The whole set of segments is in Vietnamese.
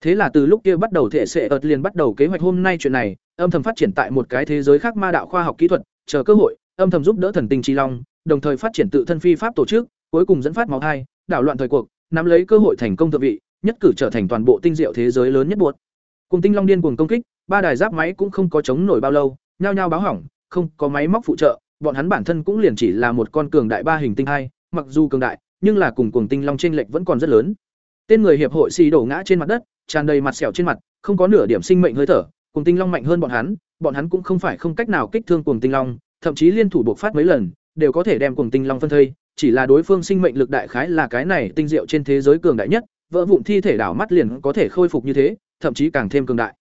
Thế là từ lúc kia bắt đầu thể sẽ ợt liền bắt đầu kế hoạch hôm nay chuyện này, âm thầm phát triển tại một cái thế giới khác ma đạo khoa học kỹ thuật, chờ cơ hội, âm thầm giúp đỡ thần tinh chi long, đồng thời phát triển tự thân phi pháp tổ chức, cuối cùng dẫn phát máu thai, đảo loạn thời cuộc, nắm lấy cơ hội thành công thượng vị, nhất cử trở thành toàn bộ tinh diệu thế giới lớn nhất buột. Cùng tinh long điên cuồng công kích, ba đài giáp máy cũng không có chống nổi bao lâu, nhao nhao báo hỏng, không có máy móc phụ trợ, bọn hắn bản thân cũng liền chỉ là một con cường đại ba hình tinh hai, mặc dù cường đại, nhưng là cùng cuồng tinh long chênh lệch vẫn còn rất lớn. Tên người hiệp hội xì đổ ngã trên mặt đất, tràn đầy mặt sẹo trên mặt, không có nửa điểm sinh mệnh hơi thở, cuồng tinh long mạnh hơn bọn hắn, bọn hắn cũng không phải không cách nào kích thương cuồng tinh long, thậm chí liên thủ buộc phát mấy lần, đều có thể đem cuồng tinh long phân thây, chỉ là đối phương sinh mệnh lực đại khái là cái này tinh diệu trên thế giới cường đại nhất, vỡ vụn thi thể đảo mắt liền có thể khôi phục như thế, thậm chí càng thêm cường đại.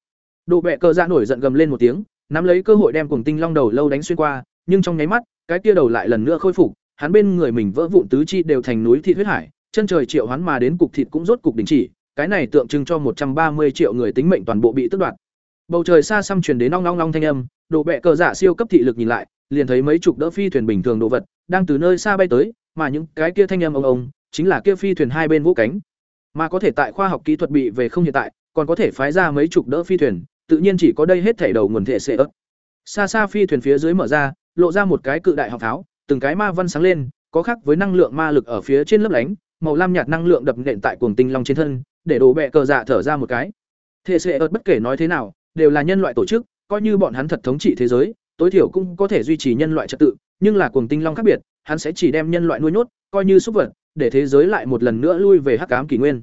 Độ bệ cờ ra nổi giận gầm lên một tiếng, nắm lấy cơ hội đem cuồng tinh long đầu lâu đánh xuyên qua, nhưng trong nháy mắt, cái kia đầu lại lần nữa khôi phục, hắn bên người mình vỡ vụn tứ chi đều thành núi thịt huyết hải, chân trời triệu hoán mà đến cục thịt cũng rốt cục đình chỉ, cái này tượng trưng cho một trăm ba mươi triệu người tính mệnh toàn bộ bị tước đoạt. Bầu trời xa xăm truyền đến ong ong ong thanh âm, độ bệ cờ giả siêu cấp thị lực nhìn lại, liền thấy mấy chục đỡ phi thuyền bình thường đồ vật đang từ nơi xa bay tới, mà những cái kia thanh âm ông ông, chính là kia phi thuyền hai bên vũ cánh. Mà có thể tại khoa học kỹ thuật bị về không hiện tại, còn có thể phái ra mấy chục đỡ phi thuyền, tự nhiên chỉ có đây hết thảy đầu nguồn thể sẽ ớt Xa xa phi thuyền phía dưới mở ra, lộ ra một cái cự đại học tháo, từng cái ma văn sáng lên, có khác với năng lượng ma lực ở phía trên lấp lánh, màu lam nhạt năng lượng đập nện tại cuồng tinh long trên thân, để đổ bẹ cờ dạ thở ra một cái. Thế sẽ ớt bất kể nói thế nào, đều là nhân loại tổ chức, coi như bọn hắn thật thống trị thế giới, tối thiểu cũng có thể duy trì nhân loại trật tự, nhưng là cuồng tinh long khác biệt, hắn sẽ chỉ đem nhân loại nuôi nhốt, coi như súc vật, để thế giới lại một lần nữa lui về hắc ám kỷ nguyên.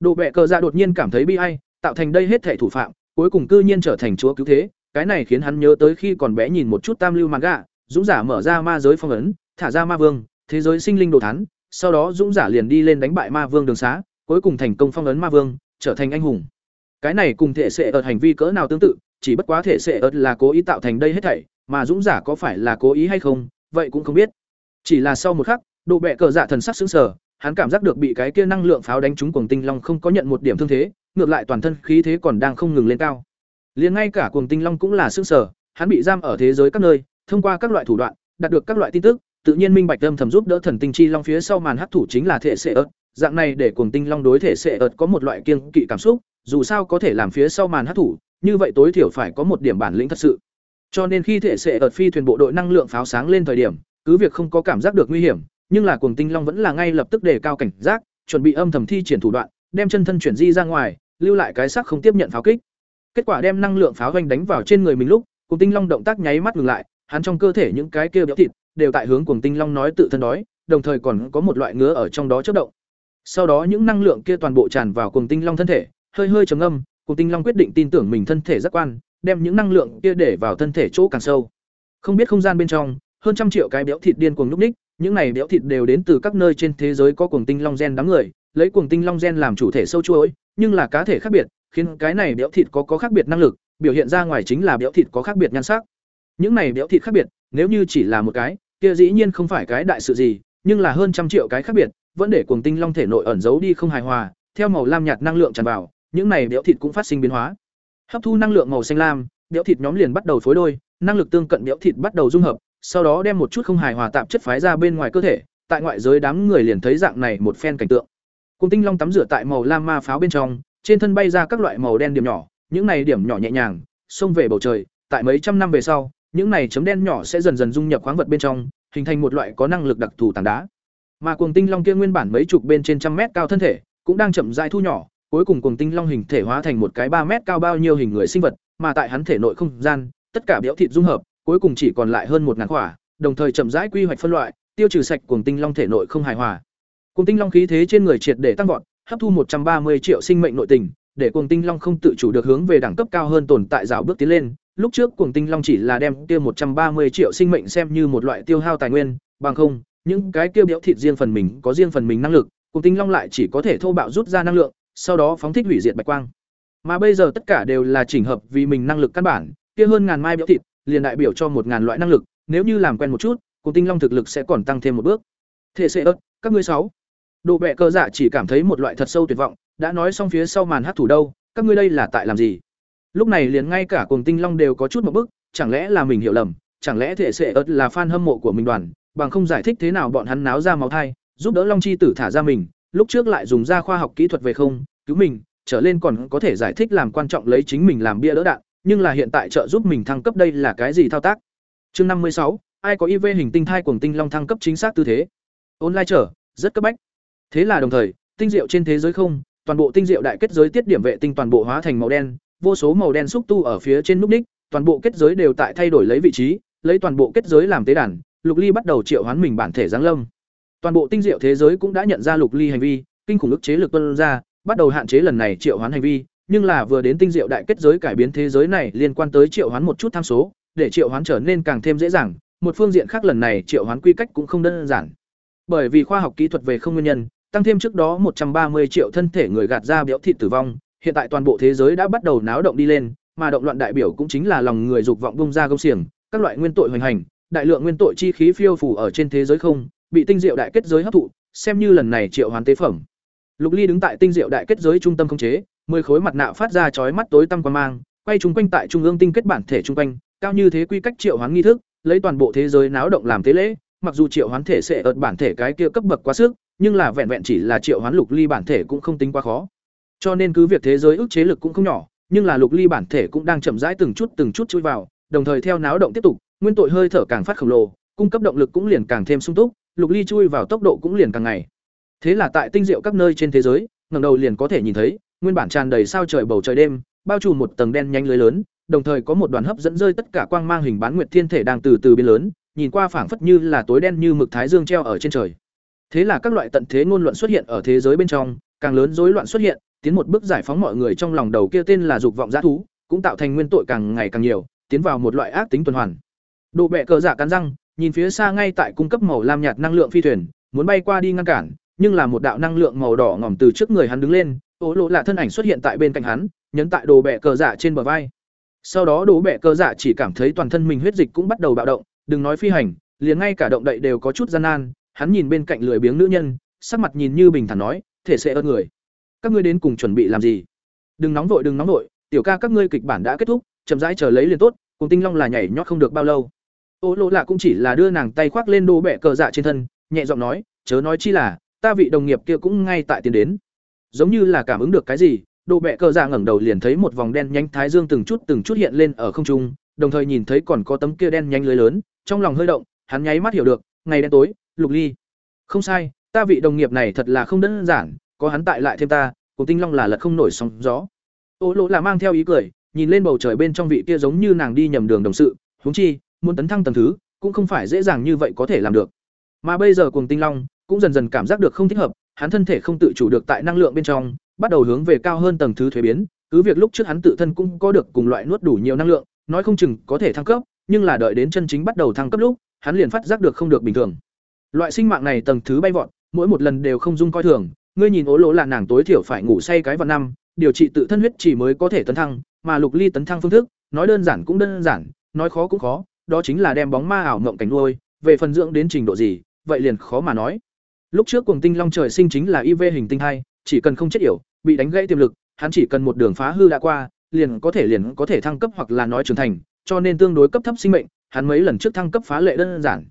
Đồ bẹ cờ dạ đột nhiên cảm thấy bi ai, tạo thành đây hết thể thủ phạm, cuối cùng cư nhiên trở thành chúa cứu thế, cái này khiến hắn nhớ tới khi còn bé nhìn một chút Tam Lưu manga, dũng giả mở ra ma giới phong ấn, thả ra ma vương, thế giới sinh linh đồ thán, sau đó dũng giả liền đi lên đánh bại ma vương đường xá, cuối cùng thành công phong ấn ma vương, trở thành anh hùng. Cái này cùng thể sệ ợt hành vi cỡ nào tương tự, chỉ bất quá thể sệ ớt là cố ý tạo thành đây hết thảy, mà dũng giả có phải là cố ý hay không, vậy cũng không biết. Chỉ là sau một khắc, độ bẹ cờ dạ thần sắc sững sờ, hắn cảm giác được bị cái kia năng lượng pháo đánh trúng cuồng tinh long không có nhận một điểm thương thế, ngược lại toàn thân khí thế còn đang không ngừng lên cao. Liền ngay cả cuồng tinh long cũng là sững sờ, hắn bị giam ở thế giới các nơi, thông qua các loại thủ đoạn, đạt được các loại tin tức, tự nhiên minh bạch âm thầm giúp đỡ thần tinh chi long phía sau màn hắc thủ chính là thể sệ ớt, dạng này để cuồng tinh long đối thể sẽ ớt có một loại kiêng kỵ cảm xúc, dù sao có thể làm phía sau màn hát thủ, như vậy tối thiểu phải có một điểm bản lĩnh thật sự. Cho nên khi thể sẽ ợt phi thuyền bộ đội năng lượng pháo sáng lên thời điểm, cứ việc không có cảm giác được nguy hiểm, nhưng là cuồng tinh long vẫn là ngay lập tức đề cao cảnh giác, chuẩn bị âm thầm thi triển thủ đoạn, đem chân thân chuyển di ra ngoài, lưu lại cái xác không tiếp nhận pháo kích. Kết quả đem năng lượng pháo vành đánh vào trên người mình lúc, cuồng tinh long động tác nháy mắt ngừng lại, hắn trong cơ thể những cái kia béo thịt đều tại hướng cuồng tinh long nói tự thân đói, đồng thời còn có một loại ngứa ở trong đó chớp động. Sau đó những năng lượng kia toàn bộ tràn vào cuồng tinh long thân thể, hơi hơi trầm ngâm, cuồng Tinh Long quyết định tin tưởng mình thân thể giác quan, đem những năng lượng kia để vào thân thể chỗ càng sâu. Không biết không gian bên trong, hơn trăm triệu cái béo thịt điên cuồng lúc ních, những này béo thịt đều đến từ các nơi trên thế giới có cuồng tinh long gen đám người, lấy cuồng tinh long gen làm chủ thể sâu chuối, nhưng là cá thể khác biệt, khiến cái này béo thịt có có khác biệt năng lực, biểu hiện ra ngoài chính là béo thịt có khác biệt nhan sắc. Những này béo thịt khác biệt, nếu như chỉ là một cái, kia dĩ nhiên không phải cái đại sự gì, nhưng là hơn trăm triệu cái khác biệt, vẫn để cuồng tinh long thể nội ẩn giấu đi không hài hòa, theo màu lam nhạt năng lượng tràn vào, những này béo thịt cũng phát sinh biến hóa. Hấp thu năng lượng màu xanh lam, béo thịt nhóm liền bắt đầu phối đôi, năng lực tương cận béo thịt bắt đầu dung hợp, sau đó đem một chút không hài hòa tạp chất phái ra bên ngoài cơ thể, tại ngoại giới đám người liền thấy dạng này một phen cảnh tượng. cuồng tinh long tắm rửa tại màu lam ma pháo bên trong, trên thân bay ra các loại màu đen điểm nhỏ, những này điểm nhỏ nhẹ nhàng, xông về bầu trời, tại mấy trăm năm về sau, những này chấm đen nhỏ sẽ dần dần dung nhập khoáng vật bên trong, hình thành một loại có năng lực đặc thù tảng đá. Mà cuồng tinh long kia nguyên bản mấy chục bên trên trăm mét cao thân thể, cũng đang chậm rãi thu nhỏ, cuối cùng cuồng tinh long hình thể hóa thành một cái ba mét cao bao nhiêu hình người sinh vật, mà tại hắn thể nội không gian, tất cả béo thịt dung hợp, cuối cùng chỉ còn lại hơn một ngàn quả, đồng thời chậm rãi quy hoạch phân loại, tiêu trừ sạch cuồng tinh long thể nội không hài hòa. Cuồng tinh long khí thế trên người triệt để tăng vọt, hấp thu một trăm ba mươi triệu sinh mệnh nội tình, để cuồng tinh long không tự chủ được hướng về đẳng cấp cao hơn tồn tại rào bước tiến lên. Lúc trước cuồng tinh long chỉ là đem kia một trăm ba mươi triệu sinh mệnh xem như một loại tiêu hao tài nguyên, bằng không, những cái kia béo thịt riêng phần mình có riêng phần mình năng lực, cùng tinh long lại chỉ có thể thô bạo rút ra năng lượng, sau đó phóng thích hủy diệt bạch quang. Mà bây giờ tất cả đều là chỉnh hợp vì mình năng lực căn bản, kia hơn ngàn mai béo thịt, liền đại biểu cho một ngàn loại năng lực, nếu như làm quen một chút, cùng tinh long thực lực sẽ còn tăng thêm một bước. Thể sệ ớt, các ngươi sáu. Đồ bệ cơ dạ chỉ cảm thấy một loại thật sâu tuyệt vọng, đã nói xong phía sau màn hát thủ đâu, các ngươi đây là tại làm gì? Lúc này liền ngay cả cùng tinh long đều có chút một bước, chẳng lẽ là mình hiểu lầm, chẳng lẽ thể sệ ớt là fan hâm mộ của mình đoàn, bằng không giải thích thế nào bọn hắn náo ra máu thai, giúp đỡ long chi tử thả ra mình, lúc trước lại dùng ra khoa học kỹ thuật về không, cứu mình, trở lên còn có thể giải thích làm quan trọng lấy chính mình làm bia đỡ đạn, nhưng là hiện tại trợ giúp mình thăng cấp đây là cái gì thao tác. Chương năm mươi sáu, ai có IV hình tinh thai cuồng tinh long thăng cấp chính xác tư thế. Online trở, rất cấp bách. Thế là đồng thời, tinh diệu trên thế giới không, toàn bộ tinh diệu đại kết giới tiết điểm vệ tinh toàn bộ hóa thành màu đen, vô số màu đen xúc tu ở phía trên núc ních, toàn bộ kết giới đều tại thay đổi lấy vị trí, lấy toàn bộ kết giới làm tế đàn, Lục Ly bắt đầu triệu hoán mình bản thể giáng lâm. Toàn bộ tinh diệu thế giới cũng đã nhận ra Lục Ly hành vi, kinh khủng ức chế lực tuân ra, bắt đầu hạn chế lần này triệu hoán hành vi, nhưng là vừa đến tinh diệu đại kết giới cải biến thế giới này liên quan tới triệu hoán một chút tham số, để triệu hoán trở nên càng thêm dễ dàng, một phương diện khác lần này triệu hoán quy cách cũng không đơn giản. Bởi vì khoa học kỹ thuật về không nguyên nhân, tăng thêm trước đó 130 triệu thân thể người gạt ra biểu thịt tử vong, hiện tại toàn bộ thế giới đã bắt đầu náo động đi lên, mà động loạn đại biểu cũng chính là lòng người dục vọng bung ra công xiềng, các loại nguyên tội hoành hành, đại lượng nguyên tội chi khí phiêu phù ở trên thế giới không, bị tinh diệu đại kết giới hấp thụ, xem như lần này triệu hoàn tế phẩm. Lục Ly đứng tại tinh diệu đại kết giới trung tâm khống chế, mười khối mặt nạ phát ra chói mắt tối tăm quan mang, quay trung quanh tại trung ương tinh kết bản thể trung quanh, cao như thế quy cách triệu hoán nghi thức, lấy toàn bộ thế giới náo động làm tế lễ, mặc dù triệu hoán thể sẽ ợt bản thể cái kia cấp bậc quá sức, nhưng là vẹn vẹn chỉ là triệu hoán lục ly bản thể cũng không tính quá khó. Cho nên cứ việc thế giới ức chế lực cũng không nhỏ, nhưng là lục ly bản thể cũng đang chậm rãi từng chút từng chút chui vào, đồng thời theo náo động tiếp tục, nguyên tội hơi thở càng phát khổng lồ, cung cấp động lực cũng liền càng thêm sung túc, lục ly chui vào tốc độ cũng liền càng ngày. Thế là tại tinh diệu các nơi trên thế giới, ngẩng đầu liền có thể nhìn thấy, nguyên bản tràn đầy sao trời bầu trời đêm, bao trùm một tầng đen nhanh lưới lớn, đồng thời có một đoàn hấp dẫn rơi tất cả quang mang hình bán nguyệt thiên thể đang từ từ biến lớn, nhìn qua phảng phất như là tối đen như mực thái dương treo ở trên trời. Thế là các loại tận thế ngôn luận xuất hiện ở thế giới bên trong, càng lớn rối loạn xuất hiện, tiến một bước giải phóng mọi người trong lòng đầu kia tên là dục vọng dã thú, cũng tạo thành nguyên tội càng ngày càng nhiều, tiến vào một loại ác tính tuần hoàn. Đồ bẹ cờ giả cắn răng, nhìn phía xa ngay tại cung cấp màu lam nhạt năng lượng phi thuyền, muốn bay qua đi ngăn cản, nhưng là một đạo năng lượng màu đỏ ngòm từ trước người hắn đứng lên, ố lộ lạ thân ảnh xuất hiện tại bên cạnh hắn, nhấn tại đồ bẹ cờ giả trên bờ vai. Sau đó đồ bẹ cờ giả chỉ cảm thấy toàn thân mình huyết dịch cũng bắt đầu bạo động, đừng nói phi hành, liền ngay cả động đậy đều có chút gian nan, hắn nhìn bên cạnh lười biếng nữ nhân, sắc mặt nhìn như bình thản nói, thể sẽ ơn người. Các ngươi đến cùng chuẩn bị làm gì? Đừng nóng vội đừng nóng vội, tiểu ca các ngươi kịch bản đã kết thúc, chậm rãi chờ lấy liền tốt, cùng tinh long là nhảy nhót không được bao lâu. Ô lộ lạ cũng chỉ là đưa nàng tay khoác lên đồ bẹ cờ dạ trên thân, nhẹ giọng nói, chớ nói chi là, ta vị đồng nghiệp kia cũng ngay tại tiến đến. Giống như là cảm ứng được cái gì, đồ bẹ cờ dạ ngẩng đầu liền thấy một vòng đen nhánh thái dương từng chút từng chút hiện lên ở không trung, đồng thời nhìn thấy còn có tấm kia đen nhánh lưới lớn, trong lòng hơi động, hắn nháy mắt hiểu được, ngày đen tối, Lục Ly. Không sai, ta vị đồng nghiệp này thật là không đơn giản, có hắn tại lại thêm ta, cùng Tinh Long là lật không nổi sóng gió. Ô Lỗ là mang theo ý cười, nhìn lên bầu trời bên trong vị kia giống như nàng đi nhầm đường đồng sự, huống chi, muốn tấn thăng tầng thứ, cũng không phải dễ dàng như vậy có thể làm được. Mà bây giờ cùng Tinh Long cũng dần dần cảm giác được không thích hợp, hắn thân thể không tự chủ được tại năng lượng bên trong, bắt đầu hướng về cao hơn tầng thứ thuế biến, cứ việc lúc trước hắn tự thân cũng có được cùng loại nuốt đủ nhiều năng lượng, nói không chừng có thể thăng cấp, nhưng là đợi đến chân chính bắt đầu thăng cấp lúc, hắn liền phát giác được không được bình thường. Loại sinh mạng này tầng thứ bay vọt, mỗi một lần đều không dung coi thường, ngươi nhìn ố lỗ là nàng tối thiểu phải ngủ say cái vào năm, điều trị tự thân huyết chỉ mới có thể tấn thăng, mà Lục Ly tấn thăng phương thức, nói đơn giản cũng đơn giản, nói khó cũng khó, đó chính là đem bóng ma ảo mộng cảnh nuôi, về phần dưỡng đến trình độ gì, vậy liền khó mà nói. Lúc trước cuồng tinh long trời sinh chính là IV hình tinh hai, chỉ cần không chết yểu, bị đánh gãy tiềm lực, hắn chỉ cần một đường phá hư đã qua, liền có thể liền có thể thăng cấp hoặc là nói trưởng thành, cho nên tương đối cấp thấp sinh mệnh, hắn mấy lần trước thăng cấp phá lệ đơn giản.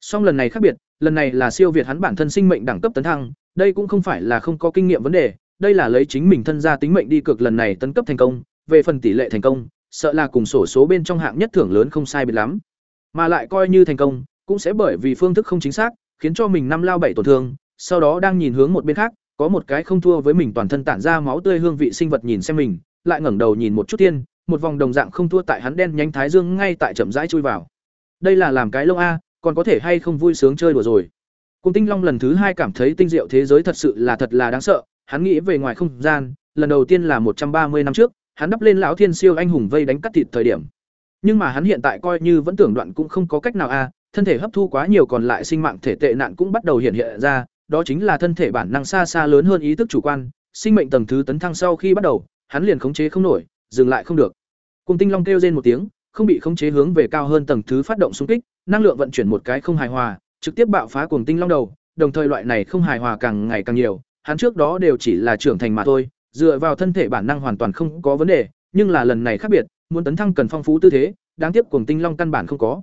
Song lần này khác biệt, lần này là siêu việt hắn bản thân sinh mệnh đẳng cấp tấn thăng, đây cũng không phải là không có kinh nghiệm vấn đề, đây là lấy chính mình thân ra tính mệnh đi cược lần này tấn cấp thành công, về phần tỷ lệ thành công, sợ là cùng sổ số bên trong hạng nhất thưởng lớn không sai biệt lắm. Mà lại coi như thành công, cũng sẽ bởi vì phương thức không chính xác, khiến cho mình năm lao bảy tổn thương, sau đó đang nhìn hướng một bên khác, có một cái không thua với mình toàn thân tản ra máu tươi hương vị sinh vật nhìn xem mình, lại ngẩng đầu nhìn một chút tiên, một vòng đồng dạng không thua tại hắn đen nhánh thái dương ngay tại chậm rãi chui vào. Đây là làm cái lông a, còn có thể hay không vui sướng chơi đùa rồi. Cung Tinh Long lần thứ hai cảm thấy tinh diệu thế giới thật sự là thật là đáng sợ, hắn nghĩ về ngoài không gian, lần đầu tiên là một trăm ba mươi năm trước, hắn đắp lên lão thiên siêu anh hùng vây đánh cắt thịt thời điểm. Nhưng mà hắn hiện tại coi như vẫn tưởng đoạn cũng không có cách nào a, thân thể hấp thu quá nhiều còn lại sinh mạng thể tệ nạn cũng bắt đầu hiện hiện ra, đó chính là thân thể bản năng xa xa lớn hơn ý thức chủ quan, sinh mệnh tầng thứ tấn thăng sau khi bắt đầu, hắn liền khống chế không nổi, dừng lại không được. cùng Tinh Long kêu rên một tiếng, không bị khống chế hướng về cao hơn tầng thứ phát động xung kích, năng lượng vận chuyển một cái không hài hòa, trực tiếp bạo phá cuồng tinh long đầu, đồng thời loại này không hài hòa càng ngày càng nhiều, hắn trước đó đều chỉ là trưởng thành mà thôi, dựa vào thân thể bản năng hoàn toàn không có vấn đề, nhưng là lần này khác biệt, muốn tấn thăng cần phong phú tư thế, đáng tiếc cuồng tinh long căn bản không có.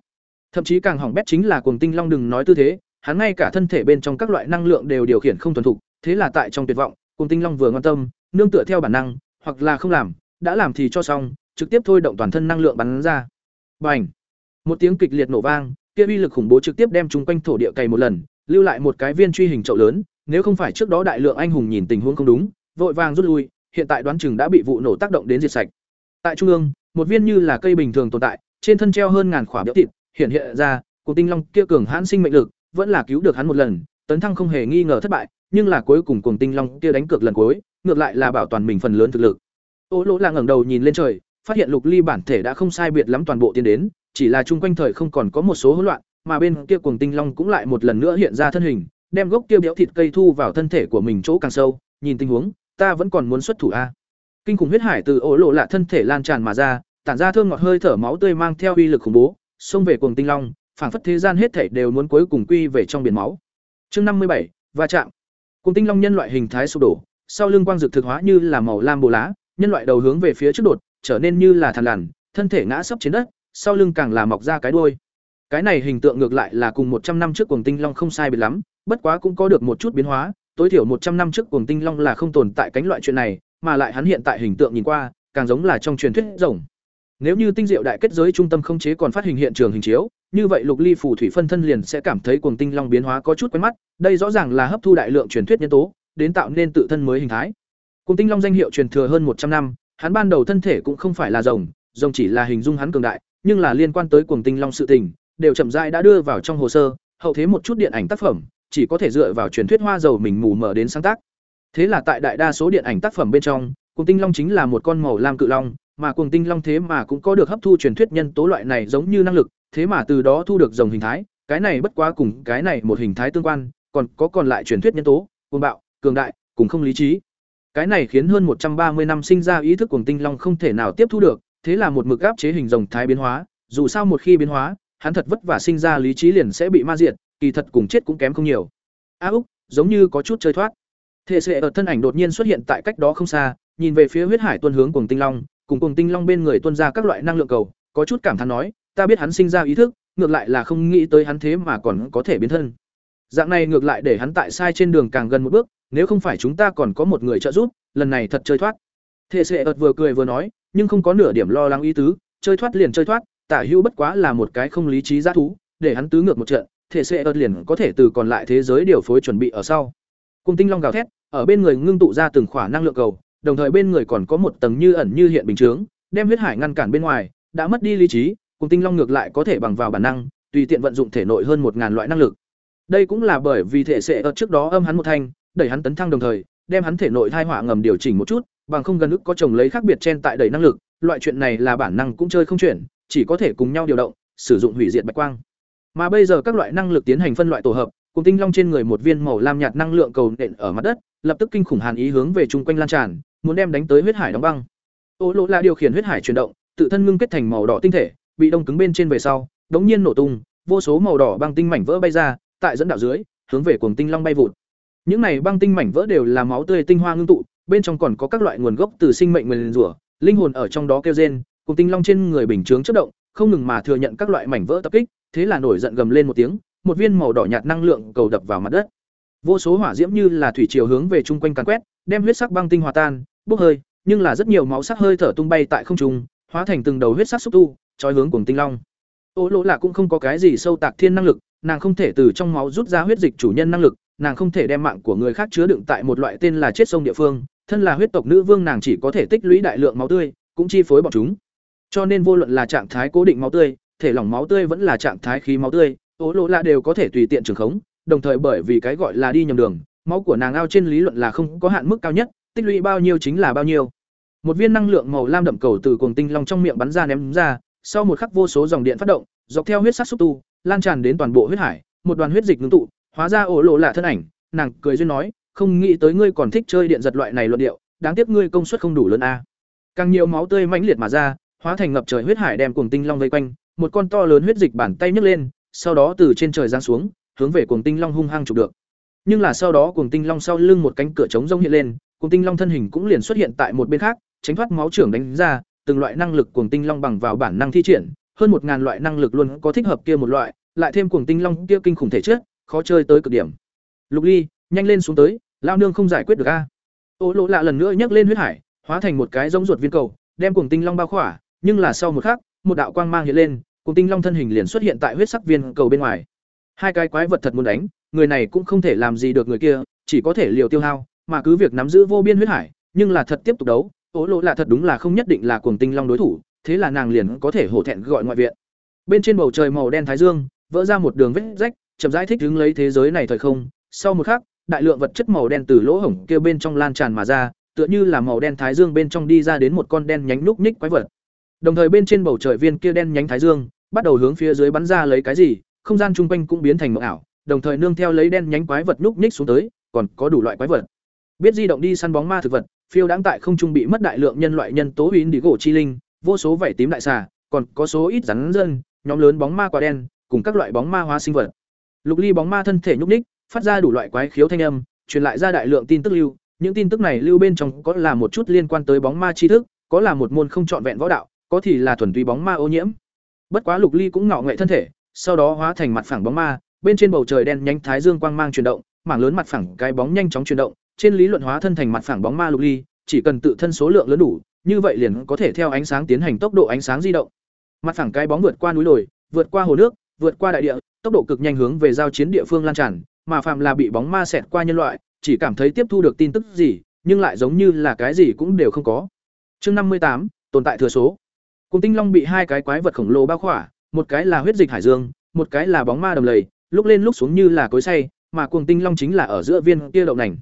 Thậm chí càng hỏng bét chính là cuồng tinh long đừng nói tư thế, hắn ngay cả thân thể bên trong các loại năng lượng đều điều khiển không thuần thục, thế là tại trong tuyệt vọng, cuồng tinh long vừa ngoan tâm nương tựa theo bản năng hoặc là không làm đã làm thì cho xong trực tiếp thôi động toàn thân năng lượng bắn ra bành một tiếng kịch liệt nổ vang kia uy lực khủng bố trực tiếp đem chúng quanh thổ địa cày một lần lưu lại một cái viên truy hình chậu lớn nếu không phải trước đó đại lượng anh hùng nhìn tình huống không đúng vội vàng rút lui, hiện tại đoán chừng đã bị vụ nổ tác động đến diệt sạch. Tại trung ương, một viên như là cây bình thường tồn tại, trên thân treo hơn ngàn khỏa biểu thịt, hiện hiện ra cổ tinh long kia cường hãn sinh mệnh lực, vẫn là cứu được hắn một lần, tấn thăng không hề nghi ngờ thất bại, nhưng là cuối cùng cuồng tinh long kia đánh cược lần cuối, ngược lại là bảo toàn mình phần lớn thực lực. Ô lỗ là ngẩng đầu nhìn lên trời, phát hiện lục ly bản thể đã không sai biệt lắm toàn bộ tiến đến, chỉ là chung quanh thời không còn có một số hỗn loạn, mà bên kia cuồng tinh long cũng lại một lần nữa hiện ra thân hình, đem gốc kia béo thịt cây thu vào thân thể của mình chỗ càng sâu, nhìn tình huống ta vẫn còn muốn xuất thủ a. Kinh khủng huyết hải từ ổ lộ lạ thân thể lan tràn mà ra, tản ra thơm ngọt hơi thở máu tươi mang theo uy lực khủng bố, xông về cuồng tinh long, phảng phất thế gian hết thảy đều muốn cuối cùng quy về trong biển máu. Chương năm mươi bảy, va chạm. Cuồng tinh long nhân loại hình thái sụp đổ, sau lưng quang dược thực hóa như là màu lam bồ lá, nhân loại đầu hướng về phía trước đột, trở nên như là thằn lằn, thân thể ngã sấp trên đất, sau lưng càng là mọc ra cái đuôi. Cái này hình tượng ngược lại là cùng một trăm năm trước cuồng tinh long không sai biệt lắm, bất quá cũng có được một chút biến hóa tối thiểu một trăm năm trước cuồng tinh long là không tồn tại cánh loại chuyện này, mà lại hắn hiện tại hình tượng nhìn qua, càng giống là trong truyền thuyết rồng. Nếu như tinh diệu đại kết giới trung tâm không chế còn phát hình hiện trường hình chiếu, như vậy lục ly phù thủy phân thân liền sẽ cảm thấy cuồng tinh long biến hóa có chút quen mắt, đây rõ ràng là hấp thu đại lượng truyền thuyết nhân tố, đến tạo nên tự thân mới hình thái. Cuồng tinh long danh hiệu truyền thừa hơn một trăm năm, hắn ban đầu thân thể cũng không phải là rồng rồng chỉ là hình dung hắn cường đại, nhưng là liên quan tới cuồng tinh long sự tình, đều chậm rãi đã đưa vào trong hồ sơ, hậu thế một chút điện ảnh tác phẩm chỉ có thể dựa vào truyền thuyết hoa dầu mình mù mờ đến sáng tác. Thế là tại đại đa số điện ảnh tác phẩm bên trong, cuồng tinh long chính là một con màu lam cự long, mà cuồng tinh long thế mà cũng có được hấp thu truyền thuyết nhân tố loại này giống như năng lực, thế mà từ đó thu được dòng hình thái, cái này bất quá cùng cái này một hình thái tương quan, còn có còn lại truyền thuyết nhân tố, cuồng bạo, cường đại, cùng không lý trí. Cái này khiến hơn một trăm ba mươi năm sinh ra ý thức cuồng tinh long không thể nào tiếp thu được, thế là một mực áp chế hình rồng thái biến hóa, dù sao một khi biến hóa, hắn thật vất vả sinh ra lý trí liền sẽ bị ma diệt kỳ thật cùng chết cũng kém không nhiều. A úc, giống như có chút chơi thoát. Thể sệ ở thân ảnh đột nhiên xuất hiện tại cách đó không xa, nhìn về phía huyết hải tuân hướng cùng tinh long, cùng cùng tinh long bên người tuân ra các loại năng lượng cầu, có chút cảm thán nói, ta biết hắn sinh ra ý thức, ngược lại là không nghĩ tới hắn thế mà còn có thể biến thân. Dạng này ngược lại để hắn tại sai trên đường càng gần một bước, nếu không phải chúng ta còn có một người trợ giúp, lần này thật chơi thoát. Thể sệ ợt vừa cười vừa nói, nhưng không có nửa điểm lo lắng ý tứ, chơi thoát liền chơi thoát, tả hữu bất quá là một cái không lý trí g thú, để hắn tứ ngược một trận thể sẽ ớt liền có thể từ còn lại thế giới điều phối chuẩn bị ở sau. Cùng tinh long gào thét, ở bên người ngưng tụ ra từng khỏa năng lượng cầu, đồng thời bên người còn có một tầng như ẩn như hiện bình chướng, đem huyết hải ngăn cản bên ngoài, đã mất đi lý trí cùng tinh long ngược lại có thể bằng vào bản năng, tùy tiện vận dụng thể nội hơn một ngàn loại năng lực. Đây cũng là bởi vì thể sẽ ớt trước đó âm hắn một thanh, đẩy hắn tấn thăng đồng thời, đem hắn thể nội thai hỏa ngầm điều chỉnh một chút, bằng không gần ức có chồng lấy khác biệt trên tại đầy năng lực, loại chuyện này là bản năng cũng chơi không chuyển, chỉ có thể cùng nhau điều động, sử dụng hủy diệt bạch quang mà bây giờ các loại năng lực tiến hành phân loại tổ hợp, cùng tinh long trên người một viên màu lam nhạt năng lượng cầu nện ở mặt đất, lập tức kinh khủng hàn ý hướng về chung quanh lan tràn, muốn đem đánh tới huyết hải đóng băng. Ô Lỗ là điều khiển huyết hải chuyển động, tự thân ngưng kết thành màu đỏ tinh thể, bị đông cứng bên trên về sau, đống nhiên nổ tung, vô số màu đỏ băng tinh mảnh vỡ bay ra, tại dẫn đạo dưới, hướng về cuồng tinh long bay vụt. Những này băng tinh mảnh vỡ đều là máu tươi tinh hoa ngưng tụ, bên trong còn có các loại nguồn gốc từ sinh mệnh nguyên rủa, linh hồn ở trong đó kêu rên, cùng tinh long trên người bình chướng chớp động, không ngừng mà thừa nhận các loại mảnh vỡ tập kích, thế là nổi giận gầm lên một tiếng, một viên màu đỏ nhạt năng lượng cầu đập vào mặt đất. Vô số hỏa diễm như là thủy triều hướng về chung quanh càn quét, đem huyết sắc băng tinh hòa tan, bốc hơi, nhưng là rất nhiều máu sắc hơi thở tung bay tại không trung, hóa thành từng đầu huyết sắc xúc tu, trói hướng cùng tinh long. Ô Lỗ Lạ cũng không có cái gì sâu tạc thiên năng lực, nàng không thể từ trong máu rút ra huyết dịch chủ nhân năng lực, nàng không thể đem mạng của người khác chứa đựng tại một loại tên là chết sông địa phương, thân là huyết tộc nữ vương nàng chỉ có thể tích lũy đại lượng máu tươi, cũng chi phối bọn chúng. Cho nên vô luận là trạng thái cố định máu tươi, thể lỏng máu tươi vẫn là trạng thái khí máu tươi, ố lỗ lạ đều có thể tùy tiện trường khống, đồng thời bởi vì cái gọi là đi nhầm đường, máu của nàng ao trên lý luận là không có hạn mức cao nhất, tích lũy bao nhiêu chính là bao nhiêu. Một viên năng lượng màu lam đậm cầu từ cuồng tinh long trong miệng bắn ra ném ra, sau một khắc vô số dòng điện phát động, dọc theo huyết sắc xúc tu, lan tràn đến toàn bộ huyết hải, một đoàn huyết dịch ngưng tụ, hóa ra ổ lộ lạ thân ảnh, nàng cười duyên nói, không nghĩ tới ngươi còn thích chơi điện giật loại này luận điệu, đáng tiếc ngươi công suất không đủ lớn a. Càng nhiều máu tươi mãnh liệt mà ra, hóa thành ngập trời huyết hải đem cuồng tinh long vây quanh, một con to lớn huyết dịch bàn tay nhấc lên, sau đó từ trên trời giáng xuống, hướng về cuồng tinh long hung hăng chụp được. Nhưng là sau đó cuồng tinh long sau lưng một cánh cửa trống rông hiện lên, cuồng tinh long thân hình cũng liền xuất hiện tại một bên khác, tránh thoát máu trưởng đánh ra, từng loại năng lực cuồng tinh long bằng vào bản năng thi triển, hơn một ngàn loại năng lực luôn có thích hợp kia một loại, lại thêm cuồng tinh long kia kinh khủng thể chất, khó chơi tới cực điểm. Lục Ly, nhanh lên xuống tới, lao nương không giải quyết được a. ô lỗ lạ lần nữa nhấc lên huyết hải hóa thành một cái giống ruột viên cầu đem cuồng tinh long bao khỏa nhưng là sau một khắc một đạo quang mang hiện lên cuồng tinh long thân hình liền xuất hiện tại huyết sắc viên cầu bên ngoài. Hai cái quái vật thật muốn đánh, người này cũng không thể làm gì được người kia, chỉ có thể liều tiêu hao, mà cứ việc nắm giữ vô biên huyết hải, nhưng là thật tiếp tục đấu, Tố lỗ là thật đúng là không nhất định là cuồng tinh long đối thủ, thế là nàng liền có thể hổ thẹn gọi ngoại viện. Bên trên bầu trời màu đen thái dương, vỡ ra một đường vết rách, chậm rãi thích đứng lấy thế giới này thời không. Sau một khắc, đại lượng vật chất màu đen từ lỗ hổng kia bên trong lan tràn mà ra, tựa như là màu đen thái dương bên trong đi ra đến một con đen nhánh núc ních quái vật đồng thời bên trên bầu trời viên kia đen nhánh thái dương, bắt đầu hướng phía dưới bắn ra lấy cái gì, không gian chung quanh cũng biến thành mộng ảo, đồng thời nương theo lấy đen nhánh quái vật núc ních xuống tới, còn có đủ loại quái vật. Biết di động đi săn bóng ma thực vật, phiêu đáng tại không trung bị mất đại lượng nhân loại nhân tố huyến đi gỗ chi linh, vô số vảy tím đại xà, còn có số ít rắn dân, nhóm lớn bóng ma quả đen, cùng các loại bóng ma hóa sinh vật. Lục ly bóng ma thân thể nhúc ních phát ra đủ loại quái khiếu thanh âm, truyền lại ra đại lượng tin tức lưu. Những tin tức này lưu bên trong có là một chút liên quan tới bóng ma tri thức, có là một môn không trọn vẹn võ đạo có thì là thuần túy bóng ma ô nhiễm. Bất quá lục ly cũng ngạo nghệ thân thể, sau đó hóa thành mặt phẳng bóng ma, bên trên bầu trời đen nhánh thái dương quang mang chuyển động, mảng lớn mặt phẳng cái bóng nhanh chóng chuyển động, trên lý luận hóa thân thành mặt phẳng bóng ma lục ly, chỉ cần tự thân số lượng lớn đủ, như vậy liền có thể theo ánh sáng tiến hành tốc độ ánh sáng di động. Mặt phẳng cái bóng vượt qua núi đồi, vượt qua hồ nước, vượt qua đại địa, tốc độ cực nhanh hướng về giao chiến địa phương lan tràn, mà phạm là bị bóng ma xẹt qua nhân loại, chỉ cảm thấy tiếp thu được tin tức gì, nhưng lại giống như là cái gì cũng đều không có. Chương năm mươi tám, tồn tại thừa số cùng tinh long bị hai cái quái vật khổng lồ bao khỏa, một cái là huyết dịch hải dương, một cái là bóng ma đầm lầy, lúc lên lúc xuống như là cối say mà cuồng tinh long chính là ở giữa viên kia đậu nành.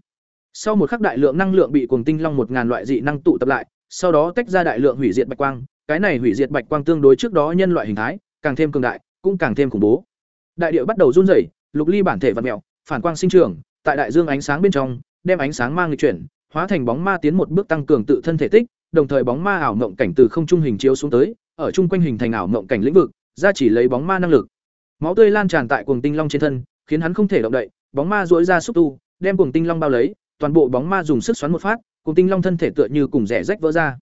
Sau một khắc đại lượng năng lượng bị cuồng tinh long một ngàn loại dị năng tụ tập lại, sau đó tách ra đại lượng hủy diệt bạch quang, cái này hủy diệt bạch quang tương đối trước đó nhân loại hình thái, càng thêm cường đại, cũng càng thêm khủng bố. Đại địa bắt đầu run rẩy, lục ly bản thể vật mèo, phản quang sinh trưởng, tại đại dương ánh sáng bên trong, đem ánh sáng mang lịch chuyển, hóa thành bóng ma tiến một bước tăng cường tự thân thể tích đồng thời bóng ma ảo mộng cảnh từ không trung hình chiếu xuống tới, ở trung quanh hình thành ảo mộng cảnh lĩnh vực, ra chỉ lấy bóng ma năng lực. Máu tươi lan tràn tại cuồng tinh long trên thân, khiến hắn không thể động đậy, bóng ma duỗi ra xúc tu, đem cuồng tinh long bao lấy, toàn bộ bóng ma dùng sức xoắn một phát, cuồng tinh long thân thể tựa như cùng rẻ rách vỡ ra.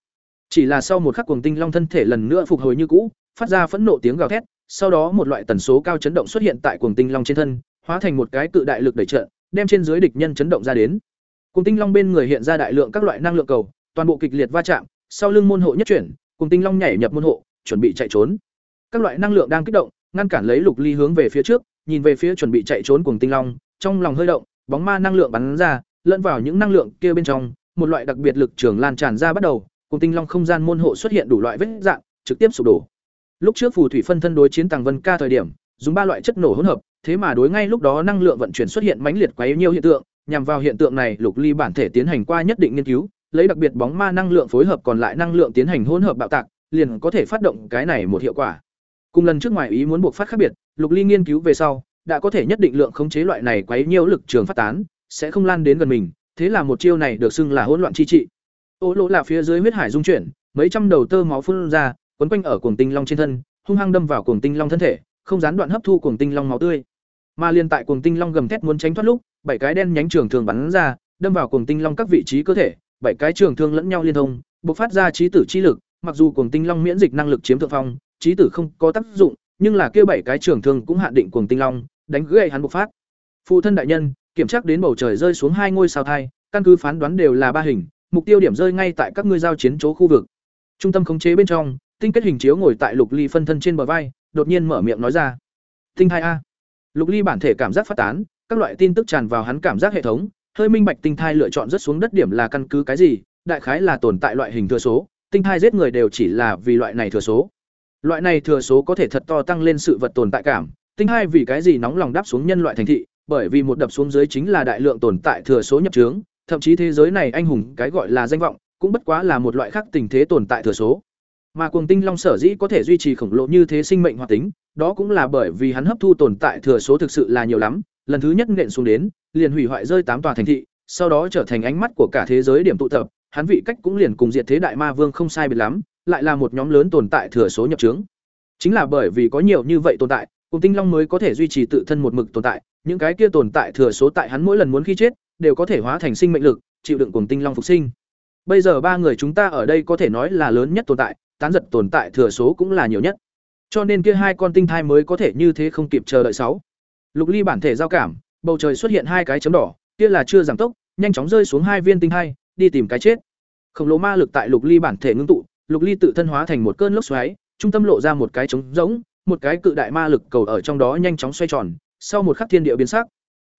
Chỉ là sau một khắc cuồng tinh long thân thể lần nữa phục hồi như cũ, phát ra phẫn nộ tiếng gào thét, sau đó một loại tần số cao chấn động xuất hiện tại cuồng tinh long trên thân, hóa thành một cái cự đại lực đẩy trận đem trên dưới địch nhân chấn động ra đến. Cuồng tinh long bên người hiện ra đại lượng các loại năng lượng cầu toàn bộ kịch liệt va chạm, sau lưng môn hộ nhất chuyển cuồng tinh long nhảy nhập môn hộ, chuẩn bị chạy trốn. Các loại năng lượng đang kích động, ngăn cản lấy lục ly hướng về phía trước, nhìn về phía chuẩn bị chạy trốn cuồng tinh long, trong lòng hơi động, bóng ma năng lượng bắn ra, lẫn vào những năng lượng kia bên trong, một loại đặc biệt lực trường lan tràn ra bắt đầu, cùng tinh long không gian môn hộ xuất hiện đủ loại vết dạng, trực tiếp sụp đổ. Lúc trước phù thủy phân thân đối chiến tàng vân ca thời điểm, dùng ba loại chất nổ hỗn hợp, thế mà đối ngay lúc đó năng lượng vận chuyển xuất hiện mãnh liệt quá yếu nhiều hiện tượng, nhằm vào hiện tượng này lục ly bản thể tiến hành qua nhất định nghiên cứu lấy đặc biệt bóng ma năng lượng phối hợp còn lại năng lượng tiến hành hỗn hợp bạo tạc, liền có thể phát động cái này một hiệu quả. Cùng lần trước ngoài ý muốn buộc phát khác biệt, lục ly nghiên cứu về sau, đã có thể nhất định lượng khống chế loại này quấy nhiễu lực trường phát tán, sẽ không lan đến gần mình, thế là một chiêu này được xưng là hỗn loạn chi trị. Ô lỗ là phía dưới huyết hải dung chuyển, mấy trăm đầu tơ máu phun ra, quấn quanh ở cuồng tinh long trên thân, hung hăng đâm vào cuồng tinh long thân thể, không gián đoạn hấp thu cuồng tinh long máu tươi. Mà liên tại cuồng tinh long gầm thét muốn tránh thoát lúc, bảy cái đen nhánh trường thường bắn ra, đâm vào cuồng tinh long các vị trí cơ thể bảy cái trường thương lẫn nhau liên thông, bộc phát ra trí tử chi lực, mặc dù cuồng tinh long miễn dịch năng lực chiếm thượng phong, trí tử không có tác dụng, nhưng là kia bảy cái trường thương cũng hạn định cuồng tinh long, đánh gãy hắn bộc phát. Phụ thân đại nhân, kiểm tra đến bầu trời rơi xuống hai ngôi sao thai, căn cứ phán đoán đều là ba hình, mục tiêu điểm rơi ngay tại các ngươi giao chiến chỗ khu vực. Trung tâm khống chế bên trong, tinh kết hình chiếu ngồi tại lục ly phân thân trên bờ vai, đột nhiên mở miệng nói ra. Tinh hai a. Lục ly bản thể cảm giác phát tán, các loại tin tức tràn vào hắn cảm giác hệ thống hơi minh bạch tinh thai lựa chọn rất xuống đất điểm là căn cứ cái gì, đại khái là tồn tại loại hình thừa số, tinh thai giết người đều chỉ là vì loại này thừa số. Loại này thừa số có thể thật to tăng lên sự vật tồn tại cảm, tinh thai vì cái gì nóng lòng đáp xuống nhân loại thành thị, bởi vì một đập xuống dưới chính là đại lượng tồn tại thừa số nhập trướng, thậm chí thế giới này anh hùng cái gọi là danh vọng, cũng bất quá là một loại khác tình thế tồn tại thừa số. Mà cuồng tinh long sở dĩ có thể duy trì khổng lồ như thế sinh mệnh hoạt tính, đó cũng là bởi vì hắn hấp thu tồn tại thừa số thực sự là nhiều lắm lần thứ nhất nện xuống đến, liền hủy hoại rơi tám tòa thành thị, sau đó trở thành ánh mắt của cả thế giới điểm tụ tập, hắn vị cách cũng liền cùng diệt thế đại ma vương không sai biệt lắm, lại là một nhóm lớn tồn tại thừa số nhập chứng. chính là bởi vì có nhiều như vậy tồn tại, cùng tinh long mới có thể duy trì tự thân một mực tồn tại, những cái kia tồn tại thừa số tại hắn mỗi lần muốn khi chết, đều có thể hóa thành sinh mệnh lực, chịu đựng cùng tinh long phục sinh. Bây giờ ba người chúng ta ở đây có thể nói là lớn nhất tồn tại, tán giật tồn tại thừa số cũng là nhiều nhất. Cho nên kia hai con tinh thai mới có thể như thế không kịp chờ đợi sáu lục ly bản thể giao cảm bầu trời xuất hiện hai cái chấm đỏ kia là chưa giảm tốc nhanh chóng rơi xuống hai viên tinh hai, đi tìm cái chết. Khổng lồ ma lực tại Lục Ly bản thể ngưng tụ, Lục Ly tự thân hóa thành một cơn lốc xoáy, trung tâm lộ ra một cái trống rỗng, một cái cự đại ma lực cầu ở trong đó nhanh chóng xoay tròn, sau một khắc thiên địa biến sắc.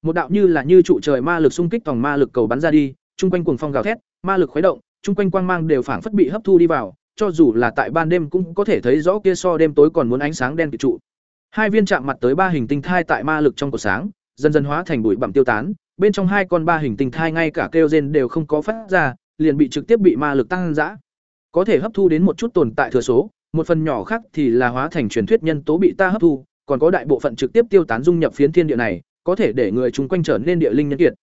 Một đạo như là như trụ trời ma lực xung kích vòng ma lực cầu bắn ra đi, trung quanh cuồng phong gào thét, ma lực khuấy động, trung quanh quang mang đều phảng phất bị hấp thu đi vào, cho dù là tại ban đêm cũng có thể thấy rõ kia so đêm tối còn muốn ánh sáng đen kịt trụ. Hai viên chạm mặt tới ba hình tinh thai tại ma lực trong cổ sáng, dần dần hóa thành bụi bặm tiêu tán, bên trong hai con ba hình tinh thai ngay cả kêu rên đều không có phát ra, liền bị trực tiếp bị ma lực tăng dã. Có thể hấp thu đến một chút tồn tại thừa số, một phần nhỏ khác thì là hóa thành truyền thuyết nhân tố bị ta hấp thu, còn có đại bộ phận trực tiếp tiêu tán dung nhập phiến thiên địa này, có thể để người chúng quanh trở nên địa linh nhân kiệt.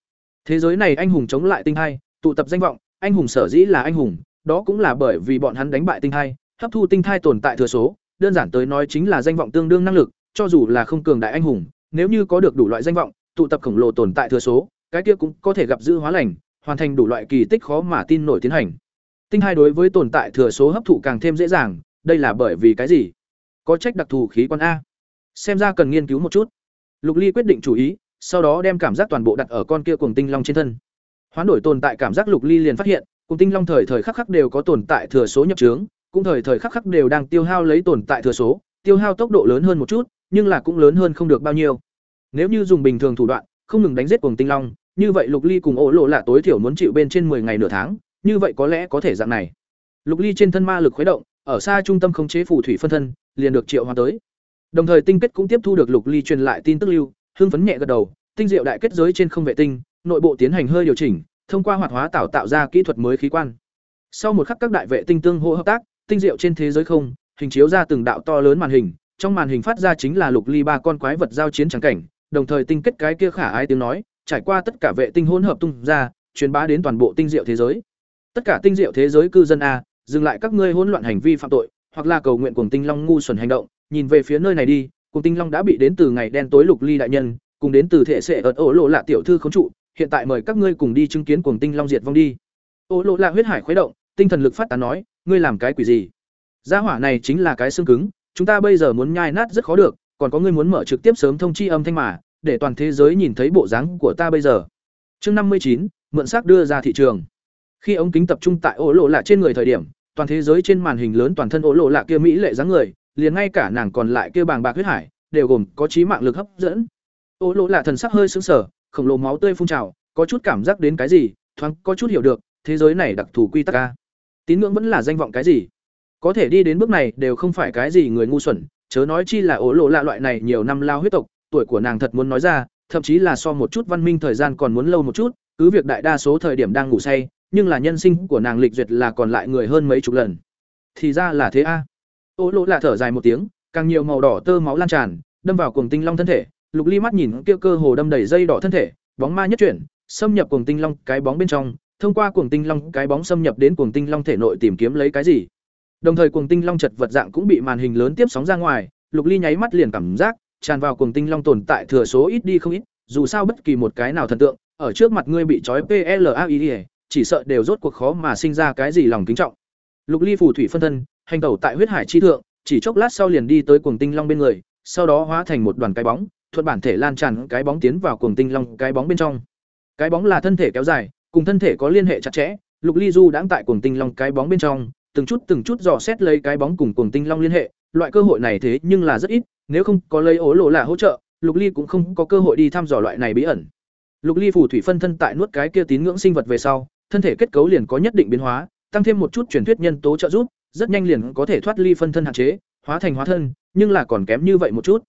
Thế giới này anh hùng chống lại tinh hai, tụ tập danh vọng, anh hùng sở dĩ là anh hùng, đó cũng là bởi vì bọn hắn đánh bại tinh hai, hấp thu tinh thai tồn tại thừa số, đơn giản tới nói chính là danh vọng tương đương năng lực, cho dù là không cường đại anh hùng, nếu như có được đủ loại danh vọng, tụ tập khổng lồ tồn tại thừa số, cái kia cũng có thể gặp dư hóa lành, hoàn thành đủ loại kỳ tích khó mà tin nổi tiến hành. Tinh hai đối với tồn tại thừa số hấp thụ càng thêm dễ dàng, đây là bởi vì cái gì? Có trách đặc thù khí quan a. Xem ra cần nghiên cứu một chút. Lục Ly quyết định chủ ý, sau đó đem cảm giác toàn bộ đặt ở con kia cuồng tinh long trên thân. Hoán đổi tồn tại cảm giác Lục Ly liền phát hiện, cuồng tinh long thời thời khắc khắc đều có tồn tại thừa số nhập trướng, cũng thời thời khắc khắc đều đang tiêu hao lấy tồn tại thừa số, tiêu hao tốc độ lớn hơn một chút, nhưng là cũng lớn hơn không được bao nhiêu. Nếu như dùng bình thường thủ đoạn, không ngừng đánh giết cuồng tinh long, như vậy Lục Ly cùng Ô Lộ là tối thiểu muốn chịu bên trên 10 ngày nửa tháng, như vậy có lẽ có thể dạng này. Lục Ly trên thân ma lực khuấy động, ở xa trung tâm khống chế phù thủy phân thân, liền được triệu hóa tới. Đồng thời tinh kết cũng tiếp thu được Lục Ly truyền lại tin tức lưu, hưng phấn nhẹ gật đầu, tinh diệu đại kết giới trên không vệ tinh, nội bộ tiến hành hơi điều chỉnh, thông qua hoạt hóa tạo tạo ra kỹ thuật mới khí quan. Sau một khắc các đại vệ tinh tương hỗ hợp tác, tinh diệu trên thế giới không, hình chiếu ra từng đạo to lớn màn hình, trong màn hình phát ra chính là Lục Ly ba con quái vật giao chiến trắng cảnh, đồng thời tinh kết cái kia khả ái tiếng nói, trải qua tất cả vệ tinh hỗn hợp tung ra, truyền bá đến toàn bộ tinh diệu thế giới. Tất cả tinh diệu thế giới cư dân a, dừng lại các ngươi hỗn loạn hành vi phạm tội, hoặc là cầu nguyện cùng tinh long ngu xuẩn hành động, nhìn về phía nơi này đi, cùng tinh long đã bị đến từ ngày đen tối lục ly đại nhân, cùng đến từ thể sẽ ợt ổ lộ lạ tiểu thư khống trụ, hiện tại mời các ngươi cùng đi chứng kiến cuồng tinh long diệt vong đi. Ổ lộ lạ huyết hải khuấy động, tinh thần lực phát tán nói, ngươi làm cái quỷ gì? Gia hỏa này chính là cái xương cứng, chúng ta bây giờ muốn nhai nát rất khó được, còn có ngươi muốn mở trực tiếp sớm thông chi âm thanh mà, để toàn thế giới nhìn thấy bộ dáng của ta bây giờ. Chương năm mươi chín mượn xác đưa ra thị trường. Khi ống kính tập trung tại ổ lộ lạ trên người thời điểm, toàn thế giới trên màn hình lớn toàn thân ổ lộ lạ kia mỹ lệ dáng người, liền ngay cả nàng còn lại kia bàng bạc huyết hải, đều gồm có trí mạng lực hấp dẫn. Ổ lộ lạ thần sắc hơi sững sờ, khổng lồ máu tươi phun trào, có chút cảm giác đến cái gì, thoáng có chút hiểu được, thế giới này đặc thù quy tắc a. Tín ngưỡng vẫn là danh vọng cái gì? Có thể đi đến bước này đều không phải cái gì người ngu xuẩn, chớ nói chi là ổ lộ lạ loại này nhiều năm lao huyết tộc, tuổi của nàng thật muốn nói ra, thậm chí là so một chút văn minh thời gian còn muốn lâu một chút, cứ việc đại đa số thời điểm đang ngủ say, nhưng là nhân sinh của nàng lịch duyệt là còn lại người hơn mấy chục lần. Thì ra là thế a. Ô lỗ lạ thở dài một tiếng, càng nhiều màu đỏ tơ máu lan tràn, đâm vào cuồng tinh long thân thể, Lục Ly mắt nhìn kia cơ hồ đâm đầy dây đỏ thân thể, bóng ma nhất chuyển, xâm nhập cuồng tinh long cái bóng bên trong, thông qua cuồng tinh long cái bóng xâm nhập đến cuồng tinh long thể nội tìm kiếm lấy cái gì. Đồng thời cuồng tinh long chật vật dạng cũng bị màn hình lớn tiếp sóng ra ngoài, Lục Ly nháy mắt liền cảm giác, tràn vào cuồng tinh long tồn tại thừa số ít đi không ít, dù sao bất kỳ một cái nào thần tượng, ở trước mặt ngươi bị trói PLAI, chỉ sợ đều rốt cuộc khó mà sinh ra cái gì lòng kính trọng. Lục Ly phù thủy phân thân, hành tẩu tại huyết hải chi thượng, chỉ chốc lát sau liền đi tới cuồng tinh long bên người, sau đó hóa thành một đoàn cái bóng, thuận bản thể lan tràn cái bóng tiến vào cuồng tinh long cái bóng bên trong. Cái bóng là thân thể kéo dài, cùng thân thể có liên hệ chặt chẽ, Lục Ly Du đang tại cuồng tinh long cái bóng bên trong, từng chút từng chút dò xét lấy cái bóng cùng cuồng tinh long liên hệ, loại cơ hội này thế nhưng là rất ít, nếu không có lấy ố lộ là hỗ trợ, Lục Ly cũng không có cơ hội đi thăm dò loại này bí ẩn. Lục Ly phù thủy phân thân tại nuốt cái kia tín ngưỡng sinh vật về sau, thân thể kết cấu liền có nhất định biến hóa, tăng thêm một chút truyền thuyết nhân tố trợ giúp, rất nhanh liền có thể thoát ly phân thân hạn chế, hóa thành hóa thân, nhưng là còn kém như vậy một chút.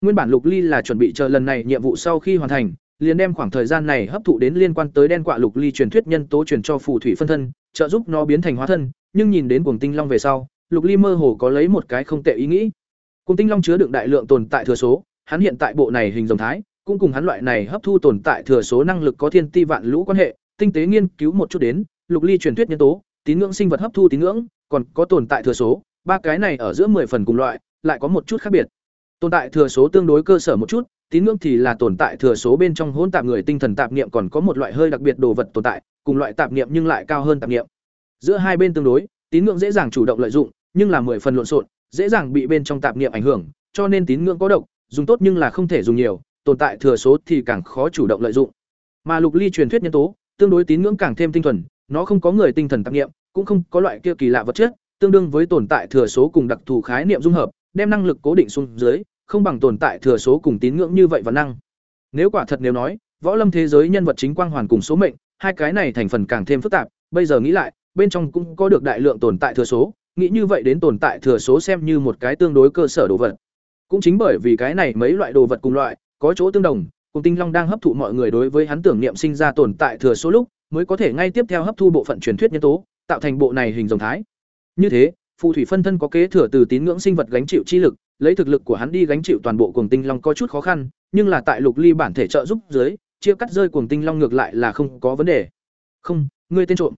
Nguyên bản Lục Ly là chuẩn bị chờ lần này nhiệm vụ sau khi hoàn thành, liền đem khoảng thời gian này hấp thụ đến liên quan tới đen quạ Lục Ly truyền thuyết nhân tố truyền cho phù thủy phân thân, trợ giúp nó biến thành hóa thân, nhưng nhìn đến cuồng tinh long về sau, Lục Ly mơ hồ có lấy một cái không tệ ý nghĩ. Cuồng tinh long chứa đựng đại lượng tồn tại thừa số, hắn hiện tại bộ này hình rồng thái, cũng cùng hắn loại này hấp thu tồn tại thừa số năng lực có thiên ti vạn lũ quan hệ, tinh tế nghiên cứu một chút đến, lục ly truyền thuyết nhân tố, tín ngưỡng sinh vật hấp thu tín ngưỡng, còn có tồn tại thừa số, ba cái này ở giữa 10 phần cùng loại, lại có một chút khác biệt. Tồn tại thừa số tương đối cơ sở một chút, tín ngưỡng thì là tồn tại thừa số bên trong hỗn tạp người tinh thần tạp niệm còn có một loại hơi đặc biệt đồ vật tồn tại, cùng loại tạp niệm nhưng lại cao hơn tạp niệm. Giữa hai bên tương đối, tín ngưỡng dễ dàng chủ động lợi dụng, nhưng là 10 phần lộn xộn, dễ dàng bị bên trong tạp niệm ảnh hưởng, cho nên tín ngưỡng có độc, dùng tốt nhưng là không thể dùng nhiều, tồn tại thừa số thì càng khó chủ động lợi dụng. Mà lục ly truyền thuyết nhân tố, tương đối tín ngưỡng càng thêm tinh thuần, nó không có người tinh thần tạp niệm, cũng không có loại kia kỳ lạ vật chất, tương đương với tồn tại thừa số cùng đặc thù khái niệm dung hợp, đem năng lực cố định xuống dưới, không bằng tồn tại thừa số cùng tín ngưỡng như vậy và năng. Nếu quả thật nếu nói, võ lâm thế giới nhân vật chính quang hoàn cùng số mệnh, hai cái này thành phần càng thêm phức tạp, bây giờ nghĩ lại, bên trong cũng có được đại lượng tồn tại thừa số, nghĩ như vậy đến tồn tại thừa số xem như một cái tương đối cơ sở đồ vật. Cũng chính bởi vì cái này mấy loại đồ vật cùng loại, có chỗ tương đồng, cùng Tinh Long đang hấp thụ mọi người đối với hắn tưởng niệm sinh ra tồn tại thừa số lúc, mới có thể ngay tiếp theo hấp thu bộ phận truyền thuyết nhân tố, tạo thành bộ này hình rồng thái. Như thế, phù thủy phân thân có kế thừa từ tín ngưỡng sinh vật gánh chịu chi lực, lấy thực lực của hắn đi gánh chịu toàn bộ cuồng tinh long có chút khó khăn, nhưng là tại Lục Ly bản thể trợ giúp dưới, chia cắt rơi cuồng tinh long ngược lại là không có vấn đề. Không, ngươi tên trộm.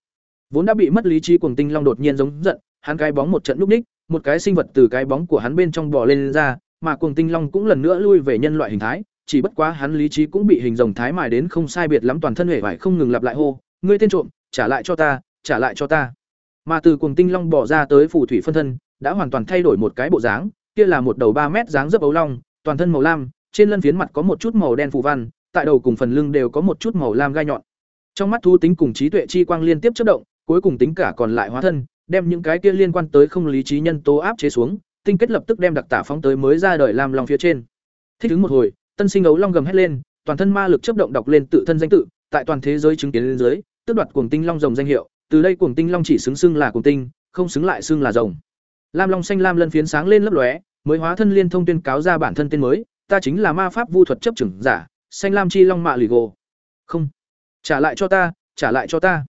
Vốn đã bị mất lý trí cuồng tinh long đột nhiên giống giận, hắn cái bóng một trận lúc ních, một cái sinh vật từ cái bóng của hắn bên trong bò lên, lên ra, mà cuồng tinh long cũng lần nữa lui về nhân loại hình thái, chỉ bất quá hắn lý trí cũng bị hình rồng thái mài đến không sai biệt lắm toàn thân hể vải không ngừng lặp lại hô, ngươi tên trộm, trả lại cho ta, trả lại cho ta. Mà từ cuồng tinh long bỏ ra tới phù thủy phân thân, đã hoàn toàn thay đổi một cái bộ dáng, kia là một đầu ba mét dáng dấp ấu long, toàn thân màu lam, trên lân phiến mặt có một chút màu đen phù văn, tại đầu cùng phần lưng đều có một chút màu lam gai nhọn. Trong mắt thú tính cùng trí tuệ chi quang liên tiếp chớp động, cuối cùng tính cả còn lại hóa thân, đem những cái kia liên quan tới không lý trí nhân tố áp chế xuống, tinh kết lập tức đem đặc tả phóng tới mới ra đời lam long phía trên. Thích ứng một hồi, tân sinh ấu long gầm hét lên, toàn thân ma lực chớp động đọc lên tự thân danh tự, tại toàn thế giới chứng kiến lên dưới, tước đoạt cuồng tinh long rồng danh hiệu, từ đây cuồng tinh long chỉ xứng xưng là cuồng tinh, không xứng lại xưng là rồng. Lam long xanh lam lân phiến sáng lên lấp lóe, mới hóa thân liên thông tuyên cáo ra bản thân tên mới, ta chính là ma pháp vu thuật chấp trưởng giả, xanh lam chi long mạ lì gồ. Không, trả lại cho ta, trả lại cho ta.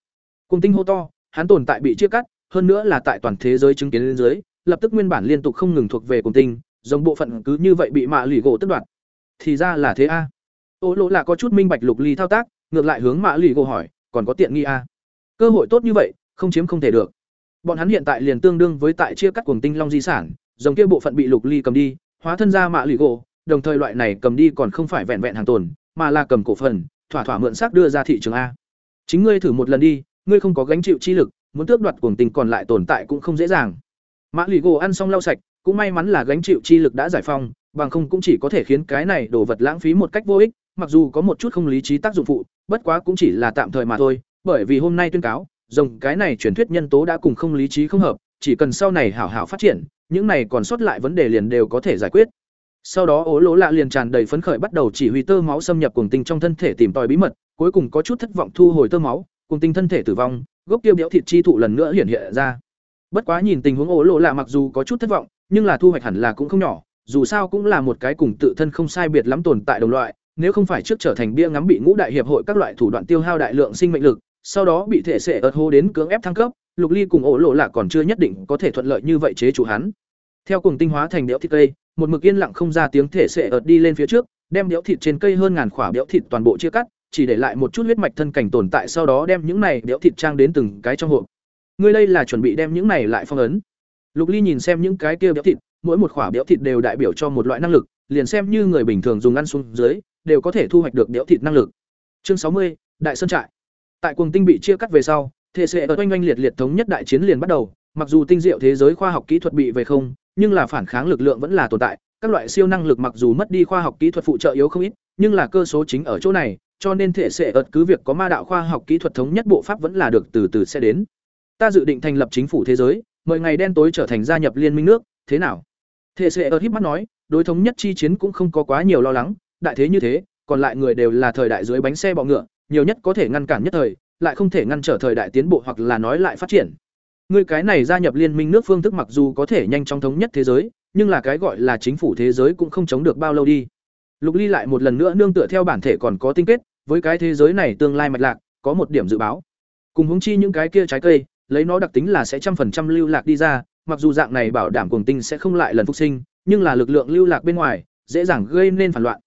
Cùng tinh hô to, hắn tồn tại bị chia cắt, hơn nữa là tại toàn thế giới chứng kiến lên dưới, lập tức nguyên bản liên tục không ngừng thuộc về cùng tinh, dòng bộ phận cứ như vậy bị mạ lì gỗ tước đoạt. Thì ra là thế a. Ô lỗ là có chút minh bạch lục ly thao tác, ngược lại hướng mạ lì gỗ hỏi, còn có tiện nghi a? Cơ hội tốt như vậy, không chiếm không thể được. Bọn hắn hiện tại liền tương đương với tại chia cắt cuồng tinh long di sản, dòng kia bộ phận bị lục ly cầm đi, hóa thân ra mạ lì gỗ, đồng thời loại này cầm đi còn không phải vẹn vẹn hàng tồn, mà là cầm cổ phần, thỏa thỏa mượn xác đưa ra thị trường a. Chính ngươi thử một lần đi, ngươi không có gánh chịu chi lực, muốn tước đoạt cuồng tình còn lại tồn tại cũng không dễ dàng. Mã Lỷ Gỗ ăn xong lau sạch, cũng may mắn là gánh chịu chi lực đã giải phong, bằng không cũng chỉ có thể khiến cái này đồ vật lãng phí một cách vô ích, mặc dù có một chút không lý trí tác dụng phụ, bất quá cũng chỉ là tạm thời mà thôi, bởi vì hôm nay tuyên cáo, rồng cái này truyền thuyết nhân tố đã cùng không lý trí không hợp, chỉ cần sau này hảo hảo phát triển, những này còn sót lại vấn đề liền đều có thể giải quyết. Sau đó Ố Lỗ Lạ liền tràn đầy phấn khởi bắt đầu chỉ huy tơ máu xâm nhập cuồng tinh trong thân thể tìm tòi bí mật, cuối cùng có chút thất vọng thu hồi tơ máu, cùng tinh thân thể tử vong, gốc tiêu béo thịt chi thụ lần nữa hiện hiện ra. Bất quá nhìn tình huống Ố lộ Lạ mặc dù có chút thất vọng, nhưng là thu hoạch hẳn là cũng không nhỏ, dù sao cũng là một cái cùng tự thân không sai biệt lắm tồn tại đồng loại, nếu không phải trước trở thành bia ngắm bị ngũ đại hiệp hội các loại thủ đoạn tiêu hao đại lượng sinh mệnh lực, sau đó bị thể xệ ợt hô đến cưỡng ép thăng cấp, Lục Ly cùng ổ lộ lạ còn chưa nhất định có thể thuận lợi như vậy chế chủ hắn. Theo cùng tinh hóa thành đẽo thịt cây, một mực yên lặng không ra tiếng thể xệ ợt đi lên phía trước, đem đẽo thịt trên cây hơn ngàn khỏa đẽo thịt toàn bộ chia cắt, chỉ để lại một chút huyết mạch thân cảnh tồn tại sau đó đem những này đẽo thịt trang đến từng cái trong hộp. Ngươi đây là chuẩn bị đem những này lại phong ấn. Lục Ly nhìn xem những cái kia đẽo thịt, mỗi một khỏa đẽo thịt đều đại biểu cho một loại năng lực, liền xem như người bình thường dùng ăn xuống dưới, đều có thể thu hoạch được đẽo thịt năng lực. Chương sáu mươi Đại Sơn trại. Tại cuồng tinh bị chia cắt về sau, thể sẽ ở oanh oanh liệt liệt thống nhất đại chiến liền bắt đầu, mặc dù tinh diệu thế giới khoa học kỹ thuật bị về không, nhưng là phản kháng lực lượng vẫn là tồn tại, các loại siêu năng lực mặc dù mất đi khoa học kỹ thuật phụ trợ yếu không ít, nhưng là cơ số chính ở chỗ này, cho nên thể sẽ ợt cứ việc có ma đạo khoa học kỹ thuật thống nhất bộ pháp vẫn là được từ từ sẽ đến. Ta dự định thành lập chính phủ thế giới, mời ngày đen tối trở thành gia nhập liên minh nước, thế nào? Thể sẽ ợt híp mắt nói, đối thống nhất chi chiến cũng không có quá nhiều lo lắng, đại thế như thế, còn lại người đều là thời đại dưới bánh xe bọ ngựa, nhiều nhất có thể ngăn cản nhất thời, lại không thể ngăn trở thời đại tiến bộ hoặc là nói lại phát triển. Ngươi cái này gia nhập liên minh nước phương thức mặc dù có thể nhanh chóng thống nhất thế giới, nhưng là cái gọi là chính phủ thế giới cũng không chống được bao lâu đi. Lục Ly lại một lần nữa nương tựa theo bản thể còn có tinh kết, với cái thế giới này tương lai mạch lạc, có một điểm dự báo. Cùng hướng chi những cái kia trái cây, lấy nó đặc tính là sẽ trăm phần trăm lưu lạc đi ra, mặc dù dạng này bảo đảm cuồng tinh sẽ không lại lần phục sinh, nhưng là lực lượng lưu lạc bên ngoài, dễ dàng gây nên phản loạn.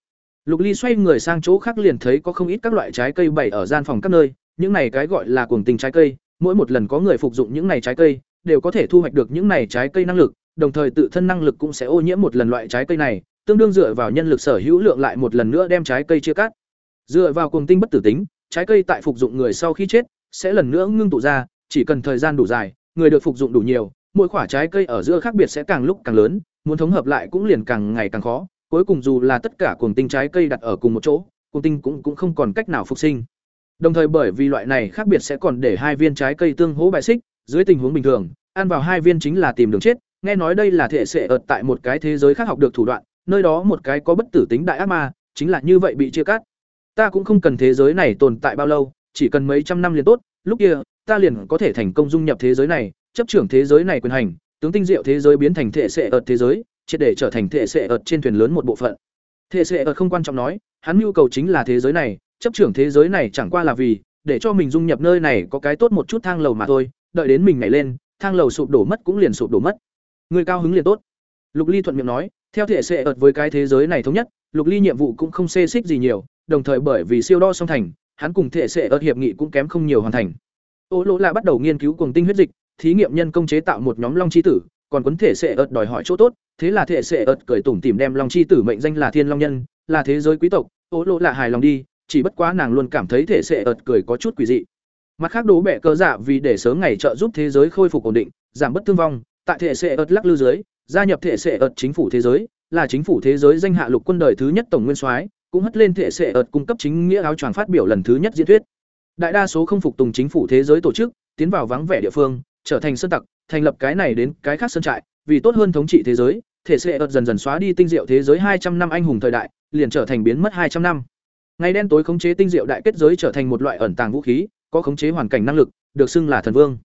Lục Ly xoay người sang chỗ khác liền thấy có không ít các loại trái cây bày ở gian phòng các nơi, những này cái gọi là cuồng tinh trái cây, mỗi một lần có người phục dụng những này trái cây, đều có thể thu hoạch được những này trái cây năng lực, đồng thời tự thân năng lực cũng sẽ ô nhiễm một lần loại trái cây này, tương đương dựa vào nhân lực sở hữu lượng lại một lần nữa đem trái cây chia cắt. Dựa vào cuồng tinh bất tử tính, trái cây tại phục dụng người sau khi chết sẽ lần nữa ngưng tụ ra, chỉ cần thời gian đủ dài, người được phục dụng đủ nhiều, mỗi quả trái cây ở giữa khác biệt sẽ càng lúc càng lớn, muốn thống hợp lại cũng liền càng ngày càng khó, cuối cùng dù là tất cả cuồng tinh trái cây đặt ở cùng một chỗ, cuồng tinh cũng cũng không còn cách nào phục sinh. Đồng thời bởi vì loại này khác biệt sẽ còn để hai viên trái cây tương hỗ bại xích, dưới tình huống bình thường, ăn vào hai viên chính là tìm đường chết, nghe nói đây là thể sẽ ở tại một cái thế giới khác học được thủ đoạn, nơi đó một cái có bất tử tính đại ác ma, chính là như vậy bị chia cắt. Ta cũng không cần thế giới này tồn tại bao lâu, chỉ cần mấy trăm năm liền tốt, lúc kia, ta liền có thể thành công dung nhập thế giới này, chấp trưởng thế giới này quyền hành, tướng tinh diệu thế giới biến thành thể sệ ợt thế giới, triệt để trở thành thể sệ ợt trên thuyền lớn một bộ phận. Thể sệ ợt không quan trọng nói, hắn nhu cầu chính là thế giới này, chấp trưởng thế giới này chẳng qua là vì để cho mình dung nhập nơi này có cái tốt một chút thang lầu mà thôi, đợi đến mình nhảy lên, thang lầu sụp đổ mất cũng liền sụp đổ mất. Người cao hứng liền tốt. Lục Ly thuận miệng nói, theo thể sệ ợt với cái thế giới này thống nhất, Lục Ly nhiệm vụ cũng không xê xích gì nhiều, đồng thời bởi vì siêu đo song thành, hắn cùng thể sẽ ớt hiệp nghị cũng kém không nhiều hoàn thành. Ô Lỗ là bắt đầu nghiên cứu cuồng tinh huyết dịch, thí nghiệm nhân công chế tạo một nhóm long chi tử, còn quấn thể sẽ ợt đòi hỏi chỗ tốt, thế là thể sẽ ợt cười tủm tìm đem long chi tử mệnh danh là thiên long nhân, là thế giới quý tộc, Ô Lỗ là hài lòng đi, chỉ bất quá nàng luôn cảm thấy thể sẽ ợt cười có chút quỷ dị. Mặt khác đố bẻ cơ dạ vì để sớm ngày trợ giúp thế giới khôi phục ổn định, giảm bất thương vong, tại thể sẽ ợt lắc lư dưới, gia nhập thể sẽ ợt chính phủ thế giới, là chính phủ thế giới danh hạ lục quân đời thứ nhất tổng nguyên soái, cũng hất lên thể sẽ ợt cung cấp chính nghĩa áo choàng phát biểu lần thứ nhất diễn thuyết. Đại đa số không phục tùng chính phủ thế giới tổ chức, tiến vào vắng vẻ địa phương, trở thành sơn tặc, thành lập cái này đến cái khác sơn trại, vì tốt hơn thống trị thế giới, thể sẽ ợt dần dần xóa đi tinh diệu thế giới hai trăm năm anh hùng thời đại, liền trở thành biến mất hai trăm năm. Ngày đen tối khống chế tinh diệu đại kết giới trở thành một loại ẩn tàng vũ khí, có khống chế hoàn cảnh năng lực, được xưng là thần vương.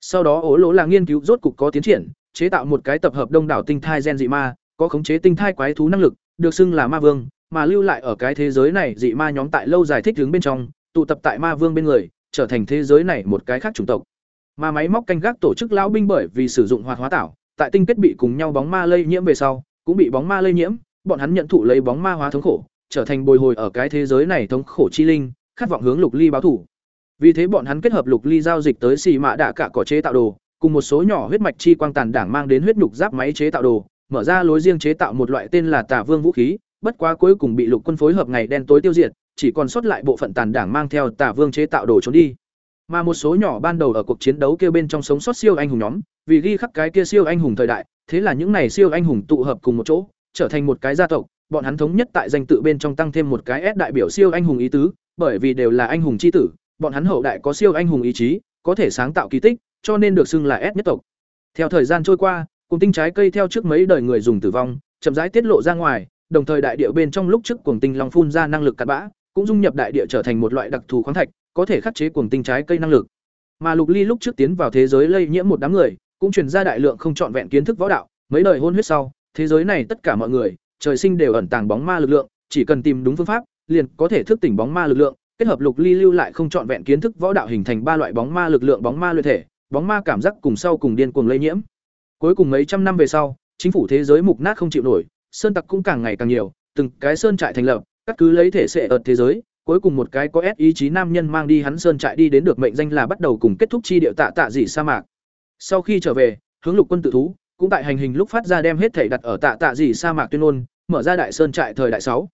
Sau đó ố lỗ là nghiên cứu rốt cục có tiến triển, chế tạo một cái tập hợp đông đảo tinh thai gen dị ma, có khống chế tinh thai quái thú năng lực, được xưng là ma vương, mà lưu lại ở cái thế giới này dị ma nhóm tại lâu dài thích đứng bên trong, tụ tập tại ma vương bên người, trở thành thế giới này một cái khác chủng tộc. Mà máy móc canh gác tổ chức lão binh bởi vì sử dụng hoạt hóa tảo, tại tinh kết bị cùng nhau bóng ma lây nhiễm về sau, cũng bị bóng ma lây nhiễm, bọn hắn nhận thụ lấy bóng ma hóa thống khổ, trở thành bồi hồi ở cái thế giới này thống khổ chi linh, khát vọng hướng Lục Ly báo thủ. Vì thế bọn hắn kết hợp Lục Ly giao dịch tới xì mạ đạ cả cỏ chế tạo đồ, cùng một số nhỏ huyết mạch chi quang tàn đảng mang đến huyết nhục giáp máy chế tạo đồ, mở ra lối riêng chế tạo một loại tên là Tà Vương vũ khí, bất quá cuối cùng bị Lục quân phối hợp ngày đen tối tiêu diệt, chỉ còn sót lại bộ phận tàn đảng mang theo Tả Vương chế tạo đồ trốn đi. Mà một số nhỏ ban đầu ở cuộc chiến đấu kia bên trong sống sót siêu anh hùng nhóm, vì ghi khắc cái kia siêu anh hùng thời đại, thế là những này siêu anh hùng tụ hợp cùng một chỗ, trở thành một cái gia tộc, bọn hắn thống nhất tại danh tự bên trong tăng thêm một cái S đại biểu siêu anh hùng ý tứ, bởi vì đều là anh hùng chi tử, bọn hắn hậu đại có siêu anh hùng ý chí, có thể sáng tạo kỳ tích, cho nên được xưng là S nhất tộc. Theo thời gian trôi qua, cùng tinh trái cây theo trước mấy đời người dùng tử vong, chậm rãi tiết lộ ra ngoài, đồng thời đại địa bên trong lúc trước cuồng tinh long phun ra năng lực cặn bã, cũng dung nhập đại địa trở thành một loại đặc thù khoáng thạch, có thể khắc chế cuồng tinh trái cây năng lực. Mà Lục Ly lúc trước tiến vào thế giới lây nhiễm một đám người, cũng truyền ra đại lượng không trọn vẹn kiến thức võ đạo, mấy đời hôn huyết sau, thế giới này tất cả mọi người, trời sinh đều ẩn tàng bóng ma lực lượng, chỉ cần tìm đúng phương pháp, liền có thể thức tỉnh bóng ma lực lượng, kết hợp Lục Ly lưu lại không trọn vẹn kiến thức võ đạo hình thành ba loại bóng ma lực lượng bóng ma luyện thể, bóng ma cảm giác cùng sau cùng điên cuồng lây nhiễm. Cuối cùng mấy trăm năm về sau, chính phủ thế giới mục nát không chịu nổi, sơn tặc cũng càng ngày càng nhiều, từng cái sơn trại thành lập, cắt cứ lấy thể sệ ợt thế giới, cuối cùng một cái có ép ý chí nam nhân mang đi hắn sơn trại đi đến được mệnh danh là bắt đầu cùng kết thúc chi điệu tạ tạ dị sa mạc. Sau khi trở về, hướng lục quân tự thú, cũng tại hành hình lúc phát ra đem hết thể đặt ở tạ tạ dị sa mạc tuyên ngôn, mở ra đại sơn trại thời đại sáu.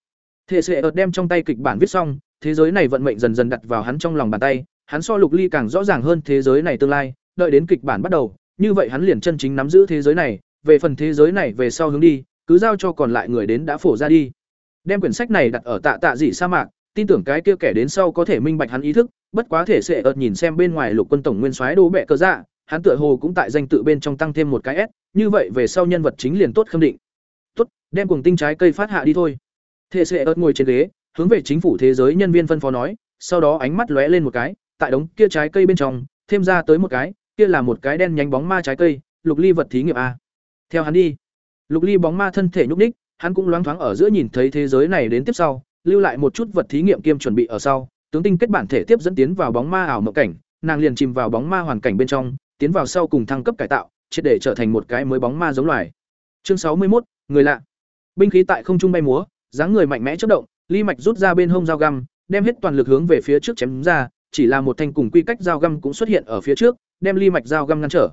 Thể sệ ợt đem trong tay kịch bản viết xong, thế giới này vận mệnh dần dần đặt vào hắn trong lòng bàn tay, hắn so Lục Ly càng rõ ràng hơn thế giới này tương lai, đợi đến kịch bản bắt đầu, như vậy hắn liền chân chính nắm giữ thế giới này, về phần thế giới này về sau hướng đi, cứ giao cho còn lại người đến đã phổ ra đi. Đem quyển sách này đặt ở tạ tạ dị sa mạc, tin tưởng cái kia kẻ đến sau có thể minh bạch hắn ý thức, bất quá thể sẽ ợt nhìn xem bên ngoài Lục Quân tổng nguyên soái đố bệ cơ dạ, hắn tựa hồ cũng tại danh tự bên trong tăng thêm một cái S, như vậy về sau nhân vật chính liền tốt khâm định. Tốt, đem cùng tinh trái cây phát hạ đi thôi. Thể sẽ ợt ngồi trên ghế, hướng về chính phủ thế giới nhân viên phân phó nói, sau đó ánh mắt lóe lên một cái, tại đống kia trái cây bên trong, thêm ra tới một cái, kia là một cái đen nhánh bóng ma trái cây, Lục Ly vật thí nghiệm a. Theo hắn đi. Lục Ly bóng ma thân thể nhúc nhích, hắn cũng loáng thoáng ở giữa nhìn thấy thế giới này đến tiếp sau, lưu lại một chút vật thí nghiệm kiêm chuẩn bị ở sau, tướng tinh kết bản thể tiếp dẫn tiến vào bóng ma ảo mộng cảnh, nàng liền chìm vào bóng ma hoàn cảnh bên trong, tiến vào sau cùng thăng cấp cải tạo, triệt để trở thành một cái mới bóng ma giống loài. Chương sáu mươi một, người lạ. Binh khí tại không trung bay múa, dáng người mạnh mẽ chớp động, Ly Mạch rút ra bên hông dao găm, đem hết toàn lực hướng về phía trước chém ra, chỉ là một thanh cùng quy cách dao găm cũng xuất hiện ở phía trước, đem Ly Mạch dao găm ngăn trở.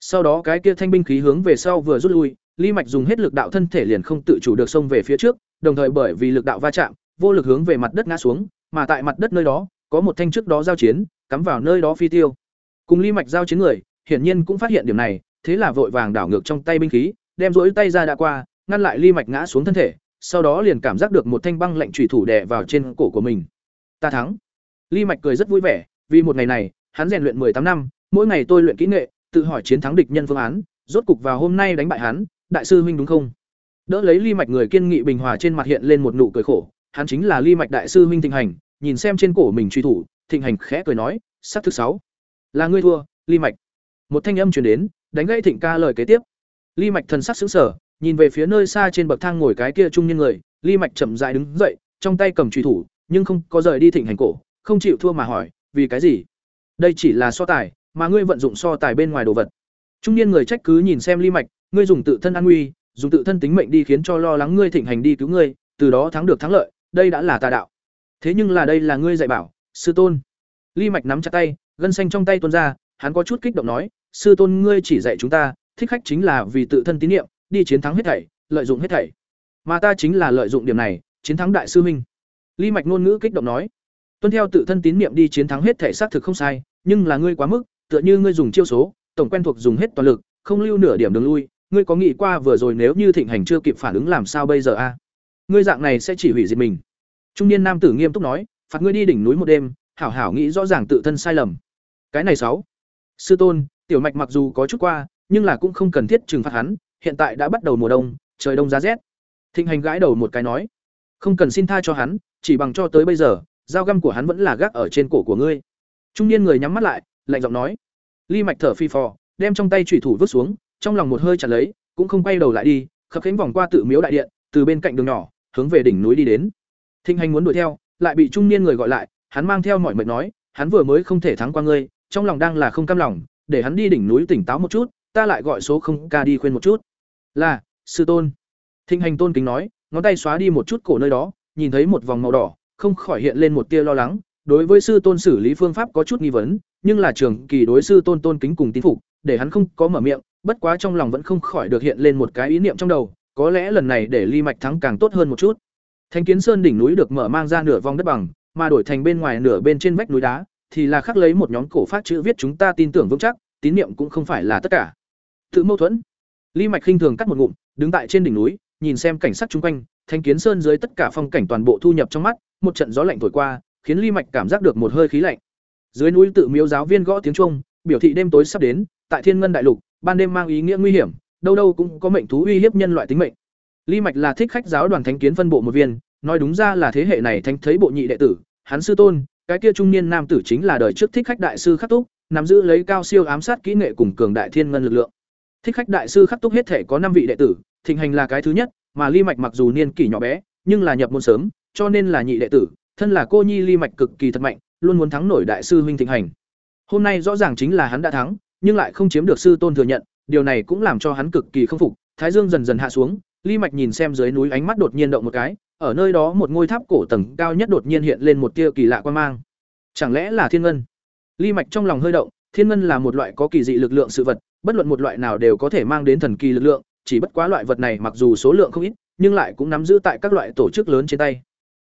Sau đó cái kia thanh binh khí hướng về sau vừa rút lui, Ly Mạch dùng hết lực đạo thân thể liền không tự chủ được xông về phía trước, đồng thời bởi vì lực đạo va chạm, vô lực hướng về mặt đất ngã xuống, mà tại mặt đất nơi đó, có một thanh trước đó giao chiến, cắm vào nơi đó phi tiêu. Cùng Ly Mạch giao chiến người, hiển nhiên cũng phát hiện điểm này, thế là vội vàng đảo ngược trong tay binh khí, đem rỗi tay ra đã qua, ngăn lại Ly Mạch ngã xuống thân thể, sau đó liền cảm giác được một thanh băng lạnh chủy thủ đè vào trên cổ của mình. Ta thắng. Ly Mạch cười rất vui vẻ, vì một ngày này, hắn rèn luyện tám năm, mỗi ngày tôi luyện kỹ nghệ, tự hỏi chiến thắng địch nhân phương án, rốt cục vào hôm nay đánh bại hắn, đại sư huynh đúng không? Đỡ lấy Ly Mạch người kiên nghị bình hòa trên mặt hiện lên một nụ cười khổ, hắn chính là Ly Mạch đại sư huynh Thịnh Hành, nhìn xem trên cổ mình truy thủ, Thịnh Hành khẽ cười nói, "Sắp thứ sáu, là ngươi thua, Ly Mạch." Một thanh âm truyền đến, đánh gãy Thịnh ca lời kế tiếp. Ly Mạch thần sắc sững sờ, nhìn về phía nơi xa trên bậc thang ngồi cái kia trung niên người, Ly Mạch chậm rãi đứng dậy, trong tay cầm truy thủ, nhưng không có rời đi Thịnh Hành cổ, không chịu thua mà hỏi, "Vì cái gì?" Đây chỉ là so tài, mà ngươi vận dụng so tài bên ngoài đồ vật. Trung niên người trách cứ nhìn xem Ly Mạch, ngươi dùng tự thân an nguy, dùng tự thân tính mệnh đi khiến cho lo lắng ngươi thịnh hành đi cứu ngươi, từ đó thắng được thắng lợi, đây đã là tà đạo. Thế nhưng là đây là ngươi dạy bảo, sư tôn. Ly Mạch nắm chặt tay, gân xanh trong tay tuôn ra, hắn có chút kích động nói, sư tôn ngươi chỉ dạy chúng ta, thích khách chính là vì tự thân tín niệm, đi chiến thắng hết thảy, lợi dụng hết thảy. Mà ta chính là lợi dụng điểm này, chiến thắng đại sư minh. Ly Mạch ngôn ngữ kích động nói, tuân theo tự thân tín niệm đi chiến thắng hết thảy xác thực không sai, nhưng là ngươi quá mức, tựa như ngươi dùng chiêu số, tổng quen thuộc dùng hết toàn lực, không lưu nửa điểm đường lui, ngươi có nghĩ qua vừa rồi nếu như Thịnh Hành chưa kịp phản ứng làm sao bây giờ a? Ngươi dạng này sẽ chỉ hủy diệt mình. Trung niên nam tử nghiêm túc nói, phạt ngươi đi đỉnh núi một đêm, hảo hảo nghĩ rõ ràng tự thân sai lầm. Cái này sáu. Sư tôn, tiểu mạch mặc dù có chút qua, nhưng là cũng không cần thiết trừng phạt hắn, hiện tại đã bắt đầu mùa đông, trời đông giá rét. Thịnh Hành gãi đầu một cái nói, không cần xin tha cho hắn, chỉ bằng cho tới bây giờ, dao găm của hắn vẫn là gác ở trên cổ của ngươi. Trung niên người nhắm mắt lại, lạnh giọng nói. Ly Mạch thở phi phò, đem trong tay thủy thủ vứt xuống, trong lòng một hơi chặt lấy, cũng không quay đầu lại đi, khập khiễng vòng qua tự miếu đại điện, từ bên cạnh đường nhỏ, hướng về đỉnh núi đi đến. Thinh Hành muốn đuổi theo, lại bị trung niên người gọi lại, hắn mang theo mọi mệt nói, hắn vừa mới không thể thắng qua ngươi, trong lòng đang là không cam lòng, để hắn đi đỉnh núi tỉnh táo một chút, ta lại gọi số không ca đi khuyên một chút. Là, sư tôn. Thinh Hành tôn kính nói, ngón tay xóa đi một chút cổ nơi đó, nhìn thấy một vòng màu đỏ, không khỏi hiện lên một tia lo lắng, đối với sư tôn xử lý phương pháp có chút nghi vấn, nhưng là trường kỳ đối sư tôn tôn kính cùng tín phục, để hắn không có mở miệng, bất quá trong lòng vẫn không khỏi được hiện lên một cái ý niệm trong đầu, có lẽ lần này để Ly Mạch thắng càng tốt hơn một chút. Thanh Kiến Sơn đỉnh núi được mở mang ra nửa vòng đất bằng, mà đổi thành bên ngoài nửa bên trên vách núi đá, thì là khắc lấy một nhóm cổ phát chữ viết chúng ta tin tưởng vững chắc, tín niệm cũng không phải là tất cả. Tự mâu thuẫn. Ly Mạch khinh thường cắt một ngụm, đứng tại trên đỉnh núi, nhìn xem cảnh sắc chung quanh, Thanh Kiến Sơn dưới tất cả phong cảnh toàn bộ thu nhập trong mắt, một trận gió lạnh thổi qua, khiến Ly Mạch cảm giác được một hơi khí lạnh. Dưới núi tự miếu giáo viên gõ tiếng chuông, biểu thị đêm tối sắp đến, tại Thiên Ngân đại lục, ban đêm mang ý nghĩa nguy hiểm, đâu đâu cũng có mệnh thú uy hiếp nhân loại tính mệnh. Ly Mạch là thích khách giáo đoàn thánh kiến phân bộ một viên, nói đúng ra là thế hệ này thánh thấy bộ nhị đệ tử, hắn sư tôn, cái kia trung niên nam tử chính là đời trước thích khách đại sư Khắc Túc, nắm giữ lấy cao siêu ám sát kỹ nghệ cùng cường đại thiên ngân lực lượng. Thích khách đại sư Khắc Túc hết thể có năm vị đệ tử, thịnh hành là cái thứ nhất, mà Ly Mạch mặc dù niên kỷ nhỏ bé, nhưng là nhập môn sớm, cho nên là nhị đệ tử, thân là cô nhi Ly Mạch cực kỳ thật mạnh, luôn muốn thắng nổi đại sư huynh thịnh hành. Hôm nay rõ ràng chính là hắn đã thắng, nhưng lại không chiếm được sư tôn thừa nhận, điều này cũng làm cho hắn cực kỳ không phục. Thái Dương dần dần hạ xuống, Ly Mạch nhìn xem dưới núi ánh mắt đột nhiên động một cái, ở nơi đó một ngôi tháp cổ tầng cao nhất đột nhiên hiện lên một tia kỳ lạ quan mang. Chẳng lẽ là Thiên Ngân? Ly Mạch trong lòng hơi động, Thiên Ngân là một loại có kỳ dị lực lượng sự vật, bất luận một loại nào đều có thể mang đến thần kỳ lực lượng, chỉ bất quá loại vật này mặc dù số lượng không ít, nhưng lại cũng nắm giữ tại các loại tổ chức lớn trên tay.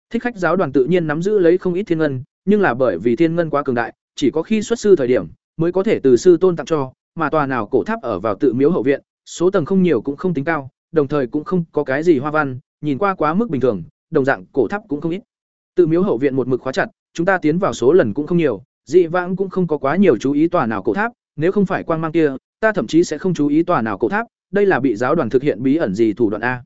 Thích khách giáo đoàn tự nhiên nắm giữ lấy không ít thiên ngân, nhưng là bởi vì thiên ngân quá cường đại, chỉ có khi xuất sư thời điểm mới có thể từ sư tôn tặng cho, mà tòa nào cổ tháp ở vào tự miếu hậu viện, số tầng không nhiều cũng không tính cao, đồng thời cũng không có cái gì hoa văn, nhìn qua quá mức bình thường, đồng dạng cổ tháp cũng không ít. Tự miếu hậu viện một mực khóa chặt, chúng ta tiến vào số lần cũng không nhiều, dị vãng cũng không có quá nhiều chú ý tòa nào cổ tháp, nếu không phải quang mang kia, ta thậm chí sẽ không chú ý tòa nào cổ tháp, đây là bị giáo đoàn thực hiện bí ẩn gì thủ đoạn a.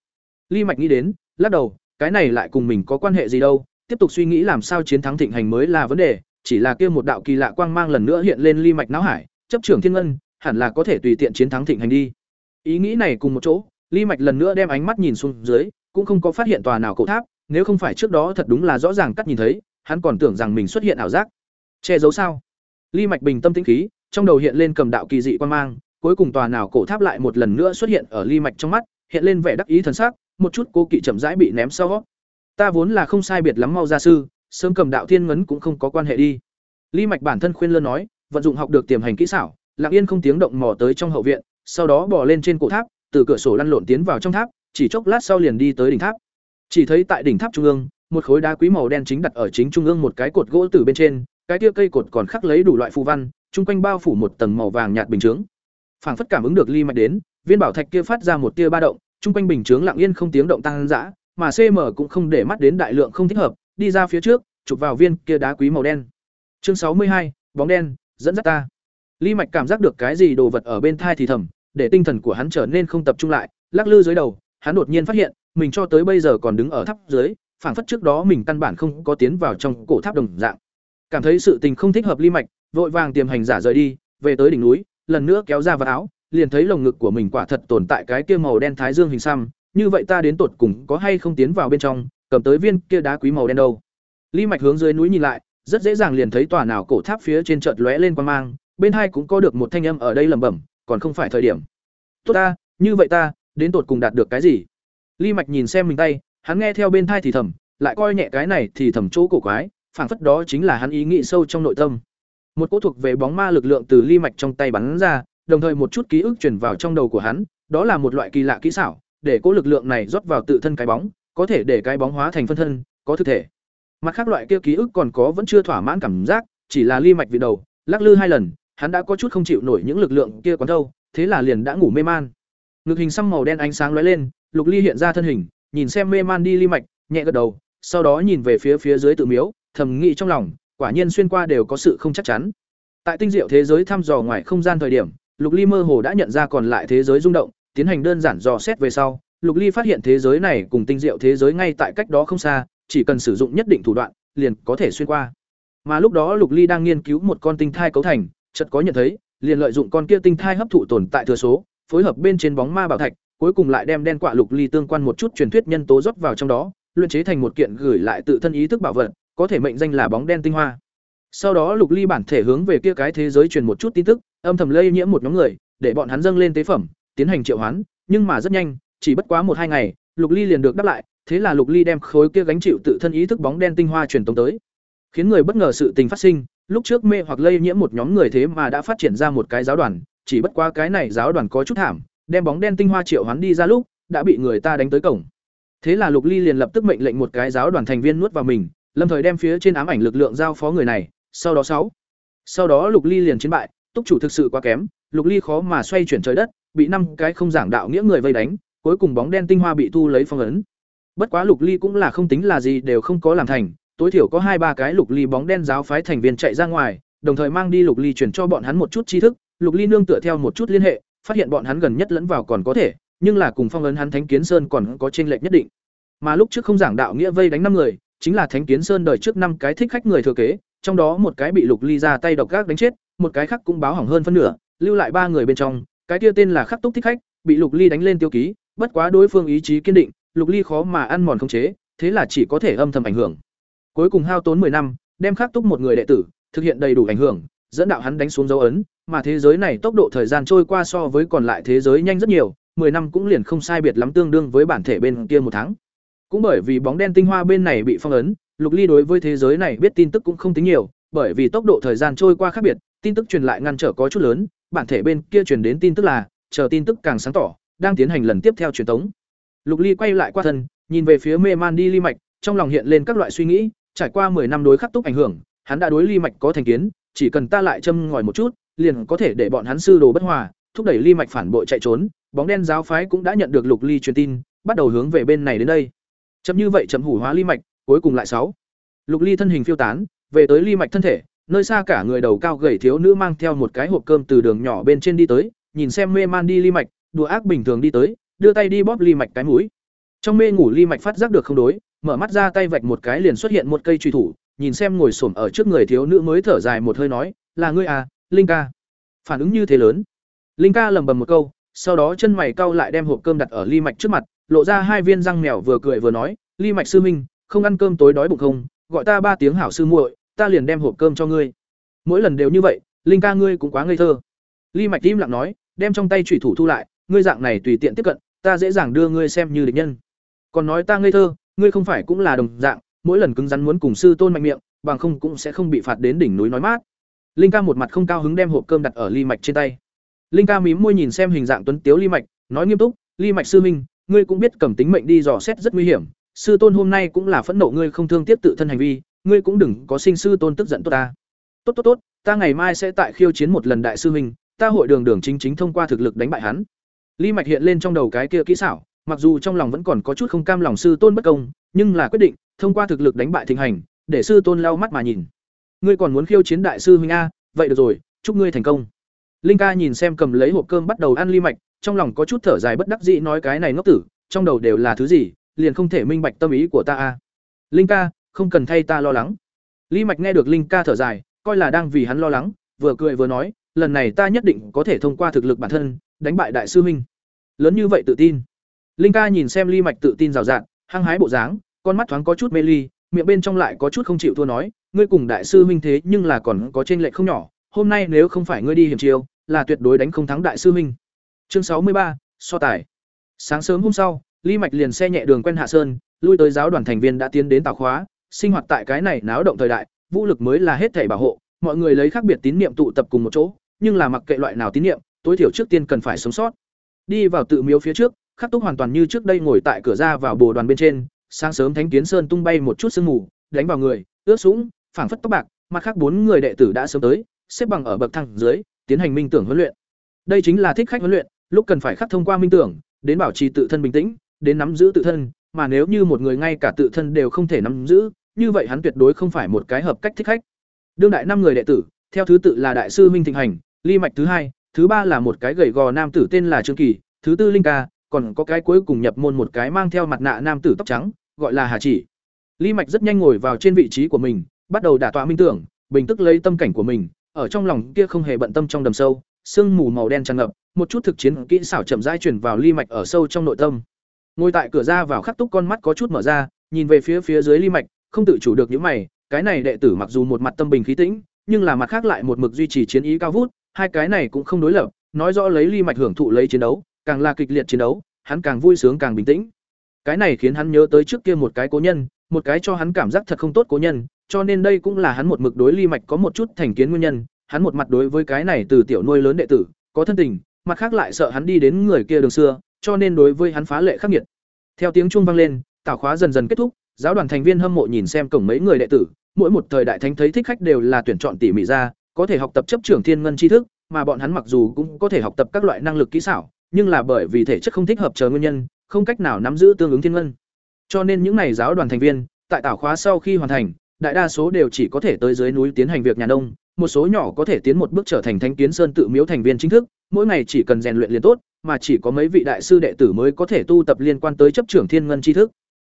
Ly Mạch nghĩ đến, lắc đầu, cái này lại cùng mình có quan hệ gì đâu, tiếp tục suy nghĩ làm sao chiến thắng thịnh hành mới là vấn đề, chỉ là kia một đạo kỳ lạ quang mang lần nữa hiện lên ly mạch não hải, chấp trưởng thiên ngân, hẳn là có thể tùy tiện chiến thắng thịnh hành đi. Ý nghĩ này cùng một chỗ, ly mạch lần nữa đem ánh mắt nhìn xuống dưới, cũng không có phát hiện tòa nào cổ tháp, nếu không phải trước đó thật đúng là rõ ràng cắt nhìn thấy, hắn còn tưởng rằng mình xuất hiện ảo giác. Che giấu sao? Ly mạch bình tâm tĩnh khí, trong đầu hiện lên cầm đạo kỳ dị quang mang, cuối cùng tòa nào cổ tháp lại một lần nữa xuất hiện ở ly mạch trong mắt, hiện lên vẻ đắc ý thần sắc, một chút cô kỵ chậm rãi bị ném sau. Ta vốn là không sai biệt lắm mau gia sư, sớm cầm đạo thiên ngấn cũng không có quan hệ đi. Ly Mạch bản thân khuyên lơn nói, vận dụng học được tiềm hành kỹ xảo, Lặng Yên không tiếng động mò tới trong hậu viện, sau đó bò lên trên cổ tháp, từ cửa sổ lăn lộn tiến vào trong tháp, chỉ chốc lát sau liền đi tới đỉnh tháp. Chỉ thấy tại đỉnh tháp trung ương, một khối đá quý màu đen chính đặt ở chính trung ương một cái cột gỗ từ bên trên, cái kia cây cột còn khắc lấy đủ loại phù văn, chung quanh bao phủ một tầng màu vàng nhạt bình chướng. Phảng phất cảm ứng được Ly Mạch đến, viên bảo thạch kia phát ra một tia ba động, chung quanh bình chướng lặng yên không tiếng động tăng dã, mà CM cũng không để mắt đến đại lượng không thích hợp, đi ra phía trước, chụp vào viên kia đá quý màu đen. Chương sáu mươi hai, bóng đen, dẫn dắt ta. Lý Mạch cảm giác được cái gì đồ vật ở bên thai thì thầm, để tinh thần của hắn trở nên không tập trung lại, lắc lư dưới đầu, hắn đột nhiên phát hiện, mình cho tới bây giờ còn đứng ở tháp dưới, phảng phất trước đó mình căn bản không có tiến vào trong cổ tháp đồng dạng. Cảm thấy sự tình không thích hợp Lý Mạch, vội vàng tiềm hành giả rời đi, về tới đỉnh núi, lần nữa kéo ra vật áo, liền thấy lồng ngực của mình quả thật tồn tại cái kia màu đen thái dương hình xăm, như vậy ta đến tột cùng có hay không tiến vào bên trong, cầm tới viên kia đá quý màu đen đâu. Lý Mạch hướng dưới núi nhìn lại, rất dễ dàng liền thấy tòa nào cổ tháp phía trên chợt lóe lên quan mang, bên hai cũng có được một thanh âm ở đây lẩm bẩm, còn không phải thời điểm. Tốt ta, như vậy ta, đến tột cùng đạt được cái gì? Lý Mạch nhìn xem mình tay, hắn nghe theo bên thai thì thầm, lại coi nhẹ cái này thì thầm chỗ cổ quái, phảng phất đó chính là hắn ý nghĩ sâu trong nội tâm. Một cỗ thuộc về bóng ma lực lượng từ Ly Mạch trong tay bắn ra, đồng thời một chút ký ức truyền vào trong đầu của hắn, đó là một loại kỳ lạ kỹ xảo, để cỗ lực lượng này rót vào tự thân cái bóng, có thể để cái bóng hóa thành phân thân, có thực thể. Mặt khác loại kia ký ức còn có vẫn chưa thỏa mãn cảm giác, chỉ là Ly Mạch vị đầu, lắc lư hai lần, hắn đã có chút không chịu nổi những lực lượng kia quán đâu, thế là liền đã ngủ mê man. Ngực hình xăm màu đen ánh sáng lóe lên, Lục Ly hiện ra thân hình, nhìn xem mê man đi Ly Mạch, nhẹ gật đầu, sau đó nhìn về phía phía dưới tự miếu, thầm nghĩ trong lòng, quả nhiên xuyên qua đều có sự không chắc chắn. Tại tinh diệu thế giới thăm dò ngoài không gian thời điểm, Lục Ly mơ hồ đã nhận ra còn lại thế giới rung động, tiến hành đơn giản dò xét về sau, Lục Ly phát hiện thế giới này cùng tinh diệu thế giới ngay tại cách đó không xa, chỉ cần sử dụng nhất định thủ đoạn, liền có thể xuyên qua. Mà lúc đó Lục Ly đang nghiên cứu một con tinh thai cấu thành, chợt có nhận thấy, liền lợi dụng con kia tinh thai hấp thụ tồn tại thừa số, phối hợp bên trên bóng ma bảo thạch, cuối cùng lại đem đen quạ Lục Ly tương quan một chút truyền thuyết nhân tố rót vào trong đó, luyện chế thành một kiện gửi lại tự thân ý thức bảo vật, có thể mệnh danh là bóng đen tinh hoa. Sau đó Lục Ly bản thể hướng về kia cái thế giới truyền một chút tin tức, âm thầm lây nhiễm một nhóm người, để bọn hắn dâng lên tế phẩm, tiến hành triệu hoán, nhưng mà rất nhanh, chỉ bất quá một hai ngày, Lục Ly liền được đáp lại, thế là Lục Ly đem khối kia gánh chịu tự thân ý thức bóng đen tinh hoa truyền tống tới. Khiến người bất ngờ sự tình phát sinh, lúc trước mê hoặc lây nhiễm một nhóm người thế mà đã phát triển ra một cái giáo đoàn, chỉ bất quá cái này giáo đoàn có chút thảm, đem bóng đen tinh hoa triệu hoán đi ra lúc, đã bị người ta đánh tới cổng. Thế là Lục Ly liền lập tức mệnh lệnh một cái giáo đoàn thành viên nuốt vào mình, lâm thời đem phía trên ám ảnh lực lượng giao phó người này, sau đó sáu. Sau đó Lục Ly liền chiến bại, túc chủ thực sự quá kém, Lục Ly khó mà xoay chuyển trời đất, bị năm cái không giảng đạo nghĩa người vây đánh, cuối cùng bóng đen tinh hoa bị thu lấy phong ấn. Bất quá Lục Ly cũng là không tính là gì đều không có làm thành, tối thiểu có hai ba cái Lục Ly bóng đen giáo phái thành viên chạy ra ngoài, đồng thời mang đi Lục Ly chuyển cho bọn hắn một chút tri thức, Lục Ly nương tựa theo một chút liên hệ, phát hiện bọn hắn gần nhất lẫn vào còn có thể, nhưng là cùng phong ấn hắn Thánh Kiến Sơn còn có chênh lệch nhất định. Mà lúc trước không giảng đạo nghĩa vây đánh năm người, chính là Thánh Kiến Sơn đời trước năm cái thích khách người thừa kế, trong đó một cái bị Lục Ly ra tay độc gác đánh chết, một cái khác cũng báo hỏng hơn phân nửa, lưu lại ba người bên trong, cái kia tên là Khắc Túc thích khách, bị Lục Ly đánh lên tiêu ký, bất quá đối phương ý chí kiên định, Lục Ly khó mà ăn mòn không chế, thế là chỉ có thể âm thầm ảnh hưởng. Cuối cùng hao tốn 10 năm, đem Khắc Túc một người đệ tử, thực hiện đầy đủ ảnh hưởng, dẫn đạo hắn đánh xuống dấu ấn, mà thế giới này tốc độ thời gian trôi qua so với còn lại thế giới nhanh rất nhiều, 10 năm cũng liền không sai biệt lắm tương đương với bản thể bên kia một tháng. Cũng bởi vì bóng đen tinh hoa bên này bị phong ấn, Lục Ly đối với thế giới này biết tin tức cũng không tính nhiều, bởi vì tốc độ thời gian trôi qua khác biệt, tin tức truyền lại ngăn trở có chút lớn, bản thể bên kia truyền đến tin tức là, chờ tin tức càng sáng tỏ, đang tiến hành lần tiếp theo truyền tống. Lục Ly quay lại qua thân, nhìn về phía mê man đi ly mạch, trong lòng hiện lên các loại suy nghĩ, trải qua 10 năm đối khắc túc ảnh hưởng, hắn đã đối ly mạch có thành kiến, chỉ cần ta lại châm ngòi một chút, liền có thể để bọn hắn sư đồ bất hòa, thúc đẩy ly mạch phản bội chạy trốn, bóng đen giáo phái cũng đã nhận được Lục Ly truyền tin, bắt đầu hướng về bên này đến đây. Chậm như vậy chậm hủ hóa ly mạch, cuối cùng lại sáu. Lục Ly thân hình phiêu tán, về tới ly mạch thân thể, nơi xa cả người đầu cao gầy thiếu nữ mang theo một cái hộp cơm từ đường nhỏ bên trên đi tới, nhìn xem mê man đi ly mạch, đùa ác bình thường đi tới, đưa tay đi bóp ly mạch cái mũi. Trong mê ngủ ly mạch phát giác được không đối, mở mắt ra tay vạch một cái liền xuất hiện một cây truy thủ, nhìn xem ngồi xổm ở trước người thiếu nữ mới thở dài một hơi nói, "Là ngươi à, Linh ca." Phản ứng như thế lớn. Linh ca lẩm bẩm một câu, sau đó chân mày cau lại đem hộp cơm đặt ở ly mạch trước mặt, lộ ra hai viên răng mèo vừa cười vừa nói, "Ly mạch sư minh, không ăn cơm tối đói bụng không, gọi ta ba tiếng hảo sư muội, ta liền đem hộp cơm cho ngươi." Mỗi lần đều như vậy, Linh ca ngươi cũng quá ngây thơ. Ly mạch im lặng nói, đem trong tay chủy thủ thu lại, ngươi dạng này tùy tiện tiếp cận, ta dễ dàng đưa ngươi xem như địch nhân. Còn nói ta ngây thơ, ngươi không phải cũng là đồng dạng, mỗi lần cứng rắn muốn cùng sư tôn mạnh miệng, bằng không cũng sẽ không bị phạt đến đỉnh núi nói mát. Linh ca một mặt không cao hứng đem hộp cơm đặt ở ly mạch trên tay. Linh ca mím môi nhìn xem hình dạng tuấn tiếu ly mạch, nói nghiêm túc, "Ly mạch sư minh, ngươi cũng biết cầm tính mệnh đi dò xét rất nguy hiểm, sư tôn hôm nay cũng là phẫn nộ ngươi không thương tiếc tự thân hành vi, ngươi cũng đừng có sinh sư tôn tức giận tốt ta." "Tốt tốt tốt, ta ngày mai sẽ tại khiêu chiến một lần đại sư minh, ta hội đường đường chính chính thông qua thực lực đánh bại hắn." Lý mạch hiện lên trong đầu cái kia kỹ xảo, mặc dù trong lòng vẫn còn có chút không cam lòng sư tôn bất công, nhưng là quyết định thông qua thực lực đánh bại thịnh hành, để sư tôn lau mắt mà nhìn. ngươi còn muốn khiêu chiến đại sư huynh a vậy được rồi chúc ngươi thành công. Linh ca nhìn xem cầm lấy hộp cơm bắt đầu ăn Lý mạch trong lòng có chút thở dài bất đắc dĩ nói cái này ngốc tử trong đầu đều là thứ gì liền không thể minh bạch tâm ý của ta a. Linh ca không cần thay ta lo lắng. Lý mạch nghe được linh ca thở dài coi là đang vì hắn lo lắng vừa cười vừa nói lần này ta nhất định có thể thông qua thực lực bản thân đánh bại đại sư huynh. Lớn như vậy tự tin. Linh ca nhìn xem ly mạch tự tin rào rạt, hăng hái bộ dáng, con mắt thoáng có chút mê ly, miệng bên trong lại có chút không chịu thua nói, ngươi cùng đại sư huynh thế nhưng là còn có trên lệ không nhỏ, hôm nay nếu không phải ngươi đi hiểm chiêu, là tuyệt đối đánh không thắng đại sư huynh. Chương sáu mươi ba, so tài. Sáng sớm hôm sau, ly mạch liền xe nhẹ đường quen hạ sơn, lui tới giáo đoàn thành viên đã tiến đến tào khóa, sinh hoạt tại cái này náo động thời đại, vũ lực mới là hết thảy bảo hộ, mọi người lấy khác biệt tín niệm tụ tập cùng một chỗ, nhưng là mặc kệ loại nào tín niệm tối thiểu trước tiên cần phải sống sót. Đi vào tự miếu phía trước, khắc túc hoàn toàn như trước đây ngồi tại cửa ra vào bồ đoàn bên trên, sáng sớm thánh kiến sơn tung bay một chút sương mù, đánh vào người, ướt sũng, phảng phất tóc bạc, mặt khác bốn người đệ tử đã sớm tới, xếp bằng ở bậc thang dưới, tiến hành minh tưởng huấn luyện. Đây chính là thích khách huấn luyện, lúc cần phải khắc thông qua minh tưởng, đến bảo trì tự thân bình tĩnh, đến nắm giữ tự thân, mà nếu như một người ngay cả tự thân đều không thể nắm giữ, như vậy hắn tuyệt đối không phải một cái hợp cách thích khách. Đương đại năm người đệ tử, theo thứ tự là đại sư minh thịnh hành, ly mạch thứ hai thứ ba là một cái gầy gò nam tử tên là trương kỳ, thứ tư linh ca, còn có cái cuối cùng nhập môn một cái mang theo mặt nạ nam tử tóc trắng, gọi là hà chỉ. Ly mạch rất nhanh ngồi vào trên vị trí của mình, bắt đầu đả tọa minh tưởng, bình tức lấy tâm cảnh của mình, ở trong lòng kia không hề bận tâm trong đầm sâu, sương mù màu đen tràn ngập, một chút thực chiến kỹ xảo chậm rãi truyền vào ly mạch ở sâu trong nội tâm. Ngồi tại cửa ra vào khắc túc con mắt có chút mở ra, nhìn về phía phía dưới ly mạch, không tự chủ được những mày, cái này đệ tử mặc dù một mặt tâm bình khí tĩnh, nhưng là mặt khác lại một mực duy trì chiến ý cao vút hai cái này cũng không đối lập, nói rõ lấy ly mạch hưởng thụ lấy chiến đấu, càng là kịch liệt chiến đấu, hắn càng vui sướng càng bình tĩnh. Cái này khiến hắn nhớ tới trước kia một cái cố nhân, một cái cho hắn cảm giác thật không tốt cố nhân, cho nên đây cũng là hắn một mực đối ly mạch có một chút thành kiến nguyên nhân, hắn một mặt đối với cái này từ tiểu nuôi lớn đệ tử, có thân tình, mặt khác lại sợ hắn đi đến người kia đường xưa, cho nên đối với hắn phá lệ khắc nghiệt. Theo tiếng chuông vang lên, tảo khóa dần dần kết thúc, giáo đoàn thành viên hâm mộ nhìn xem cổng mấy người đệ tử, mỗi một thời đại thánh thấy thích khách đều là tuyển chọn tỉ mỉ ra có thể học tập chấp trưởng thiên ngân tri thức, mà bọn hắn mặc dù cũng có thể học tập các loại năng lực kỹ xảo, nhưng là bởi vì thể chất không thích hợp chờ nguyên nhân, không cách nào nắm giữ tương ứng thiên ngân. Cho nên những này giáo đoàn thành viên, tại tảo khóa sau khi hoàn thành, đại đa số đều chỉ có thể tới dưới núi tiến hành việc nhà nông, một số nhỏ có thể tiến một bước trở thành thánh kiến sơn tự miếu thành viên chính thức, mỗi ngày chỉ cần rèn luyện liền tốt, mà chỉ có mấy vị đại sư đệ tử mới có thể tu tập liên quan tới chấp trưởng thiên ngân tri thức.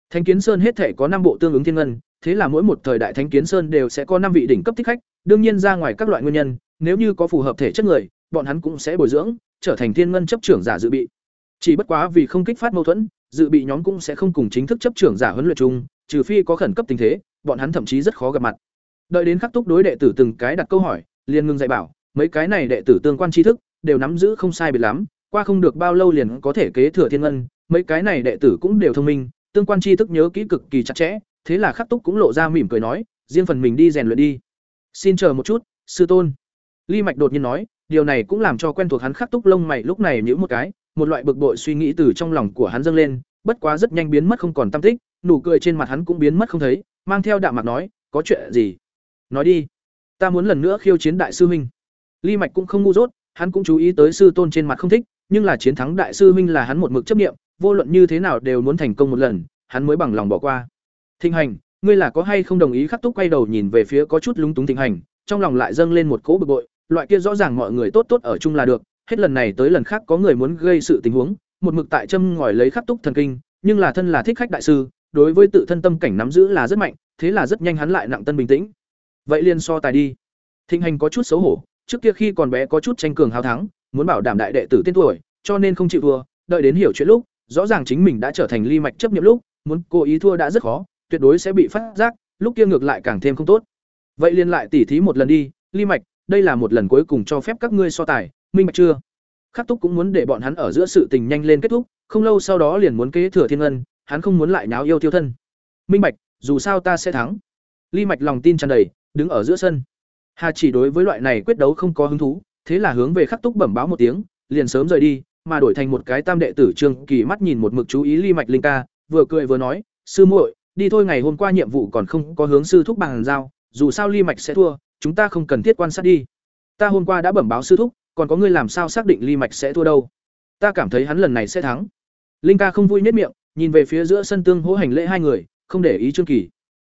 Thánh kiến sơn hết thể có năm bộ tương ứng thiên ngân thế là mỗi một thời đại thánh kiến sơn đều sẽ có năm vị đỉnh cấp thích khách, đương nhiên ra ngoài các loại nguyên nhân, nếu như có phù hợp thể chất người, bọn hắn cũng sẽ bồi dưỡng, trở thành thiên ngân chấp trưởng giả dự bị. Chỉ bất quá vì không kích phát mâu thuẫn, dự bị nhóm cũng sẽ không cùng chính thức chấp trưởng giả huấn luyện chung, trừ phi có khẩn cấp tình thế, bọn hắn thậm chí rất khó gặp mặt. Đợi đến khắc túc đối đệ tử từng cái đặt câu hỏi, liền ngưng dạy bảo, mấy cái này đệ tử tương quan tri thức, đều nắm giữ không sai biệt lắm, qua không được bao lâu liền có thể kế thừa thiên ngân, mấy cái này đệ tử cũng đều thông minh, tương quan tri thức nhớ kỹ cực kỳ chặt chẽ thế là khắc túc cũng lộ ra mỉm cười nói, riêng phần mình đi rèn luyện đi. Xin chờ một chút, sư tôn. Ly mạch đột nhiên nói, điều này cũng làm cho quen thuộc hắn khắc túc lông mày lúc này nhữ một cái, một loại bực bội suy nghĩ từ trong lòng của hắn dâng lên, bất quá rất nhanh biến mất không còn tâm tích, nụ cười trên mặt hắn cũng biến mất không thấy, mang theo đạm mặt nói, có chuyện gì? Nói đi, ta muốn lần nữa khiêu chiến đại sư huynh. Ly mạch cũng không ngu dốt, hắn cũng chú ý tới sư tôn trên mặt không thích, nhưng là chiến thắng đại sư huynh là hắn một mực chấp niệm, vô luận như thế nào đều muốn thành công một lần, hắn mới bằng lòng bỏ qua thịnh hành, ngươi là có hay không đồng ý khắc túc quay đầu nhìn về phía có chút lúng túng thịnh hành, trong lòng lại dâng lên một cỗ bực bội, loại kia rõ ràng mọi người tốt tốt ở chung là được, hết lần này tới lần khác có người muốn gây sự tình huống, một mực tại châm ngòi lấy khắc túc thần kinh, nhưng là thân là thích khách đại sư, đối với tự thân tâm cảnh nắm giữ là rất mạnh, thế là rất nhanh hắn lại nặng tân bình tĩnh. Vậy liên so tài đi. Thịnh hành có chút xấu hổ, trước kia khi còn bé có chút tranh cường hào thắng, muốn bảo đảm đại đệ tử tên tuổi, cho nên không chịu thua, đợi đến hiểu chuyện lúc, rõ ràng chính mình đã trở thành ly mạch chấp nhiệm lúc, muốn cố ý thua đã rất khó tuyệt đối sẽ bị phát giác, lúc kia ngược lại càng thêm không tốt. Vậy liền lại tỉ thí một lần đi, ly mạch, đây là một lần cuối cùng cho phép các ngươi so tài, minh mạch chưa? Khắc túc cũng muốn để bọn hắn ở giữa sự tình nhanh lên kết thúc, không lâu sau đó liền muốn kế thừa thiên ân hắn không muốn lại náo yêu tiêu thân. Minh mạch dù sao ta sẽ thắng. Ly mạch lòng tin tràn đầy, đứng ở giữa sân. Hà chỉ đối với loại này quyết đấu không có hứng thú, thế là hướng về khắc túc bẩm báo một tiếng, liền sớm rời đi, mà đổi thành một cái tam đệ tử trương kỳ mắt nhìn một mực chú ý ly mạch linh ca, vừa cười vừa nói, sư muội đi thôi, ngày hôm qua nhiệm vụ còn không có hướng sư thúc bằng giao, dù sao ly mạch sẽ thua, chúng ta không cần thiết quan sát đi. Ta hôm qua đã bẩm báo sư thúc, còn có ngươi làm sao xác định ly mạch sẽ thua đâu? Ta cảm thấy hắn lần này sẽ thắng. Linh ca không vui nhất miệng, nhìn về phía giữa sân tương hỗ hành lễ hai người, không để ý trương kỳ.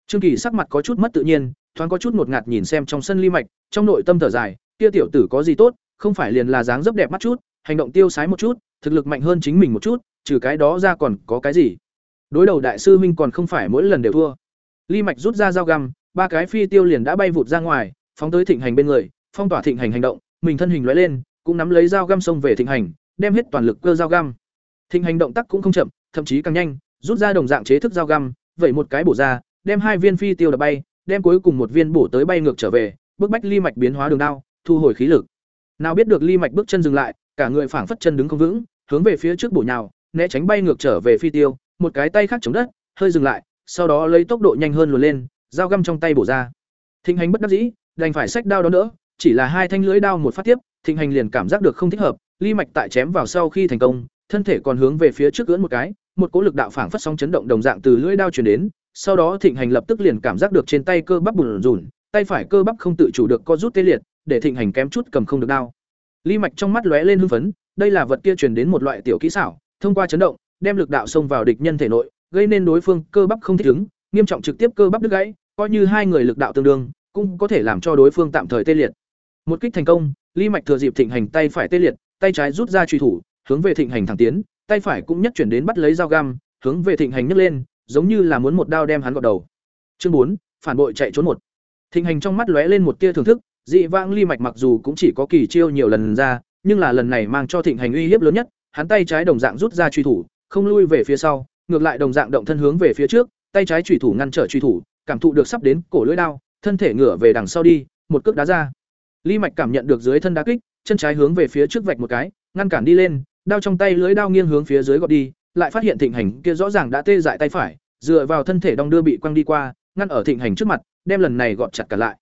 Trương kỳ sắc mặt có chút mất tự nhiên, thoáng có chút ngột ngạt nhìn xem trong sân ly mạch, trong nội tâm thở dài, kia tiểu tử có gì tốt, không phải liền là dáng dấp đẹp mắt chút, hành động tiêu sái một chút, thực lực mạnh hơn chính mình một chút, trừ cái đó ra còn có cái gì? Đối đầu đại sư huynh còn không phải mỗi lần đều thua. Ly mạch rút ra dao găm, ba cái phi tiêu liền đã bay vụt ra ngoài, phóng tới thịnh hành bên người, phong tỏa thịnh hành hành động, mình thân hình lóe lên, cũng nắm lấy dao găm xông về thịnh hành, đem hết toàn lực cơ dao găm. Thịnh hành động tác cũng không chậm, thậm chí càng nhanh, rút ra đồng dạng chế thức dao găm, vẩy một cái bổ ra, đem hai viên phi tiêu đập bay, đem cuối cùng một viên bổ tới bay ngược trở về bức bách ly mạch biến hóa đường đao, thu hồi khí lực. Nào biết được ly mạch bước chân dừng lại, cả người phảng phất chân đứng không vững, hướng về phía trước bổ nhào, né tránh bay ngược trở về phi tiêu một cái tay khác chống đất, hơi dừng lại, sau đó lấy tốc độ nhanh hơn luồn lên, dao găm trong tay bổ ra. Thịnh hành bất đắc dĩ, đành phải xách đao đó nữa, chỉ là hai thanh lưỡi đao một phát tiếp, thịnh hành liền cảm giác được không thích hợp, ly mạch tại chém vào sau khi thành công, thân thể còn hướng về phía trước ưỡn một cái, một cỗ lực đạo phảng phất sóng chấn động đồng dạng từ lưỡi đao truyền đến, sau đó thịnh hành lập tức liền cảm giác được trên tay cơ bắp bùn rùn, tay phải cơ bắp không tự chủ được co rút tê liệt, để thịnh hành kém chút cầm không được đao. Ly mạch trong mắt lóe lên hưng phấn, đây là vật kia truyền đến một loại tiểu kỹ xảo, thông qua chấn động đem lực đạo xông vào địch nhân thể nội, gây nên đối phương cơ bắp không thích ứng, nghiêm trọng trực tiếp cơ bắp đứt gãy, coi như hai người lực đạo tương đương, cũng có thể làm cho đối phương tạm thời tê liệt. Một kích thành công, Lý mạch thừa dịp thịnh hành tay phải tê liệt, tay trái rút ra truy thủ, hướng về thịnh hành thẳng tiến, tay phải cũng nhất chuyển đến bắt lấy dao găm, hướng về thịnh hành nhấc lên, giống như là muốn một đao đem hắn gọt đầu. Chương bốn, phản bội chạy trốn một. Thịnh hành trong mắt lóe lên một tia thưởng thức, dị vãng Lý mạch mặc dù cũng chỉ có kỳ chiêu nhiều lần ra, nhưng là lần này mang cho thịnh hành uy hiếp lớn nhất, hắn tay trái đồng dạng rút ra truy thủ không lui về phía sau, ngược lại đồng dạng động thân hướng về phía trước, tay trái chủy thủ ngăn trở chủy thủ, cảm thụ được sắp đến cổ lưỡi đao, thân thể ngửa về đằng sau đi, một cước đá ra. Lý mạch cảm nhận được dưới thân đá kích, chân trái hướng về phía trước vạch một cái, ngăn cản đi lên, đao trong tay lưỡi đao nghiêng hướng phía dưới gọt đi, lại phát hiện thịnh hành kia rõ ràng đã tê dại tay phải, dựa vào thân thể đong đưa bị quăng đi qua, ngăn ở thịnh hành trước mặt, đem lần này gọt chặt cả lại.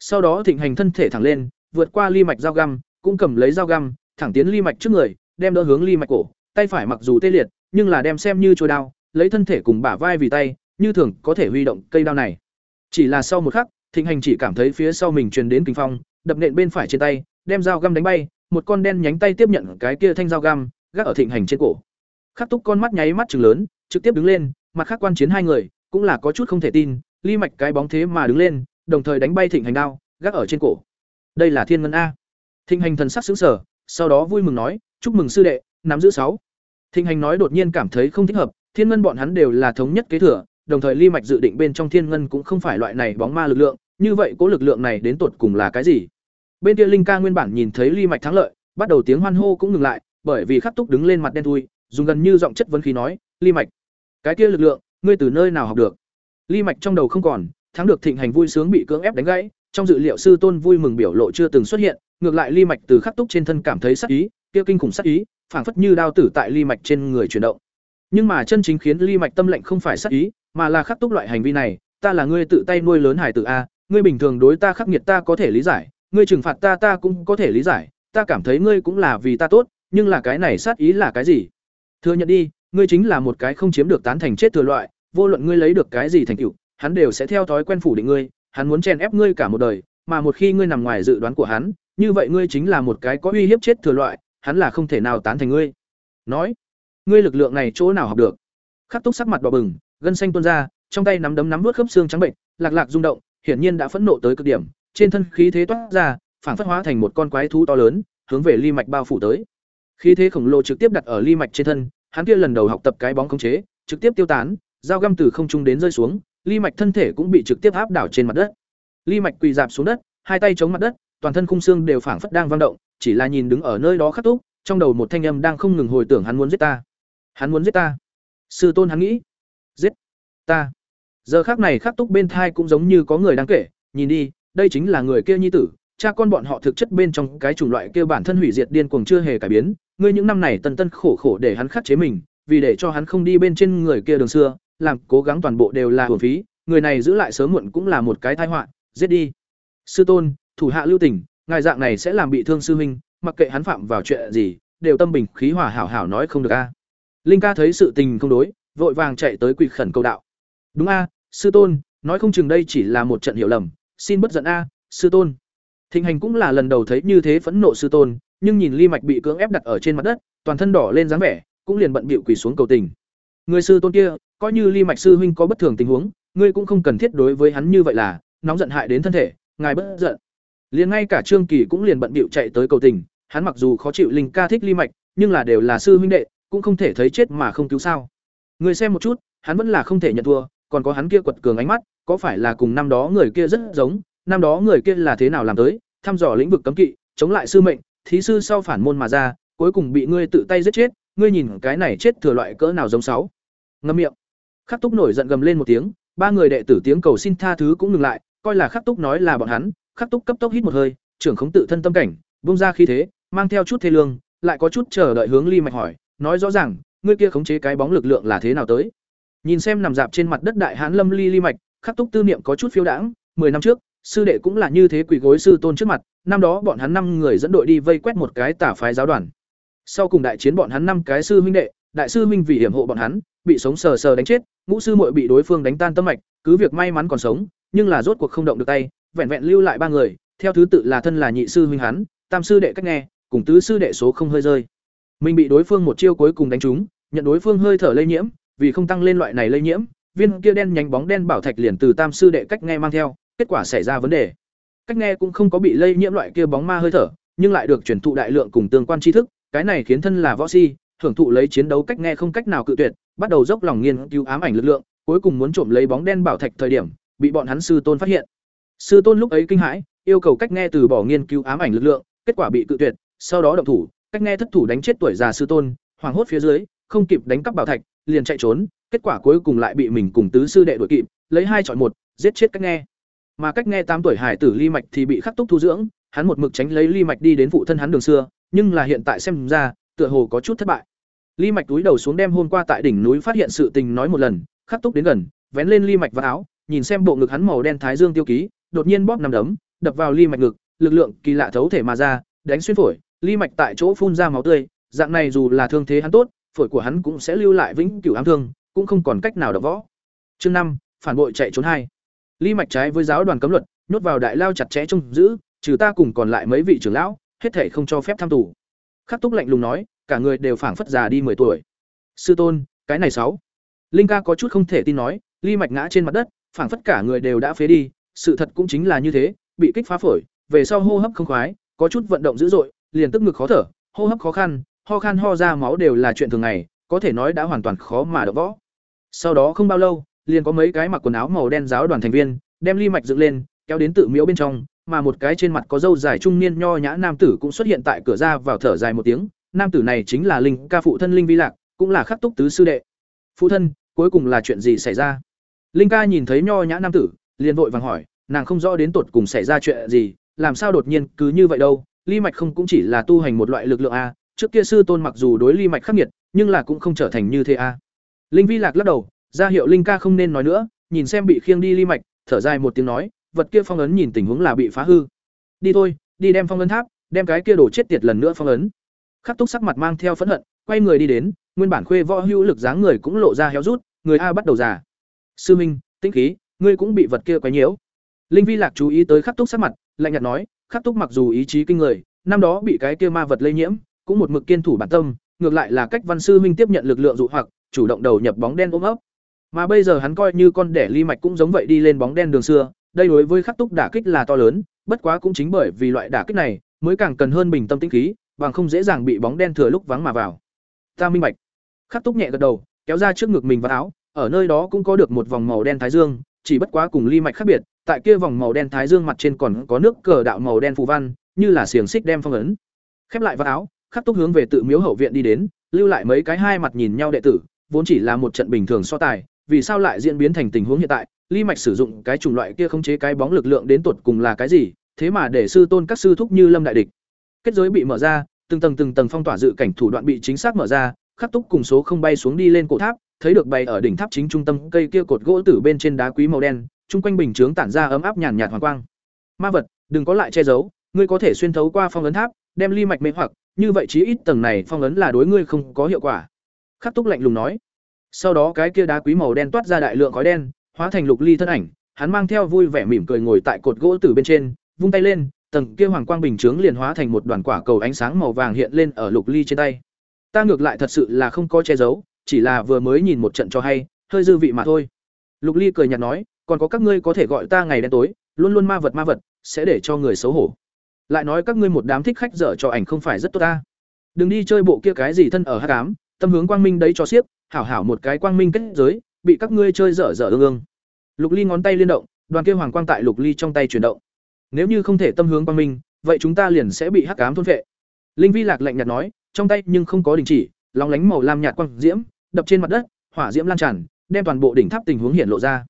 Sau đó thịnh hành thân thể thẳng lên, vượt qua Lý mạch dao găm, cũng cầm lấy dao găm, thẳng tiến Lý mạch trước người, đem đỡ hướng Lý mạch cổ, tay phải mặc dù tê liệt nhưng là đem xem như trôi đao, lấy thân thể cùng bả vai vì tay, như thường có thể huy động cây đao này. Chỉ là sau một khắc, thịnh hành chỉ cảm thấy phía sau mình truyền đến kinh phong, đập nện bên phải trên tay, đem dao găm đánh bay, một con đen nhánh tay tiếp nhận cái kia thanh dao găm, gác ở thịnh hành trên cổ. Khắc túc con mắt nháy mắt chừng lớn, trực tiếp đứng lên, mặt khác quan chiến hai người, cũng là có chút không thể tin ly mạch cái bóng thế mà đứng lên, đồng thời đánh bay thịnh hành đao, gác ở trên cổ. Đây là thiên ngân a. Thịnh hành thần sắc xứng sở sau đó vui mừng nói, chúc mừng sư đệ, nắm giữ sáu thịnh hành nói đột nhiên cảm thấy không thích hợp, thiên ngân bọn hắn đều là thống nhất kế thừa, đồng thời ly mạch dự định bên trong thiên ngân cũng không phải loại này bóng ma lực lượng, như vậy cố lực lượng này đến tột cùng là cái gì? Bên kia linh ca nguyên bản nhìn thấy ly mạch thắng lợi, bắt đầu tiếng hoan hô cũng ngừng lại, bởi vì khắc túc đứng lên mặt đen thui, dùng gần như giọng chất vấn khí nói, ly mạch, cái kia lực lượng, ngươi từ nơi nào học được? Ly mạch trong đầu không còn, thắng được thịnh hành vui sướng bị cưỡng ép đánh gãy, trong dự liệu sư tôn vui mừng biểu lộ chưa từng xuất hiện, ngược lại ly mạch từ khắc túc trên thân cảm thấy sắc ý, kia kinh khủng sắc ý phảng phất như đao tử tại ly mạch trên người chuyển động. Nhưng mà chân chính khiến ly mạch tâm lệnh không phải sắc ý, mà là khắc túc loại hành vi này, ta là ngươi tự tay nuôi lớn hải tử a, ngươi bình thường đối ta khắc nghiệt ta có thể lý giải, ngươi trừng phạt ta ta cũng có thể lý giải, ta cảm thấy ngươi cũng là vì ta tốt, nhưng là cái này sát ý là cái gì? Thừa nhận đi, ngươi chính là một cái không chiếm được tán thành chết thừa loại, vô luận ngươi lấy được cái gì thành tựu, hắn đều sẽ theo thói quen phủ định ngươi, hắn muốn chèn ép ngươi cả một đời, mà một khi ngươi nằm ngoài dự đoán của hắn, như vậy ngươi chính là một cái có uy hiếp chết thừa loại hắn là không thể nào tán thành ngươi. Nói, ngươi lực lượng này chỗ nào học được? Khắc túc sắc mặt đỏ bừng, gân xanh tuôn ra, trong tay nắm đấm nắm vớt khớp xương trắng bệnh, lạc lạc rung động, hiển nhiên đã phẫn nộ tới cực điểm, trên thân khí thế toát ra, phản phất hóa thành một con quái thú to lớn, hướng về ly mạch bao phủ tới. Khí thế khổng lồ trực tiếp đặt ở ly mạch trên thân, hắn kia lần đầu học tập cái bóng khống chế, trực tiếp tiêu tán, dao găm từ không trung đến rơi xuống, ly mạch thân thể cũng bị trực tiếp áp đảo trên mặt đất. Ly mạch quỳ dạp xuống đất, hai tay chống mặt đất, toàn thân khung xương đều phảng phất đang vang động chỉ là nhìn đứng ở nơi đó khắc túc, trong đầu một thanh âm đang không ngừng hồi tưởng hắn muốn giết ta. Hắn muốn giết ta. Sư tôn hắn nghĩ, giết ta. Giờ khác này khắc túc bên thai cũng giống như có người đang kể, nhìn đi, đây chính là người kia nhi tử, cha con bọn họ thực chất bên trong cái chủng loại kia bản thân hủy diệt điên cuồng chưa hề cải biến, ngươi những năm này tần tân khổ khổ để hắn khắc chế mình, vì để cho hắn không đi bên trên người kia đường xưa, làm cố gắng toàn bộ đều là hưởng phí, người này giữ lại sớm muộn cũng là một cái tai họa, giết đi. Sư tôn, thủ hạ lưu tình ngài dạng này sẽ làm bị thương sư huynh, mặc kệ hắn phạm vào chuyện gì, đều tâm bình khí hòa hảo hảo nói không được a. Linh ca thấy sự tình không đối, vội vàng chạy tới quỳ khẩn cầu đạo. Đúng a, sư tôn, nói không chừng đây chỉ là một trận hiểu lầm, xin bất giận a, sư tôn. Thịnh hành cũng là lần đầu thấy như thế phẫn nộ sư tôn, nhưng nhìn ly mạch bị cưỡng ép đặt ở trên mặt đất, toàn thân đỏ lên dáng vẻ, cũng liền bận bịu quỳ xuống cầu tình. Người sư tôn kia, coi như ly mạch sư huynh có bất thường tình huống, ngươi cũng không cần thiết đối với hắn như vậy là, nóng giận hại đến thân thể, ngài bất giận liền ngay cả trương kỳ cũng liền bận bịu chạy tới cầu tình, hắn mặc dù khó chịu linh ca thích ly mạch, nhưng là đều là sư huynh đệ, cũng không thể thấy chết mà không cứu sao. Người xem một chút, hắn vẫn là không thể nhận thua, còn có hắn kia quật cường ánh mắt, có phải là cùng năm đó người kia rất giống, năm đó người kia là thế nào làm tới, thăm dò lĩnh vực cấm kỵ, chống lại sư mệnh, thí sư sau phản môn mà ra, cuối cùng bị ngươi tự tay giết chết, ngươi nhìn cái này chết thừa loại cỡ nào giống sáu. Ngâm miệng. Khắc túc nổi giận gầm lên một tiếng, ba người đệ tử tiếng cầu xin tha thứ cũng ngừng lại, coi là khắc túc nói là bọn hắn khắc túc cấp tốc hít một hơi, trưởng khống tự thân tâm cảnh bung ra khí thế, mang theo chút thê lương, lại có chút chờ đợi hướng ly mạch hỏi, nói rõ ràng, ngươi kia khống chế cái bóng lực lượng là thế nào tới? Nhìn xem nằm dạp trên mặt đất đại hán lâm ly ly mạch, khắc túc tư niệm có chút phiêu đãng, mười năm trước, sư đệ cũng là như thế quỷ gối sư tôn trước mặt, năm đó bọn hắn năm người dẫn đội đi vây quét một cái tả phái giáo đoàn. Sau cùng đại chiến bọn hắn năm cái sư huynh đệ, đại sư huynh vì hiểm hộ bọn hắn, bị sống sờ sờ đánh chết, ngũ sư muội bị đối phương đánh tan tâm mạch, cứ việc may mắn còn sống, nhưng là rốt cuộc không động được tay vẹn vẹn lưu lại ba người, theo thứ tự là thân là nhị sư huynh hắn, tam sư đệ cách nghe, cùng tứ sư đệ số không hơi rơi. Mình bị đối phương một chiêu cuối cùng đánh trúng, nhận đối phương hơi thở lây nhiễm, vì không tăng lên loại này lây nhiễm, viên kia đen nhánh bóng đen bảo thạch liền từ tam sư đệ cách nghe mang theo, kết quả xảy ra vấn đề. Cách nghe cũng không có bị lây nhiễm loại kia bóng ma hơi thở, nhưng lại được truyền thụ đại lượng cùng tương quan tri thức, cái này khiến thân là võ si thưởng thụ lấy chiến đấu cách nghe không cách nào cự tuyệt, bắt đầu dốc lòng nghiên cứu ám ảnh lực lượng, cuối cùng muốn trộm lấy bóng đen bảo thạch thời điểm, bị bọn hắn sư tôn phát hiện sư tôn lúc ấy kinh hãi, yêu cầu cách nghe từ bỏ nghiên cứu ám ảnh lực lượng, kết quả bị cự tuyệt, sau đó động thủ, cách nghe thất thủ đánh chết tuổi già sư tôn, hoảng hốt phía dưới, không kịp đánh cắp bảo thạch, liền chạy trốn, kết quả cuối cùng lại bị mình cùng tứ sư đệ đuổi kịp, lấy hai chọn một, giết chết cách nghe. Mà cách nghe tám tuổi hải tử ly mạch thì bị khắc túc thu dưỡng, hắn một mực tránh lấy ly mạch đi đến phụ thân hắn đường xưa, nhưng là hiện tại xem ra, tựa hồ có chút thất bại. Ly mạch túi đầu xuống đem hôm qua tại đỉnh núi phát hiện sự tình nói một lần, khắc túc đến gần, vén lên ly mạch vào áo, nhìn xem bộ ngực hắn màu đen thái dương tiêu ký đột nhiên bóp nằm đấm, đập vào ly mạch ngực, lực lượng kỳ lạ thấu thể mà ra, đánh xuyên phổi, ly mạch tại chỗ phun ra máu tươi, dạng này dù là thương thế hắn tốt, phổi của hắn cũng sẽ lưu lại vĩnh cửu ám thương, cũng không còn cách nào đập võ. Chương năm, phản bội chạy trốn hai. Ly mạch trái với giáo đoàn cấm luật, nhốt vào đại lao chặt chẽ trông giữ, trừ ta cùng còn lại mấy vị trưởng lão, hết thể không cho phép tham tù. Khắc túc lạnh lùng nói, cả người đều phảng phất già đi mười tuổi. Sư tôn, cái này sáu. Linh ca có chút không thể tin nói, ly mạch ngã trên mặt đất, phảng phất cả người đều đã phế đi sự thật cũng chính là như thế, bị kích phá phổi, về sau hô hấp không khoái, có chút vận động dữ dội, liền tức ngực khó thở, hô hấp khó khăn, ho khan ho ra máu đều là chuyện thường ngày, có thể nói đã hoàn toàn khó mà đỡ võ. Sau đó không bao lâu, liền có mấy cái mặc quần áo màu đen giáo đoàn thành viên, đem ly mạch dựng lên, kéo đến tự miếu bên trong, mà một cái trên mặt có râu dài trung niên nho nhã nam tử cũng xuất hiện tại cửa ra vào thở dài một tiếng, nam tử này chính là linh, ca phụ thân linh vi lạc, cũng là khắc túc tứ sư đệ. Phụ thân, cuối cùng là chuyện gì xảy ra? Linh ca nhìn thấy nho nhã nam tử liền vội vàng hỏi, nàng không rõ đến tột cùng xảy ra chuyện gì, làm sao đột nhiên cứ như vậy đâu ly mạch không cũng chỉ là tu hành một loại lực lượng a, trước kia sư tôn mặc dù đối ly mạch khắc nghiệt, nhưng là cũng không trở thành như thế a. Linh vi lạc lắc đầu, ra hiệu linh ca không nên nói nữa, nhìn xem bị khiêng đi ly mạch, thở dài một tiếng nói, vật kia phong ấn nhìn tình huống là bị phá hư. Đi thôi, đi đem phong ấn tháp, đem cái kia đổ chết tiệt lần nữa phong ấn. Khắc túc sắc mặt mang theo phẫn hận, quay người đi đến, nguyên bản khuê võ hữu lực dáng người cũng lộ ra héo rút, người a bắt đầu già. Sư minh, tĩnh khí ngươi cũng bị vật kia quấy nhiễu. Linh vi lạc chú ý tới khắc túc sắc mặt, lạnh nhạt nói, khắc túc mặc dù ý chí kinh người, năm đó bị cái kia ma vật lây nhiễm, cũng một mực kiên thủ bản tâm, ngược lại là cách văn sư minh tiếp nhận lực lượng dụ hoặc, chủ động đầu nhập bóng đen ôm ấp. Mà bây giờ hắn coi như con đẻ ly mạch cũng giống vậy đi lên bóng đen đường xưa, đây đối với khắc túc đả kích là to lớn, bất quá cũng chính bởi vì loại đả kích này, mới càng cần hơn bình tâm tĩnh khí, bằng không dễ dàng bị bóng đen thừa lúc vắng mà vào. Ta minh bạch. Khắc túc nhẹ gật đầu, kéo ra trước ngực mình và áo, ở nơi đó cũng có được một vòng màu đen thái dương chỉ bất quá cùng ly mạch khác biệt, tại kia vòng màu đen thái dương mặt trên còn có nước cờ đạo màu đen phù văn, như là xiềng xích đem phong ấn. Khép lại vào áo, khắc túc hướng về tự miếu hậu viện đi đến, lưu lại mấy cái hai mặt nhìn nhau đệ tử, vốn chỉ là một trận bình thường so tài, vì sao lại diễn biến thành tình huống hiện tại, ly mạch sử dụng cái chủng loại kia khống chế cái bóng lực lượng đến tuột cùng là cái gì, thế mà để sư tôn các sư thúc như lâm đại địch. Kết giới bị mở ra, từng tầng từng tầng phong tỏa dự cảnh thủ đoạn bị chính xác mở ra, khắc túc cùng số không bay xuống đi lên cổ tháp thấy được bày ở đỉnh tháp chính trung tâm cây kia cột gỗ tử bên trên đá quý màu đen, chung quanh bình chướng tản ra ấm áp nhàn nhạt hoàng quang. Ma vật, đừng có lại che giấu, ngươi có thể xuyên thấu qua phong ấn tháp, đem ly mạch mê hoặc, như vậy chí ít tầng này phong ấn là đối ngươi không có hiệu quả. Khắc túc lạnh lùng nói. Sau đó cái kia đá quý màu đen toát ra đại lượng khói đen, hóa thành lục ly thân ảnh, hắn mang theo vui vẻ mỉm cười ngồi tại cột gỗ từ bên trên, vung tay lên, tầng kia hoàng quang bình chướng liền hóa thành một đoàn quả cầu ánh sáng màu vàng hiện lên ở lục ly trên tay. Ta ngược lại thật sự là không có che giấu chỉ là vừa mới nhìn một trận cho hay, hơi dư vị mà thôi. Lục ly cười nhạt nói, còn có các ngươi có thể gọi ta ngày đen tối, luôn luôn ma vật ma vật, sẽ để cho người xấu hổ. Lại nói các ngươi một đám thích khách dở cho ảnh không phải rất tốt ta. Đừng đi chơi bộ kia cái gì thân ở hát cám tâm hướng quang minh đấy cho xiếc, hảo hảo một cái quang minh kết giới, bị các ngươi chơi dở dở ương ương. Lục ly ngón tay liên động, đoàn kia hoàng quang tại lục ly trong tay chuyển động. Nếu như không thể tâm hướng quang minh, vậy chúng ta liền sẽ bị hắc cám thôn vệ linh vi lạc lạnh nhạt nói, trong tay nhưng không có đình chỉ, lóng lánh màu lam nhạt quang diễm đập trên mặt đất, hỏa diễm lan tràn, đem toàn bộ đỉnh tháp tình huống hiện lộ ra.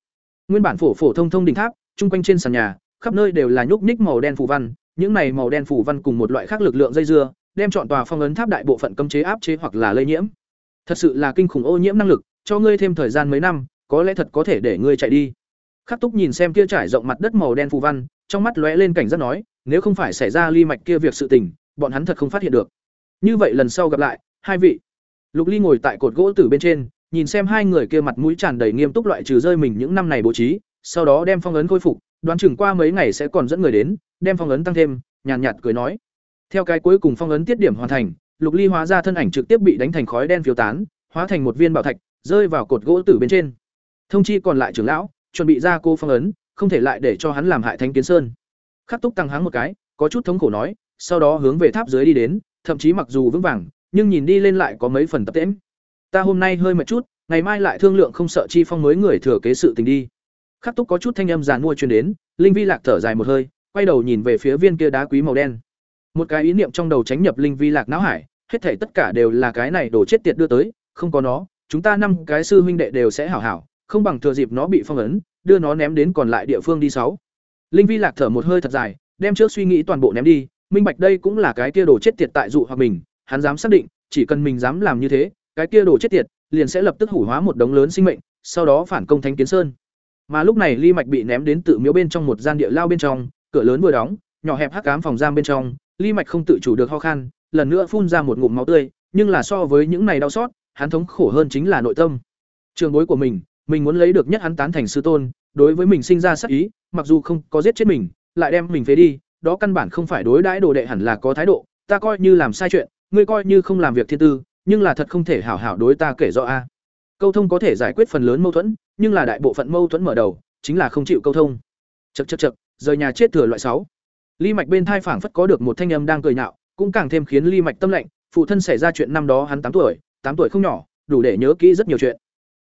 Nguyên bản phổ phổ thông thông đỉnh tháp, chung quanh trên sàn nhà, khắp nơi đều là nhúc nhích màu đen phù văn, những này màu đen phù văn cùng một loại khác lực lượng dây dưa, đem chọn tòa phong ấn tháp đại bộ phận cấm chế áp chế hoặc là lây nhiễm. Thật sự là kinh khủng ô nhiễm năng lực, cho ngươi thêm thời gian mấy năm, có lẽ thật có thể để ngươi chạy đi. Khắc túc nhìn xem kia trải rộng mặt đất màu đen phù văn, trong mắt lóe lên cảnh giác nói, nếu không phải xảy ra ly mạch kia việc sự tình, bọn hắn thật không phát hiện được. Như vậy lần sau gặp lại, hai vị lục ly ngồi tại cột gỗ từ bên trên nhìn xem hai người kia mặt mũi tràn đầy nghiêm túc loại trừ rơi mình những năm này bố trí sau đó đem phong ấn khôi phục đoán chừng qua mấy ngày sẽ còn dẫn người đến đem phong ấn tăng thêm nhàn nhạt, nhạt cười nói. Theo cái cuối cùng phong ấn tiết điểm hoàn thành lục ly hóa ra thân ảnh trực tiếp bị đánh thành khói đen phiêu tán hóa thành một viên bảo thạch rơi vào cột gỗ tử bên trên. Thông chi còn lại trưởng lão chuẩn bị ra cô phong ấn không thể lại để cho hắn làm hại thánh kiến sơn. Khắc túc tăng háng một cái có chút thống khổ nói sau đó hướng về tháp dưới đi đến thậm chí mặc dù vững vàng nhưng nhìn đi lên lại có mấy phần tập tễnh. Ta hôm nay hơi mệt chút, ngày mai lại thương lượng không sợ chi phong mới người thừa kế sự tình đi. Khắc túc có chút thanh âm giàn mua truyền đến, linh vi lạc thở dài một hơi, quay đầu nhìn về phía viên kia đá quý màu đen. Một cái ý niệm trong đầu tránh nhập linh vi lạc não hải, hết thảy tất cả đều là cái này đổ chết tiệt đưa tới, không có nó, chúng ta năm cái sư huynh đệ đều sẽ hảo hảo, không bằng thừa dịp nó bị phong ấn, đưa nó ném đến còn lại địa phương đi sáu. Linh vi lạc thở một hơi thật dài, đem trước suy nghĩ toàn bộ ném đi, minh bạch đây cũng là cái kia đổ chết tiệt tại dụ hoặc mình hắn dám xác định, chỉ cần mình dám làm như thế, cái kia đồ chết tiệt, liền sẽ lập tức hủ hóa một đống lớn sinh mệnh, sau đó phản công thánh kiến sơn. Mà lúc này ly mạch bị ném đến tự miếu bên trong một gian địa lao bên trong, cửa lớn vừa đóng, nhỏ hẹp hắc cám phòng giam bên trong, ly mạch không tự chủ được ho khan, lần nữa phun ra một ngụm máu tươi, nhưng là so với những này đau xót, hắn thống khổ hơn chính là nội tâm. Trường bối của mình mình muốn lấy được nhất hắn tán thành sư tôn, đối với mình sinh ra sát ý, mặc dù không có giết chết mình, lại đem mình phế đi, đó căn bản không phải đối đãi đồ đệ hẳn là có thái độ, ta coi như làm sai chuyện ngươi coi như không làm việc thiên tư, nhưng là thật không thể hảo hảo đối ta kể rõ a. Câu thông có thể giải quyết phần lớn mâu thuẫn, nhưng là đại bộ phận mâu thuẫn mở đầu, chính là không chịu câu thông. Chật chật chật rời nhà chết thừa loại sáu. Ly mạch bên thai phảng phất có được một thanh âm đang cười nhạo, cũng càng thêm khiến ly mạch tâm lạnh. phụ thân xảy ra chuyện năm đó hắn tám tuổi tám tuổi không nhỏ, đủ để nhớ kỹ rất nhiều chuyện.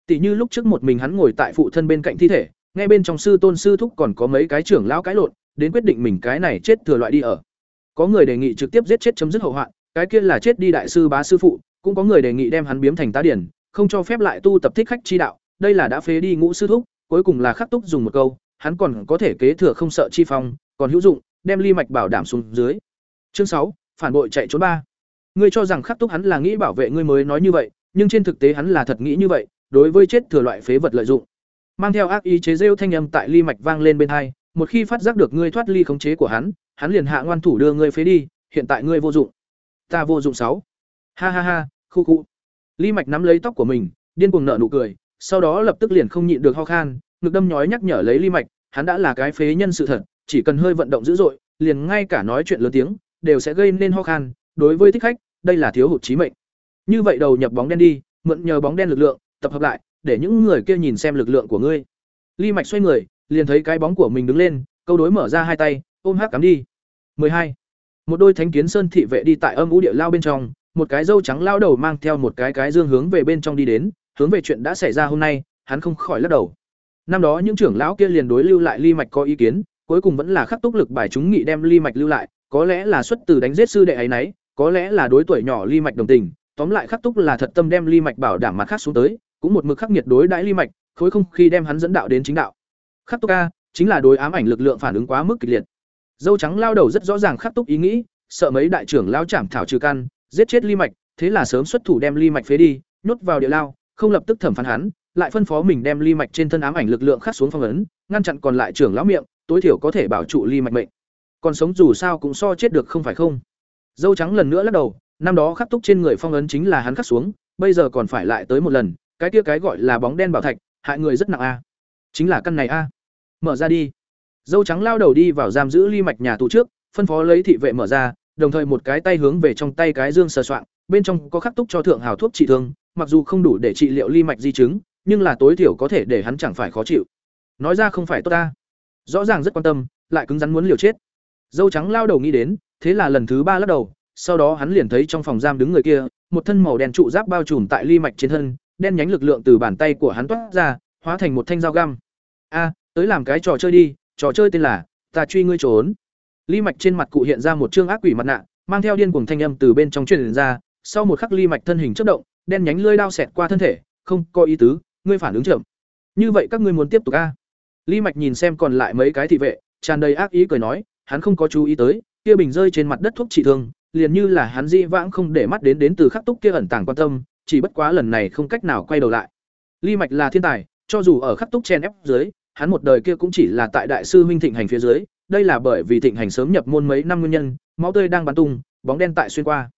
Tỷ như lúc trước một mình hắn ngồi tại phụ thân bên cạnh thi thể, ngay bên trong sư tôn sư thúc còn có mấy cái trưởng lão cái lộn, đến quyết định mình cái này chết thừa loại đi ở. Có người đề nghị trực tiếp giết chết chấm dứt hậu hoạn cái kia là chết đi đại sư bá sư phụ, cũng có người đề nghị đem hắn biếm thành tá điển, không cho phép lại tu tập thích khách chi đạo, đây là đã phế đi ngũ sư thúc, cuối cùng là khắc túc dùng một câu, hắn còn có thể kế thừa không sợ chi phong, còn hữu dụng, đem ly mạch bảo đảm xuống dưới. Chương sáu, phản bội chạy trốn ba. Ngươi cho rằng khắc túc hắn là nghĩ bảo vệ ngươi mới nói như vậy, nhưng trên thực tế hắn là thật nghĩ như vậy, đối với chết thừa loại phế vật lợi dụng. Mang theo ác ý chế rêu thanh âm tại ly mạch vang lên bên hai, một khi phát giác được ngươi thoát ly khống chế của hắn hắn liền hạ ngoan thủ đưa ngươi phế đi, hiện tại ngươi vô dụng ta vô dụng sáu. Ha ha ha, khu khu. Ly mạch nắm lấy tóc của mình, điên cuồng nở nụ cười, sau đó lập tức liền không nhịn được ho khan, ngực đâm nhói nhắc nhở lấy ly mạch, hắn đã là cái phế nhân sự thật, chỉ cần hơi vận động dữ dội, liền ngay cả nói chuyện lớn tiếng, đều sẽ gây nên ho khan, đối với thích khách, đây là thiếu hụt trí mệnh. Như vậy đầu nhập bóng đen đi, mượn nhờ bóng đen lực lượng, tập hợp lại, để những người kia nhìn xem lực lượng của ngươi. Ly mạch xoay người, liền thấy cái bóng của mình đứng lên, câu đối mở ra hai tay, ôm hắc cắm đi. 12 một đôi thánh kiến sơn thị vệ đi tại âm ú địa lao bên trong, một cái dâu trắng lao đầu mang theo một cái cái dương hướng về bên trong đi đến, hướng về chuyện đã xảy ra hôm nay, hắn không khỏi lắc đầu. Năm đó những trưởng lão kia liền đối lưu lại ly mạch có ý kiến, cuối cùng vẫn là khắc túc lực bài chúng nghị đem ly mạch lưu lại, có lẽ là xuất từ đánh giết sư đệ ấy nấy, có lẽ là đối tuổi nhỏ ly mạch đồng tình, tóm lại khắc túc là thật tâm đem ly mạch bảo đảm mặt khác xuống tới, cũng một mực khắc nghiệt đối đãi ly mạch, khối không khi đem hắn dẫn đạo đến chính đạo. Khắc túc a, chính là đối ám ảnh lực lượng phản ứng quá mức kịch liệt dâu trắng lao đầu rất rõ ràng khắc túc ý nghĩ, sợ mấy đại trưởng lao chảm thảo trừ căn, giết chết ly mạch, thế là sớm xuất thủ đem ly mạch phế đi, nhốt vào địa lao, không lập tức thẩm phán hắn, lại phân phó mình đem ly mạch trên thân ám ảnh lực lượng khắc xuống phong ấn, ngăn chặn còn lại trưởng lão miệng, tối thiểu có thể bảo trụ ly mạch mệnh. Còn sống dù sao cũng so chết được không phải không. Dâu trắng lần nữa lắc đầu, năm đó khắc túc trên người phong ấn chính là hắn khắc xuống, bây giờ còn phải lại tới một lần, cái kia cái gọi là bóng đen bảo thạch, hại người rất nặng a. Chính là căn này a. Mở ra đi dâu trắng lao đầu đi vào giam giữ ly mạch nhà tù trước phân phó lấy thị vệ mở ra đồng thời một cái tay hướng về trong tay cái dương sờ soạng bên trong có khắc túc cho thượng hào thuốc trị thương mặc dù không đủ để trị liệu ly mạch di chứng nhưng là tối thiểu có thể để hắn chẳng phải khó chịu nói ra không phải tốt ta rõ ràng rất quan tâm lại cứng rắn muốn liều chết. Dâu trắng lao đầu nghĩ đến, thế là lần thứ ba lắc đầu, sau đó hắn liền thấy trong phòng giam đứng người kia, một thân màu đen trụ giáp bao trùm tại ly mạch trên thân, đen nhánh lực lượng từ bàn tay của hắn toát ra, hóa thành một thanh dao găm. "A, tới làm cái trò chơi đi, trò chơi tên là Ta truy ngươi trốn." Ly mạch trên mặt cụ hiện ra một trương ác quỷ mặt nạ, mang theo điên cuồng thanh âm từ bên trong truyền ra, sau một khắc ly mạch thân hình chớp động, đen nhánh lưỡi đao xẹt qua thân thể, "Không, có ý tứ, ngươi phản ứng chậm. Như vậy các ngươi muốn tiếp tục a?" Ly mạch nhìn xem còn lại mấy cái thị vệ, tràn đầy ác ý cười nói, hắn không có chú ý tới, kia bình rơi trên mặt đất thuốc trị thương, liền như là hắn di vãng không để mắt đến đến từ khắc túc kia ẩn tàng quan tâm, chỉ bất quá lần này không cách nào quay đầu lại. Ly Mạch là thiên tài, cho dù ở khắc túc chen ép dưới, hắn một đời kia cũng chỉ là tại đại sư huynh thịnh hành phía dưới, đây là bởi vì thịnh hành sớm nhập môn mấy năm nguyên nhân, máu tươi đang bắn tung, bóng đen tại xuyên qua.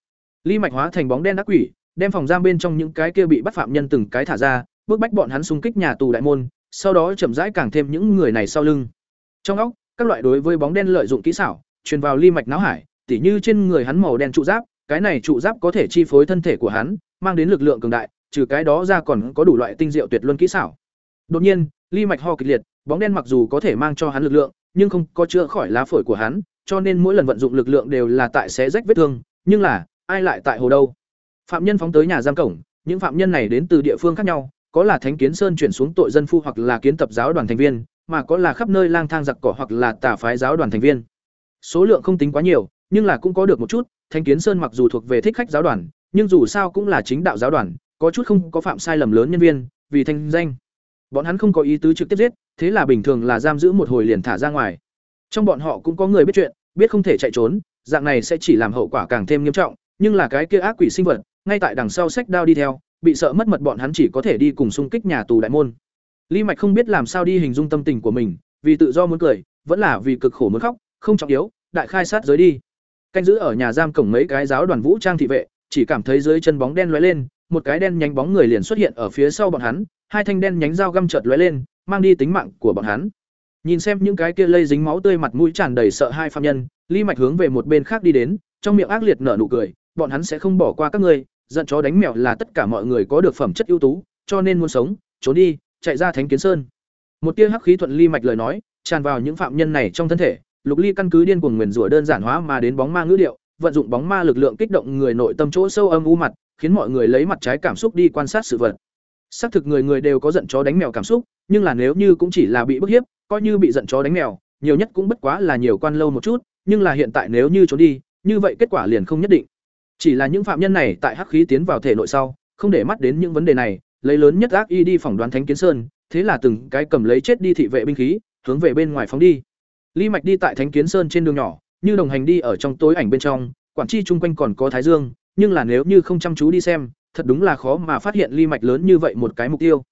Ly Mạch hóa thành bóng đen ác quỷ, đem phòng giam bên trong những cái kia bị bắt phạm nhân từng cái thả ra, bước bách bọn hắn xung kích nhà tù đại môn, sau đó chậm rãi càng thêm những người này sau lưng. Trong óc, các loại đối với bóng đen lợi dụng kỹ xảo, truyền vào Ly Mạch não hải, tỉ như trên người hắn màu đen trụ giáp, cái này trụ giáp có thể chi phối thân thể của hắn, mang đến lực lượng cường đại, trừ cái đó ra còn có đủ loại tinh diệu tuyệt luân kỹ xảo. Đột nhiên, ly mạch ho kịch liệt, bóng đen mặc dù có thể mang cho hắn lực lượng, nhưng không có chữa khỏi lá phổi của hắn, cho nên mỗi lần vận dụng lực lượng đều là tại xé rách vết thương, nhưng là, ai lại tại hồ đâu? Phạm nhân phóng tới nhà giam cổng, những phạm nhân này đến từ địa phương khác nhau, có là Thánh Kiến Sơn chuyển xuống tội dân phu hoặc là kiến tập giáo đoàn thành viên, mà có là khắp nơi lang thang giặc cỏ hoặc là tà phái giáo đoàn thành viên. Số lượng không tính quá nhiều, nhưng là cũng có được một chút, Thánh Kiến Sơn mặc dù thuộc về thích khách giáo đoàn, nhưng dù sao cũng là chính đạo giáo đoàn, có chút không có phạm sai lầm lớn nhân viên, vì thanh danh. Bọn hắn không có ý tứ trực tiếp giết, thế là bình thường là giam giữ một hồi liền thả ra ngoài. Trong bọn họ cũng có người biết chuyện, biết không thể chạy trốn, dạng này sẽ chỉ làm hậu quả càng thêm nghiêm trọng, nhưng là cái kia ác quỷ sinh vật, ngay tại đằng sau sách đao đi theo, bị sợ mất mật bọn hắn chỉ có thể đi cùng xung kích nhà tù đại môn. Lý Mạch không biết làm sao đi hình dung tâm tình của mình, vì tự do muốn cười, vẫn là vì cực khổ muốn khóc, không trọng yếu, đại khai sát giới đi canh giữ ở nhà giam cổng mấy cái giáo đoàn vũ trang thị vệ chỉ cảm thấy dưới chân bóng đen lóe lên một cái đen nhánh bóng người liền xuất hiện ở phía sau bọn hắn hai thanh đen nhánh dao găm chợt lóe lên mang đi tính mạng của bọn hắn. Nhìn xem những cái kia lây dính máu tươi mặt mũi tràn đầy sợ hai phạm nhân Lý mạch hướng về một bên khác đi đến trong miệng ác liệt nở nụ cười bọn hắn sẽ không bỏ qua các ngươi giận chó đánh mèo là tất cả mọi người có được phẩm chất ưu tú cho nên muốn sống trốn đi chạy ra thánh kiến sơn. Một tia hắc khí thuận Lý mạch lời nói tràn vào những phạm nhân này trong thân thể Lục Ly căn cứ điên cuồng nguyền rủa đơn giản hóa mà đến bóng ma ngữ điệu, vận dụng bóng ma lực lượng kích động người nội tâm chỗ sâu âm u mặt, khiến mọi người lấy mặt trái cảm xúc đi quan sát sự vật. Xác thực người người đều có giận chó đánh mèo cảm xúc, nhưng là nếu như cũng chỉ là bị bức hiếp, coi như bị giận chó đánh mèo, nhiều nhất cũng bất quá là nhiều quan lâu một chút, nhưng là hiện tại nếu như trốn đi, như vậy kết quả liền không nhất định. Chỉ là những phạm nhân này tại hắc khí tiến vào thể nội sau, không để mắt đến những vấn đề này, lấy lớn nhất ác y đi phỏng đoán Thánh Kiến Sơn, thế là từng cái cầm lấy chết đi thị vệ binh khí, hướng về bên ngoài phóng đi. Lý Mạch đi tại Thánh Kiến Sơn trên đường nhỏ, như đồng hành đi ở trong tối ảnh bên trong, quản chi chung quanh còn có Thái Dương, nhưng là nếu như không chăm chú đi xem, thật đúng là khó mà phát hiện ly Mạch lớn như vậy một cái mục tiêu.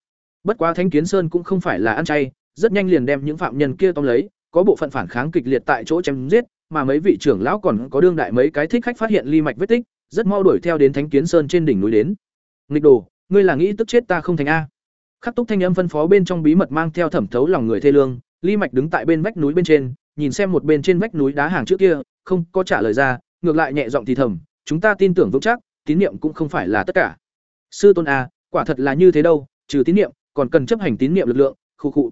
Bất quá Thánh Kiến Sơn cũng không phải là ăn chay, rất nhanh liền đem những phạm nhân kia tóm lấy, có bộ phận phản kháng kịch liệt tại chỗ chém giết, mà mấy vị trưởng lão còn có đương đại mấy cái thích khách phát hiện ly Mạch vết tích, rất mau đuổi theo đến Thánh Kiến Sơn trên đỉnh núi đến. Nghịch đồ, ngươi là nghĩ tức chết ta không thành a? Khắc Túc thanh âm phân phó bên trong bí mật mang theo thẩm thấu lòng người thê lương, Ly Mạch đứng tại bên vách núi bên trên, nhìn xem một bên trên vách núi đá hàng trước kia, không có trả lời ra, ngược lại nhẹ giọng thì thầm, chúng ta tin tưởng vững chắc, tín niệm cũng không phải là tất cả. Sư tôn a, quả thật là như thế đâu, trừ tín niệm, còn cần chấp hành tín niệm lực lượng, khu khụ.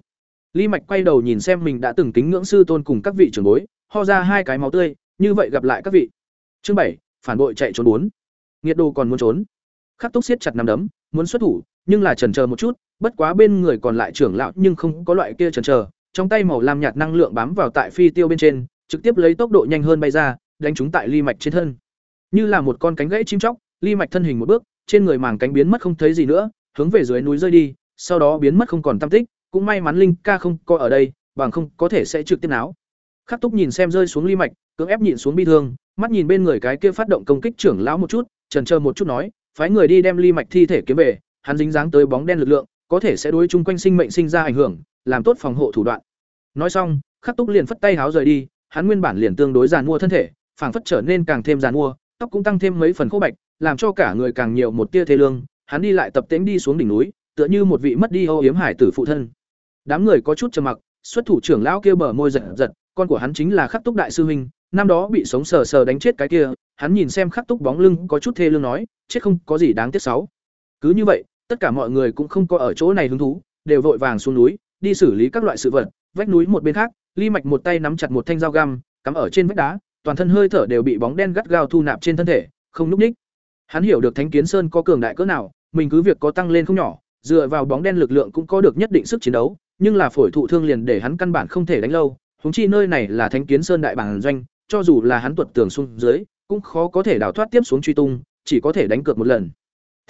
Ly Mạch quay đầu nhìn xem mình đã từng kính ngưỡng sư tôn cùng các vị trưởng bối, ho ra hai cái máu tươi, như vậy gặp lại các vị. Chương bảy, phản bội chạy trốn bốn. Nghiệt đồ còn muốn trốn. Khắc Túc siết chặt nắm đấm, muốn xuất thủ, nhưng là chần chờ một chút, bất quá bên người còn lại trưởng lão nhưng không có loại kia chần chờ, trong tay màu lam nhạt năng lượng bám vào tại phi tiêu bên trên, trực tiếp lấy tốc độ nhanh hơn bay ra, đánh trúng tại ly mạch trên thân. Như là một con cánh gãy chim chóc, ly mạch thân hình một bước, trên người màng cánh biến mất không thấy gì nữa, hướng về dưới núi rơi đi, sau đó biến mất không còn tam tích, cũng may mắn linh ca không có ở đây, bằng không có thể sẽ trực tiếp náo. Khắc Túc nhìn xem rơi xuống ly mạch, cưỡng ép nhịn xuống bi thương, mắt nhìn bên người cái kia phát động công kích trưởng lão một chút, trần chờ một chút nói, phái người đi đem ly mạch thi thể kiếm về, hắn dính dáng tới bóng đen lực lượng, có thể sẽ đối chung quanh sinh mệnh sinh ra ảnh hưởng, làm tốt phòng hộ thủ đoạn. Nói xong, Khắc Túc liền phất tay háo rời đi, hắn nguyên bản liền tương đối giàn mua thân thể, phảng phất trở nên càng thêm giàn mua, tóc cũng tăng thêm mấy phần khô bạch, làm cho cả người càng nhiều một tia thế lương, hắn đi lại tập tễnh đi xuống đỉnh núi, tựa như một vị mất đi ô yếm hải tử phụ thân. Đám người có chút trầm mặc, xuất thủ trưởng lão kia bờ môi giật giật, con của hắn chính là Khắc Túc đại sư huynh, năm đó bị sống sờ sờ đánh chết cái kia, hắn nhìn xem Khắc Túc bóng lưng có chút thê lương nói, chết không có gì đáng tiếc sáu. Cứ như vậy, tất cả mọi người cũng không có ở chỗ này hứng thú, đều vội vàng xuống núi, đi xử lý các loại sự vật, vách núi một bên khác, ly mạch một tay nắm chặt một thanh dao găm cắm ở trên vách đá toàn thân hơi thở đều bị bóng đen gắt gao thu nạp trên thân thể, không lúc ních hắn hiểu được thánh kiến sơn có cường đại cỡ nào, mình cứ việc có tăng lên không nhỏ, dựa vào bóng đen lực lượng cũng có được nhất định sức chiến đấu, nhưng là phổi thụ thương liền để hắn căn bản không thể đánh lâu. Húng chi nơi này là thánh kiến sơn đại bản doanh, cho dù là hắn tuột tường xuống dưới, cũng khó có thể đào thoát tiếp xuống truy tung, chỉ có thể đánh cược một lần.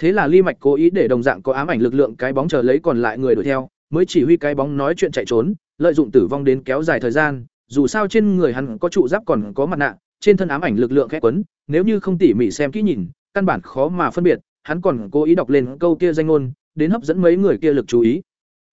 Thế là ly mạch cố ý để đồng dạng có ám ảnh lực lượng cái bóng chờ lấy còn lại người đuổi theo, mới chỉ huy cái bóng nói chuyện chạy trốn, lợi dụng tử vong đến kéo dài thời gian dù sao trên người hắn có trụ giáp còn có mặt nạ, trên thân ám ảnh lực lượng khẽ quấn, nếu như không tỉ mỉ xem kỹ nhìn, căn bản khó mà phân biệt, hắn còn cố ý đọc lên câu kia danh ngôn, đến hấp dẫn mấy người kia lực chú ý.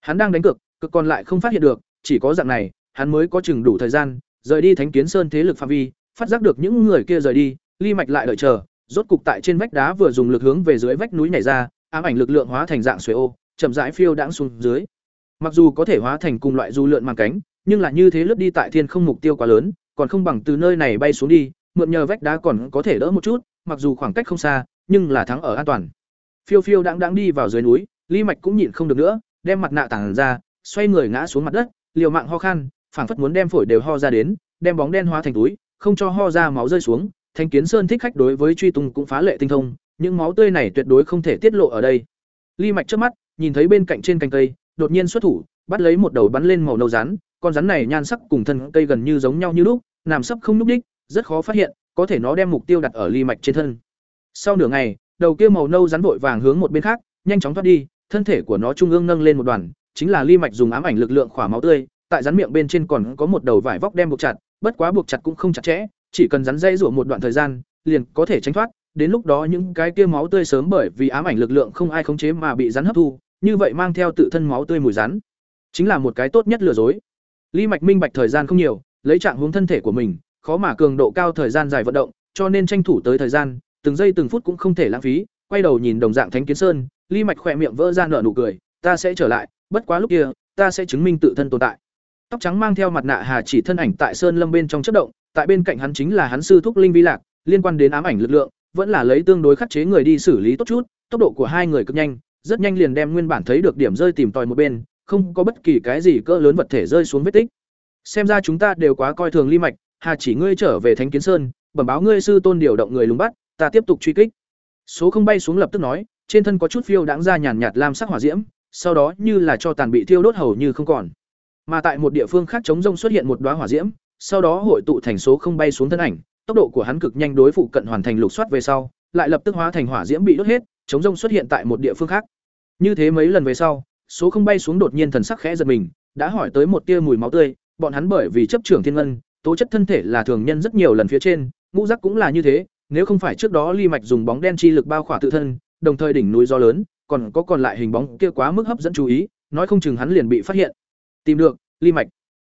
Hắn đang đánh cược cực còn lại không phát hiện được, chỉ có dạng này, hắn mới có chừng đủ thời gian, rời đi thánh kiến sơn thế lực phạm vi, phát giác được những người kia rời đi, ly mạch lại đợi chờ, rốt cục tại trên vách đá vừa dùng lực hướng về dưới vách núi nhảy ra, ám ảnh lực lượng hóa thành dạng xuế ô, chậm rãi phiêu đãng xuống dưới. Mặc dù có thể hóa thành cùng loại du lượn màng cánh nhưng là như thế lướt đi tại thiên không mục tiêu quá lớn, còn không bằng từ nơi này bay xuống đi, mượn nhờ vách đá còn có thể đỡ một chút, mặc dù khoảng cách không xa, nhưng là thắng ở an toàn. Phiêu phiêu đang đang đi vào dưới núi, Lý mạch cũng nhịn không được nữa, đem mặt nạ tảng ra, xoay người ngã xuống mặt đất, liều mạng ho khan, phảng phất muốn đem phổi đều ho ra đến, đem bóng đen hóa thành túi, không cho ho ra máu rơi xuống. Thanh kiến sơn thích khách đối với truy tung cũng phá lệ tinh thông, những máu tươi này tuyệt đối không thể tiết lộ ở đây. Lý mạch trước mắt, nhìn thấy bên cạnh trên cành cây, đột nhiên xuất thủ, bắt lấy một đầu bắn lên màu nâu rắn con rắn này nhan sắc cùng thân cây gần như giống nhau như lúc, nằm sấp không nhúc đích rất khó phát hiện, có thể nó đem mục tiêu đặt ở ly mạch trên thân. Sau nửa ngày, đầu kia màu nâu rắn vội vàng hướng một bên khác, nhanh chóng thoát đi, thân thể của nó trung ương nâng lên một đoàn, chính là ly mạch dùng ám ảnh lực lượng khỏa máu tươi, tại rắn miệng bên trên còn có một đầu vải vóc đem buộc chặt, bất quá buộc chặt cũng không chặt chẽ, chỉ cần rắn dây rủa một đoạn thời gian, liền có thể tránh thoát, đến lúc đó những cái kia máu tươi sớm bởi vì ám ảnh lực lượng không ai khống chế mà bị rắn hấp thu, như vậy mang theo tự thân máu tươi mùi rắn, chính là một cái tốt nhất lừa dối ly mạch minh bạch thời gian không nhiều, lấy trạng huống thân thể của mình, khó mà cường độ cao thời gian dài vận động, cho nên tranh thủ tới thời gian, từng giây từng phút cũng không thể lãng phí, quay đầu nhìn đồng dạng thánh kiến sơn ly mạch khỏe miệng vỡ ra nở nụ cười, ta sẽ trở lại, bất quá lúc kia, ta sẽ chứng minh tự thân tồn tại. Tóc trắng mang theo mặt nạ hà chỉ thân ảnh tại sơn lâm bên trong chất động, tại bên cạnh hắn chính là hắn sư thúc linh vi lạc, liên quan đến ám ảnh lực lượng, vẫn là lấy tương đối khắc chế người đi xử lý tốt chút, tốc độ của hai người cực nhanh, rất nhanh liền đem nguyên bản thấy được điểm rơi tìm tòi một bên không có bất kỳ cái gì cỡ lớn vật thể rơi xuống vết tích. Xem ra chúng ta đều quá coi thường ly mạch, hà chỉ ngươi trở về thánh kiến sơn, bẩm báo ngươi sư tôn điều động người lùng bắt, ta tiếp tục truy kích. Số không bay xuống lập tức nói, trên thân có chút phiêu đáng ra nhàn nhạt lam sắc hỏa diễm, sau đó như là cho tàn bị thiêu đốt hầu như không còn. Mà tại một địa phương khác chống rông xuất hiện một đóa hỏa diễm, sau đó hội tụ thành số không bay xuống thân ảnh, tốc độ của hắn cực nhanh đối phụ cận hoàn thành lục soát về sau, lại lập tức hóa thành hỏa diễm bị đốt hết chống rông xuất hiện tại một địa phương khác. Như thế mấy lần về sau số không bay xuống đột nhiên thần sắc khẽ giật mình, đã hỏi tới một tia mùi máu tươi, bọn hắn bởi vì chấp trưởng thiên ngân, tố chất thân thể là thường nhân rất nhiều lần phía trên, ngũ giác cũng là như thế, nếu không phải trước đó ly mạch dùng bóng đen chi lực bao khỏa tự thân, đồng thời đỉnh núi gió lớn, còn có còn lại hình bóng kia quá mức hấp dẫn chú ý, nói không chừng hắn liền bị phát hiện. Tìm được, ly mạch.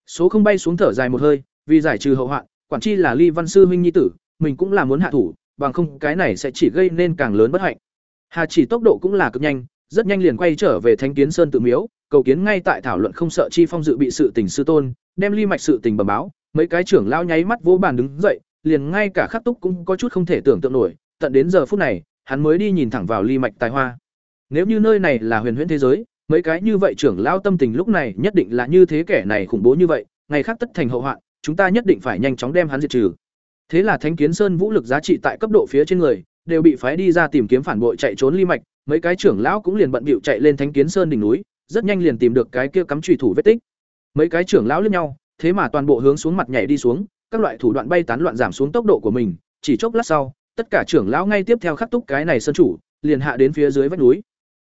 Số không bay xuống thở dài một hơi, vì giải trừ hậu hoạn, quản chi là ly văn sư huynh nhi tử, mình cũng là muốn hạ thủ, bằng không cái này sẽ chỉ gây nên càng lớn bất hạnh. Hà chỉ tốc độ cũng là cực nhanh rất nhanh liền quay trở về thánh kiến sơn tự miếu, cầu kiến ngay tại thảo luận không sợ chi phong dự bị sự tình sư tôn, đem ly mạch sự tình bẩm báo. Mấy cái trưởng lao nháy mắt vỗ bàn đứng dậy, liền ngay cả khắc túc cũng có chút không thể tưởng tượng nổi. Tận đến giờ phút này, hắn mới đi nhìn thẳng vào ly mạch tài hoa. Nếu như nơi này là huyền huyễn thế giới, mấy cái như vậy trưởng lao tâm tình lúc này nhất định là như thế kẻ này khủng bố như vậy, ngày khác tất thành hậu hoạn, chúng ta nhất định phải nhanh chóng đem hắn diệt trừ. Thế là thánh kiến sơn vũ lực giá trị tại cấp độ phía trên người, đều bị phái đi ra tìm kiếm phản bội chạy trốn ly mạch mấy cái trưởng lão cũng liền bận bịu chạy lên thánh kiến sơn đỉnh núi, rất nhanh liền tìm được cái kia cắm trùy thủ vết tích. Mấy cái trưởng lão lẫn nhau, thế mà toàn bộ hướng xuống mặt nhảy đi xuống, các loại thủ đoạn bay tán loạn giảm xuống tốc độ của mình, chỉ chốc lát sau, tất cả trưởng lão ngay tiếp theo khắc túc cái này sơn chủ, liền hạ đến phía dưới vách núi.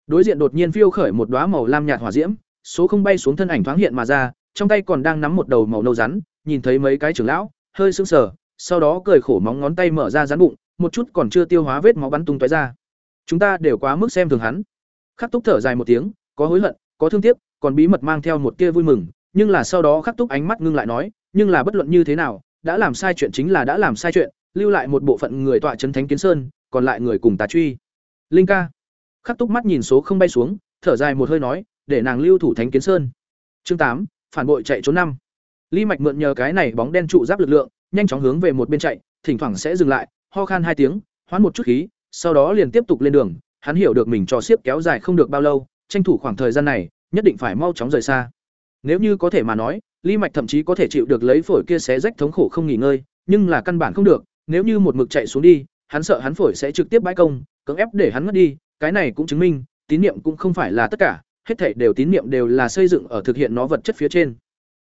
Đối diện đột nhiên phiêu khởi một đóa màu lam nhạt hỏa diễm, số không bay xuống thân ảnh thoáng hiện mà ra, trong tay còn đang nắm một đầu màu nâu rắn, nhìn thấy mấy cái trưởng lão, hơi sững sờ, sau đó cười khổ móng ngón tay mở ra rắn bụng, một chút còn chưa tiêu hóa vết máu bắn tung tóe ra chúng ta đều quá mức xem thường hắn. Khắc túc thở dài một tiếng, có hối hận, có thương tiếc, còn bí mật mang theo một tia vui mừng, nhưng là sau đó khắc túc ánh mắt ngưng lại nói, nhưng là bất luận như thế nào, đã làm sai chuyện chính là đã làm sai chuyện, lưu lại một bộ phận người tọa trấn thánh kiến sơn, còn lại người cùng tà truy. Linh ca. Khắc túc mắt nhìn số không bay xuống, thở dài một hơi nói, để nàng lưu thủ thánh kiến sơn. Chương tám, phản bội chạy trốn năm. Ly mạch mượn nhờ cái này bóng đen trụ giáp lực lượng, nhanh chóng hướng về một bên chạy, thỉnh thoảng sẽ dừng lại, ho khan hai tiếng, hoán một chút khí sau đó liền tiếp tục lên đường, hắn hiểu được mình cho siếp kéo dài không được bao lâu, tranh thủ khoảng thời gian này, nhất định phải mau chóng rời xa. Nếu như có thể mà nói ly mạch thậm chí có thể chịu được lấy phổi kia xé rách thống khổ không nghỉ ngơi, nhưng là căn bản không được, nếu như một mực chạy xuống đi, hắn sợ hắn phổi sẽ trực tiếp bãi công, cưỡng ép để hắn mất đi, cái này cũng chứng minh, tín niệm cũng không phải là tất cả, hết thảy đều tín niệm đều là xây dựng ở thực hiện nó vật chất phía trên.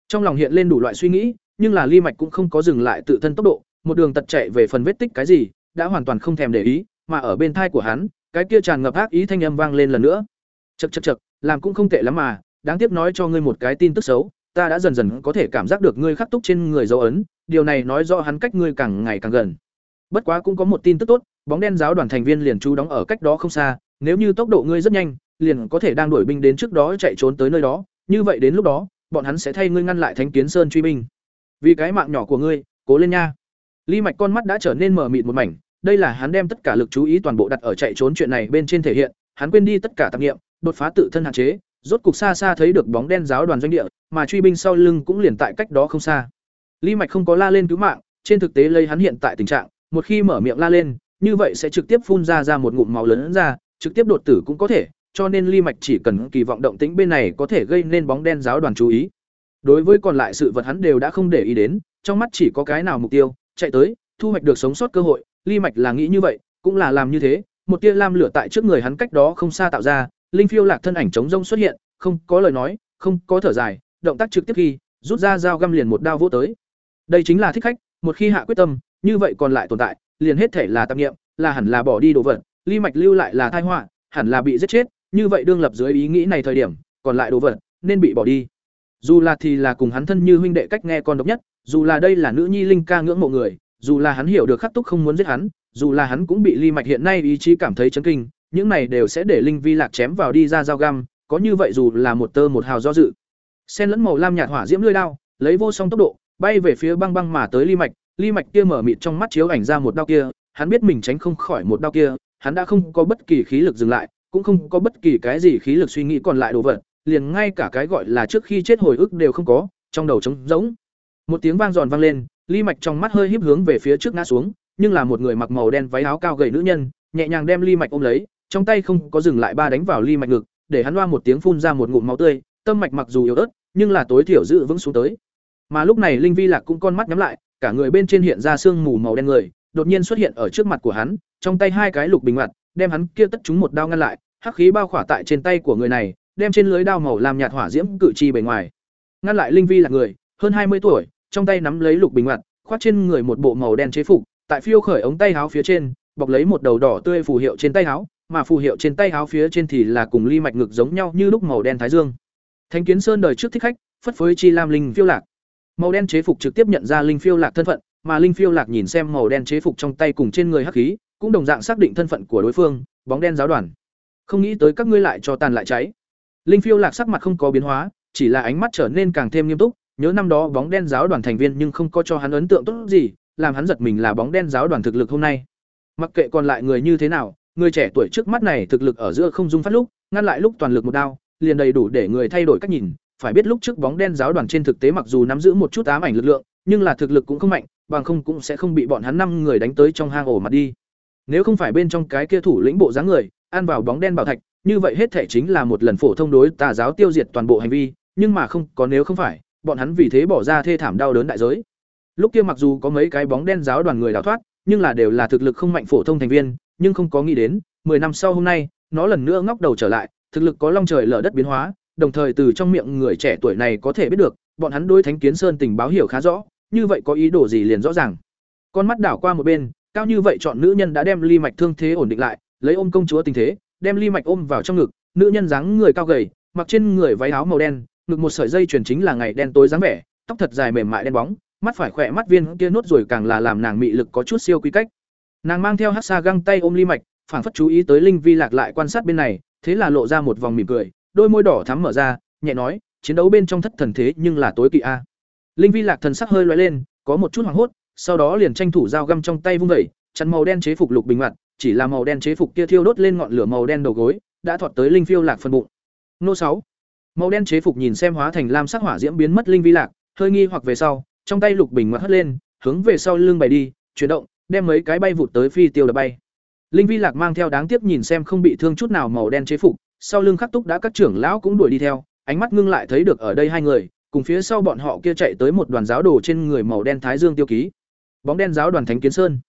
Trong lòng hiện lên đủ loại suy nghĩ, nhưng là ly mạch cũng không có dừng lại tự thân tốc độ, một đường tật chạy về phần vết tích cái gì, đã hoàn toàn không thèm để ý mà ở bên thai của hắn cái kia tràn ngập ác ý thanh âm vang lên lần nữa. Chậc chậc chậc, làm cũng không tệ lắm mà đáng tiếc nói cho ngươi một cái tin tức xấu ta đã dần dần có thể cảm giác được ngươi khắc túc trên người dấu ấn điều này nói rõ hắn cách ngươi càng ngày càng gần. Bất quá cũng có một tin tức tốt bóng đen giáo đoàn thành viên liền trú đóng ở cách đó không xa nếu như tốc độ ngươi rất nhanh liền có thể đang đuổi binh đến trước đó chạy trốn tới nơi đó như vậy đến lúc đó bọn hắn sẽ thay ngươi ngăn lại thánh kiến sơn truy binh. Vì cái mạng nhỏ của ngươi cố lên nha. Ly mạch con mắt đã trở nên mở mịt một mảnh đây là hắn đem tất cả lực chú ý toàn bộ đặt ở chạy trốn chuyện này bên trên thể hiện hắn quên đi tất cả tạp niệm, đột phá tự thân hạn chế rốt cục xa xa thấy được bóng đen giáo đoàn doanh địa mà truy binh sau lưng cũng liền tại cách đó không xa. Lý mạch không có la lên cứu mạng trên thực tế lấy hắn hiện tại tình trạng một khi mở miệng la lên như vậy sẽ trực tiếp phun ra ra một ngụm máu lớn ra trực tiếp đột tử cũng có thể cho nên Lý mạch chỉ cần kỳ vọng động tĩnh bên này có thể gây nên bóng đen giáo đoàn chú ý. Đối với còn lại sự vật hắn đều đã không để ý đến trong mắt chỉ có cái nào mục tiêu chạy tới thu hoạch được sống sót cơ hội ly mạch là nghĩ như vậy, cũng là làm như thế, một tia lam lửa tại trước người hắn cách đó không xa tạo ra, linh phiêu lạc thân ảnh trống rông xuất hiện, không có lời nói, không có thở dài, động tác trực tiếp khi, rút ra dao găm liền một đao vỗ tới. Đây chính là thích khách, một khi hạ quyết tâm, như vậy còn lại tồn tại, liền hết thể là tạp nghiệm, là hẳn là bỏ đi đồ vật, ly mạch lưu lại là thai họa, hẳn là bị giết chết, như vậy đương lập dưới ý nghĩ này thời điểm, còn lại đồ vật, nên bị bỏ đi. Dù là thì là cùng hắn thân như huynh đệ cách nghe con độc nhất, dù là đây là nữ nhi linh ca ngưỡng mộ người dù là hắn hiểu được khắc túc không muốn giết hắn, dù là hắn cũng bị ly mạch hiện nay ý chí cảm thấy chấn kinh, những này đều sẽ để linh vi lạc chém vào đi ra dao găm, có như vậy dù là một tơ một hào do dự. Sen lẫn màu lam nhạt hỏa diễm lưỡi đao, lấy vô song tốc độ, bay về phía băng băng mà tới ly mạch ly mạch kia mở mịt trong mắt chiếu ảnh ra một đao kia, hắn biết mình tránh không khỏi một đao kia, hắn đã không có bất kỳ khí lực dừng lại, cũng không có bất kỳ cái gì khí lực suy nghĩ còn lại đồ vật, liền ngay cả cái gọi là trước khi chết hồi ức đều không có, trong đầu trống rỗng. Một tiếng vang giòn vang lên ly mạch trong mắt hơi híp hướng về phía trước ngã xuống, nhưng là một người mặc màu đen váy áo cao gầy nữ nhân, nhẹ nhàng đem ly mạch ôm lấy, trong tay không có dừng lại ba đánh vào ly mạch ngực, để hắn loa một tiếng phun ra một ngụm máu tươi, tâm mạch mặc dù yếu ớt, nhưng là tối thiểu giữ vững xuống tới. Mà lúc này linh vi lạc cũng con mắt nhắm lại, cả người bên trên hiện ra sương mù màu đen người, đột nhiên xuất hiện ở trước mặt của hắn, trong tay hai cái lục bình mặt đem hắn kia tất chúng một đao ngăn lại, hắc khí bao khỏa tại trên tay của người này, đem trên lưới đao màu làm nhạt hỏa diễm cự chi bề ngoài. Ngăn lại linh vi là người, hơn hai mươi tuổi trong tay nắm lấy lục bình mặt khoác trên người một bộ màu đen chế phục, tại phiêu khởi ống tay áo phía trên, bọc lấy một đầu đỏ tươi phù hiệu trên tay áo, mà phù hiệu trên tay áo phía trên thì là cùng ly mạch ngực giống nhau như lúc màu đen thái dương. Thánh kiến sơn đời trước thích khách, phất phới chi lam linh phiêu lạc. Màu đen chế phục trực tiếp nhận ra linh phiêu lạc thân phận, mà linh phiêu lạc nhìn xem màu đen chế phục trong tay cùng trên người hắc khí, cũng đồng dạng xác định thân phận của đối phương, bóng đen giáo đoàn. Không nghĩ tới các ngươi lại cho tàn lại cháy. Linh phiêu lạc sắc mặt không có biến hóa, chỉ là ánh mắt trở nên càng thêm nghiêm túc nhớ năm đó bóng đen giáo đoàn thành viên nhưng không có cho hắn ấn tượng tốt gì, làm hắn giật mình là bóng đen giáo đoàn thực lực hôm nay. Mặc kệ còn lại người như thế nào, người trẻ tuổi trước mắt này thực lực ở giữa không dung phát lúc, ngăn lại lúc toàn lực một đao, liền đầy đủ để người thay đổi cách nhìn. Phải biết lúc trước bóng đen giáo đoàn trên thực tế mặc dù nắm giữ một chút ám ảnh lực lượng, nhưng là thực lực cũng không mạnh, bằng không cũng sẽ không bị bọn hắn năm người đánh tới trong hang ổ mặt đi. Nếu không phải bên trong cái kia thủ lĩnh bộ dáng người, ăn vào bóng đen bảo thạch, như vậy hết thể chính là một lần phổ thông đối tà giáo tiêu diệt toàn bộ hành vi, nhưng mà không, có nếu không phải bọn hắn vì thế bỏ ra thê thảm đau đớn đại giới. Lúc kia mặc dù có mấy cái bóng đen giáo đoàn người đào thoát, nhưng là đều là thực lực không mạnh phổ thông thành viên, nhưng không có nghĩ đến 10 năm sau hôm nay, nó lần nữa ngóc đầu trở lại, thực lực có long trời lở đất biến hóa, đồng thời từ trong miệng người trẻ tuổi này có thể biết được, bọn hắn đối thánh kiến sơn tình báo hiểu khá rõ, như vậy có ý đồ gì liền rõ ràng. Con mắt đảo qua một bên, cao như vậy chọn nữ nhân đã đem ly mạch thương thế ổn định lại, lấy ôm công chúa tình thế, đem ly mạch ôm vào trong ngực, nữ nhân dáng người cao gầy, mặc trên người váy áo màu đen ngực một sợi dây chuyền chính là ngày đen tối dáng vẻ, tóc thật dài mềm mại đen bóng, mắt phải khỏe mắt viên kia nốt rồi càng là làm nàng mị lực có chút siêu quy cách. Nàng mang theo hát xa găng tay ôm ly mạch, phảng phất chú ý tới linh vi lạc lại quan sát bên này, thế là lộ ra một vòng mỉm cười, đôi môi đỏ thắm mở ra, nhẹ nói, chiến đấu bên trong thất thần thế nhưng là tối kỵ a. Linh vi lạc thần sắc hơi loay lên, có một chút hoảng hốt, sau đó liền tranh thủ dao găm trong tay vung vẩy chắn màu đen chế phục lục bình mặt, chỉ là màu đen chế phục kia thiêu đốt lên ngọn lửa màu đen đầu gối, đã thọt tới linh phiêu lạc phần bụng. Nô sáu màu đen chế phục nhìn xem hóa thành lam sắc hỏa diễm biến mất linh vi lạc, hơi nghi hoặc về sau, trong tay lục bình ngoặt hất lên, hướng về sau lưng bày đi, chuyển động, đem mấy cái bay vụt tới phi tiêu đập bay. Linh vi lạc mang theo đáng tiếc nhìn xem không bị thương chút nào màu đen chế phục, sau lưng khắc túc đã các trưởng lão cũng đuổi đi theo, ánh mắt ngưng lại thấy được ở đây hai người, cùng phía sau bọn họ kia chạy tới một đoàn giáo đồ trên người màu đen thái dương tiêu ký. Bóng đen giáo đoàn thánh kiến sơn.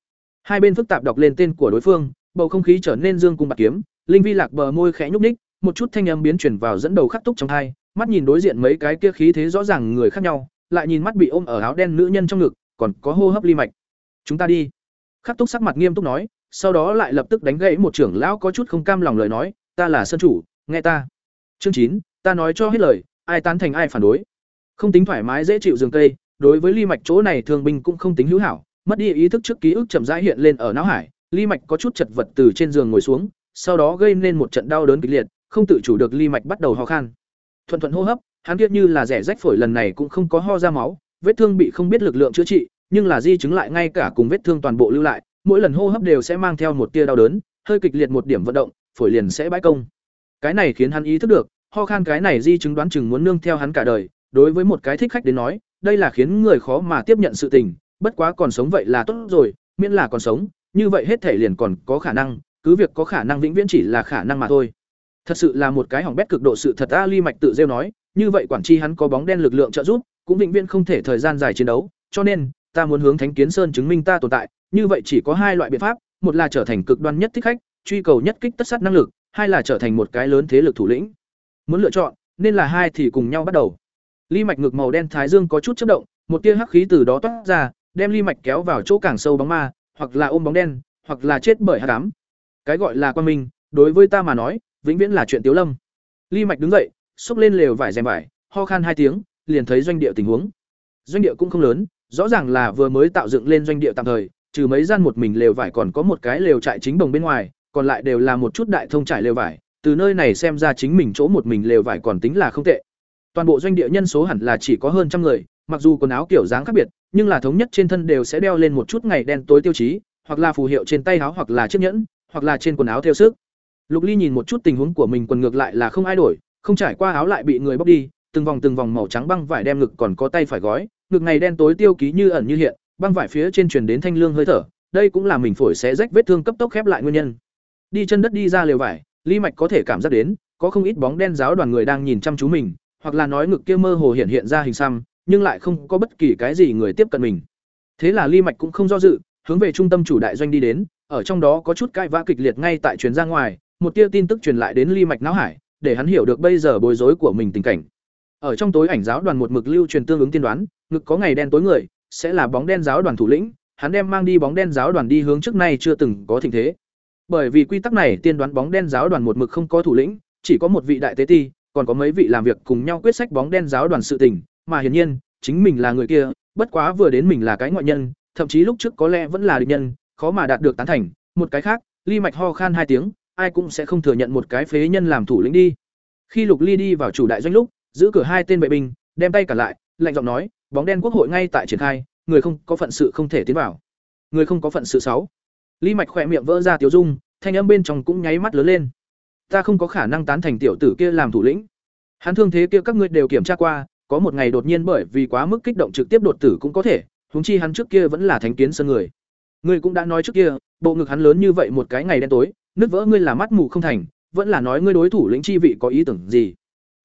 Hai bên phức tạp đọc lên tên của đối phương, bầu không khí trở nên dương cung bạc kiếm, linh vi lạc bờ môi khẽ nhúc ních một chút thanh âm biến chuyển vào dẫn đầu khắc túc trong hai mắt nhìn đối diện mấy cái kia khí thế rõ ràng người khác nhau, lại nhìn mắt bị ôm ở áo đen nữ nhân trong ngực, còn có hô hấp ly mạch. Chúng ta đi. Khắc túc sắc mặt nghiêm túc nói, sau đó lại lập tức đánh gãy một trưởng lão có chút không cam lòng lời nói, ta là sơn chủ, nghe ta. Chương chín, ta nói cho hết lời, ai tán thành ai phản đối. Không tính thoải mái dễ chịu giường cây, đối với ly mạch chỗ này thường binh cũng không tính hữu hảo, mất đi ý thức trước ký ức chậm rãi hiện lên ở não hải, ly mạch có chút chật vật từ trên giường ngồi xuống, sau đó gây nên một trận đau đớn kịch liệt không tự chủ được ly mạch bắt đầu ho khan. Thuận thuận hô hấp, hắn biết như là rẻ rách phổi lần này cũng không có ho ra máu, vết thương bị không biết lực lượng chữa trị, nhưng là di chứng lại ngay cả cùng vết thương toàn bộ lưu lại, mỗi lần hô hấp đều sẽ mang theo một tia đau đớn, hơi kịch liệt một điểm vận động, phổi liền sẽ bãi công. Cái này khiến hắn ý thức được, ho khan cái này di chứng đoán chừng muốn nương theo hắn cả đời, đối với một cái thích khách đến nói, đây là khiến người khó mà tiếp nhận sự tình, bất quá còn sống vậy là tốt rồi, miễn là còn sống, như vậy hết thể liền còn có khả năng, cứ việc có khả năng vĩnh viễn chỉ là khả năng mà thôi thật sự là một cái hỏng bét cực độ sự thật a ly mạch tự rêu nói, như vậy quản tri hắn có bóng đen lực lượng trợ giúp, cũng vĩnh viễn không thể thời gian dài chiến đấu, cho nên, ta muốn hướng thánh kiến sơn chứng minh ta tồn tại, như vậy chỉ có hai loại biện pháp, một là trở thành cực đoan nhất thích khách, truy cầu nhất kích tất sát năng lực, hai là trở thành một cái lớn thế lực thủ lĩnh. Muốn lựa chọn, nên là hai thì cùng nhau bắt đầu. Ly mạch ngực màu đen thái dương có chút chất động, một tia hắc khí từ đó toát ra, đem ly mạch kéo vào chỗ càng sâu bóng ma, hoặc là ôm bóng đen, hoặc là chết bởi hát ám. Cái gọi là quan minh, đối với ta mà nói vĩnh viễn là chuyện tiếu lâm. Ly mạch đứng dậy xúc lên lều vải rèm vải, ho khan hai tiếng, liền thấy doanh địa tình huống. Doanh địa cũng không lớn, rõ ràng là vừa mới tạo dựng lên doanh địa tạm thời, trừ mấy gian một mình lều vải còn có một cái lều trại chính đồng bên ngoài, còn lại đều là một chút đại thông trải lều vải, từ nơi này xem ra chính mình chỗ một mình lều vải còn tính là không tệ. Toàn bộ doanh địa nhân số hẳn là chỉ có hơn trăm người, mặc dù quần áo kiểu dáng khác biệt, nhưng là thống nhất trên thân đều sẽ đeo lên một chút ngày đen tối tiêu chí, hoặc là phù hiệu trên tay áo hoặc là chiếc nhẫn, hoặc là trên quần áo theo sức lục ly nhìn một chút tình huống của mình quần ngược lại là không ai đổi, không trải qua áo lại bị người bóc đi, từng vòng từng vòng màu trắng băng vải đem ngực còn có tay phải gói, ngực ngày đen tối tiêu ký như ẩn như hiện, băng vải phía trên truyền đến thanh lương hơi thở, đây cũng là mình phổi xé rách vết thương cấp tốc khép lại nguyên nhân. Đi chân đất đi ra lều vải ly mạch có thể cảm giác đến, có không ít bóng đen giáo đoàn người đang nhìn chăm chú mình, hoặc là nói ngực kia mơ hồ hiện hiện ra hình xăm, nhưng lại không có bất kỳ cái gì người tiếp cận mình. Thế là ly mạch cũng không do dự, hướng về trung tâm chủ đại doanh đi đến, ở trong đó có chút cãi vã kịch liệt ngay tại truyền ra ngoài một tia tin tức truyền lại đến ly mạch não hải, để hắn hiểu được bây giờ bối rối của mình tình cảnh. Ở trong tối ảnh giáo đoàn một mực lưu truyền tương ứng tiên đoán, ngực có ngày đen tối người, sẽ là bóng đen giáo đoàn thủ lĩnh, hắn đem mang đi bóng đen giáo đoàn đi hướng trước nay chưa từng có tình thế. Bởi vì quy tắc này, tiên đoán bóng đen giáo đoàn một mực không có thủ lĩnh, chỉ có một vị đại tế ti, còn có mấy vị làm việc cùng nhau quyết sách bóng đen giáo đoàn sự tình, mà hiển nhiên, chính mình là người kia, bất quá vừa đến mình là cái ngoại nhân, thậm chí lúc trước có lẽ vẫn là địch nhân, khó mà đạt được tán thành. Một cái khác, ly mạch ho khan hai tiếng ai cũng sẽ không thừa nhận một cái phế nhân làm thủ lĩnh đi. Khi lục ly đi vào chủ đại doanh lúc, giữ cửa hai tên vệ binh, đem tay cả lại, lạnh giọng nói, bóng đen quốc hội ngay tại triển khai, người không có phận sự không thể tiến vào. Người không có phận sự sáu. Ly mạch khỏe miệng vỡ ra tiểu dung, thanh âm bên trong cũng nháy mắt lớn lên. Ta không có khả năng tán thành tiểu tử kia làm thủ lĩnh. Hắn thương thế kia các ngươi đều kiểm tra qua, có một ngày đột nhiên bởi vì quá mức kích động trực tiếp đột tử cũng có thể, huống chi hắn trước kia vẫn là thánh kiến sân người. Ngươi cũng đã nói trước kia, bộ ngực hắn lớn như vậy một cái ngày đen tối nứt vỡ ngươi là mắt mù không thành, vẫn là nói ngươi đối thủ lĩnh chi vị có ý tưởng gì.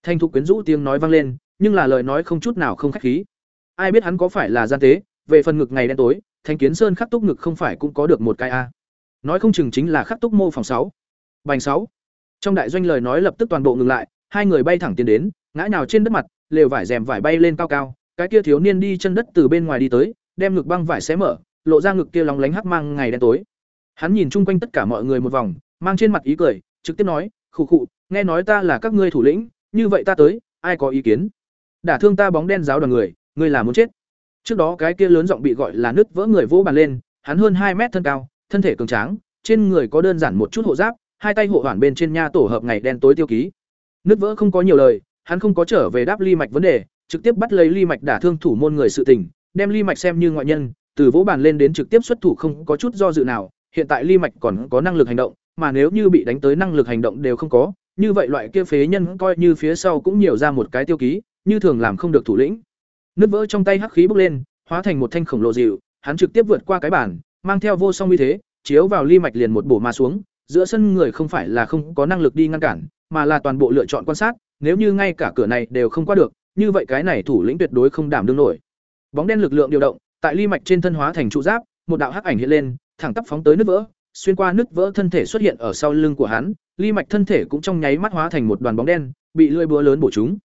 Thanh thục quyến rũ tiếng nói vang lên, nhưng là lời nói không chút nào không khách khí. Ai biết hắn có phải là gian tế, về phần ngực ngày đen tối, thanh kiến sơn khắc túc ngực không phải cũng có được một cái a. Nói không chừng chính là khắc túc mô phòng sáu. Bành sáu. Trong đại doanh lời nói lập tức toàn bộ ngừng lại, hai người bay thẳng tiến đến, ngã nhào trên đất mặt, lều vải rèm vải bay lên cao cao, cái kia thiếu niên đi chân đất từ bên ngoài đi tới, đem ngực băng vải xé mở, lộ ra ngực kia lóng lánh hắc mang ngày đen tối. Hắn nhìn chung quanh tất cả mọi người một vòng mang trên mặt ý cười, trực tiếp nói, khụ khụ, nghe nói ta là các ngươi thủ lĩnh, như vậy ta tới, ai có ý kiến? Đả thương ta bóng đen giáo đoàn người, ngươi là muốn chết. Trước đó cái kia lớn giọng bị gọi là nứt vỡ người vỗ bàn lên, hắn hơn hai mét thân cao, thân thể cường tráng, trên người có đơn giản một chút hộ giáp, hai tay hộ hoàn bên trên nha tổ hợp ngày đen tối tiêu ký. Nứt vỡ không có nhiều lời, hắn không có trở về đáp ly mạch vấn đề, trực tiếp bắt lấy ly mạch đả thương thủ môn người sự tình, đem ly mạch xem như ngoại nhân, từ vỗ bàn lên đến trực tiếp xuất thủ không có chút do dự nào, hiện tại ly mạch còn có năng lực hành động mà nếu như bị đánh tới năng lực hành động đều không có như vậy loại kia phế nhân coi như phía sau cũng nhiều ra một cái tiêu ký như thường làm không được thủ lĩnh nứt vỡ trong tay hắc khí bốc lên hóa thành một thanh khổng lồ dịu hắn trực tiếp vượt qua cái bản mang theo vô song uy thế chiếu vào ly mạch liền một bổ mà xuống giữa sân người không phải là không có năng lực đi ngăn cản mà là toàn bộ lựa chọn quan sát nếu như ngay cả cửa này đều không qua được như vậy cái này thủ lĩnh tuyệt đối không đảm đương nổi. Bóng đen lực lượng điều động, tại ly mạch trên thân hóa thành trụ giáp, một đạo hắc ảnh hiện lên, thẳng tắp phóng tới nứt vỡ, xuyên qua nứt vỡ thân thể xuất hiện ở sau lưng của hắn, ly mạch thân thể cũng trong nháy mắt hóa thành một đoàn bóng đen, bị lưỡi búa lớn bổ trúng.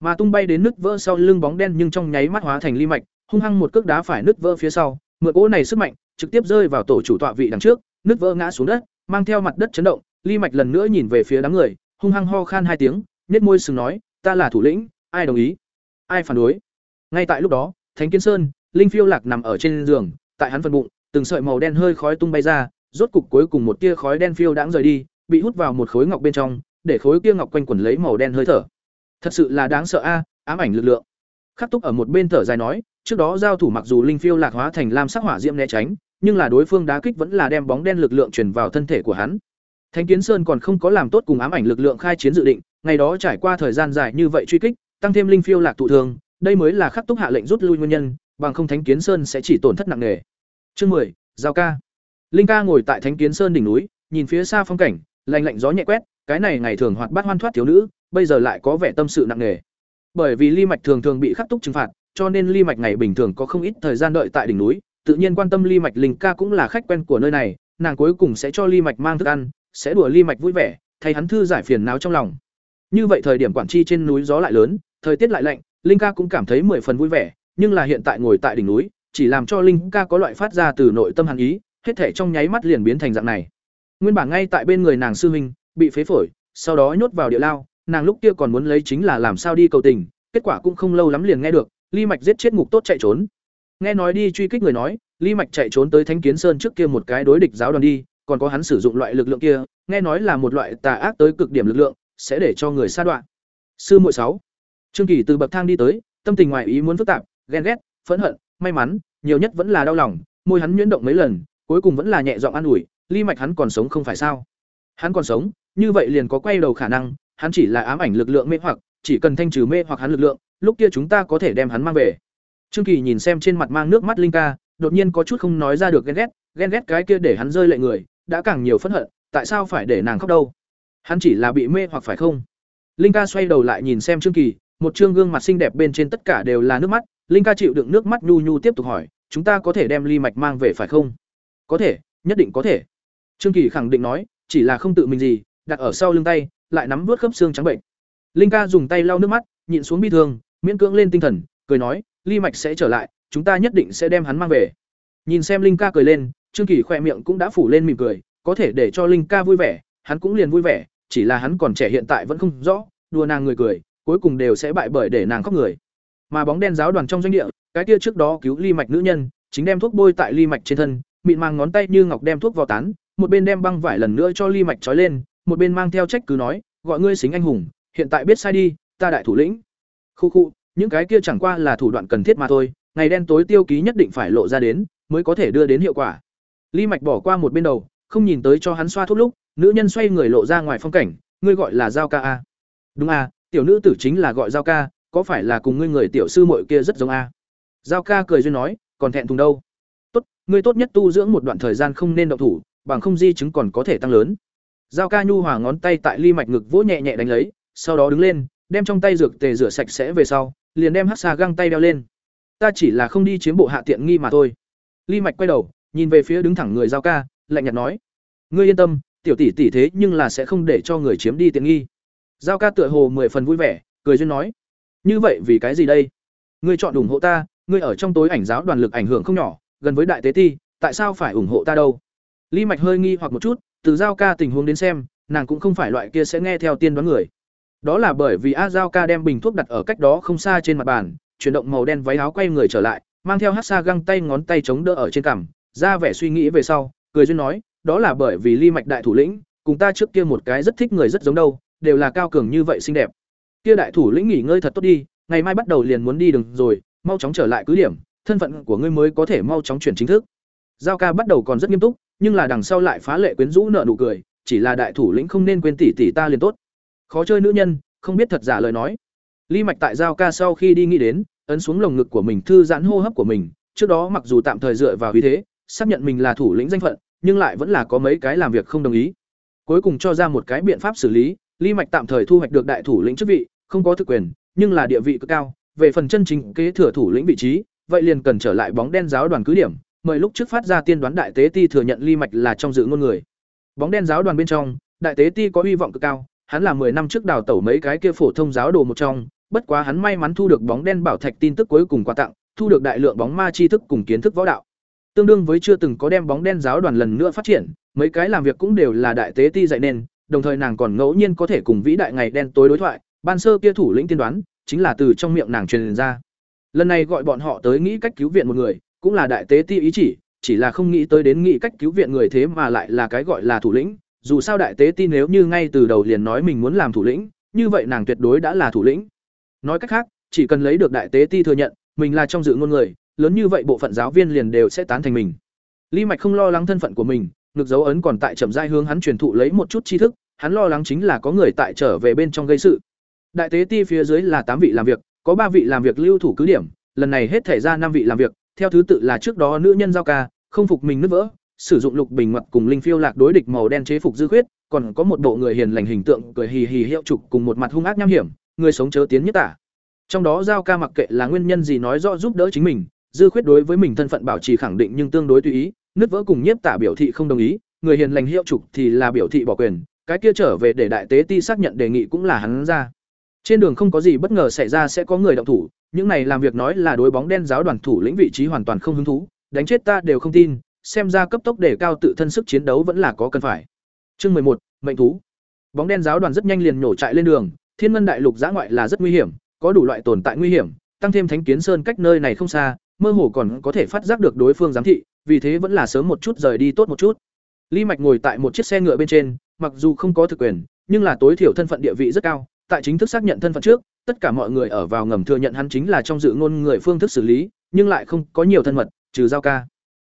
Mà tung bay đến nứt vỡ sau lưng bóng đen nhưng trong nháy mắt hóa thành ly mạch, hung hăng một cước đá phải nứt vỡ phía sau, mượn cỗ này sức mạnh, trực tiếp rơi vào tổ chủ tọa vị đằng trước, nứt vỡ ngã xuống đất, mang theo mặt đất chấn động, ly mạch lần nữa nhìn về phía đám người, hung hăng ho khan hai tiếng, nhếch môi sừng nói, "Ta là thủ lĩnh, ai đồng ý, ai phản đối?" Ngay tại lúc đó, Thánh Kiến Sơn, Linh Phiêu Lạc nằm ở trên giường, tại hắn phần bụng, từng sợi màu đen hơi khói tung bay ra, rốt cục cuối cùng một tia khói đen phiêu đãng rời đi, bị hút vào một khối ngọc bên trong, để khối kia ngọc quanh quẩn lấy màu đen hơi thở. Thật sự là đáng sợ a, ám ảnh lực lượng. Khắc Túc ở một bên thở dài nói, trước đó giao thủ mặc dù linh phiêu lạc hóa thành lam sắc hỏa diễm né tránh, nhưng là đối phương đá kích vẫn là đem bóng đen lực lượng truyền vào thân thể của hắn. Thánh Kiến Sơn còn không có làm tốt cùng ám ảnh lực lượng khai chiến dự định, ngày đó trải qua thời gian dài như vậy truy kích, tăng thêm linh phiêu lạc tụ thường, đây mới là Khắc Túc hạ lệnh rút lui nguyên nhân, bằng không Thánh Kiến Sơn sẽ chỉ tổn thất nặng nề. Chương 10, giao ca. Linh ca ngồi tại Thánh Kiến Sơn đỉnh núi, nhìn phía xa phong cảnh, lạnh lạnh gió nhẹ quét, cái này ngày thường hoạt bát hoan thoát thiếu nữ, bây giờ lại có vẻ tâm sự nặng nề. Bởi vì Ly Mạch thường thường bị khắc túc trừng phạt, cho nên Ly Mạch ngày bình thường có không ít thời gian đợi tại đỉnh núi, tự nhiên quan tâm Ly Mạch Linh ca cũng là khách quen của nơi này, nàng cuối cùng sẽ cho Ly Mạch mang thức ăn, sẽ đùa Ly Mạch vui vẻ, thay hắn thư giải phiền não trong lòng. Như vậy thời điểm quản chi trên núi gió lại lớn, thời tiết lại lạnh, Linh ca cũng cảm thấy mười phần vui vẻ, nhưng là hiện tại ngồi tại đỉnh núi, chỉ làm cho Linh ca có loại phát ra từ nội tâm hàn ý, hết thể trong nháy mắt liền biến thành dạng này. Nguyên bản ngay tại bên người nàng sư huynh, bị phế phổi, sau đó nhốt vào địa lao, nàng lúc kia còn muốn lấy chính là làm sao đi cầu tình, kết quả cũng không lâu lắm liền nghe được, Ly Mạch giết chết ngục tốt chạy trốn. Nghe nói đi truy kích người nói, Ly Mạch chạy trốn tới Thánh Kiến Sơn trước kia một cái đối địch giáo đoàn đi, còn có hắn sử dụng loại lực lượng kia, nghe nói là một loại tà ác tới cực điểm lực lượng, sẽ để cho người xa đoạn. Sư muội sáu. Trương Kỳ từ bậc thang đi tới, tâm tình ngoài ý muốn phức tạp, ghen ghét, phẫn hận, may mắn, nhiều nhất vẫn là đau lòng, môi hắn nhuyễn động mấy lần, cuối cùng vẫn là nhẹ giọng an ủi, Ly Mạch hắn còn sống không phải sao? Hắn còn sống, như vậy liền có quay đầu khả năng, hắn chỉ là ám ảnh lực lượng mê hoặc, chỉ cần thanh trừ mê hoặc hắn lực lượng, lúc kia chúng ta có thể đem hắn mang về. Trương Kỳ nhìn xem trên mặt mang nước mắt Linh ca, đột nhiên có chút không nói ra được ghen ghét, ghen ghét cái kia để hắn rơi lệ người, đã càng nhiều phẫn hận, tại sao phải để nàng khóc đâu? Hắn chỉ là bị mê hoặc phải không? Linh ca xoay đầu lại nhìn xem Trương Kỳ, một trương gương mặt xinh đẹp bên trên tất cả đều là nước mắt, Linh ca chịu đựng nước mắt nhu nhu tiếp tục hỏi, chúng ta có thể đem ly mạch mang về phải không? Có thể, nhất định có thể. Trương Kỳ khẳng định nói, chỉ là không tự mình gì, đặt ở sau lưng tay, lại nắm vớt khớp xương trắng bệnh. Linh ca dùng tay lau nước mắt, nhịn xuống bi thương, miễn cưỡng lên tinh thần, cười nói, ly mạch sẽ trở lại, chúng ta nhất định sẽ đem hắn mang về. Nhìn xem Linh ca cười lên, Trương Kỳ khỏe miệng cũng đã phủ lên mỉm cười, có thể để cho Linh ca vui vẻ, hắn cũng liền vui vẻ, chỉ là hắn còn trẻ hiện tại vẫn không rõ, đùa nàng người cười, cuối cùng đều sẽ bại bởi để nàng khóc người. Mà bóng đen giáo đoàn trong doanh địa, cái kia trước đó cứu ly mạch nữ nhân, chính đem thuốc bôi tại ly mạch trên thân, mịn mang ngón tay như ngọc đem thuốc vào tán, một bên đem băng vải lần nữa cho ly mạch trói lên, một bên mang theo trách cứ nói, gọi ngươi xính anh hùng, hiện tại biết sai đi, ta đại thủ lĩnh. Khu khu, những cái kia chẳng qua là thủ đoạn cần thiết mà thôi, ngày đen tối tiêu ký nhất định phải lộ ra đến, mới có thể đưa đến hiệu quả. Ly Mạch bỏ qua một bên đầu, không nhìn tới cho hắn xoa thuốc lúc, nữ nhân xoay người lộ ra ngoài phong cảnh, ngươi gọi là Giao ca a. Đúng a, tiểu nữ tử chính là gọi Giao ca, có phải là cùng ngươi người tiểu sư muội kia rất giống a? Giao ca cười duyên nói, còn thẹn thùng đâu? Ngươi tốt nhất tu dưỡng một đoạn thời gian không nên động thủ, bằng không di chứng còn có thể tăng lớn. Giao ca nhu hòa ngón tay tại ly mạch ngực vỗ nhẹ nhẹ đánh lấy, sau đó đứng lên, đem trong tay dược tề rửa sạch sẽ về sau, liền đem hắc xà găng tay đeo lên. Ta chỉ là không đi chiếm bộ hạ tiện nghi mà thôi. Ly mạch quay đầu, nhìn về phía đứng thẳng người giao ca, lạnh nhạt nói: "Ngươi yên tâm, tiểu tỷ tỷ thế nhưng là sẽ không để cho người chiếm đi tiện nghi." Giao ca tựa hồ mười phần vui vẻ, cười duyên nói: "Như vậy vì cái gì đây? Ngươi chọn ủng hộ ta, ngươi ở trong tối ảnh giáo đoàn lực ảnh hưởng không nhỏ, gần với đại tế ti, tại sao phải ủng hộ ta đâu?" Ly Mạch hơi nghi hoặc một chút, từ giao ca tình huống đến xem, nàng cũng không phải loại kia sẽ nghe theo tiên đoán người. Đó là bởi vì A Giao ca đem bình thuốc đặt ở cách đó không xa trên mặt bàn, chuyển động màu đen váy áo quay người trở lại, mang theo hát xa găng tay ngón tay chống đỡ ở trên cằm, ra vẻ suy nghĩ về sau, cười duyên nói, đó là bởi vì Ly Mạch đại thủ lĩnh, cùng ta trước kia một cái rất thích người rất giống đâu, đều là cao cường như vậy xinh đẹp. Kia đại thủ lĩnh nghỉ ngơi thật tốt đi, ngày mai bắt đầu liền muốn đi đừng rồi, mau chóng trở lại cứ điểm, thân phận của ngươi mới có thể mau chóng chuyển chính thức. Giao ca bắt đầu còn rất nghiêm túc, nhưng là đằng sau lại phá lệ quyến rũ nợ nụ cười, chỉ là đại thủ lĩnh không nên quên tỷ tỷ ta liền tốt. Khó chơi nữ nhân, không biết thật giả lời nói. Lý Mạch tại giao ca sau khi đi nghĩ đến, ấn xuống lồng ngực của mình thư giãn hô hấp của mình, trước đó mặc dù tạm thời dựa vào uy thế, xác nhận mình là thủ lĩnh danh phận, nhưng lại vẫn là có mấy cái làm việc không đồng ý. Cuối cùng cho ra một cái biện pháp xử lý, Lý Mạch tạm thời thu hoạch được đại thủ lĩnh chức vị, không có thực quyền, nhưng là địa vị cực cao, về phần chân chính kế thừa thủ lĩnh vị trí, vậy liền cần trở lại bóng đen giáo đoàn cứ điểm, mời lúc trước phát ra tiên đoán đại tế ti thừa nhận ly mạch là trong dự ngôn người. Bóng đen giáo đoàn bên trong, đại tế ti có hy vọng cực cao, hắn là 10 năm trước đào tẩu mấy cái kia phổ thông giáo đồ một trong, bất quá hắn may mắn thu được bóng đen bảo thạch tin tức cuối cùng quà tặng, thu được đại lượng bóng ma tri thức cùng kiến thức võ đạo. Tương đương với chưa từng có đem bóng đen giáo đoàn lần nữa phát triển, mấy cái làm việc cũng đều là đại tế ti dạy nên, đồng thời nàng còn ngẫu nhiên có thể cùng vĩ đại ngày đen tối đối thoại, ban sơ kia thủ lĩnh tiên đoán, chính là từ trong miệng nàng truyền ra. Lần này gọi bọn họ tới nghĩ cách cứu viện một người, cũng là đại tế ti ý chỉ, chỉ là không nghĩ tới đến nghĩ cách cứu viện người thế mà lại là cái gọi là thủ lĩnh, dù sao đại tế ti nếu như ngay từ đầu liền nói mình muốn làm thủ lĩnh, như vậy nàng tuyệt đối đã là thủ lĩnh. Nói cách khác, chỉ cần lấy được đại tế ti thừa nhận, mình là trong dự ngôn người, lớn như vậy bộ phận giáo viên liền đều sẽ tán thành mình. ly Mạch không lo lắng thân phận của mình, ngực dấu ấn còn tại chậm rãi hướng hắn truyền thụ lấy một chút tri thức, hắn lo lắng chính là có người tại trở về bên trong gây sự. Đại tế ti phía dưới là tám vị làm việc, có ba vị làm việc lưu thủ cứ điểm, lần này hết thể ra năm vị làm việc, theo thứ tự là trước đó nữ nhân giao ca, không phục mình nứt vỡ, sử dụng lục bình mật cùng linh phiêu lạc đối địch màu đen chế phục dư khuyết, còn có một bộ người hiền lành hình tượng cười hì hì hiệu trục cùng một mặt hung ác nham hiểm, người sống chớ tiến nhất tả. Trong đó giao ca mặc kệ là nguyên nhân gì nói rõ giúp đỡ chính mình, dư khuyết đối với mình thân phận bảo trì khẳng định nhưng tương đối tùy ý, nứt vỡ cùng nhiếp tả biểu thị không đồng ý, người hiền lành hiệu trục thì là biểu thị bỏ quyền, cái kia trở về để đại tế ti xác nhận đề nghị cũng là hắn ra. Trên đường không có gì bất ngờ xảy ra sẽ có người động thủ, những này làm việc nói là đối bóng đen giáo đoàn thủ lĩnh vị trí hoàn toàn không hứng thú, đánh chết ta đều không tin, xem ra cấp tốc để cao tự thân sức chiến đấu vẫn là có cần phải. Chương một mệnh thú. Bóng đen giáo đoàn rất nhanh liền nổ chạy lên đường, Thiên Ngân đại lục giã ngoại là rất nguy hiểm, có đủ loại tồn tại nguy hiểm, tăng thêm Thánh Kiến Sơn cách nơi này không xa, mơ hồ còn có thể phát giác được đối phương giám thị, vì thế vẫn là sớm một chút rời đi tốt một chút. Lý Mạch ngồi tại một chiếc xe ngựa bên trên, mặc dù không có thực quyền, nhưng là tối thiểu thân phận địa vị rất cao, tại chính thức xác nhận thân phận trước, tất cả mọi người ở vào ngầm thừa nhận hắn chính là trong dự ngôn người phương thức xử lý, nhưng lại không có nhiều thân mật, trừ giao ca.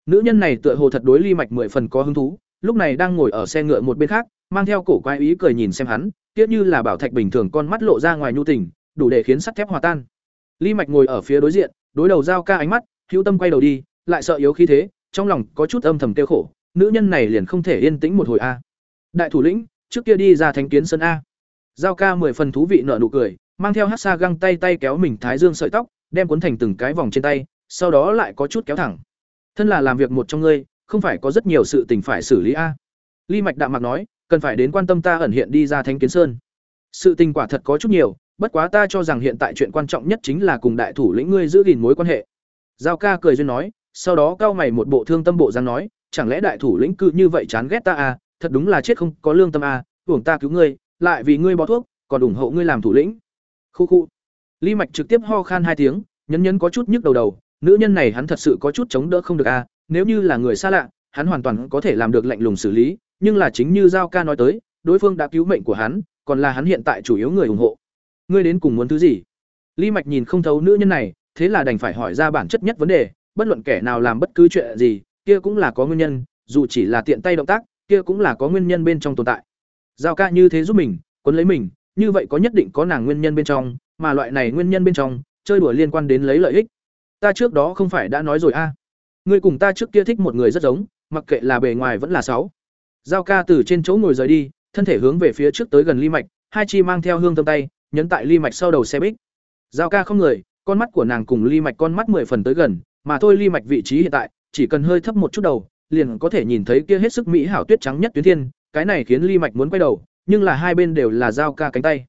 Nữ nhân này tựa hồ thật đối Ly Mạch mười phần có hứng thú, lúc này đang ngồi ở xe ngựa một bên khác, mang theo cổ quái ý cười nhìn xem hắn, tiếc như là bảo thạch bình thường con mắt lộ ra ngoài nhu tình, đủ để khiến sắt thép hòa tan. Ly Mạch ngồi ở phía đối diện, đối đầu giao ca ánh mắt, hữu tâm quay đầu đi, lại sợ yếu khí thế, trong lòng có chút âm thầm tiêu khổ, nữ nhân này liền không thể yên tĩnh một hồi a. Đại thủ lĩnh, trước kia đi ra thánh kiến sân a. Giao ca mười phần thú vị nở nụ cười, mang theo hát xa găng tay tay kéo mình thái dương sợi tóc, đem cuốn thành từng cái vòng trên tay, sau đó lại có chút kéo thẳng. Thân là làm việc một trong ngươi, không phải có rất nhiều sự tình phải xử lý a. Ly Mạch đạm mạc nói, cần phải đến quan tâm ta ẩn hiện đi ra Thánh Kiến Sơn. Sự tình quả thật có chút nhiều, bất quá ta cho rằng hiện tại chuyện quan trọng nhất chính là cùng đại thủ lĩnh ngươi giữ gìn mối quan hệ. Giao ca cười duyên nói, sau đó cao mày một bộ thương tâm bộ dáng nói, chẳng lẽ đại thủ lĩnh cư như vậy chán ghét ta à, thật đúng là chết không có lương tâm à, hưởng ta cứu ngươi, lại vì ngươi bỏ thuốc, còn ủng hộ ngươi làm thủ lĩnh. Khu khu. Ly Mạch trực tiếp ho khan hai tiếng, nhấn nhấn có chút nhức đầu đầu, nữ nhân này hắn thật sự có chút chống đỡ không được à, nếu như là người xa lạ, hắn hoàn toàn có thể làm được lạnh lùng xử lý, nhưng là chính như giao ca nói tới, đối phương đã cứu mệnh của hắn, còn là hắn hiện tại chủ yếu người ủng hộ. Ngươi đến cùng muốn thứ gì? Ly Mạch nhìn không thấu nữ nhân này, thế là đành phải hỏi ra bản chất nhất vấn đề, bất luận kẻ nào làm bất cứ chuyện gì, kia cũng là có nguyên nhân, dù chỉ là tiện tay động tác, kia cũng là có nguyên nhân bên trong tồn tại. Giao ca như thế giúp mình, quấn lấy mình, như vậy có nhất định có nàng nguyên nhân bên trong, mà loại này nguyên nhân bên trong, chơi đùa liên quan đến lấy lợi ích. Ta trước đó không phải đã nói rồi a? À. Ngươi cùng ta trước kia thích một người rất giống, mặc kệ là bề ngoài vẫn là sáu. Giao ca từ trên chỗ ngồi rời đi, thân thể hướng về phía trước tới gần ly mạch, hai chi mang theo hương tâm tay, nhấn tại ly mạch sau đầu xe bích. Giao ca không người, con mắt của nàng cùng ly mạch con mắt mười phần tới gần, mà thôi ly mạch vị trí hiện tại, chỉ cần hơi thấp một chút đầu, liền có thể nhìn thấy kia hết sức mỹ hảo tuyết trắng nhất tuyến thiên, cái này khiến ly mạch muốn quay đầu, nhưng là hai bên đều là giao ca cánh tay.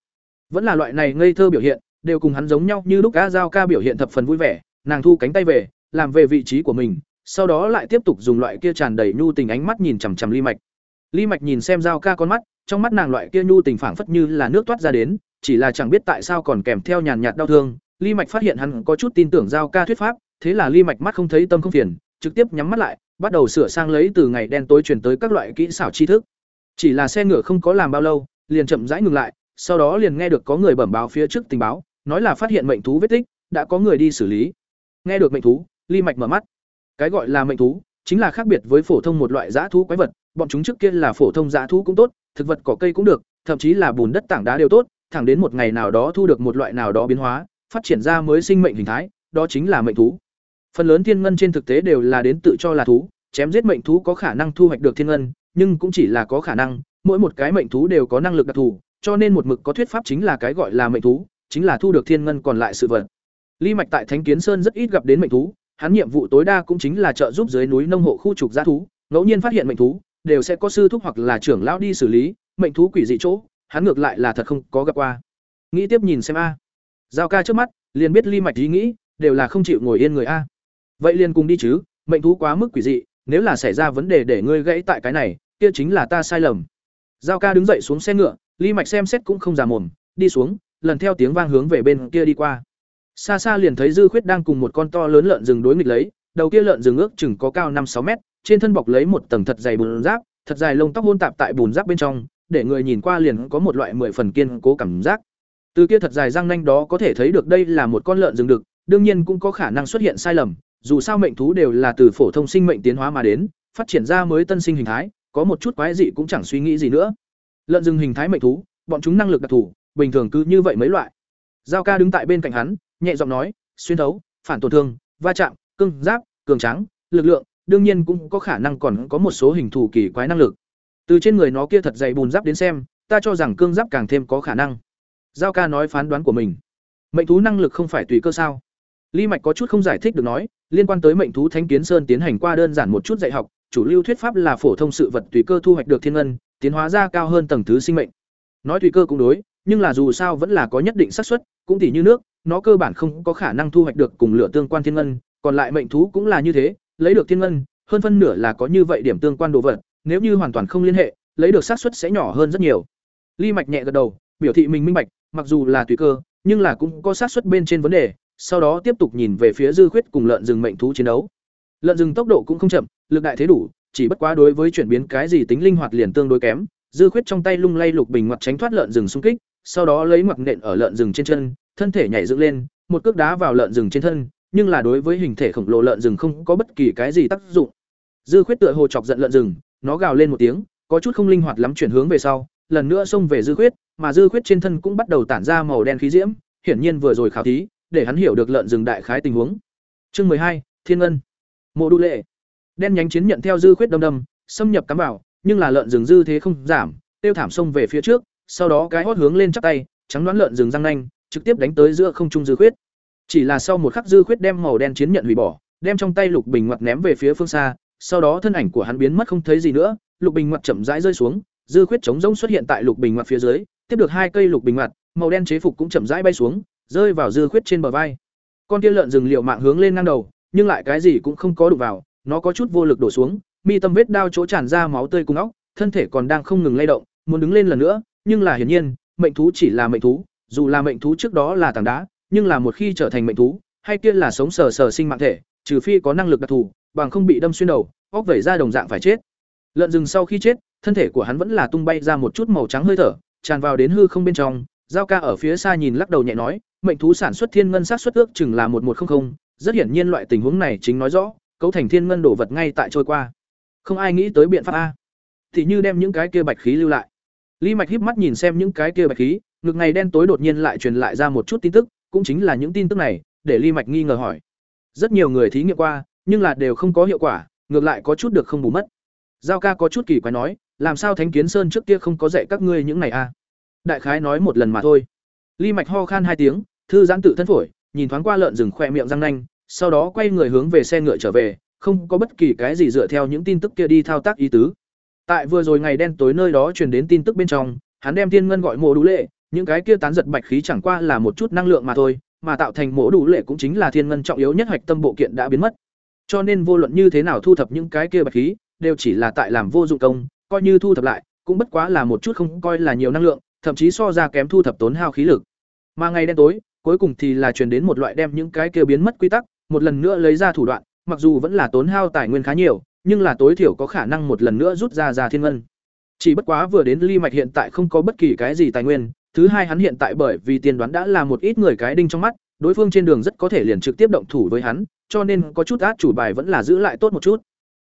Vẫn là loại này ngây thơ biểu hiện, đều cùng hắn giống nhau như lúc cá giao ca biểu hiện thập phần vui vẻ, nàng thu cánh tay về, làm về vị trí của mình, sau đó lại tiếp tục dùng loại kia tràn đầy nhu tình ánh mắt nhìn chằm chằm ly mạch. Ly mạch nhìn xem giao ca con mắt, trong mắt nàng loại kia nhu tình phảng phất như là nước toát ra đến, chỉ là chẳng biết tại sao còn kèm theo nhàn nhạt đau thương. Ly mạch phát hiện hắn có chút tin tưởng giao ca thuyết pháp, thế là ly mạch mắt không thấy tâm không phiền, trực tiếp nhắm mắt lại, bắt đầu sửa sang lấy từ ngày đen tối truyền tới các loại kỹ xảo tri thức. Chỉ là xe ngựa không có làm bao lâu, liền chậm rãi ngừng lại, sau đó liền nghe được có người bẩm báo phía trước tình báo, nói là phát hiện mệnh thú vết tích, đã có người đi xử lý. Nghe được mệnh thú, Ly Mạch mở mắt. Cái gọi là mệnh thú, chính là khác biệt với phổ thông một loại dã thú quái vật, bọn chúng trước kia là phổ thông dã thú cũng tốt, thực vật cỏ cây cũng được, thậm chí là bùn đất tảng đá đều tốt, thẳng đến một ngày nào đó thu được một loại nào đó biến hóa, phát triển ra mới sinh mệnh hình thái, đó chính là mệnh thú. Phần lớn thiên ngân trên thực tế đều là đến tự cho là thú, chém giết mệnh thú có khả năng thu hoạch được thiên ngân, nhưng cũng chỉ là có khả năng, mỗi một cái mệnh thú đều có năng lực đặc thù, cho nên một mực có thuyết pháp chính là cái gọi là mệnh thú, chính là thu được thiên ngân còn lại sự vật. Ly Mạch tại Thánh Kiến Sơn rất ít gặp đến mệnh thú, hắn nhiệm vụ tối đa cũng chính là trợ giúp dưới núi nông hộ khu trục gia thú, ngẫu nhiên phát hiện mệnh thú, đều sẽ có sư thúc hoặc là trưởng lão đi xử lý, mệnh thú quỷ dị chỗ, hắn ngược lại là thật không có gặp qua. Nghĩ tiếp nhìn xem a. Giao ca trước mắt, liền biết Ly Mạch ý nghĩ, đều là không chịu ngồi yên người a. Vậy liền cùng đi chứ, mệnh thú quá mức quỷ dị, nếu là xảy ra vấn đề để ngươi gãy tại cái này, kia chính là ta sai lầm. Giao ca đứng dậy xuống xe ngựa, Ly Mạch xem xét cũng không giả mồm, đi xuống, lần theo tiếng vang hướng về bên kia đi qua. Xa xa liền thấy Dư Khuyết đang cùng một con to lớn lợn rừng đối nghịch lấy, đầu kia lợn rừng ước chừng có cao năm sáu mét, trên thân bọc lấy một tầng thật dày bùn giáp, thật dài lông tóc hôn tạp tại bùn giáp bên trong, để người nhìn qua liền có một loại mười phần kiên cố cảm giác. Từ kia thật dài răng nanh đó có thể thấy được đây là một con lợn rừng đực, đương nhiên cũng có khả năng xuất hiện sai lầm, dù sao mệnh thú đều là từ phổ thông sinh mệnh tiến hóa mà đến, phát triển ra mới tân sinh hình thái, có một chút quái dị cũng chẳng suy nghĩ gì nữa. Lợn rừng hình thái mệnh thú, bọn chúng năng lực đặc thù, bình thường cứ như vậy mấy loại. Giao ca đứng tại bên cạnh hắn, nhẹ giọng nói, xuyên thấu, phản tổn thương, va chạm, cứng, giáp, cường tráng, lực lượng, đương nhiên cũng có khả năng còn có một số hình thù kỳ quái năng lực. Từ trên người nó kia thật dày bùn giáp đến xem, ta cho rằng cương giáp càng thêm có khả năng. Giao ca nói phán đoán của mình. Mệnh thú năng lực không phải tùy cơ sao? Ly Mạch có chút không giải thích được nói, liên quan tới mệnh thú Thánh Kiến Sơn tiến hành qua đơn giản một chút dạy học, chủ lưu thuyết pháp là phổ thông sự vật tùy cơ thu hoạch được thiên ngân, tiến hóa ra cao hơn tầng thứ sinh mệnh. Nói tùy cơ cũng đối, nhưng là dù sao vẫn là có nhất định xác suất, cũng tỉ như nước, nó cơ bản không có khả năng thu hoạch được cùng lửa tương quan thiên ngân, còn lại mệnh thú cũng là như thế, lấy được thiên ngân, hơn phân nửa là có như vậy điểm tương quan đồ vật, nếu như hoàn toàn không liên hệ, lấy được xác suất sẽ nhỏ hơn rất nhiều. Ly Mạch nhẹ gật đầu, biểu thị mình minh bạch, mặc dù là tùy cơ, nhưng là cũng có xác suất bên trên vấn đề, sau đó tiếp tục nhìn về phía Dư Khuyết cùng lợn rừng mệnh thú chiến đấu. Lợn rừng tốc độ cũng không chậm, lực đại thế đủ, chỉ bất quá đối với chuyển biến cái gì tính linh hoạt liền tương đối kém. Dư Khuyết trong tay lung lay lục bình ngoặt tránh thoát lợn rừng xung kích, sau đó lấy ngoặt nện ở lợn rừng trên chân, thân thể nhảy dựng lên, một cước đá vào lợn rừng trên thân, nhưng là đối với hình thể khổng lồ lợn rừng không có bất kỳ cái gì tác dụng. Dư Khuyết tựa hồ chọc giận lợn rừng, nó gào lên một tiếng, có chút không linh hoạt lắm chuyển hướng về sau, lần nữa xông về Dư Khuyết, mà Dư Khuyết trên thân cũng bắt đầu tản ra màu đen khí diễm, hiển nhiên vừa rồi khảo thí, để hắn hiểu được lợn rừng đại khái tình huống. Chương hai, Thiên Ngân. Mộ Đu Lệ. Đen nhánh chiến nhận theo Dư Khuyết đâm đâm, xâm nhập cắm vào, nhưng là lợn rừng dư thế không giảm, tiêu thảm xông về phía trước, sau đó cái hót hướng lên chắp tay, trắng đoán lợn rừng răng nanh, trực tiếp đánh tới giữa không trung Dư Khuyết. Chỉ là sau một khắc Dư Khuyết đem màu đen chiến nhận hủy bỏ, đem trong tay lục bình ngoặt ném về phía phương xa, sau đó thân ảnh của hắn biến mất không thấy gì nữa, lục bình ngoặt chậm rãi rơi xuống, dư khuyết chống rỗng xuất hiện tại lục bình ngoặt phía dưới, tiếp được hai cây lục bình ngoặt, màu đen chế phục cũng chậm rãi bay xuống, rơi vào dư khuyết trên bờ vai. Con kia lợn rừng liệu mạng hướng lên ngang đầu, nhưng lại cái gì cũng không có đụng vào, nó có chút vô lực đổ xuống, mi tâm vết đao chỗ tràn ra máu tươi cùng óc, thân thể còn đang không ngừng lay động, muốn đứng lên lần nữa, nhưng là hiển nhiên, mệnh thú chỉ là mệnh thú, dù là mệnh thú trước đó là tảng đá, nhưng là một khi trở thành mệnh thú, hay kia là sống sờ sờ sinh mạng thể, trừ phi có năng lực đặc thù, bằng không bị đâm xuyên đầu, óc vẩy ra đồng dạng phải chết. Lợn rừng sau khi chết, thân thể của hắn vẫn là tung bay ra một chút màu trắng hơi thở, tràn vào đến hư không bên trong. Giao ca ở phía xa nhìn lắc đầu nhẹ nói, mệnh thú sản xuất thiên ngân sát xuất ước chừng là một một không không, rất hiển nhiên loại tình huống này chính nói rõ, cấu thành thiên ngân đổ vật ngay tại trôi qua. Không ai nghĩ tới biện pháp a. Thì như đem những cái kia bạch khí lưu lại. Lý Mạch híp mắt nhìn xem những cái kia bạch khí, ngực ngày đen tối đột nhiên lại truyền lại ra một chút tin tức, cũng chính là những tin tức này, để Lý Mạch nghi ngờ hỏi. Rất nhiều người thí nghiệm qua, nhưng là đều không có hiệu quả, ngược lại có chút được không bù mất. Giao ca có chút kỳ quái nói, làm sao Thánh Kiến Sơn trước kia không có dạy các ngươi những này a? À? Đại khái nói một lần mà thôi. Ly Mạch ho khan hai tiếng, thư giãn tự thân phổi, nhìn thoáng qua lợn rừng khoe miệng răng nanh, sau đó quay người hướng về xe ngựa trở về, không có bất kỳ cái gì dựa theo những tin tức kia đi thao tác ý tứ. Tại vừa rồi ngày đen tối nơi đó truyền đến tin tức bên trong, hắn đem thiên ngân gọi mộ đủ lệ, những cái kia tán giật bạch khí chẳng qua là một chút năng lượng mà thôi, mà tạo thành mộ đủ lệ cũng chính là thiên ngân trọng yếu nhất hoạch tâm bộ kiện đã biến mất. Cho nên vô luận như thế nào thu thập những cái kia bạch khí, đều chỉ là tại làm vô dụng công, coi như thu thập lại, cũng bất quá là một chút không coi là nhiều năng lượng, thậm chí so ra kém thu thập tốn hao khí lực. Mà ngày đen tối, cuối cùng thì là truyền đến một loại đem những cái kia biến mất quy tắc, một lần nữa lấy ra thủ đoạn, mặc dù vẫn là tốn hao tài nguyên khá nhiều, nhưng là tối thiểu có khả năng một lần nữa rút ra ra thiên ngân. Chỉ bất quá vừa đến Ly Mạch hiện tại không có bất kỳ cái gì tài nguyên, thứ hai hắn hiện tại bởi vì tiên đoán đã là một ít người cái đinh trong mắt, đối phương trên đường rất có thể liền trực tiếp động thủ với hắn, cho nên có chút át chủ bài vẫn là giữ lại tốt một chút.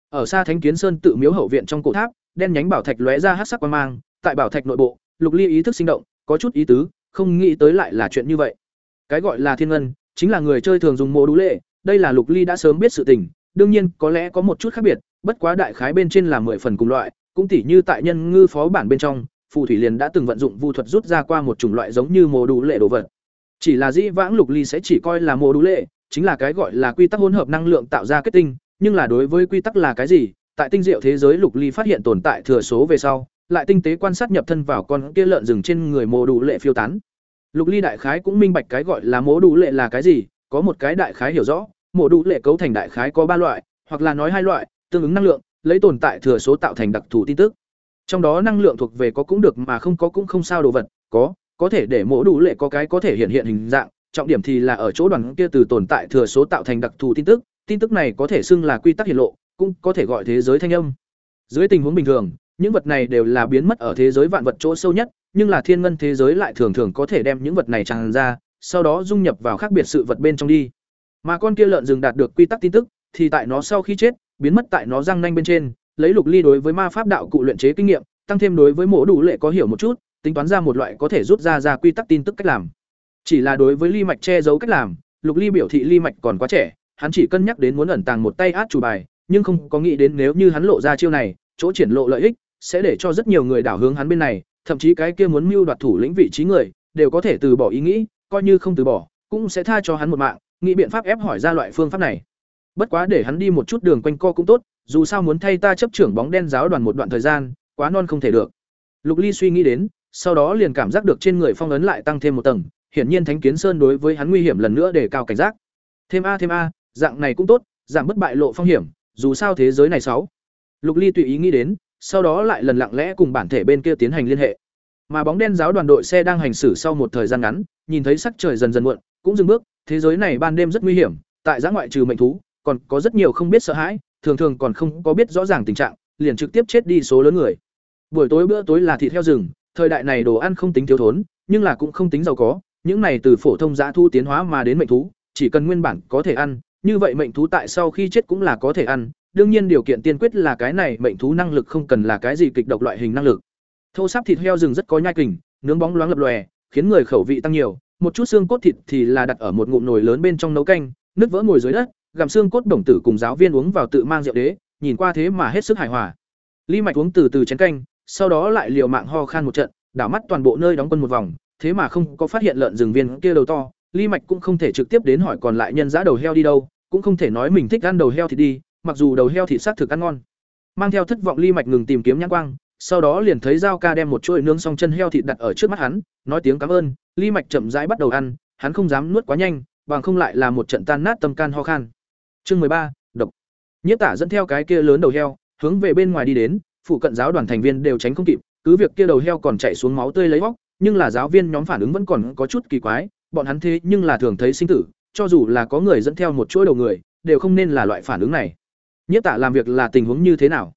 Ở xa Thánh Kiến Sơn tự miếu hậu viện trong cổ tháp, đen nhánh bảo thạch lóe ra hắc sắc quang mang, tại bảo thạch nội bộ, Lục Ly ý thức sinh động, có chút ý tứ, không nghĩ tới lại là chuyện như vậy. Cái gọi là thiên ngân, chính là người chơi thường dùng mô đũ lệ, đây là Lục Ly đã sớm biết sự tình, đương nhiên có lẽ có một chút khác biệt, bất quá đại khái bên trên là mười phần cùng loại, cũng tỉ như tại nhân ngư phó bản bên trong, phù thủy liền đã từng vận dụng vu thuật rút ra qua một chủng loại giống như mô đũ lệ đồ vật. Chỉ là dĩ vãng Lục Ly sẽ chỉ coi là mô đủ lệ, chính là cái gọi là quy tắc hỗn hợp năng lượng tạo ra kết tinh, nhưng là đối với quy tắc là cái gì, tại tinh diệu thế giới Lục Ly phát hiện tồn tại thừa số về sau, lại tinh tế quan sát nhập thân vào con kia lợn rừng trên người mô đủ lệ phiêu tán. Lục Ly đại khái cũng minh bạch cái gọi là mô đủ lệ là cái gì, có một cái đại khái hiểu rõ, mổ đủ lệ cấu thành đại khái có ba loại, hoặc là nói hai loại, tương ứng năng lượng, lấy tồn tại thừa số tạo thành đặc thù tin tức. Trong đó năng lượng thuộc về có cũng được mà không có cũng không sao đồ vật, có, có thể để mổ đủ lệ có cái có thể hiện hiện hình dạng, trọng điểm thì là ở chỗ đoàn kia từ tồn tại thừa số tạo thành đặc thù tin tức, tin tức này có thể xưng là quy tắc hiện lộ, cũng có thể gọi thế giới thanh âm. Dưới tình huống bình thường, những vật này đều là biến mất ở thế giới vạn vật chỗ sâu nhất, nhưng là thiên ngân thế giới lại thường thường có thể đem những vật này tràn ra, sau đó dung nhập vào khác biệt sự vật bên trong đi. Mà con kia lợn rừng đạt được quy tắc tin tức, thì tại nó sau khi chết, biến mất tại nó răng nanh bên trên, lấy lục ly đối với ma pháp đạo cụ luyện chế kinh nghiệm, tăng thêm đối với mổ đủ lệ có hiểu một chút, tính toán ra một loại có thể rút ra ra quy tắc tin tức cách làm. Chỉ là đối với ly mạch che giấu cách làm, lục ly biểu thị ly mạch còn quá trẻ, hắn chỉ cân nhắc đến muốn ẩn tàng một tay át chủ bài, nhưng không có nghĩ đến nếu như hắn lộ ra chiêu này, chỗ triển lộ lợi ích sẽ để cho rất nhiều người đảo hướng hắn bên này, thậm chí cái kia muốn mưu đoạt thủ lĩnh vị trí người, đều có thể từ bỏ ý nghĩ, coi như không từ bỏ, cũng sẽ tha cho hắn một mạng, nghĩ biện pháp ép hỏi ra loại phương pháp này. Bất quá để hắn đi một chút đường quanh co cũng tốt, dù sao muốn thay ta chấp trưởng bóng đen giáo đoàn một đoạn thời gian, quá non không thể được. Lục Ly suy nghĩ đến, sau đó liền cảm giác được trên người phong ấn lại tăng thêm một tầng, hiển nhiên Thánh Kiến Sơn đối với hắn nguy hiểm lần nữa để cao cảnh giác. Thêm a thêm a, dạng này cũng tốt, giảm bất bại lộ phong hiểm, dù sao thế giới này xấu. Lục Ly tùy ý nghĩ đến, sau đó lại lần lặng lẽ cùng bản thể bên kia tiến hành liên hệ. Mà bóng đen giáo đoàn đội xe đang hành xử sau một thời gian ngắn, nhìn thấy sắc trời dần dần muộn, cũng dừng bước, thế giới này ban đêm rất nguy hiểm, tại giã ngoại trừ mệnh thú, còn có rất nhiều không biết sợ hãi, thường thường còn không có biết rõ ràng tình trạng, liền trực tiếp chết đi số lớn người. Buổi tối bữa tối là thịt heo rừng, thời đại này đồ ăn không tính thiếu thốn, nhưng là cũng không tính giàu có, những này từ phổ thông dã thu tiến hóa mà đến mệnh thú, chỉ cần nguyên bản có thể ăn, như vậy mệnh thú tại sau khi chết cũng là có thể ăn, đương nhiên điều kiện tiên quyết là cái này mệnh thú năng lực không cần là cái gì kịch độc loại hình năng lực. Thô sáp thịt heo rừng rất có nhai kình, nướng bóng loáng lập lòe, khiến người khẩu vị tăng nhiều, một chút xương cốt thịt thì là đặt ở một ngụm nồi lớn bên trong nấu canh, nước vỡ ngồi dưới đất, gặm xương cốt đồng tử cùng giáo viên uống vào tự mang rượu đế, nhìn qua thế mà hết sức hài hòa. Lý Mạch uống từ từ chén canh, sau đó lại liều mạng ho khan một trận, đảo mắt toàn bộ nơi đóng quân một vòng, thế mà không có phát hiện lợn rừng viên kia đầu to, Lý Mạch cũng không thể trực tiếp đến hỏi còn lại nhân giá đầu heo đi đâu, cũng không thể nói mình thích ăn đầu heo thì đi, mặc dù đầu heo thịt xác thực ăn ngon. Mang theo thất vọng Ly Mạch ngừng tìm kiếm nhãn quang, sau đó liền thấy Giao Ca đem một chuỗi nướng xong chân heo thịt đặt ở trước mắt hắn, nói tiếng cảm ơn, Ly Mạch chậm rãi bắt đầu ăn, hắn không dám nuốt quá nhanh, bằng không lại là một trận tan nát tâm can ho khan. Chương ba, độc. Nhiếp Tả dẫn theo cái kia lớn đầu heo, hướng về bên ngoài đi đến, phụ cận giáo đoàn thành viên đều tránh không kịp, cứ việc kia đầu heo còn chảy xuống máu tươi lấy vóc nhưng là giáo viên nhóm phản ứng vẫn còn có chút kỳ quái, bọn hắn thế nhưng là thường thấy sinh tử, cho dù là có người dẫn theo một chuỗi đầu người, đều không nên là loại phản ứng này. Nhiếp Tả làm việc là tình huống như thế nào?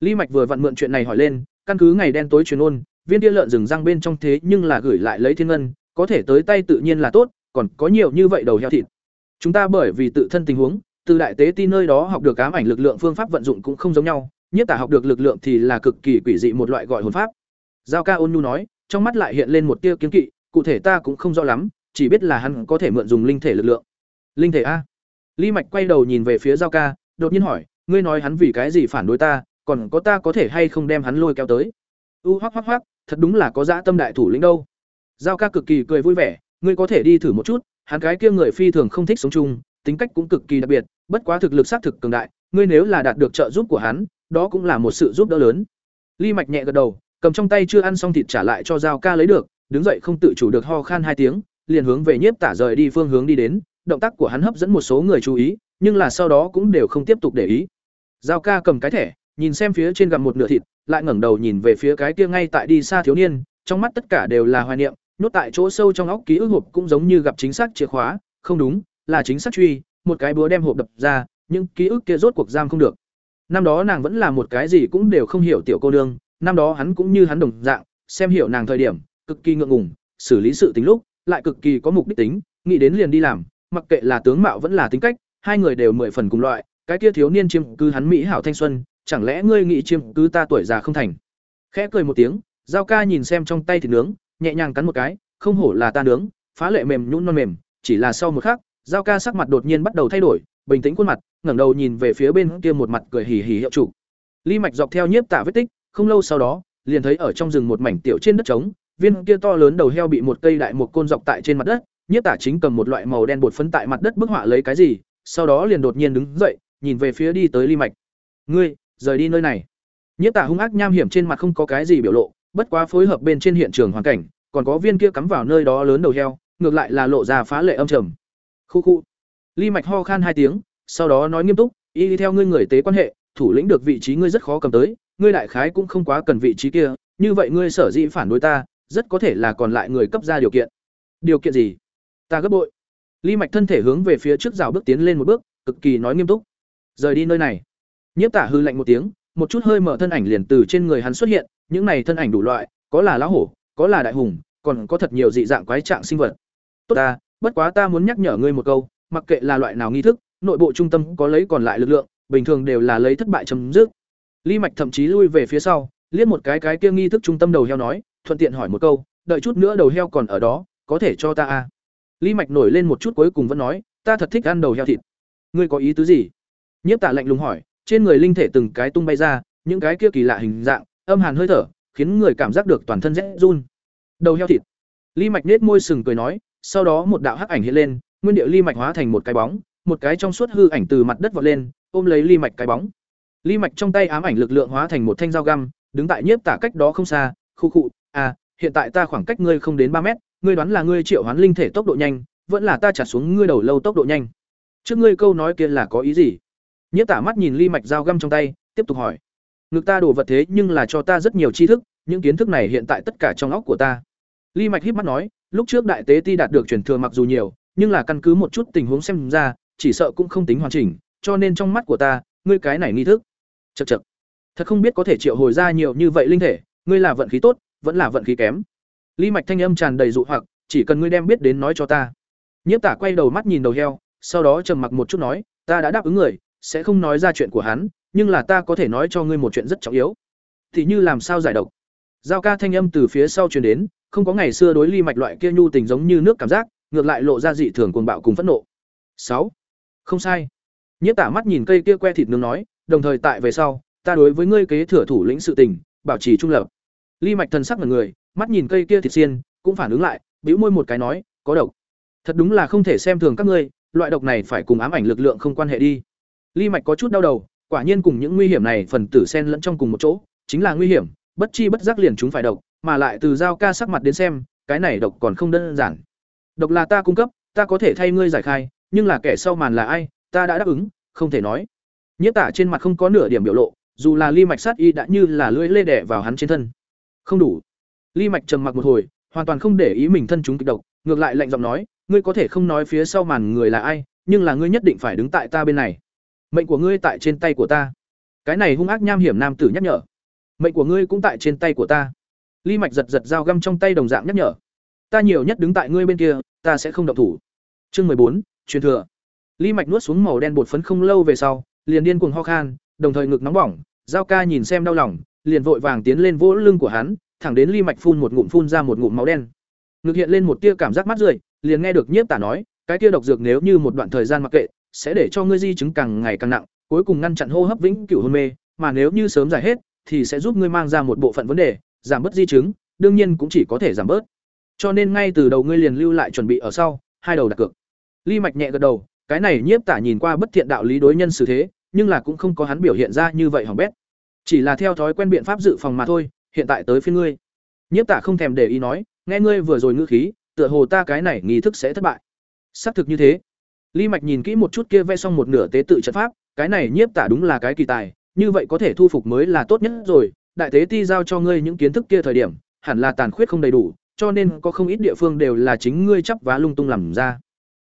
Lý Mạch vừa vặn mượn chuyện này hỏi lên, căn cứ ngày đen tối truyền ôn, viên kia lợn rừng răng bên trong thế nhưng là gửi lại lấy thiên ngân, có thể tới tay tự nhiên là tốt, còn có nhiều như vậy đầu heo thịt. Chúng ta bởi vì tự thân tình huống, từ đại tế ti nơi đó học được ám ảnh lực lượng phương pháp vận dụng cũng không giống nhau, nhất tả học được lực lượng thì là cực kỳ quỷ dị một loại gọi hồn pháp. Giao ca ôn nhu nói, trong mắt lại hiện lên một tia kiến kỵ, cụ thể ta cũng không rõ lắm, chỉ biết là hắn có thể mượn dùng linh thể lực lượng. Linh thể a? Lý Mạch quay đầu nhìn về phía Giao ca, đột nhiên hỏi, ngươi nói hắn vì cái gì phản đối ta, còn có ta có thể hay không đem hắn lôi kéo tới? U hoắc hoắc hoắc, thật đúng là có dã tâm đại thủ lĩnh đâu. Giao ca cực kỳ cười vui vẻ, ngươi có thể đi thử một chút, hắn cái kia người phi thường không thích sống chung, tính cách cũng cực kỳ đặc biệt, bất quá thực lực xác thực cường đại, ngươi nếu là đạt được trợ giúp của hắn, đó cũng là một sự giúp đỡ lớn. Ly Mạch nhẹ gật đầu, cầm trong tay chưa ăn xong thịt trả lại cho Giao ca lấy được, đứng dậy không tự chủ được ho khan hai tiếng, liền hướng về Nhiếp Tả rời đi phương hướng đi đến, động tác của hắn hấp dẫn một số người chú ý, nhưng là sau đó cũng đều không tiếp tục để ý. Giao ca cầm cái thẻ, nhìn xem phía trên gặm một nửa thịt, lại ngẩng đầu nhìn về phía cái kia ngay tại đi xa thiếu niên, trong mắt tất cả đều là hoài niệm, nốt tại chỗ sâu trong óc ký ức hộp cũng giống như gặp chính xác chìa khóa, không đúng, là chính xác truy, một cái búa đem hộp đập ra, nhưng ký ức kia rốt cuộc giam không được. Năm đó nàng vẫn là một cái gì cũng đều không hiểu tiểu cô nương, năm đó hắn cũng như hắn đồng dạng, xem hiểu nàng thời điểm, cực kỳ ngượng ngùng, xử lý sự tình lúc, lại cực kỳ có mục đích tính, nghĩ đến liền đi làm, mặc kệ là tướng mạo vẫn là tính cách, hai người đều mười phần cùng loại, cái kia thiếu niên chiêm cứ hắn mỹ hảo thanh xuân, chẳng lẽ ngươi nghĩ chiêm cứ ta tuổi già không thành? Khẽ cười một tiếng, Giao Ca nhìn xem trong tay thịt nướng, nhẹ nhàng cắn một cái, không hổ là ta nướng, phá lệ mềm nhũn non mềm, chỉ là sau một khắc, Giao Ca sắc mặt đột nhiên bắt đầu thay đổi, bình tĩnh khuôn mặt, ngẩng đầu nhìn về phía bên kia một mặt cười hì hì hiệu chủ. Ly Mạch dọc theo nhiếp tạ vết tích, không lâu sau đó, liền thấy ở trong rừng một mảnh tiểu trên đất trống, viên kia to lớn đầu heo bị một cây đại một côn dọc tại trên mặt đất, nhiếp tả chính cầm một loại màu đen bột phấn tại mặt đất bức họa lấy cái gì sau đó liền đột nhiên đứng dậy nhìn về phía đi tới ly mạch. Ngươi, rời đi nơi này. Nhiếp tả hung ác nham hiểm trên mặt không có cái gì biểu lộ, bất quá phối hợp bên trên hiện trường hoàn cảnh, còn có viên kia cắm vào nơi đó lớn đầu heo, ngược lại là lộ ra phá lệ âm trầm. Khu khu. Ly mạch ho khan hai tiếng, sau đó nói nghiêm túc, y đi theo ngươi người tế quan hệ, thủ lĩnh được vị trí ngươi rất khó cầm tới, ngươi đại khái cũng không quá cần vị trí kia, như vậy ngươi sở dĩ phản đối ta, rất có thể là còn lại người cấp ra điều kiện. Điều kiện gì? Ta gấp bội. Ly mạch thân thể hướng về phía trước rào bước tiến lên một bước, cực kỳ nói nghiêm túc rời đi nơi này. Nhiếp tả hư lạnh một tiếng, một chút hơi mở thân ảnh liền từ trên người hắn xuất hiện, những này thân ảnh đủ loại, có là lão hổ, có là đại hùng, còn có thật nhiều dị dạng quái trạng sinh vật. Tốt ta, bất quá ta muốn nhắc nhở ngươi một câu, mặc kệ là loại nào nghi thức, nội bộ trung tâm có lấy còn lại lực lượng, bình thường đều là lấy thất bại chấm dứt. Ly mạch thậm chí lui về phía sau, liếc một cái cái kia nghi thức trung tâm đầu heo nói, thuận tiện hỏi một câu, đợi chút nữa đầu heo còn ở đó, có thể cho ta à? ly mạch nổi lên một chút cuối cùng vẫn nói, ta thật thích ăn đầu heo thịt. Ngươi có ý tứ gì? Nhiếp Tạ lạnh lùng hỏi, trên người linh thể từng cái tung bay ra, những cái kia kỳ lạ hình dạng, âm hàn hơi thở, khiến người cảm giác được toàn thân rét run. Đầu heo thịt. Ly mạch nết môi sừng cười nói, sau đó một đạo hắc ảnh hiện lên, nguyên điệu ly mạch hóa thành một cái bóng, một cái trong suốt hư ảnh từ mặt đất vọt lên, ôm lấy ly mạch cái bóng. Ly mạch trong tay ám ảnh lực lượng hóa thành một thanh dao găm, đứng tại nhiếp tả cách đó không xa, khu khụ à hiện tại ta khoảng cách ngươi không đến ba mét, ngươi đoán là ngươi triệu hoán linh thể tốc độ nhanh, vẫn là ta trả xuống ngươi đầu lâu tốc độ nhanh. Trước ngươi câu nói kia là có ý gì? Nhiếp tả mắt nhìn ly mạch dao găm trong tay, tiếp tục hỏi. Ngực ta đổ vật thế nhưng là cho ta rất nhiều tri thức, những kiến thức này hiện tại tất cả trong óc của ta. Ly mạch híp mắt nói, lúc trước đại tế ti đạt được truyền thừa mặc dù nhiều, nhưng là căn cứ một chút tình huống xem ra, chỉ sợ cũng không tính hoàn chỉnh, cho nên trong mắt của ta, ngươi cái này nghi thức. Chậc chậc. thật không biết có thể triệu hồi ra nhiều như vậy linh thể, ngươi là vận khí tốt, vẫn là vận khí kém. Ly mạch thanh âm tràn đầy dụ hoặc, chỉ cần ngươi đem biết đến nói cho ta. Nhiếp tả quay đầu mắt nhìn đầu heo, sau đó trầm mặc một chút nói, ta đã đáp ứng người sẽ không nói ra chuyện của hắn, nhưng là ta có thể nói cho ngươi một chuyện rất trọng yếu. Thì như làm sao giải độc? Giao ca thanh âm từ phía sau truyền đến, không có ngày xưa đối ly mạch loại kia nhu tình giống như nước cảm giác, ngược lại lộ ra dị thường cuồng bạo cùng phẫn nộ. Sáu. Không sai. Nhiếp tả mắt nhìn cây kia que thịt nướng nói, đồng thời tại về sau, ta đối với ngươi kế thừa thủ lĩnh sự tình, bảo trì trung lập. Ly mạch thần sắc là người, mắt nhìn cây kia thịt xiên, cũng phản ứng lại, bĩu môi một cái nói, có độc. Thật đúng là không thể xem thường các ngươi, loại độc này phải cùng ám ảnh lực lượng không quan hệ đi ly mạch có chút đau đầu, quả nhiên cùng những nguy hiểm này phần tử xen lẫn trong cùng một chỗ, chính là nguy hiểm, bất chi bất giác liền chúng phải độc, mà lại từ giao ca sắc mặt đến xem, cái này độc còn không đơn giản. Độc là ta cung cấp, ta có thể thay ngươi giải khai, nhưng là kẻ sau màn là ai, ta đã đáp ứng, không thể nói. Nhiếp tả trên mặt không có nửa điểm biểu lộ, dù là ly mạch sát y đã như là lưỡi lê đẻ vào hắn trên thân. Không đủ. Ly mạch trầm mặc một hồi, hoàn toàn không để ý mình thân chúng kịch độc, ngược lại lạnh giọng nói, ngươi có thể không nói phía sau màn người là ai, nhưng là ngươi nhất định phải đứng tại ta bên này mệnh của ngươi tại trên tay của ta. Cái này hung ác nham hiểm nam tử nhắc nhở. Mệnh của ngươi cũng tại trên tay của ta. Ly mạch giật giật dao găm trong tay đồng dạng nhắc nhở. Ta nhiều nhất đứng tại ngươi bên kia, ta sẽ không động thủ. Chương mười bốn, truyền thừa. Ly mạch nuốt xuống màu đen bột phấn không lâu về sau, liền điên cuồng ho khan, đồng thời ngực nóng bỏng, giao ca nhìn xem đau lòng, liền vội vàng tiến lên vỗ lưng của hắn, thẳng đến ly mạch phun một ngụm phun ra một ngụm máu đen. Ngực hiện lên một tia cảm giác mắt rượi, liền nghe được nhiếp tả nói, cái tia độc dược nếu như một đoạn thời gian mặc kệ sẽ để cho ngươi di chứng càng ngày càng nặng, cuối cùng ngăn chặn hô hấp vĩnh cửu hôn mê, mà nếu như sớm giải hết, thì sẽ giúp ngươi mang ra một bộ phận vấn đề, giảm bớt di chứng, đương nhiên cũng chỉ có thể giảm bớt. Cho nên ngay từ đầu ngươi liền lưu lại chuẩn bị ở sau, hai đầu đặt cược. Ly mạch nhẹ gật đầu, cái này nhiếp tả nhìn qua bất thiện đạo lý đối nhân xử thế, nhưng là cũng không có hắn biểu hiện ra như vậy hỏng bét. Chỉ là theo thói quen biện pháp dự phòng mà thôi, hiện tại tới phiên ngươi. Nhiếp tả không thèm để ý nói, nghe ngươi vừa rồi ngữ khí, tựa hồ ta cái này nghi thức sẽ thất bại. Xác thực như thế. Lý mạch nhìn kỹ một chút kia vẽ xong một nửa tế tự trận pháp, cái này nhiếp tả đúng là cái kỳ tài, như vậy có thể thu phục mới là tốt nhất rồi. Đại tế ti giao cho ngươi những kiến thức kia thời điểm, hẳn là tàn khuyết không đầy đủ, cho nên có không ít địa phương đều là chính ngươi chấp vá lung tung làm ra.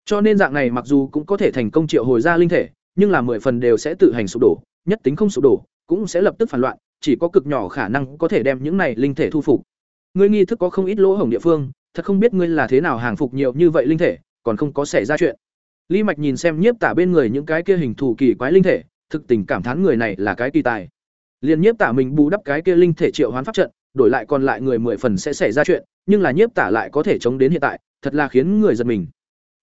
Cho nên dạng này mặc dù cũng có thể thành công triệu hồi ra linh thể, nhưng là mười phần đều sẽ tự hành sụp đổ, nhất tính không sụp đổ, cũng sẽ lập tức phản loạn, chỉ có cực nhỏ khả năng có thể đem những này linh thể thu phục. Ngươi nghi thức có không ít lỗ hổng địa phương, thật không biết ngươi là thế nào hàng phục nhiều như vậy linh thể, còn không có xảy ra chuyện ly mạch nhìn xem nhiếp tả bên người những cái kia hình thù kỳ quái linh thể, thực tình cảm thán người này là cái kỳ tài. Liên nhiếp tả mình bù đắp cái kia linh thể triệu hoán pháp trận, đổi lại còn lại người mười phần sẽ xảy ra chuyện, nhưng là nhiếp tả lại có thể chống đến hiện tại, thật là khiến người giật mình.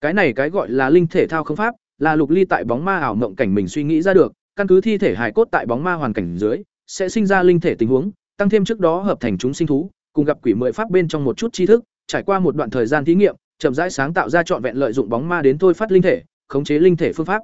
Cái này cái gọi là linh thể thao không pháp, là lục ly tại bóng ma ảo mộng cảnh mình suy nghĩ ra được, căn cứ thi thể hài cốt tại bóng ma hoàn cảnh dưới, sẽ sinh ra linh thể tình huống, tăng thêm trước đó hợp thành chúng sinh thú, cùng gặp quỷ mười pháp bên trong một chút tri thức, trải qua một đoạn thời gian thí nghiệm chậm rãi sáng tạo ra trọn vẹn lợi dụng bóng ma đến thôi phát linh thể, khống chế linh thể phương pháp.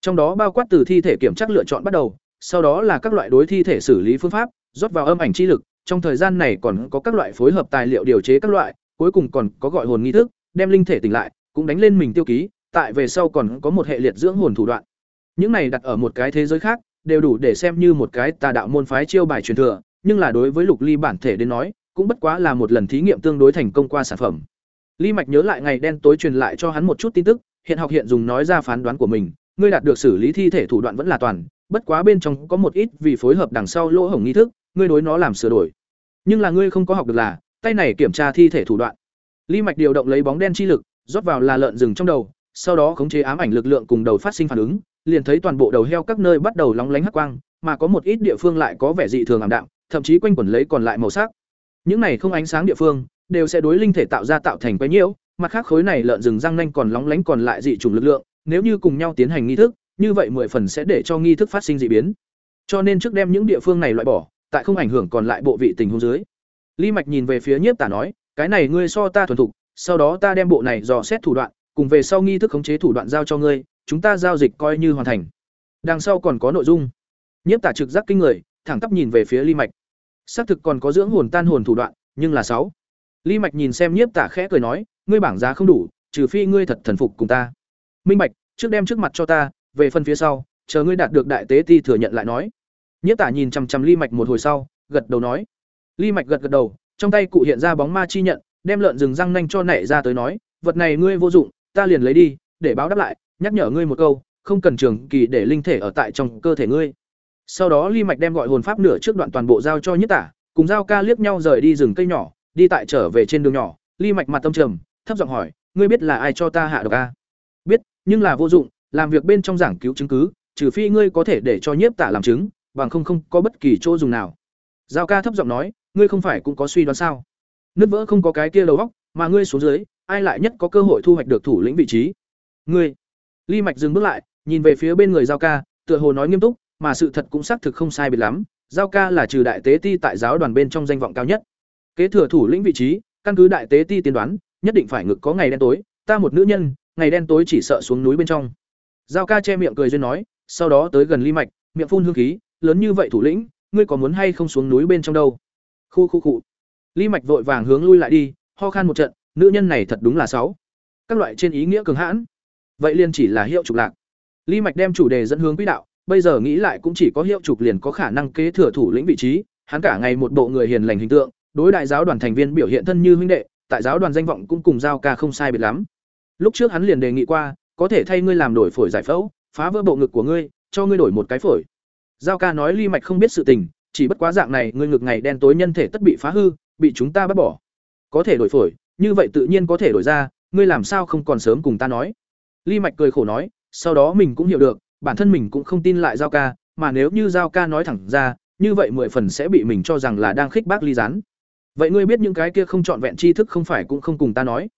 Trong đó bao quát từ thi thể kiểm tra lựa chọn bắt đầu, sau đó là các loại đối thi thể xử lý phương pháp, rót vào âm ảnh chi lực, trong thời gian này còn có các loại phối hợp tài liệu điều chế các loại, cuối cùng còn có gọi hồn nghi thức, đem linh thể tỉnh lại, cũng đánh lên mình tiêu ký, tại về sau còn có một hệ liệt dưỡng hồn thủ đoạn. Những này đặt ở một cái thế giới khác, đều đủ để xem như một cái tà đạo môn phái chiêu bài truyền thừa, nhưng là đối với Lục Ly bản thể đến nói, cũng bất quá là một lần thí nghiệm tương đối thành công qua sản phẩm. Lý Mạch nhớ lại ngày đen tối truyền lại cho hắn một chút tin tức, hiện học hiện dùng nói ra phán đoán của mình, ngươi đạt được xử lý thi thể thủ đoạn vẫn là toàn, bất quá bên trong có một ít vì phối hợp đằng sau lỗ hổng nghi thức, ngươi đối nó làm sửa đổi. Nhưng là ngươi không có học được là, tay này kiểm tra thi thể thủ đoạn. Lý Mạch điều động lấy bóng đen chi lực, rót vào là lợn rừng trong đầu, sau đó khống chế ám ảnh lực lượng cùng đầu phát sinh phản ứng, liền thấy toàn bộ đầu heo các nơi bắt đầu lóng lánh hắc quang, mà có một ít địa phương lại có vẻ dị thường ảm đạm, thậm chí quanh quẩn lấy còn lại màu sắc. Những này không ánh sáng địa phương, đều sẽ đối linh thể tạo ra tạo thành quấy nhiễu, mặt khác khối này lợn rừng răng nanh còn lóng lánh còn lại dị chủng lực lượng, nếu như cùng nhau tiến hành nghi thức, như vậy mười phần sẽ để cho nghi thức phát sinh dị biến. Cho nên trước đem những địa phương này loại bỏ, tại không ảnh hưởng còn lại bộ vị tình huống dưới. Lý Mạch nhìn về phía Nhiếp Tả nói, cái này ngươi so ta thuần thục, sau đó ta đem bộ này dò xét thủ đoạn, cùng về sau nghi thức khống chế thủ đoạn giao cho ngươi, chúng ta giao dịch coi như hoàn thành. Đằng sau còn có nội dung. Nhiếp Tả trực giác kinh người, thẳng tắp nhìn về phía Lý Mạch. Xác thực còn có dưỡng hồn tan hồn thủ đoạn, nhưng là sáu. Lý Mạch nhìn xem Nhiếp Tả khẽ cười nói, ngươi bảng giá không đủ, trừ phi ngươi thật thần phục cùng ta. Minh Bạch, trước đem trước mặt cho ta, về phần phía sau, chờ ngươi đạt được đại tế ti thừa nhận lại nói. Nhiếp Tả nhìn chằm chằm Ly Mạch một hồi sau, gật đầu nói. Ly Mạch gật gật đầu, trong tay cụ hiện ra bóng ma chi nhận, đem lợn rừng răng nanh cho nảy ra tới nói, vật này ngươi vô dụng, ta liền lấy đi, để báo đáp lại, nhắc nhở ngươi một câu, không cần trường kỳ để linh thể ở tại trong cơ thể ngươi. Sau đó Ly Mạch đem gọi hồn pháp nửa trước đoạn toàn bộ giao cho Nhiếp Tả, cùng giao ca liếc nhau rời đi rừng cây nhỏ, đi tại trở về trên đường nhỏ, Ly Mạch mặt tâm trầm, thấp giọng hỏi, ngươi biết là ai cho ta hạ độc a? Biết, nhưng là vô dụng, làm việc bên trong giảng cứu chứng cứ, trừ phi ngươi có thể để cho Nhiếp Tả làm chứng, bằng không không có bất kỳ chỗ dùng nào. Giao ca thấp giọng nói, ngươi không phải cũng có suy đoán sao? Nứt vỡ không có cái kia đầu óc, mà ngươi xuống dưới, ai lại nhất có cơ hội thu hoạch được thủ lĩnh vị trí? Ngươi. Ly Mạch dừng bước lại, nhìn về phía bên người Giao ca, tựa hồ nói nghiêm túc, mà sự thật cũng xác thực không sai biệt lắm, Giao ca là trừ đại tế ti tại giáo đoàn bên trong danh vọng cao nhất. Kế thừa thủ lĩnh vị trí, căn cứ đại tế ti tiên đoán, nhất định phải ngực có ngày đen tối, ta một nữ nhân, ngày đen tối chỉ sợ xuống núi bên trong. Giao ca che miệng cười duyên nói, sau đó tới gần Ly Mạch, miệng phun hương khí, lớn như vậy thủ lĩnh, ngươi có muốn hay không xuống núi bên trong đâu? Khu khu cụ. Ly Mạch vội vàng hướng lui lại đi, ho khan một trận, nữ nhân này thật đúng là sáu. Các loại trên ý nghĩa cường hãn. Vậy liền chỉ là hiệu trục lạc. Ly Mạch đem chủ đề dẫn hướng quỹ đạo, bây giờ nghĩ lại cũng chỉ có hiệu trục liền có khả năng kế thừa thủ lĩnh vị trí, hắn cả ngày một bộ người hiền lành hình tượng, đối đại giáo đoàn thành viên biểu hiện thân như huynh đệ, tại giáo đoàn danh vọng cũng cùng giao ca không sai biệt lắm. Lúc trước hắn liền đề nghị qua, có thể thay ngươi làm đổi phổi giải phẫu, phá vỡ bộ ngực của ngươi, cho ngươi đổi một cái phổi. Giao ca nói Ly Mạch không biết sự tình, chỉ bất quá dạng này ngươi ngực ngày đen tối nhân thể tất bị phá hư, bị chúng ta bắt bỏ. Có thể đổi phổi, như vậy tự nhiên có thể đổi ra, ngươi làm sao không còn sớm cùng ta nói. Ly Mạch cười khổ nói, sau đó mình cũng hiểu được, bản thân mình cũng không tin lại Giao ca, mà nếu như Giao ca nói thẳng ra, như vậy mười phần sẽ bị mình cho rằng là đang khích bác ly gián. Vậy ngươi biết những cái kia không trọn vẹn tri thức không phải cũng không cùng ta nói.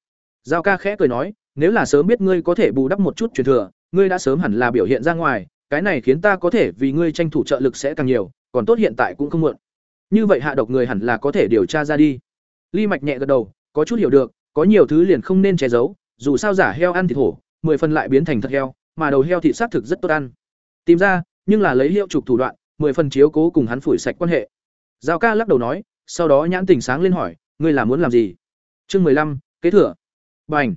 Giao ca khẽ cười nói, nếu là sớm biết ngươi có thể bù đắp một chút truyền thừa, ngươi đã sớm hẳn là biểu hiện ra ngoài, cái này khiến ta có thể vì ngươi tranh thủ trợ lực sẽ càng nhiều, còn tốt hiện tại cũng không muộn. Như vậy hạ độc người hẳn là có thể điều tra ra đi. Ly Mạch nhẹ gật đầu, có chút hiểu được, có nhiều thứ liền không nên che giấu, dù sao giả heo ăn thịt hổ, mười phần lại biến thành thật heo, mà đầu heo thịt xác thực rất tốt ăn. Tìm ra, nhưng là lấy hiệu trục thủ đoạn, mười phần chiếu cố cùng hắn phủi sạch quan hệ. Giao ca lắc đầu nói, sau đó nhãn tỉnh sáng lên hỏi, ngươi là muốn làm gì? Chương mười lăm, kế thừa. Bành.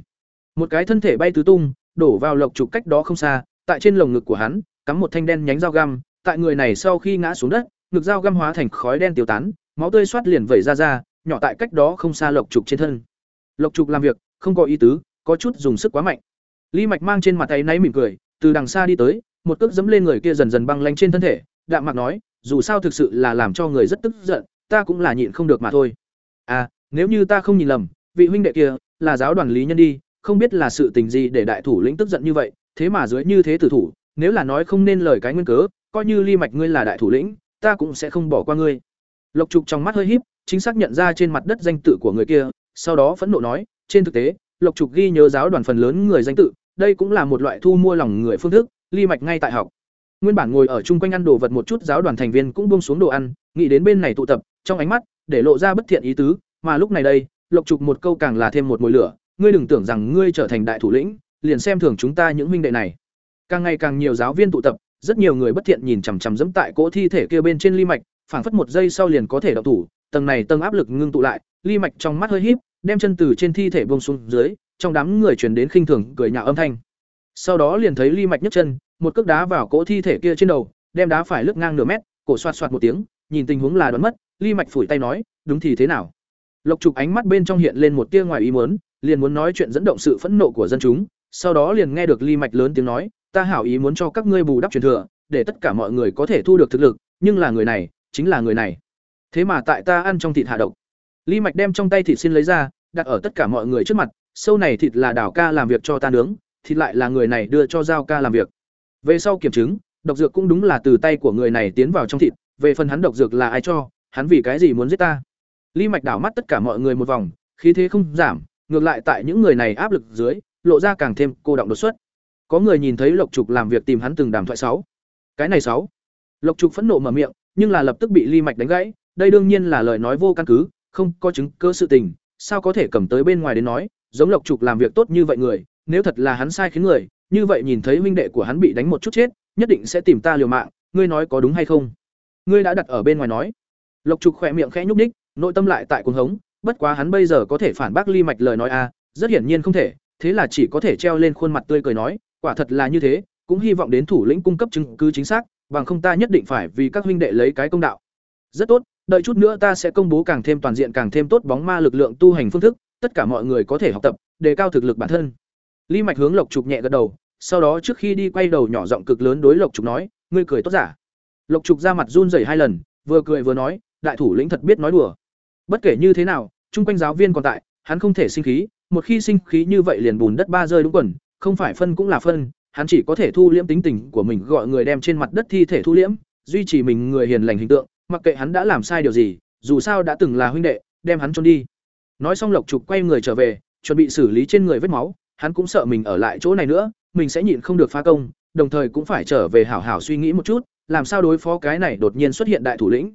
Một cái thân thể bay tứ tung, đổ vào lộc trục cách đó không xa, tại trên lồng ngực của hắn, cắm một thanh đen nhánh dao găm, tại người này sau khi ngã xuống đất, ngực dao găm hóa thành khói đen tiêu tán, máu tươi soát liền vẩy ra ra, nhỏ tại cách đó không xa lộc trục trên thân. Lộc trục làm việc, không có ý tứ, có chút dùng sức quá mạnh. ly Mạch mang trên mặt tay náy mỉm cười, từ đằng xa đi tới, một cước dẫm lên người kia dần dần băng lanh trên thân thể, đạm mạc nói, dù sao thực sự là làm cho người rất tức giận, ta cũng là nhịn không được mà thôi. À, nếu như ta không nhìn lầm, vị huynh đệ kia là giáo đoàn lý nhân đi, không biết là sự tình gì để đại thủ lĩnh tức giận như vậy, thế mà dưới như thế tử thủ, nếu là nói không nên lời cái nguyên cớ, coi như Ly Mạch ngươi là đại thủ lĩnh, ta cũng sẽ không bỏ qua ngươi. Lộc Trục trong mắt hơi híp, chính xác nhận ra trên mặt đất danh tự của người kia, sau đó phẫn nộ nói, trên thực tế, Lộc Trục ghi nhớ giáo đoàn phần lớn người danh tự, đây cũng là một loại thu mua lòng người phương thức, Ly Mạch ngay tại học. Nguyên bản ngồi ở chung quanh ăn đồ vật một chút giáo đoàn thành viên cũng buông xuống đồ ăn, nghĩ đến bên này tụ tập, trong ánh mắt để lộ ra bất thiện ý tứ, mà lúc này đây, Lộc Trục một câu càng là thêm một mối lửa, ngươi đừng tưởng rằng ngươi trở thành đại thủ lĩnh liền xem thường chúng ta những huynh đệ này. Càng ngày càng nhiều giáo viên tụ tập rất nhiều người bất thiện nhìn chằm chằm dẫm tại cỗ thi thể kia bên trên ly mạch phảng phất một giây sau liền có thể đậu thủ tầng này tầng áp lực ngưng tụ lại ly mạch trong mắt hơi híp đem chân từ trên thi thể buông xuống dưới trong đám người truyền đến khinh thường cười nhạo âm thanh. Sau đó liền thấy ly mạch nhấc chân một cước đá vào cỗ thi thể kia trên đầu đem đá phải lướt ngang nửa mét cổ xoạt xoạt một tiếng nhìn tình huống là đoán mất ly mạch phủi tay nói, đúng thì thế nào? Lộc trục ánh mắt bên trong hiện lên một tia ngoài ý muốn, liền muốn nói chuyện dẫn động sự phẫn nộ của dân chúng, sau đó liền nghe được ly mạch lớn tiếng nói, ta hảo ý muốn cho các ngươi bù đắp truyền thừa, để tất cả mọi người có thể thu được thực lực, nhưng là người này, chính là người này. Thế mà tại ta ăn trong thịt hạ độc. Ly mạch đem trong tay thịt xin lấy ra, đặt ở tất cả mọi người trước mặt, sâu này thịt là đảo ca làm việc cho ta nướng, thịt lại là người này đưa cho giao ca làm việc. Về sau kiểm chứng, độc dược cũng đúng là từ tay của người này tiến vào trong thịt về phần hắn độc dược là ai cho, hắn vì cái gì muốn giết ta? Ly mạch đảo mắt tất cả mọi người một vòng, khí thế không giảm, ngược lại tại những người này áp lực dưới, lộ ra càng thêm cô động đột xuất. Có người nhìn thấy lộc trục làm việc tìm hắn từng đàm thoại sáu. Cái này sáu. Lộc trục phẫn nộ mở miệng, nhưng là lập tức bị ly mạch đánh gãy, đây đương nhiên là lời nói vô căn cứ, không có chứng cơ sự tình, sao có thể cầm tới bên ngoài đến nói, giống lộc trục làm việc tốt như vậy người, nếu thật là hắn sai khiến người, như vậy nhìn thấy huynh đệ của hắn bị đánh một chút chết, nhất định sẽ tìm ta liều mạng, ngươi nói có đúng hay không? Ngươi đã đặt ở bên ngoài nói. Lộc trục khỏe miệng khẽ nhúc ních nội tâm lại tại cuồng hống, bất quá hắn bây giờ có thể phản bác ly mạch lời nói a rất hiển nhiên không thể, thế là chỉ có thể treo lên khuôn mặt tươi cười nói, quả thật là như thế, cũng hy vọng đến thủ lĩnh cung cấp chứng cứ chính xác, bằng không ta nhất định phải vì các huynh đệ lấy cái công đạo. Rất tốt, đợi chút nữa ta sẽ công bố càng thêm toàn diện càng thêm tốt bóng ma lực lượng tu hành phương thức, tất cả mọi người có thể học tập, đề cao thực lực bản thân. Ly mạch hướng lộc trục nhẹ gật đầu, sau đó trước khi đi quay đầu nhỏ giọng cực lớn đối lộc trục nói, ngươi cười tốt giả lộc trục ra mặt run rẩy hai lần, vừa cười vừa nói, đại thủ lĩnh thật biết nói đùa. Bất kể như thế nào, chung quanh giáo viên còn tại, hắn không thể sinh khí, một khi sinh khí như vậy liền bùn đất ba rơi đúng quần, không phải phân cũng là phân, hắn chỉ có thể thu liễm tính tình của mình, gọi người đem trên mặt đất thi thể thu liễm, duy trì mình người hiền lành hình tượng, mặc kệ hắn đã làm sai điều gì, dù sao đã từng là huynh đệ, đem hắn trốn đi. Nói xong lộc trục quay người trở về, chuẩn bị xử lý trên người vết máu, hắn cũng sợ mình ở lại chỗ này nữa, mình sẽ nhịn không được phá công, đồng thời cũng phải trở về hảo hảo suy nghĩ một chút làm sao đối phó cái này đột nhiên xuất hiện đại thủ lĩnh?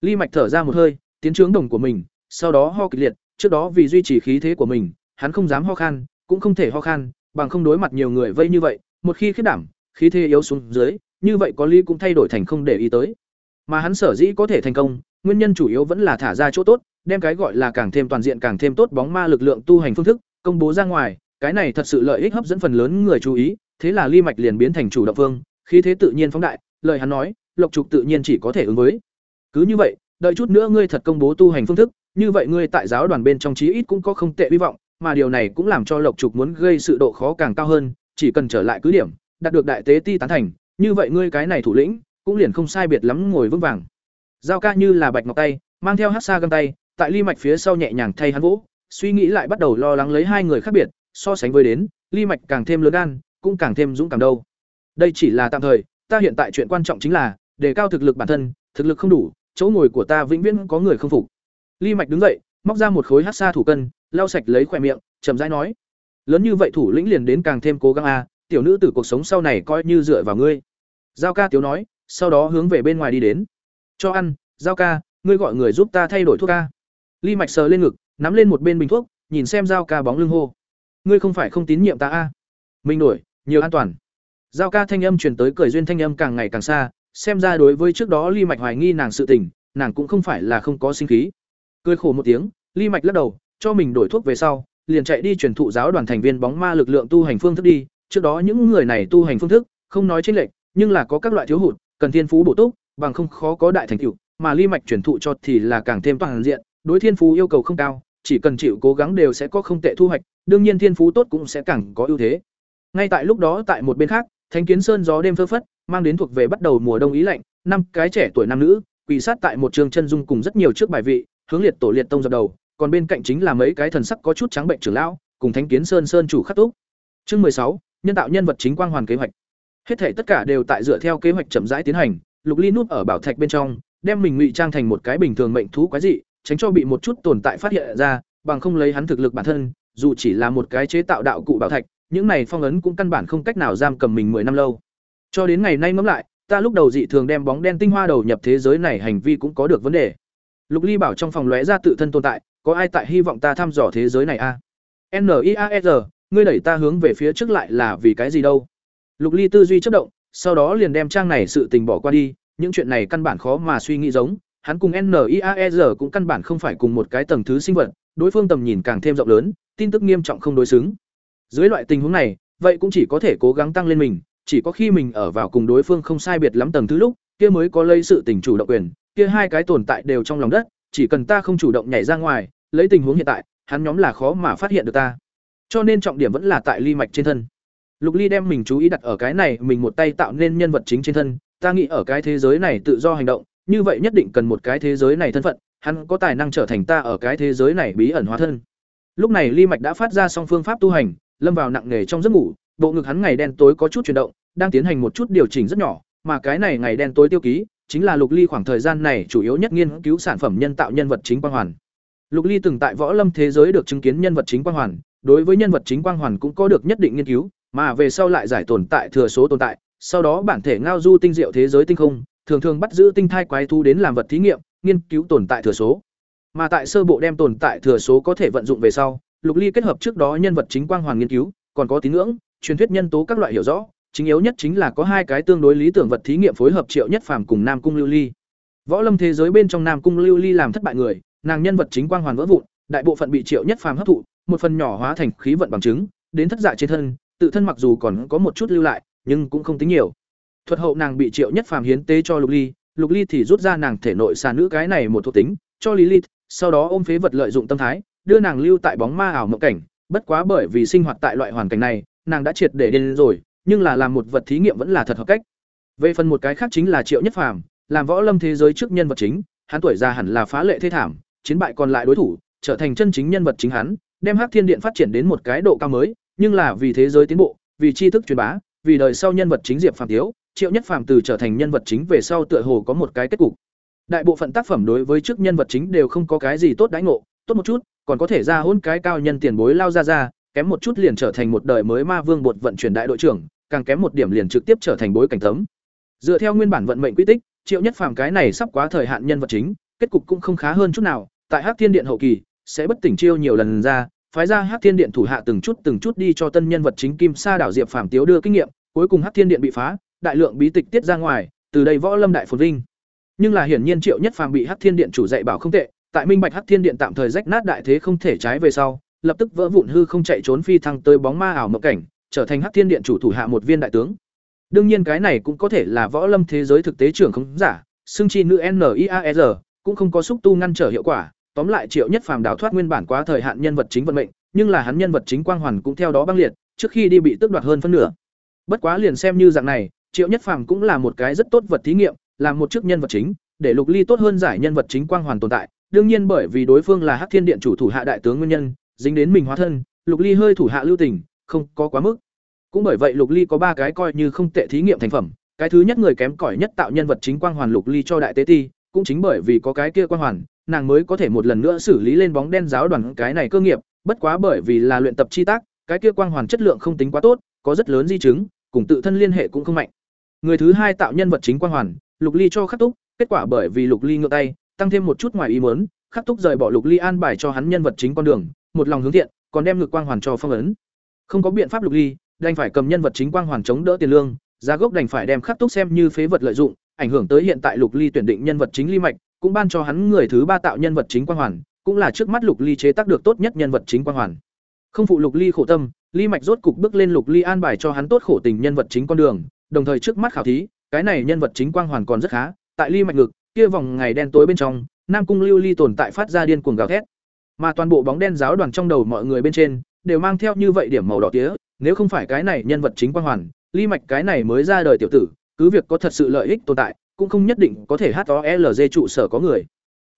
Ly mạch thở ra một hơi, tiến trướng đồng của mình, sau đó ho kịch liệt, trước đó vì duy trì khí thế của mình, hắn không dám ho khan, cũng không thể ho khan, bằng không đối mặt nhiều người vây như vậy, một khi khiết đảm, khí thế yếu xuống dưới, như vậy có ly cũng thay đổi thành không để ý tới. Mà hắn sở dĩ có thể thành công, nguyên nhân chủ yếu vẫn là thả ra chỗ tốt, đem cái gọi là càng thêm toàn diện càng thêm tốt bóng ma lực lượng tu hành phương thức, công bố ra ngoài, cái này thật sự lợi ích hấp dẫn phần lớn người chú ý, thế là ly mạch liền biến thành chủ động phương, khí thế tự nhiên phóng đại lời hắn nói, lộc trục tự nhiên chỉ có thể ứng với. Cứ như vậy, đợi chút nữa ngươi thật công bố tu hành phương thức, như vậy ngươi tại giáo đoàn bên trong chí ít cũng có không tệ hy vọng, mà điều này cũng làm cho lộc trục muốn gây sự độ khó càng cao hơn, chỉ cần trở lại cứ điểm, đạt được đại tế ti tán thành, như vậy ngươi cái này thủ lĩnh, cũng liền không sai biệt lắm ngồi vững vàng. Giao ca như là bạch ngọc tay, mang theo hát xa găng tay, tại ly mạch phía sau nhẹ nhàng thay hắn vỗ, suy nghĩ lại bắt đầu lo lắng lấy hai người khác biệt, so sánh với đến, ly mạch càng thêm lớn gan, cũng càng thêm dũng cảm đâu. Đây chỉ là tạm thời ta hiện tại chuyện quan trọng chính là, đề cao thực lực bản thân, thực lực không đủ, chỗ ngồi của ta vĩnh viễn có người không phục. Ly mạch đứng dậy, móc ra một khối hắc sa thủ cân, lau sạch lấy khóe miệng, chậm rãi nói, lớn như vậy thủ lĩnh liền đến càng thêm cố gắng a, tiểu nữ tử cuộc sống sau này coi như dựa vào ngươi. Giao ca tiểu nói, sau đó hướng về bên ngoài đi đến. Cho ăn, giao ca, ngươi gọi người giúp ta thay đổi thuốc ca ly mạch sờ lên ngực, nắm lên một bên bình thuốc, nhìn xem giao ca bóng lưng hô, ngươi không phải không tín nhiệm ta a? À. mình đổi, nhiều an toàn giao ca thanh âm truyền tới cười duyên thanh âm càng ngày càng xa, xem ra đối với trước đó ly mạch hoài nghi nàng sự tình, nàng cũng không phải là không có sinh khí. Cười khổ một tiếng, ly mạch lắc đầu, cho mình đổi thuốc về sau, liền chạy đi truyền thụ giáo đoàn thành viên bóng ma lực lượng tu hành phương thức đi. Trước đó những người này tu hành phương thức, không nói chênh lệch, nhưng là có các loại thiếu hụt, cần thiên phú bổ túc, bằng không khó có đại thành tựu, mà ly mạch truyền thụ cho thì là càng thêm toàn diện, đối thiên phú yêu cầu không cao, chỉ cần chịu cố gắng đều sẽ có không tệ thu hoạch, đương nhiên thiên phú tốt cũng sẽ càng có ưu thế. Ngay tại lúc đó tại một bên khác thánh kiến sơn gió đêm phơ phất, mang đến thuộc về bắt đầu mùa đông ý lạnh, năm cái trẻ tuổi nam nữ, quỳ sát tại một trường chân dung cùng rất nhiều trước bài vị, hướng liệt tổ liệt tông dập đầu, còn bên cạnh chính là mấy cái thần sắc có chút trắng bệnh trưởng lão, cùng thánh kiến sơn sơn chủ khắc túc. Chương mười sáu, nhân tạo nhân vật chính quang hoàn kế hoạch. Hết thể tất cả đều tại dựa theo kế hoạch chậm rãi tiến hành, lục ly núp ở bảo thạch bên trong, đem mình ngụy trang thành một cái bình thường mệnh thú quái dị, tránh cho bị một chút tồn tại phát hiện ra, bằng không lấy hắn thực lực bản thân, dù chỉ là một cái chế tạo đạo cụ bảo thạch những này phong ấn cũng căn bản không cách nào giam cầm mình mười năm lâu cho đến ngày nay ngẫm lại ta lúc đầu dị thường đem bóng đen tinh hoa đầu nhập thế giới này hành vi cũng có được vấn đề lục ly bảo trong phòng lóe ra tự thân tồn tại có ai tại hy vọng ta thăm dò thế giới này a NIASR, ngươi đẩy ta hướng về phía trước lại là vì cái gì đâu? Lục Ly tư duy chớp động, sau đó liền đem trang này sự tình bỏ qua đi, những chuyện này căn bản khó mà suy nghĩ giống, hắn cùng NIASR cũng căn bản không phải cùng một cái tầng thứ sinh vật, đối phương tầm nhìn càng thêm rộng lớn, tin tức nghiêm trọng không đối xứng. Dưới loại tình huống này, vậy cũng chỉ có thể cố gắng tăng lên mình, chỉ có khi mình ở vào cùng đối phương không sai biệt lắm tầng thứ lúc, kia mới có lấy sự tình chủ động quyền, kia hai cái tồn tại đều trong lòng đất, chỉ cần ta không chủ động nhảy ra ngoài, lấy tình huống hiện tại, hắn nhóm là khó mà phát hiện được ta. Cho nên trọng điểm vẫn là tại ly mạch trên thân. Lục Ly đem mình chú ý đặt ở cái này, mình một tay tạo nên nhân vật chính trên thân, ta nghĩ ở cái thế giới này tự do hành động, như vậy nhất định cần một cái thế giới này thân phận, hắn có tài năng trở thành ta ở cái thế giới này bí ẩn hóa thân. Lúc này Ly Mạch đã phát ra song phương pháp tu hành, lâm vào nặng nề trong giấc ngủ, bộ ngực hắn ngày đen tối có chút chuyển động, đang tiến hành một chút điều chỉnh rất nhỏ, mà cái này ngày đen tối tiêu ký, chính là Lục Ly khoảng thời gian này chủ yếu nhất nghiên cứu sản phẩm nhân tạo nhân vật chính quang hoàn. Lục Ly từng tại võ lâm thế giới được chứng kiến nhân vật chính quang hoàn, đối với nhân vật chính quang hoàn cũng có được nhất định nghiên cứu, mà về sau lại giải tồn tại thừa số tồn tại, sau đó bản thể ngao du tinh diệu thế giới tinh không, thường thường bắt giữ tinh thai quái thú đến làm vật thí nghiệm, nghiên cứu tồn tại thừa số. Mà tại sơ bộ đem tồn tại thừa số có thể vận dụng về sau, Lục Ly kết hợp trước đó nhân vật chính quang hoàn nghiên cứu, còn có tín ngưỡng, truyền thuyết nhân tố các loại hiểu rõ, chính yếu nhất chính là có hai cái tương đối lý tưởng vật thí nghiệm phối hợp Triệu Nhất Phàm cùng Nam Cung Lưu Ly. Võ Lâm thế giới bên trong Nam Cung Lưu Ly làm thất bại người, nàng nhân vật chính quang hoàn vỡ vụn, đại bộ phận bị Triệu Nhất Phàm hấp thụ, một phần nhỏ hóa thành khí vận bằng chứng, đến thất dạ trên thân, tự thân mặc dù còn có một chút lưu lại, nhưng cũng không tính nhiều. Thuật hậu nàng bị Triệu Nhất Phàm hiến tế cho Lục Ly, Lục Ly thì rút ra nàng thể nội xà nữ cái này một thuộc tính, cho Lilith, sau đó ôm phế vật lợi dụng tâm thái, đưa nàng lưu tại bóng ma ảo mộng cảnh, bất quá bởi vì sinh hoạt tại loại hoàn cảnh này, nàng đã triệt để điên rồi, nhưng là làm một vật thí nghiệm vẫn là thật hợp cách. Về phần một cái khác chính là Triệu Nhất Phàm, làm võ lâm thế giới trước nhân vật chính, hắn tuổi già hẳn là phá lệ thê thảm, chiến bại còn lại đối thủ, trở thành chân chính nhân vật chính hắn, đem Hắc Thiên Điện phát triển đến một cái độ cao mới, nhưng là vì thế giới tiến bộ, vì tri thức truyền bá, vì đời sau nhân vật chính Diệp Phàm thiếu, Triệu Nhất Phàm từ trở thành nhân vật chính về sau tựa hồ có một cái kết cục. Đại bộ phận tác phẩm đối với trước nhân vật chính đều không có cái gì tốt đãi ngộ, tốt một chút, còn có thể ra hôn cái cao nhân tiền bối lao ra ra, kém một chút liền trở thành một đời mới ma vương bột vận chuyển đại đội trưởng, càng kém một điểm liền trực tiếp trở thành bối cảnh tấm. Dựa theo nguyên bản vận mệnh quy tích, Triệu Nhất Phàm cái này sắp quá thời hạn nhân vật chính, kết cục cũng không khá hơn chút nào, tại Hắc Thiên Điện hậu kỳ, sẽ bất tỉnh chiêu nhiều lần ra, phái ra Hắc Thiên Điện thủ hạ từng chút từng chút đi cho tân nhân vật chính Kim Sa đảo Diệp Phàm tiếu đưa kinh nghiệm, cuối cùng Hắc Thiên Điện bị phá, đại lượng bí tịch tiết ra ngoài, từ đây võ lâm đại phồn vinh. Nhưng là hiển nhiên Triệu Nhất Phàm bị Hắc Thiên Điện chủ dạy bảo không tệ, tại Minh Bạch Hắc Thiên Điện tạm thời rách nát đại thế không thể trái về sau, lập tức vỡ vụn hư không chạy trốn phi thăng tới bóng ma ảo mộng cảnh, trở thành Hắc Thiên Điện chủ thủ hạ một viên đại tướng. Đương nhiên cái này cũng có thể là võ lâm thế giới thực tế trưởng không giả, xương chi nữ NIAR cũng không có xúc tu ngăn trở hiệu quả, tóm lại Triệu Nhất Phàm đào thoát nguyên bản quá thời hạn nhân vật chính vận mệnh, nhưng là hắn nhân vật chính quang hoàn cũng theo đó băng liệt, trước khi đi bị tước đoạt hơn phân nửa. Bất quá liền xem như dạng này, Triệu Nhất Phàm cũng là một cái rất tốt vật thí nghiệm, làm một chức nhân vật chính, để Lục Ly tốt hơn giải nhân vật chính quang hoàn tồn tại. Đương nhiên bởi vì đối phương là Hắc Thiên Điện chủ thủ hạ đại tướng nguyên nhân, dính đến mình hóa thân, Lục Ly hơi thủ hạ lưu tình, không có quá mức. Cũng bởi vậy Lục Ly có ba cái coi như không tệ thí nghiệm thành phẩm, cái thứ nhất người kém cỏi nhất tạo nhân vật chính quang hoàn Lục Ly cho đại tế ti, cũng chính bởi vì có cái kia quang hoàn, nàng mới có thể một lần nữa xử lý lên bóng đen giáo đoàn cái này cơ nghiệp, bất quá bởi vì là luyện tập chi tác, cái kia quang hoàn chất lượng không tính quá tốt, có rất lớn di chứng, cùng tự thân liên hệ cũng không mạnh. Người thứ hai tạo nhân vật chính quang hoàn, Lục Ly cho Khắc Túc, kết quả bởi vì Lục Ly ngược tay, tăng thêm một chút ngoài ý muốn, Khắc Túc rời bỏ Lục Ly an bài cho hắn nhân vật chính con đường, một lòng hướng thiện, còn đem ngược quang hoàn cho phong ấn. Không có biện pháp Lục Ly, đành phải cầm nhân vật chính quang hoàn chống đỡ tiền lương, giá gốc đành phải đem Khắc Túc xem như phế vật lợi dụng, ảnh hưởng tới hiện tại Lục Ly tuyển định nhân vật chính Ly Mạch, cũng ban cho hắn người thứ ba tạo nhân vật chính quang hoàn, cũng là trước mắt Lục Ly chế tác được tốt nhất nhân vật chính quang hoàn. Không phụ Lục Ly khổ tâm, Ly Mạch rốt cục bước lên Lục Ly an bài cho hắn tốt khổ tình nhân vật chính con đường, đồng thời trước mắt khảo thí, cái này nhân vật chính quang hoàn còn rất khá, tại Ly Mạch ngực, kia vòng ngày đen tối bên trong, Nam Cung Lưu Ly tồn tại phát ra điên cuồng gào thét. Mà toàn bộ bóng đen giáo đoàn trong đầu mọi người bên trên đều mang theo như vậy điểm màu đỏ tía, nếu không phải cái này nhân vật chính quang hoàn, Ly Mạch cái này mới ra đời tiểu tử, cứ việc có thật sự lợi ích tồn tại, cũng không nhất định có thể HOLG trụ sở có người.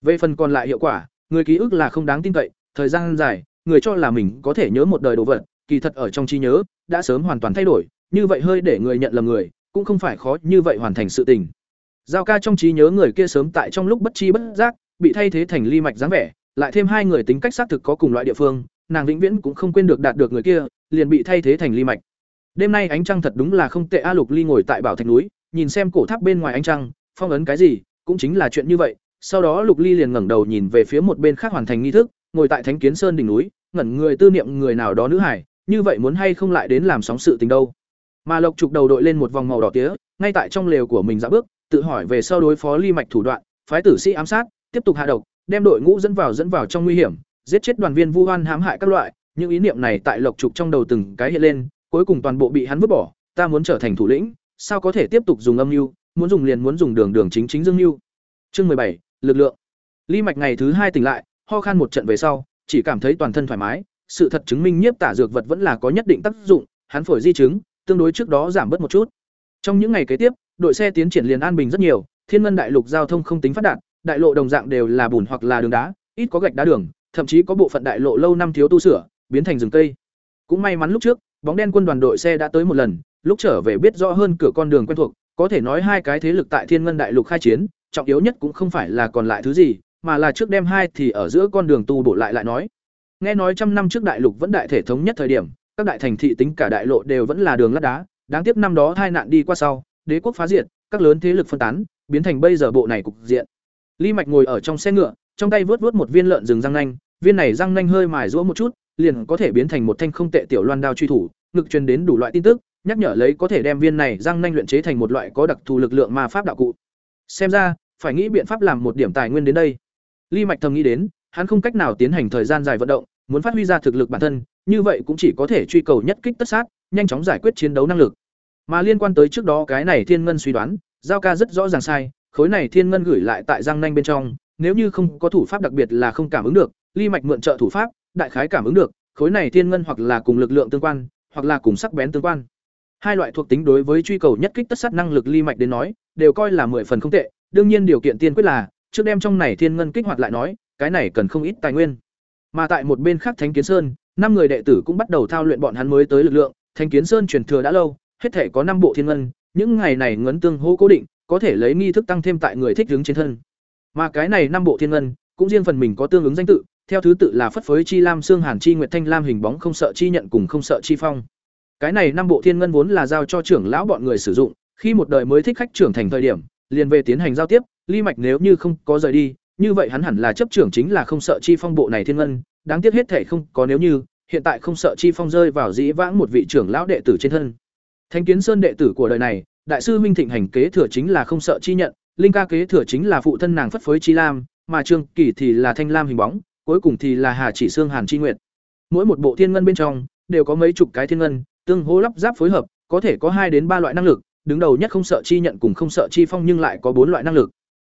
Về phần còn lại hiệu quả, người ký ức là không đáng tin cậy, thời gian dài, người cho là mình có thể nhớ một đời đồ vật, kỳ thật ở trong trí nhớ đã sớm hoàn toàn thay đổi, như vậy hơi để người nhận lầm người, cũng không phải khó như vậy hoàn thành sự tình. Giao ca trong trí nhớ người kia sớm tại trong lúc bất chi bất giác, bị thay thế thành ly mạch dáng vẻ, lại thêm hai người tính cách xác thực có cùng loại địa phương, nàng vĩnh viễn cũng không quên được đạt được người kia, liền bị thay thế thành ly mạch. Đêm nay ánh trăng thật đúng là không tệ A Lục Ly ngồi tại bảo thạch núi, nhìn xem cổ tháp bên ngoài ánh trăng, phong ấn cái gì, cũng chính là chuyện như vậy. Sau đó Lục Ly liền ngẩng đầu nhìn về phía một bên khác hoàn thành nghi thức, ngồi tại Thánh Kiến Sơn đỉnh núi, ngẩn người tư niệm người nào đó nữ hải, như vậy muốn hay không lại đến làm sóng sự tình đâu. Mà Lộc Trục đầu đội lên một vòng màu đỏ tía, ngay tại trong lều của mình dã bước, tự hỏi về sau đối phó Ly Mạch thủ đoạn, phái tử sĩ ám sát, tiếp tục hạ độc, đem đội ngũ dẫn vào dẫn vào trong nguy hiểm, giết chết đoàn viên vu oan hãm hại các loại, những ý niệm này tại Lộc Trục trong đầu từng cái hiện lên, cuối cùng toàn bộ bị hắn vứt bỏ, ta muốn trở thành thủ lĩnh, sao có thể tiếp tục dùng âm mưu, muốn dùng liền muốn dùng đường đường chính chính dương mưu. Chương mười bảy, lực lượng. Ly Mạch ngày thứ hai tỉnh lại, ho khan một trận về sau, chỉ cảm thấy toàn thân thoải mái, sự thật chứng minh nhiếp tả dược vật vẫn là có nhất định tác dụng, hắn phổi di chứng, tương đối trước đó giảm bớt một chút. Trong những ngày kế tiếp, đội xe tiến triển liền an bình rất nhiều, Thiên Ngân đại lục giao thông không tính phát đạt, đại lộ đồng dạng đều là bùn hoặc là đường đá, ít có gạch đá đường, thậm chí có bộ phận đại lộ lâu năm thiếu tu sửa, biến thành rừng cây. Cũng may mắn lúc trước, bóng đen quân đoàn đội xe đã tới một lần, lúc trở về biết rõ hơn cửa con đường quen thuộc, có thể nói hai cái thế lực tại Thiên Ngân đại lục khai chiến, trọng yếu nhất cũng không phải là còn lại thứ gì, mà là trước đem hai thì ở giữa con đường tu bổ lại lại nói. Nghe nói trăm năm trước đại lục vẫn đại thể thống nhất thời điểm, các đại thành thị tính cả đại lộ đều vẫn là đường lát đá, đáng tiếc năm đó tai nạn đi qua sau, đế quốc phá diệt, các lớn thế lực phân tán, biến thành bây giờ bộ này cục diện. Lý Mạch ngồi ở trong xe ngựa, trong tay vớt vớt một viên lợn rừng răng nanh, viên này răng nanh hơi mài giũa một chút, liền có thể biến thành một thanh không tệ tiểu loan đao truy thủ, ngực truyền đến đủ loại tin tức, nhắc nhở lấy có thể đem viên này răng nanh luyện chế thành một loại có đặc thù lực lượng ma pháp đạo cụ. Xem ra, phải nghĩ biện pháp làm một điểm tài nguyên đến đây. Lý Mạch thầm nghĩ đến, hắn không cách nào tiến hành thời gian dài vận động, muốn phát huy ra thực lực bản thân, như vậy cũng chỉ có thể truy cầu nhất kích tất sát, nhanh chóng giải quyết chiến đấu năng lực. Mà liên quan tới trước đó cái này Thiên Ngân suy đoán, giao ca rất rõ ràng sai, khối này Thiên Ngân gửi lại tại răng nanh bên trong, nếu như không có thủ pháp đặc biệt là không cảm ứng được, Ly Mạch mượn trợ thủ pháp, đại khái cảm ứng được, khối này Thiên Ngân hoặc là cùng lực lượng tương quan, hoặc là cùng sắc bén tương quan. Hai loại thuộc tính đối với truy cầu nhất kích tất sát năng lực Ly Mạch đến nói, đều coi là mười phần không tệ, đương nhiên điều kiện tiên quyết là trước đem trong này Thiên Ngân kích hoạt lại nói, cái này cần không ít tài nguyên. Mà tại một bên khác Thánh Kiến Sơn, năm người đệ tử cũng bắt đầu thao luyện bọn hắn mới tới lực lượng, Thánh Kiến Sơn truyền thừa đã lâu, hết thể có năm bộ thiên ngân, những ngày này ngấn tương hô cố định, có thể lấy nghi thức tăng thêm tại người thích ứng trên thân. Mà cái này năm bộ thiên ngân, cũng riêng phần mình có tương ứng danh tự, theo thứ tự là phất phới chi lam xương hàn chi nguyệt thanh lam hình bóng không sợ chi nhận cùng không sợ chi phong. Cái này năm bộ thiên ngân vốn là giao cho trưởng lão bọn người sử dụng, khi một đời mới thích khách trưởng thành thời điểm, liền về tiến hành giao tiếp, ly mạch nếu như không có rời đi, như vậy hắn hẳn là chấp trưởng chính là không sợ chi phong bộ này thiên ngân, đáng tiếc hết thể không có nếu như, hiện tại không sợ chi phong rơi vào dĩ vãng một vị trưởng lão đệ tử trên thân. Thánh Kiến Sơn đệ tử của đời này, đại sư Minh Thịnh hành kế thừa chính là không sợ chi nhận, Linh ca kế thừa chính là phụ thân nàng phất phới chi lam, mà Trương Kỳ thì là thanh lam hình bóng, cuối cùng thì là Hà Chỉ Xương Hàn chi nguyệt. Mỗi một bộ thiên ngân bên trong đều có mấy chục cái thiên ngân, tương hỗ lắp ráp phối hợp, có thể có hai đến ba loại năng lực, đứng đầu nhất không sợ chi nhận cùng không sợ chi phong nhưng lại có bốn loại năng lực.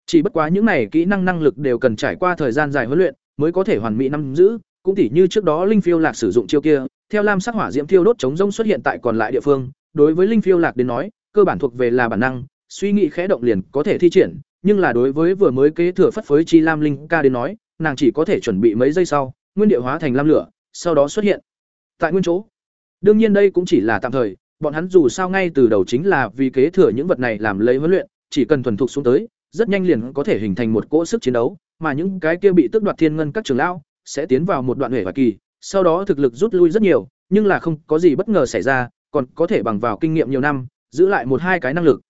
Chỉ bất quá những này kỹ năng năng lực đều cần trải qua thời gian dài huấn luyện mới có thể hoàn mỹ nắm giữ, cũng tỉ như trước đó linh phiêu lạc sử dụng chiêu kia, theo lam sắc hỏa diễm thiêu đốt chống rông xuất hiện tại còn lại địa phương, đối với linh phiêu lạc đến nói, cơ bản thuộc về là bản năng, suy nghĩ khẽ động liền có thể thi triển, nhưng là đối với vừa mới kế thừa phất phới chi lam linh ca đến nói, nàng chỉ có thể chuẩn bị mấy giây sau, nguyên địa hóa thành lam lửa, sau đó xuất hiện tại nguyên chỗ. Đương nhiên đây cũng chỉ là tạm thời, bọn hắn dù sao ngay từ đầu chính là vì kế thừa những vật này làm lấy huấn luyện, chỉ cần thuần thục xuống tới, rất nhanh liền có thể hình thành một cỗ sức chiến đấu, mà những cái kia bị tước đoạt thiên ngân các trường lão sẽ tiến vào một đoạn hể và kỳ, sau đó thực lực rút lui rất nhiều, nhưng là không có gì bất ngờ xảy ra, còn có thể bằng vào kinh nghiệm nhiều năm, giữ lại một hai cái năng lực.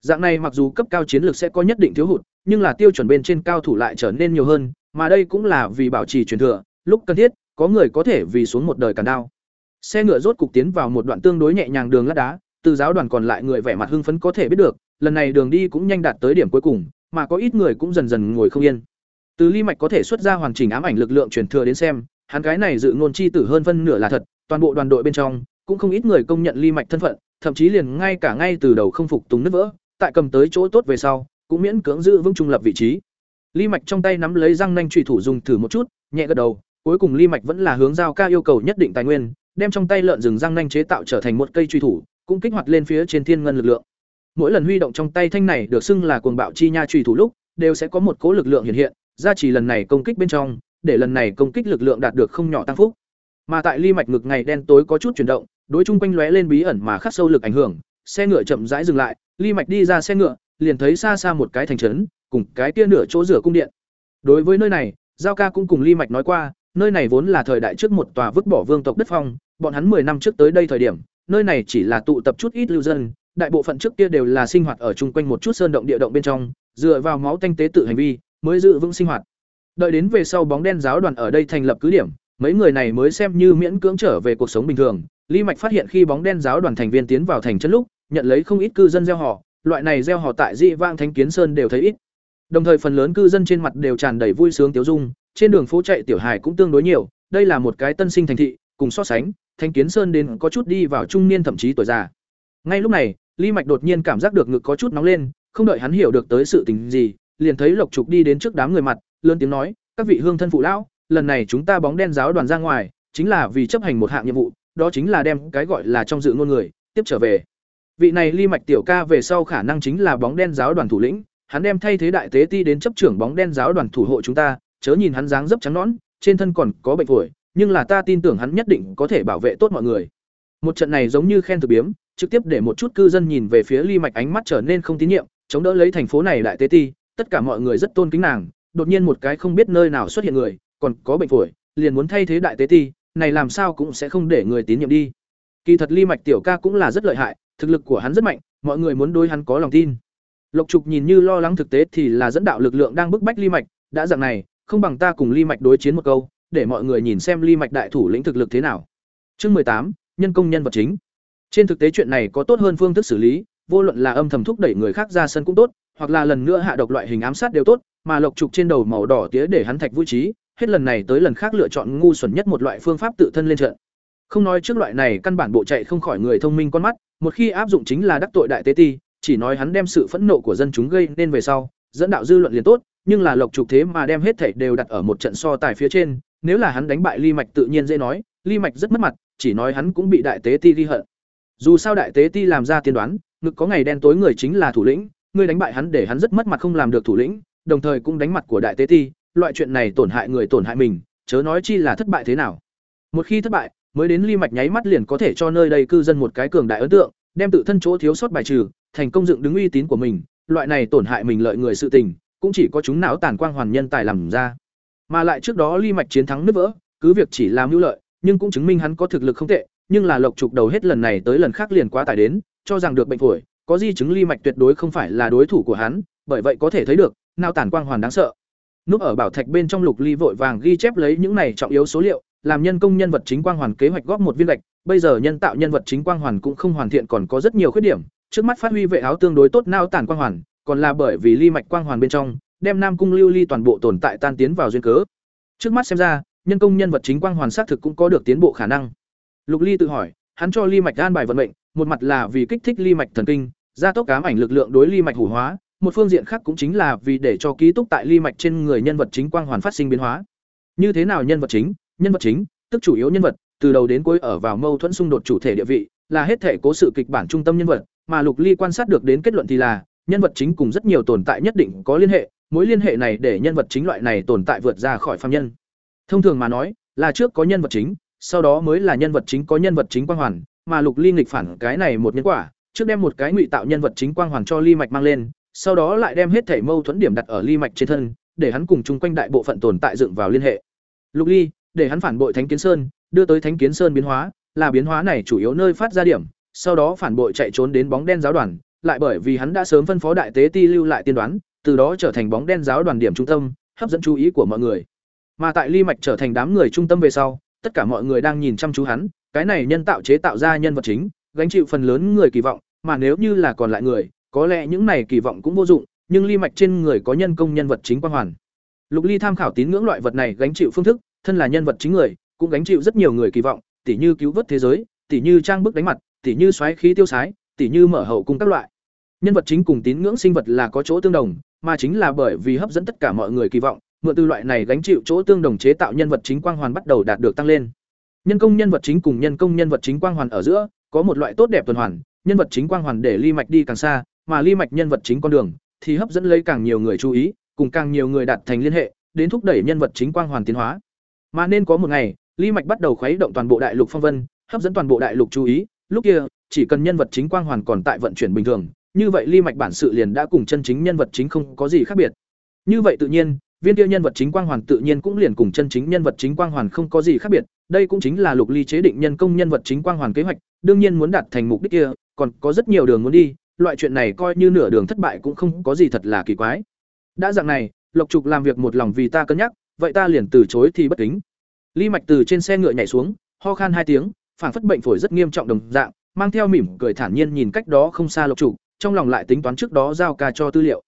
Dạng này mặc dù cấp cao chiến lược sẽ có nhất định thiếu hụt, nhưng là tiêu chuẩn bên trên cao thủ lại trở nên nhiều hơn, mà đây cũng là vì bảo trì truyền thừa, lúc cần thiết, có người có thể vì xuống một đời cản đao. Xe ngựa rốt cục tiến vào một đoạn tương đối nhẹ nhàng đường lát đá, từ giáo đoàn còn lại người vẻ mặt hưng phấn có thể biết được, lần này đường đi cũng nhanh đạt tới điểm cuối cùng, mà có ít người cũng dần dần ngồi không yên. Từ Ly Mạch có thể xuất ra hoàn chỉnh ám ảnh lực lượng truyền thừa đến xem, hắn cái này dự ngôn chi tử hơn phân nửa là thật, toàn bộ đoàn đội bên trong cũng không ít người công nhận Ly Mạch thân phận, thậm chí liền ngay cả ngay từ đầu không phục tùng nứt vỡ, tại cầm tới chỗ tốt về sau, cũng miễn cưỡng giữ vững trung lập vị trí. Ly Mạch trong tay nắm lấy răng nanh chủy thủ dùng thử một chút, nhẹ gật đầu, cuối cùng Ly Mạch vẫn là hướng giao ca yêu cầu nhất định tài nguyên, đem trong tay lợn rừng răng nanh chế tạo trở thành một cây truy thủ, cũng kích hoạt lên phía trên thiên ngân lực lượng. Mỗi lần huy động trong tay thanh này được xưng là cuồng bạo chi nha truy thủ lúc, đều sẽ có một cố lực lượng hiện hiện, gia trì lần này công kích bên trong, để lần này công kích lực lượng đạt được không nhỏ tăng phúc. Mà tại ly mạch ngực ngày đen tối có chút chuyển động, đối chung quanh lóe lên bí ẩn mà khắc sâu lực ảnh hưởng, xe ngựa chậm rãi dừng lại, ly mạch đi ra xe ngựa, liền thấy xa xa một cái thành trấn, cùng cái kia nửa chỗ rửa cung điện. Đối với nơi này, Giao ca cũng cùng ly mạch nói qua, nơi này vốn là thời đại trước một tòa vứt bỏ vương tộc đất phong, bọn hắn 10 năm trước tới đây thời điểm, nơi này chỉ là tụ tập chút ít lưu dân, đại bộ phận trước kia đều là sinh hoạt ở chung quanh một chút sơn động địa động bên trong, dựa vào máu tanh tế tự hành vi, mới giữ vững sinh hoạt. Đợi đến về sau bóng đen giáo đoàn ở đây thành lập cứ điểm, Mấy người này mới xem như miễn cưỡng trở về cuộc sống bình thường. Lý Mạch phát hiện khi bóng đen giáo đoàn thành viên tiến vào thành trấn lúc, nhận lấy không ít cư dân gieo họ, loại này gieo họ tại Dị Vang Thánh Kiến Sơn đều thấy ít. Đồng thời phần lớn cư dân trên mặt đều tràn đầy vui sướng tiêu dung, trên đường phố chạy tiểu hài cũng tương đối nhiều, đây là một cái tân sinh thành thị, cùng so sánh, Thánh Kiến Sơn đến có chút đi vào trung niên thậm chí tuổi già. Ngay lúc này, Lý Mạch đột nhiên cảm giác được ngực có chút nóng lên, không đợi hắn hiểu được tới sự tình gì, liền thấy Lộc Trục đi đến trước đám người mặt, lớn tiếng nói, "Các vị hương thân phụ lão, lần này chúng ta bóng đen giáo đoàn ra ngoài, chính là vì chấp hành một hạng nhiệm vụ, đó chính là đem cái gọi là trong dự ngôn người tiếp trở về." Vị này Ly Mạch tiểu ca về sau khả năng chính là bóng đen giáo đoàn thủ lĩnh, hắn đem thay thế đại tế ti đến chấp trưởng bóng đen giáo đoàn thủ hộ chúng ta, chớ nhìn hắn dáng dấp trắng nõn, trên thân còn có bệnh phổi, nhưng là ta tin tưởng hắn nhất định có thể bảo vệ tốt mọi người. Một trận này giống như khen thực biếm, trực tiếp để một chút cư dân nhìn về phía Ly Mạch ánh mắt trở nên không tín nhiệm, chống đỡ lấy thành phố này đại tế ti, tất cả mọi người rất tôn kính nàng, đột nhiên một cái không biết nơi nào xuất hiện người, còn có bệnh phổi, liền muốn thay thế đại tế ti, này làm sao cũng sẽ không để người tín nhiệm đi. Kỳ thật Ly Mạch tiểu ca cũng là rất lợi hại, thực lực của hắn rất mạnh, mọi người muốn đối hắn có lòng tin. Lộc Trục nhìn như lo lắng thực tế thì là dẫn đạo lực lượng đang bức bách Ly Mạch, đã dạng này, không bằng ta cùng Ly Mạch đối chiến một câu, để mọi người nhìn xem Ly Mạch đại thủ lĩnh thực lực thế nào. Chương tám, nhân công nhân vật chính. Trên thực tế chuyện này có tốt hơn phương thức xử lý, vô luận là âm thầm thúc đẩy người khác ra sân cũng tốt, hoặc là lần nữa hạ độc loại hình ám sát đều tốt, mà Lộc Trục trên đầu màu đỏ tía để hắn thạch vui trí, hết lần này tới lần khác lựa chọn ngu xuẩn nhất một loại phương pháp tự thân lên trận. Không nói trước loại này căn bản bộ chạy không khỏi người thông minh con mắt, một khi áp dụng chính là đắc tội đại tế ti, chỉ nói hắn đem sự phẫn nộ của dân chúng gây nên về sau, dẫn đạo dư luận liền tốt, nhưng là lộc trục thế mà đem hết thảy đều đặt ở một trận so tài phía trên, nếu là hắn đánh bại Ly Mạch tự nhiên dễ nói, Ly Mạch rất mất mặt, chỉ nói hắn cũng bị đại tế ti ghi hận. Dù sao đại tế ti làm ra tiên đoán, ngực có ngày đen tối người chính là thủ lĩnh, ngươi đánh bại hắn để hắn rất mất mặt không làm được thủ lĩnh, đồng thời cũng đánh mặt của đại tế ti, loại chuyện này tổn hại người tổn hại mình, chớ nói chi là thất bại thế nào. Một khi thất bại, mới đến Ly Mạch nháy mắt liền có thể cho nơi đây cư dân một cái cường đại ấn tượng, đem tự thân chỗ thiếu sót bài trừ, thành công dựng đứng uy tín của mình, loại này tổn hại mình lợi người sự tình, cũng chỉ có chúng não tàn quang hoàn nhân tài làm ra. Mà lại trước đó ly mạch chiến thắng nứt vỡ, cứ việc chỉ làm hữu lợi, nhưng cũng chứng minh hắn có thực lực không tệ, nhưng là lộc trục đầu hết lần này tới lần khác liền quá tải đến, cho rằng được bệnh phổi, có di chứng ly mạch tuyệt đối không phải là đối thủ của hắn, bởi vậy có thể thấy được, não tàn quang hoàn đáng sợ. Núp ở bảo thạch bên trong lục ly vội vàng ghi chép lấy những này trọng yếu số liệu, làm nhân công nhân vật chính quang hoàn kế hoạch góp một viên gạch, bây giờ nhân tạo nhân vật chính quang hoàn cũng không hoàn thiện còn có rất nhiều khuyết điểm, trước mắt phát huy vệ áo tương đối tốt nao tản quang hoàn, còn là bởi vì ly mạch quang hoàn bên trong, đem Nam cung lưu ly toàn bộ tồn tại tan tiến vào duyên cớ. Trước mắt xem ra, nhân công nhân vật chính quang hoàn xác thực cũng có được tiến bộ khả năng. Lục Ly tự hỏi, hắn cho ly mạch an bài vận mệnh, một mặt là vì kích thích ly mạch thần kinh, gia tốc cám ảnh lực lượng đối ly mạch hủ hóa, một phương diện khác cũng chính là vì để cho ký túc tại ly mạch trên người nhân vật chính quang hoàn phát sinh biến hóa. Như thế nào nhân vật chính? Nhân vật chính, tức chủ yếu nhân vật, từ đầu đến cuối ở vào mâu thuẫn xung đột chủ thể địa vị, là hết thể cố sự kịch bản trung tâm nhân vật, mà Lục Ly quan sát được đến kết luận thì là, nhân vật chính cùng rất nhiều tồn tại nhất định có liên hệ, mối liên hệ này để nhân vật chính loại này tồn tại vượt ra khỏi phàm nhân. Thông thường mà nói, là trước có nhân vật chính, sau đó mới là nhân vật chính có nhân vật chính quang hoàn, mà Lục Ly nghịch phản cái này một nhân quả, trước đem một cái ngụy tạo nhân vật chính quang hoàn cho Ly mạch mang lên, sau đó lại đem hết thể mâu thuẫn điểm đặt ở Ly mạch trên thân, để hắn cùng chung quanh đại bộ phận tồn tại dựng vào liên hệ. Lục Ly, để hắn phản bội Thánh Kiến Sơn, đưa tới Thánh Kiến Sơn biến hóa, là biến hóa này chủ yếu nơi phát ra điểm, sau đó phản bội chạy trốn đến bóng đen giáo đoàn, lại bởi vì hắn đã sớm phân phó đại tế ti lưu lại tiên đoán, từ đó trở thành bóng đen giáo đoàn điểm trung tâm, hấp dẫn chú ý của mọi người. Mà tại Ly Mạch trở thành đám người trung tâm về sau, tất cả mọi người đang nhìn chăm chú hắn, cái này nhân tạo chế tạo ra nhân vật chính, gánh chịu phần lớn người kỳ vọng, mà nếu như là còn lại người, có lẽ những này kỳ vọng cũng vô dụng, nhưng Ly Mạch trên người có nhân công nhân vật chính quang hoàn. Lục Ly tham khảo tín ngưỡng loại vật này gánh chịu phương thức, thân là nhân vật chính người, cũng gánh chịu rất nhiều người kỳ vọng, tỉ như cứu vớt thế giới, tỉ như trang bức đánh mặt, tỉ như xoáy khí tiêu sái, tỉ như mở hậu cung các loại. Nhân vật chính cùng tín ngưỡng sinh vật là có chỗ tương đồng, mà chính là bởi vì hấp dẫn tất cả mọi người kỳ vọng, mượn từ loại này gánh chịu chỗ tương đồng chế tạo nhân vật chính quang hoàn bắt đầu đạt được tăng lên. Nhân công nhân vật chính cùng nhân công nhân vật chính quang hoàn ở giữa, có một loại tốt đẹp tuần hoàn, nhân vật chính quang hoàn để ly mạch đi càng xa, mà ly mạch nhân vật chính con đường thì hấp dẫn lấy càng nhiều người chú ý, cùng càng nhiều người đạt thành liên hệ, đến thúc đẩy nhân vật chính quang hoàn tiến hóa. Mà nên có một ngày, ly mạch bắt đầu khuấy động toàn bộ đại lục phong vân, hấp dẫn toàn bộ đại lục chú ý, lúc kia, chỉ cần nhân vật chính quang hoàn còn tại vận chuyển bình thường, như vậy ly mạch bản sự liền đã cùng chân chính nhân vật chính không có gì khác biệt. Như vậy tự nhiên, viên tiêu nhân vật chính quang hoàn tự nhiên cũng liền cùng chân chính nhân vật chính quang hoàn không có gì khác biệt. Đây cũng chính là Lục Ly chế định nhân công nhân vật chính quang hoàn kế hoạch, đương nhiên muốn đạt thành mục đích kia, còn có rất nhiều đường muốn đi, loại chuyện này coi như nửa đường thất bại cũng không có gì thật là kỳ quái. Đã dạng này, Lộc Trục làm việc một lòng vì ta cân nhắc, vậy ta liền từ chối thì bất kính. Lý mạch từ trên xe ngựa nhảy xuống ho khan hai tiếng phảng phất bệnh phổi rất nghiêm trọng đồng dạng mang theo mỉm cười thản nhiên nhìn cách đó không xa lộc chủ trong lòng lại tính toán trước đó giao ca cho tư liệu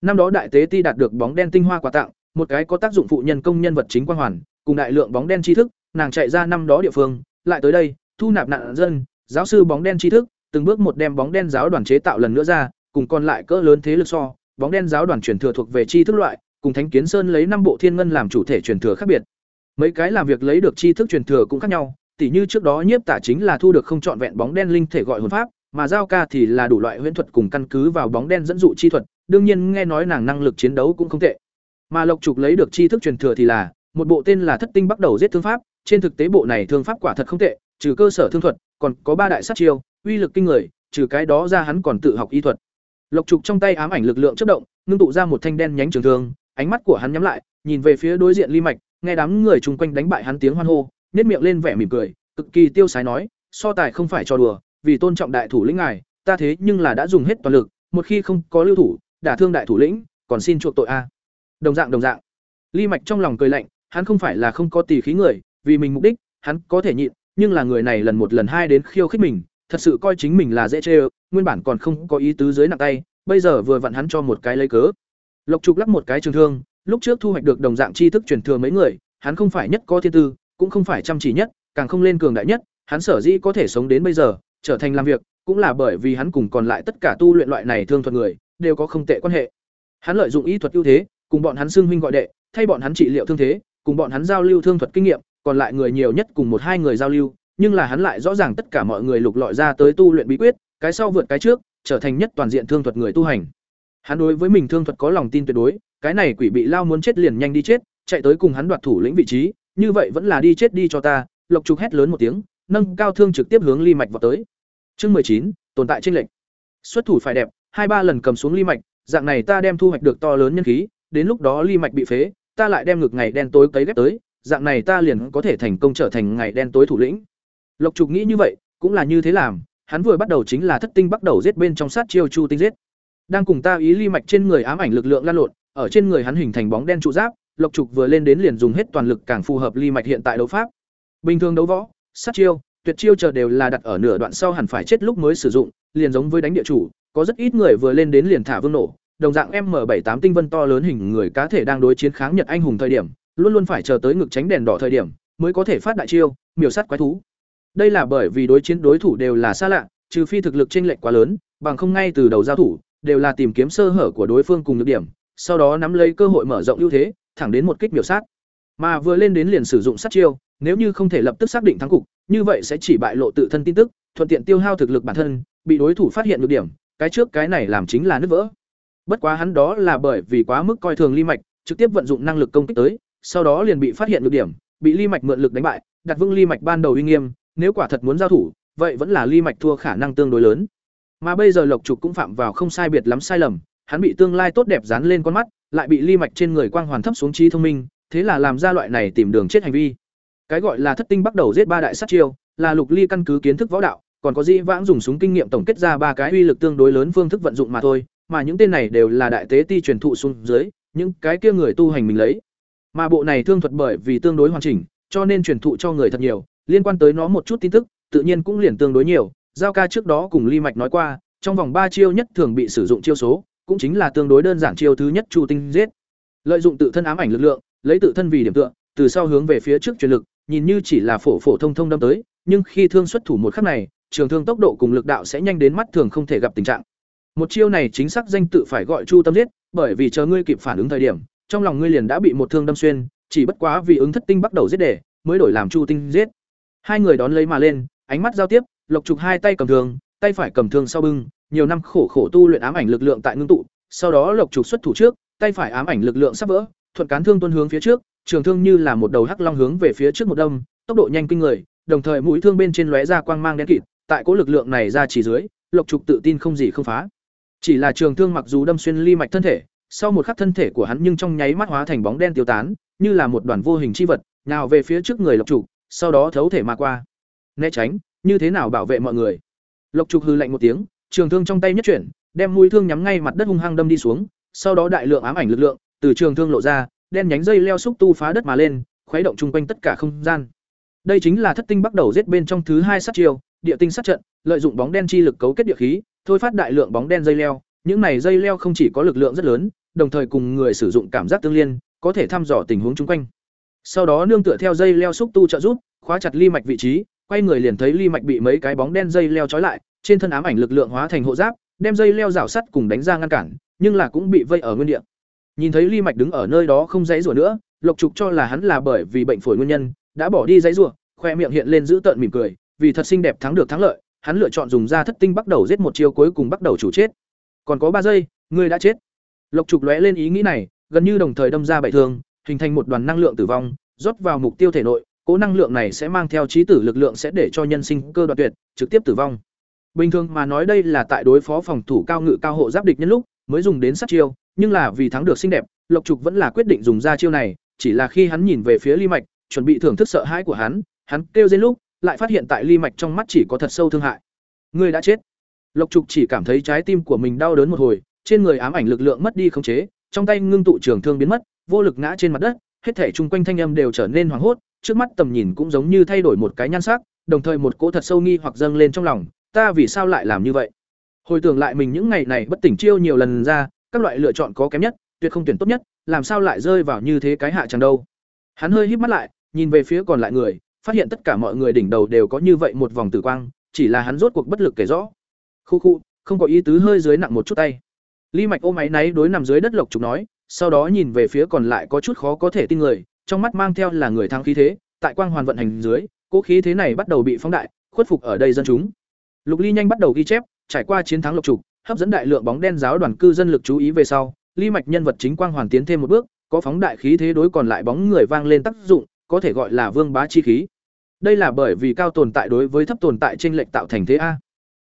năm đó đại tế ti đạt được bóng đen tinh hoa quà tặng một cái có tác dụng phụ nhân công nhân vật chính quan hoàn cùng đại lượng bóng đen tri thức nàng chạy ra năm đó địa phương lại tới đây thu nạp nạn dân giáo sư bóng đen tri thức từng bước một đem bóng đen giáo đoàn chế tạo lần nữa ra, cùng còn lại cỡ lớn thế lực so, bóng đen giáo đoàn truyền thừa thuộc về tri thức loại, cùng thánh kiến sơn lấy năm bộ thiên ngân làm chủ thể truyền thừa khác biệt. Mấy cái làm việc lấy được tri thức truyền thừa cũng khác nhau, tỉ như trước đó nhiếp tả chính là thu được không trọn vẹn bóng đen linh thể gọi hồn pháp, mà giao ca thì là đủ loại huyễn thuật cùng căn cứ vào bóng đen dẫn dụ chi thuật, đương nhiên nghe nói nàng năng lực chiến đấu cũng không tệ. Mà lộc trục lấy được tri thức truyền thừa thì là, một bộ tên là thất tinh bắt đầu giết thương pháp, trên thực tế bộ này thương pháp quả thật không tệ, trừ cơ sở thương thuật, còn có ba đại sát chiêu uy lực kinh người, trừ cái đó ra hắn còn tự học y thuật. Lộc trục trong tay ám ảnh lực lượng chất động, ngưng tụ ra một thanh đen nhánh trường thương, ánh mắt của hắn nhắm lại, nhìn về phía đối diện ly mạch, nghe đám người chung quanh đánh bại hắn tiếng hoan hô nét miệng lên vẻ mỉm cười, cực kỳ tiêu sái nói, so tài không phải cho đùa, vì tôn trọng đại thủ lĩnh ngài, ta thế nhưng là đã dùng hết toàn lực, một khi không có lưu thủ, đả thương đại thủ lĩnh, còn xin chuộc tội a. Đồng dạng đồng dạng. Ly mạch trong lòng cười lạnh, hắn không phải là không có tỳ khí người, vì mình mục đích, hắn có thể nhịn, nhưng là người này lần một lần hai đến khiêu khích mình thật sự coi chính mình là dễ chê nguyên bản còn không có ý tứ dưới nặng tay, bây giờ vừa vặn hắn cho một cái lấy cớ. Lộc trục lắc một cái trường thương, lúc trước thu hoạch được đồng dạng tri thức truyền thừa mấy người, hắn không phải nhất có thiên tư, cũng không phải chăm chỉ nhất, càng không lên cường đại nhất, hắn sở dĩ có thể sống đến bây giờ, trở thành làm việc, cũng là bởi vì hắn cùng còn lại tất cả tu luyện loại này thương thuật người, đều có không tệ quan hệ. Hắn lợi dụng ý thuật ưu thế, cùng bọn hắn xưng huynh gọi đệ, thay bọn hắn trị liệu thương thế, cùng bọn hắn giao lưu thương thuật kinh nghiệm, còn lại người nhiều nhất cùng một hai người giao lưu nhưng là hắn lại rõ ràng tất cả mọi người lục lọi ra tới tu luyện bí quyết, cái sau vượt cái trước, trở thành nhất toàn diện thương thuật người tu hành. Hắn đối với mình thương thuật có lòng tin tuyệt đối, cái này quỷ bị lao muốn chết liền nhanh đi chết, chạy tới cùng hắn đoạt thủ lĩnh vị trí, như vậy vẫn là đi chết đi cho ta, lộc trục hét lớn một tiếng, nâng cao thương trực tiếp hướng ly mạch vào tới. Chương mười chín, tồn tại trên lệnh xuất thủ phải đẹp, hai ba lần cầm xuống ly mạch, dạng này ta đem thu hoạch được to lớn nhân khí, đến lúc đó ly mạch bị phế, ta lại đem ngược ngày đen tối cấy ghép tới, dạng này ta liền có thể thành công trở thành ngày đen tối thủ lĩnh lộc trục nghĩ như vậy, cũng là như thế làm, hắn vừa bắt đầu chính là thất tinh bắt đầu giết bên trong sát chiêu chu tinh giết. Đang cùng ta ý ly mạch trên người ám ảnh lực lượng lan lộn, ở trên người hắn hình thành bóng đen trụ giáp, lộc trục vừa lên đến liền dùng hết toàn lực càng phù hợp ly mạch hiện tại đấu pháp. Bình thường đấu võ, sát chiêu, tuyệt chiêu chờ đều là đặt ở nửa đoạn sau hẳn phải chết lúc mới sử dụng, liền giống với đánh địa chủ, có rất ít người vừa lên đến liền thả vương nổ. Đồng dạng m bảy tám tinh vân to lớn hình người cá thể đang đối chiến kháng nhật anh hùng thời điểm, luôn luôn phải chờ tới ngực tránh đèn đỏ thời điểm, mới có thể phát đại chiêu, miểu sát quái thú đây là bởi vì đối chiến đối thủ đều là xa lạ, trừ phi thực lực chênh lệch quá lớn, bằng không ngay từ đầu giao thủ, đều là tìm kiếm sơ hở của đối phương cùng nhược điểm, sau đó nắm lấy cơ hội mở rộng ưu thế, thẳng đến một kích miểu sát. Mà vừa lên đến liền sử dụng sát chiêu, nếu như không thể lập tức xác định thắng cục, như vậy sẽ chỉ bại lộ tự thân tin tức, thuận tiện tiêu hao thực lực bản thân, bị đối thủ phát hiện nhược điểm, cái trước cái này làm chính là nứt vỡ. Bất quá hắn đó là bởi vì quá mức coi thường ly mạch, trực tiếp vận dụng năng lực công kích tới, sau đó liền bị phát hiện nhược điểm, bị ly mạch mượn lực đánh bại, đặt vững ly mạch ban đầu uy nghiêm nếu quả thật muốn giao thủ, vậy vẫn là ly mạch thua khả năng tương đối lớn. Mà bây giờ lộc trục cũng phạm vào không sai biệt lắm sai lầm, hắn bị tương lai tốt đẹp dán lên con mắt, lại bị ly mạch trên người quang hoàn thấp xuống trí thông minh, thế là làm ra loại này tìm đường chết hành vi. Cái gọi là thất tinh bắt đầu giết ba đại sát chiêu, là lục ly căn cứ kiến thức võ đạo, còn có dĩ vãng dùng súng kinh nghiệm tổng kết ra ba cái uy lực tương đối lớn phương thức vận dụng mà thôi, mà những tên này đều là đại tế ti truyền thụ xuống dưới, những cái kia người tu hành mình lấy. Mà bộ này thương thuật bởi vì tương đối hoàn chỉnh, cho nên truyền thụ cho người thật nhiều liên quan tới nó một chút tin tức, tự nhiên cũng liền tương đối nhiều. Giao ca trước đó cùng ly mạch nói qua, trong vòng ba chiêu nhất thường bị sử dụng chiêu số, cũng chính là tương đối đơn giản chiêu thứ nhất chu tinh giết. Lợi dụng tự thân ám ảnh lực lượng, lấy tự thân vì điểm tựa, từ sau hướng về phía trước truyền lực, nhìn như chỉ là phổ phổ thông thông đâm tới, nhưng khi thương xuất thủ một khắc này, trường thương tốc độ cùng lực đạo sẽ nhanh đến mắt thường không thể gặp tình trạng. Một chiêu này chính xác danh tự phải gọi chu tâm giết, bởi vì chờ ngươi kịp phản ứng thời điểm, trong lòng ngươi liền đã bị một thương đâm xuyên, chỉ bất quá vì ứng thất tinh bắt đầu giết để, mới đổi làm chu tinh giết hai người đón lấy mà lên, ánh mắt giao tiếp, lộc trục hai tay cầm thương, tay phải cầm thương sau bưng, nhiều năm khổ khổ tu luyện ám ảnh lực lượng tại ngưng tụ, sau đó lộc trục xuất thủ trước, tay phải ám ảnh lực lượng sắp vỡ, thuận cán thương tuân hướng phía trước, trường thương như là một đầu hắc long hướng về phía trước một đâm, tốc độ nhanh kinh người, đồng thời mũi thương bên trên lóe ra quang mang đen kịt, tại cố lực lượng này ra chỉ dưới, lộc trục tự tin không gì không phá. Chỉ là trường thương mặc dù đâm xuyên ly mạch thân thể, sau một khắc thân thể của hắn nhưng trong nháy mắt hóa thành bóng đen tiêu tán, như là một đoàn vô hình chi vật nào về phía trước người lộc trục sau đó thấu thể mà qua né tránh như thế nào bảo vệ mọi người lộc trục hư lạnh một tiếng trường thương trong tay nhất chuyển đem mũi thương nhắm ngay mặt đất hung hăng đâm đi xuống sau đó đại lượng ám ảnh lực lượng từ trường thương lộ ra đen nhánh dây leo xúc tu phá đất mà lên khuấy động chung quanh tất cả không gian. Đây chính là thất tinh bắt đầu giết bên trong thứ hai sát chiêu, địa tinh sát trận, lợi dụng bóng đen chi lực cấu kết địa khí, thôi phát đại lượng bóng đen dây leo, những này dây leo không chỉ có lực lượng rất lớn, đồng thời cùng người sử dụng cảm giác tương liên, có thể thăm dò tình huống chung quanh. Sau đó nương tựa theo dây leo xúc tu trợ giúp, khóa chặt ly mạch vị trí, quay người liền thấy ly mạch bị mấy cái bóng đen dây leo trói lại, trên thân ám ảnh lực lượng hóa thành hộ giáp, đem dây leo rào sắt cùng đánh ra ngăn cản, nhưng là cũng bị vây ở nguyên địa. Nhìn thấy ly mạch đứng ở nơi đó không dãy rủa nữa, Lộc Trục cho là hắn là bởi vì bệnh phổi nguyên nhân, đã bỏ đi dãy rủa, khoe miệng hiện lên giữ tợn mỉm cười, vì thật xinh đẹp thắng được thắng lợi, hắn lựa chọn dùng ra thất tinh bắt đầu giết một chiêu cuối cùng bắt đầu chủ chết. Còn có ba giây, ngươi đã chết. Lộc Trục lóe lên ý nghĩ này, gần như đồng thời đâm ra bảy thương, hình thành một đoàn năng lượng tử vong, rót vào mục tiêu thể nội, cố năng lượng này sẽ mang theo trí tử lực lượng sẽ để cho nhân sinh cơ đoạn tuyệt, trực tiếp tử vong. Bình thường mà nói đây là tại đối phó phòng thủ cao ngự cao hộ giáp địch nhân lúc mới dùng đến sát chiêu, nhưng là vì thắng được xinh đẹp, Lộc Trục vẫn là quyết định dùng ra chiêu này, chỉ là khi hắn nhìn về phía Ly Mạch, chuẩn bị thưởng thức sợ hãi của hắn, hắn kêu lên lúc, lại phát hiện tại Ly Mạch trong mắt chỉ có thật sâu thương hại. Ngươi đã chết. Lộc Trục chỉ cảm thấy trái tim của mình đau đớn một hồi, trên người ám ảnh lực lượng mất đi khống chế, trong tay ngưng tụ trường thương biến mất, vô lực ngã trên mặt đất, hết thảy chung quanh thanh âm đều trở nên hoảng hốt, trước mắt tầm nhìn cũng giống như thay đổi một cái nhan sắc, đồng thời một cỗ thật sâu nghi hoặc dâng lên trong lòng, ta vì sao lại làm như vậy? Hồi tưởng lại mình những ngày này bất tỉnh chiêu nhiều lần ra, các loại lựa chọn có kém nhất, tuyệt không tuyển tốt nhất, làm sao lại rơi vào như thế cái hạ chẳng đâu. Hắn hơi híp mắt lại, nhìn về phía còn lại người, phát hiện tất cả mọi người đỉnh đầu đều có như vậy một vòng tử quang, chỉ là hắn rốt cuộc bất lực kể rõ. Khu khu, không có ý tứ hơi dưới nặng một chút tay. Ly Mạch ôm máy náy đối nằm dưới đất lộc trục nói, sau đó nhìn về phía còn lại có chút khó có thể tin người, trong mắt mang theo là người thắng khí thế, tại quang hoàn vận hành dưới, cố khí thế này bắt đầu bị phóng đại, khuất phục ở đây dân chúng. Lục Ly nhanh bắt đầu ghi chép, trải qua chiến thắng lục trục, hấp dẫn đại lượng bóng đen giáo đoàn cư dân lực chú ý về sau, Ly Mạch nhân vật chính quang hoàn tiến thêm một bước, có phóng đại khí thế đối còn lại bóng người vang lên tác dụng, có thể gọi là vương bá chi khí. Đây là bởi vì cao tồn tại đối với thấp tồn tại trên lệch tạo thành thế a.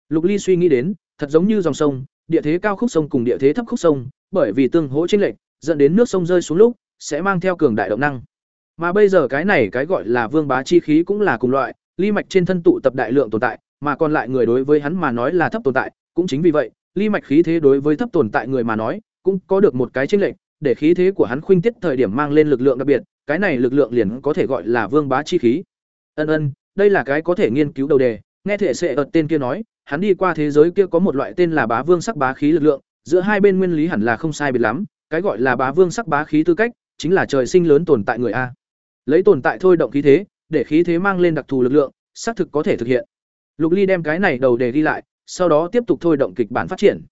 Lục Ly suy nghĩ đến, thật giống như dòng sông, địa thế cao khúc sông cùng địa thế thấp khúc sông, bởi vì tương hỗ trên lệch, dẫn đến nước sông rơi xuống lúc sẽ mang theo cường đại động năng. Mà bây giờ cái này cái gọi là vương bá chi khí cũng là cùng loại, ly mạch trên thân tụ tập đại lượng tồn tại, mà còn lại người đối với hắn mà nói là thấp tồn tại, cũng chính vì vậy, ly mạch khí thế đối với thấp tồn tại người mà nói, cũng có được một cái chênh lệch, để khí thế của hắn khuynh tiết thời điểm mang lên lực lượng đặc biệt, cái này lực lượng liền có thể gọi là vương bá chi khí. Ân ân, đây là cái có thể nghiên cứu đầu đề, nghe thể sẽ ợt tên kia nói, hắn đi qua thế giới kia có một loại tên là bá vương sắc bá khí lực lượng, giữa hai bên nguyên lý hẳn là không sai biệt lắm, cái gọi là bá vương sắc bá khí tư cách, chính là trời sinh lớn tồn tại người a. Lấy tồn tại thôi động khí thế, để khí thế mang lên đặc thù lực lượng, xác thực có thể thực hiện. Lục Ly đem cái này đầu đề đi lại, sau đó tiếp tục thôi động kịch bản phát triển.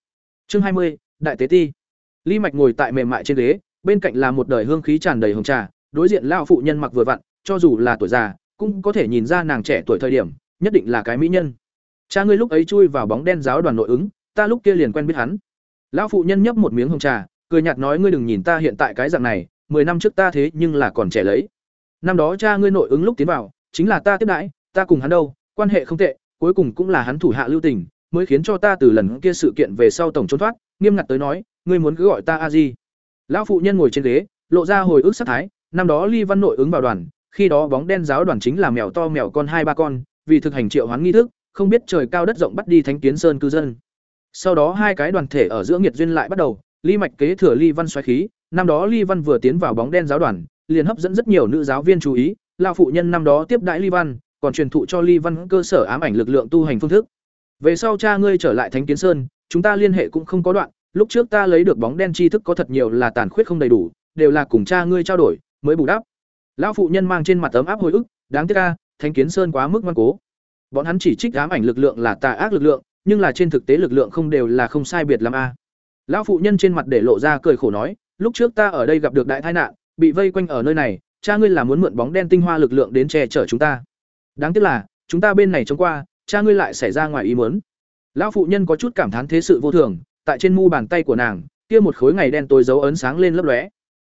Chương hai mươi, Đại tế ti. Ly Mạch ngồi tại mềm mại trên ghế, bên cạnh là một đời hương khí tràn đầy hồng trà, đối diện lão phụ nhân mặc vừa vặn, cho dù là tuổi già, cũng có thể nhìn ra nàng trẻ tuổi thời điểm, nhất định là cái mỹ nhân. Cha ngươi lúc ấy chui vào bóng đen giáo đoàn nội ứng, ta lúc kia liền quen biết hắn. Lão phụ nhân nhấp một miếng hồng trà, cười nhạt nói ngươi đừng nhìn ta hiện tại cái dạng này, mười năm trước ta thế nhưng là còn trẻ lấy. Năm đó cha ngươi nội ứng lúc tiến vào, chính là ta tiếp đãi, ta cùng hắn đâu, quan hệ không tệ, cuối cùng cũng là hắn thủ hạ lưu tình, mới khiến cho ta từ lần kia sự kiện về sau tổng trốn thoát, nghiêm ngặt tới nói, ngươi muốn cứ gọi ta a di. Lão phụ nhân ngồi trên ghế, lộ ra hồi ức sát thái, năm đó Ly Văn nội ứng vào đoàn, khi đó bóng đen giáo đoàn chính là mèo to mèo con hai ba con, vì thực hành triệu hoán nghi thức, không biết trời cao đất rộng bắt đi Thánh Kiến Sơn cư dân. Sau đó hai cái đoàn thể ở giữa nghiệt duyên lại bắt đầu, Ly Mạch kế thừa Ly Văn xoáy khí, năm đó Ly Văn vừa tiến vào bóng đen giáo đoàn, liền hấp dẫn rất nhiều nữ giáo viên chú ý, lão phụ nhân năm đó tiếp đãi Ly Văn, còn truyền thụ cho Ly Văn cơ sở ám ảnh lực lượng tu hành phương thức. Về sau cha ngươi trở lại Thánh Kiến Sơn, chúng ta liên hệ cũng không có đoạn, lúc trước ta lấy được bóng đen tri thức có thật nhiều là tàn khuyết không đầy đủ, đều là cùng cha ngươi trao đổi, mới bù đắp. Lão phụ nhân mang trên mặt ấm áp hồi ức, đáng tiếc a, Thánh Kiến Sơn quá mức ngoan cố. Bọn hắn chỉ trích ám ảnh lực lượng là tà ác lực lượng, nhưng là trên thực tế lực lượng không đều là không sai biệt lắm a. Lão phụ nhân trên mặt để lộ ra cười khổ nói, lúc trước ta ở đây gặp được đại tai nạn, bị vây quanh ở nơi này, cha ngươi là muốn mượn bóng đen tinh hoa lực lượng đến che chở chúng ta. Đáng tiếc là, chúng ta bên này chống qua, cha ngươi lại xảy ra ngoài ý muốn. Lão phụ nhân có chút cảm thán thế sự vô thường, tại trên mu bàn tay của nàng, kia một khối ngày đen tối dấu ấn sáng lên lấp lóe.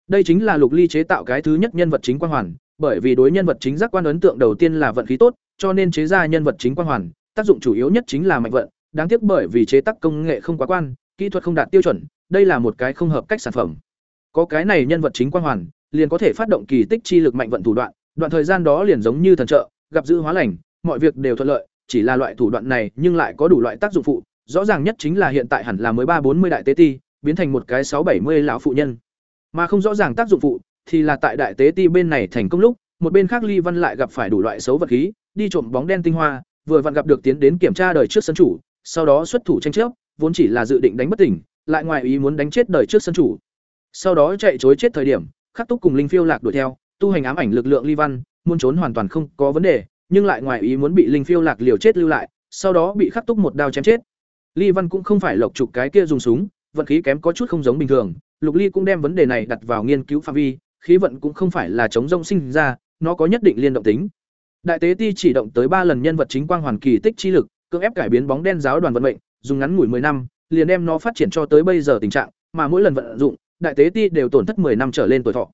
Đây chính là Lục Ly chế tạo cái thứ nhất nhân vật chính quan hoàn, bởi vì đối nhân vật chính giác quan ấn tượng đầu tiên là vận khí tốt, cho nên chế ra nhân vật chính quan hoàn, tác dụng chủ yếu nhất chính là mạnh vận, đáng tiếc bởi vì chế tác công nghệ không quá quan, kỹ thuật không đạt tiêu chuẩn, đây là một cái không hợp cách sản phẩm. Có cái này nhân vật chính Quang hoàn, liền có thể phát động kỳ tích chi lực mạnh vận thủ đoạn, đoạn thời gian đó liền giống như thần trợ, gặp dữ hóa lành, mọi việc đều thuận lợi, chỉ là loại thủ đoạn này nhưng lại có đủ loại tác dụng phụ, rõ ràng nhất chính là hiện tại hẳn là mới ba bốn mươi đại tế ti, biến thành một cái sáu bảy mươi lão phụ nhân. Mà không rõ ràng tác dụng phụ thì là tại đại tế ti bên này thành công lúc, một bên khác Ly Văn lại gặp phải đủ loại xấu vật khí, đi trộm bóng đen tinh hoa, vừa vặn gặp được tiến đến kiểm tra đời trước sân chủ, sau đó xuất thủ tranh chấp, vốn chỉ là dự định đánh bất tỉnh, lại ngoài ý muốn đánh chết đời trước sân chủ. Sau đó chạy chối chết thời điểm, Khắc Túc cùng Linh Phiêu Lạc đuổi theo, tu hành ám ảnh lực lượng Ly Văn, muốn trốn hoàn toàn không có vấn đề, nhưng lại ngoài ý muốn bị Linh Phiêu Lạc liều chết lưu lại, sau đó bị Khắc Túc một đao chém chết. Ly Văn cũng không phải lộc trục cái kia dùng súng, vận khí kém có chút không giống bình thường, Lục Ly cũng đem vấn đề này đặt vào nghiên cứu phạm vi, khí vận cũng không phải là chống rông sinh ra, nó có nhất định liên động tính. Đại tế ti chỉ động tới ba lần nhân vật chính quang hoàn kỳ tích chi lực, cưỡng ép cải biến bóng đen giáo đoàn vận mệnh, dùng ngắn ngủi 10 năm, liền đem nó phát triển cho tới bây giờ tình trạng, mà mỗi lần vận dụng, đại tế ti đều tổn thất 10 năm trở lên tuổi thọ.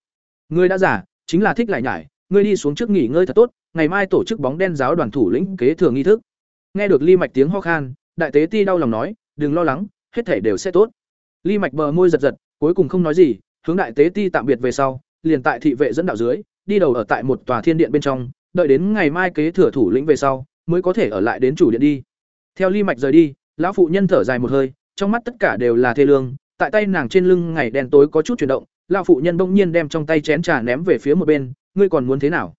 Ngươi đã giả, chính là thích lại nhải, ngươi đi xuống trước nghỉ ngơi thật tốt, ngày mai tổ chức bóng đen giáo đoàn thủ lĩnh kế thừa nghi thức. Nghe được Ly Mạch tiếng ho khan, đại tế ti đau lòng nói, đừng lo lắng, hết thảy đều sẽ tốt. Ly Mạch bờ môi giật giật, cuối cùng không nói gì, hướng đại tế ti tạm biệt về sau, liền tại thị vệ dẫn đạo dưới, đi đầu ở tại một tòa thiên điện bên trong, đợi đến ngày mai kế thừa thủ lĩnh về sau, mới có thể ở lại đến chủ điện đi. Theo Ly Mạch rời đi, lão phụ nhân thở dài một hơi, trong mắt tất cả đều là thê lương, tại tay nàng trên lưng ngày đen tối có chút chuyển động, lão phụ nhân bỗng nhiên đem trong tay chén trà ném về phía một bên, ngươi còn muốn thế nào?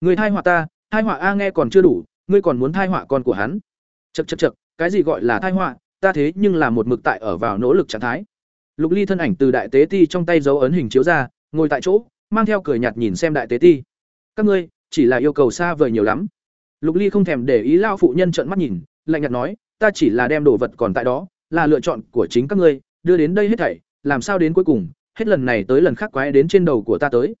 Người thai họa ta, thai họa a nghe còn chưa đủ, ngươi còn muốn thai họa con của hắn. chật chật chật cái gì gọi là thai họa, ta thế nhưng là một mực tại ở vào nỗ lực trạng thái. Lục Ly thân ảnh từ đại tế ti trong tay dấu ấn hình chiếu ra, ngồi tại chỗ, mang theo cười nhạt nhìn xem đại tế ti. Các ngươi chỉ là yêu cầu xa vời nhiều lắm. Lục Ly không thèm để ý lao phụ nhân trợn mắt nhìn, lạnh nhạt nói, ta chỉ là đem đồ vật còn tại đó, là lựa chọn của chính các ngươi, đưa đến đây hết thảy, làm sao đến cuối cùng, hết lần này tới lần khác quái đến trên đầu của ta tới.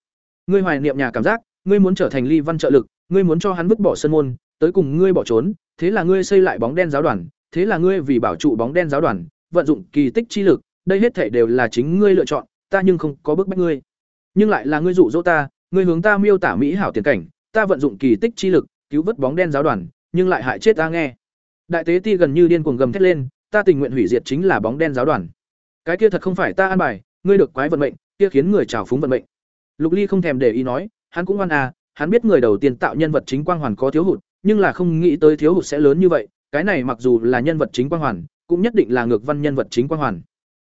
Ngươi hoài niệm nhà cảm giác, ngươi muốn trở thành Ly Văn trợ lực, ngươi muốn cho hắn vứt bỏ sân môn, tới cùng ngươi bỏ trốn, thế là ngươi xây lại bóng đen giáo đoàn, thế là ngươi vì bảo trụ bóng đen giáo đoàn, vận dụng kỳ tích chi lực, đây hết thảy đều là chính ngươi lựa chọn, ta nhưng không có bức bách ngươi. Nhưng lại là ngươi dụ dỗ ta, ngươi hướng ta miêu tả mỹ hảo tiền cảnh, ta vận dụng kỳ tích chi lực, cứu vớt bóng đen giáo đoàn, nhưng lại hại chết ta nghe. Đại tế ti gần như điên cuồng gầm thét lên, ta tình nguyện hủy diệt chính là bóng đen giáo đoàn. Cái kia thật không phải ta an bài, ngươi được quái vận mệnh, kia khiến người trào phúng vận mệnh. Lục Ly không thèm để ý nói, hắn cũng ngoan à, hắn biết người đầu tiên tạo nhân vật chính quang hoàn có thiếu hụt, nhưng là không nghĩ tới thiếu hụt sẽ lớn như vậy, cái này mặc dù là nhân vật chính quang hoàn, cũng nhất định là ngược văn nhân vật chính quang hoàn.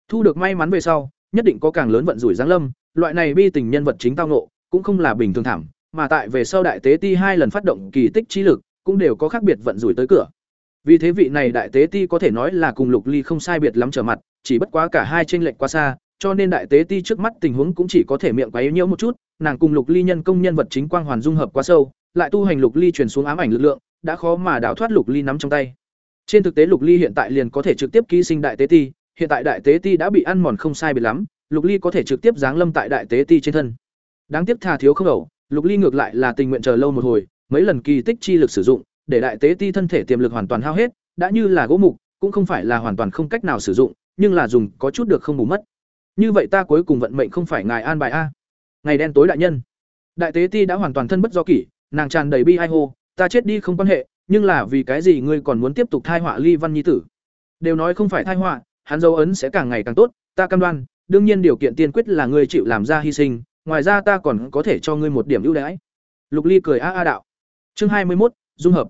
Thu được may mắn về sau, nhất định có càng lớn vận rủi giáng lâm, loại này bi tình nhân vật chính tao nộ, cũng không là bình thường thảm, mà tại về sau đại tế ti hai lần phát động kỳ tích trí lực, cũng đều có khác biệt vận rủi tới cửa. Vì thế vị này đại tế ti có thể nói là cùng Lục Ly không sai biệt lắm trở mặt, chỉ bất quá cả hai chênh lệch quá xa, cho nên đại tế ti trước mắt tình huống cũng chỉ có thể miệng quấy nhiễu một chút, nàng cùng Lục Ly nhân công nhân vật chính quang hoàn dung hợp quá sâu, lại tu hành Lục Ly truyền xuống ám ảnh lực lượng, đã khó mà đào thoát Lục Ly nắm trong tay. Trên thực tế Lục Ly hiện tại liền có thể trực tiếp ký sinh đại tế ti, hiện tại đại tế ti đã bị ăn mòn không sai biệt lắm, Lục Ly có thể trực tiếp giáng lâm tại đại tế ti trên thân. Đáng tiếc thà thiếu không ẩu, Lục Ly ngược lại là tình nguyện chờ lâu một hồi, mấy lần kỳ tích chi lực sử dụng, để đại tế ti thân thể tiềm lực hoàn toàn hao hết, đã như là gỗ mục, cũng không phải là hoàn toàn không cách nào sử dụng, nhưng là dùng có chút được không bù mất. Như vậy ta cuối cùng vận mệnh không phải ngài an bài a. Ngày đen tối đại nhân. Đại tế ti đã hoàn toàn thân bất do kỷ, nàng tràn đầy bi ai hô, ta chết đi không quan hệ, nhưng là vì cái gì ngươi còn muốn tiếp tục thai họa Ly Văn nhi tử? Đều nói không phải thai họa, hắn dấu ấn sẽ càng ngày càng tốt, ta cam đoan, đương nhiên điều kiện tiên quyết là ngươi chịu làm ra hy sinh, ngoài ra ta còn có thể cho ngươi một điểm ưu đãi. Lục Ly cười a a đạo. Chương hai mươi một dung hợp.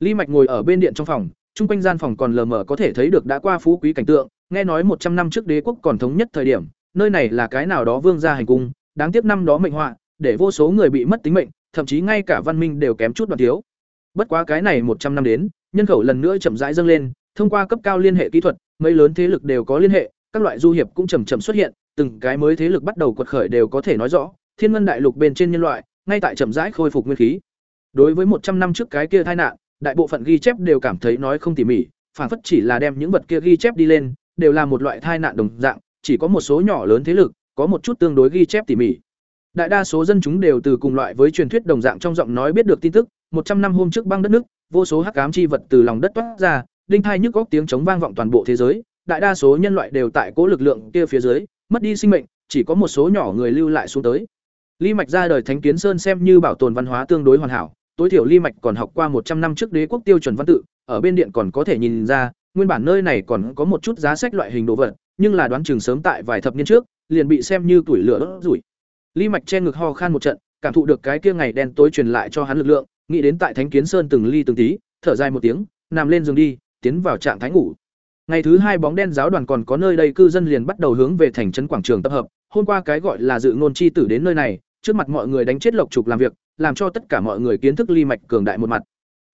Ly Mạch ngồi ở bên điện trong phòng, trung quanh gian phòng còn lờ mờ có thể thấy được đã qua phú quý cảnh tượng, nghe nói một trăm năm trước đế quốc còn thống nhất thời điểm, nơi này là cái nào đó vương gia hành cung, đáng tiếc năm đó mệnh họa, để vô số người bị mất tính mệnh, thậm chí ngay cả văn minh đều kém chút đoạn thiếu. Bất quá cái này một trăm năm đến, nhân khẩu lần nữa chậm rãi dâng lên, thông qua cấp cao liên hệ kỹ thuật, mấy lớn thế lực đều có liên hệ, các loại du hiệp cũng chậm chậm xuất hiện, từng cái mới thế lực bắt đầu quật khởi đều có thể nói rõ, thiên ngân đại lục bên trên nhân loại, ngay tại chậm rãi khôi phục nguyên khí. Đối với một trăm năm trước cái kia tai nạn, đại bộ phận ghi chép đều cảm thấy nói không tỉ mỉ, phản phất chỉ là đem những vật kia ghi chép đi lên, đều là một loại thai nạn đồng dạng, chỉ có một số nhỏ lớn thế lực, có một chút tương đối ghi chép tỉ mỉ. Đại đa số dân chúng đều từ cùng loại với truyền thuyết đồng dạng trong giọng nói biết được tin tức, một trăm năm hôm trước băng đất nước, vô số hắc cám chi vật từ lòng đất toát ra, đinh thai nhức góc tiếng chống vang vọng toàn bộ thế giới, đại đa số nhân loại đều tại cố lực lượng kia phía dưới, mất đi sinh mệnh, chỉ có một số nhỏ người lưu lại xuống tới. Ly Mạch ra đời Thánh Kiến Sơn xem như bảo tồn văn hóa tương đối hoàn hảo, tối thiểu Ly Mạch còn học qua một trăm năm trước đế quốc tiêu chuẩn văn tự, ở bên điện còn có thể nhìn ra, nguyên bản nơi này còn có một chút giá sách loại hình đồ vật, nhưng là đoán chừng sớm tại vài thập niên trước, liền bị xem như tuổi lửa đốt rủi. Ly Mạch che ngực ho khan một trận, cảm thụ được cái kia ngày đen tối truyền lại cho hắn lực lượng, nghĩ đến tại Thánh Kiến Sơn từng ly từng tí, thở dài một tiếng, nằm lên giường đi, tiến vào trạng thái ngủ. Ngày thứ hai bóng đen giáo đoàn còn có nơi đây cư dân liền bắt đầu hướng về thành trấn quảng trường tập hợp, hôm qua cái gọi là dự ngôn chi tử đến nơi này, trước mặt mọi người đánh chết lộc trục làm việc, làm cho tất cả mọi người kiến thức ly mạch cường đại một mặt.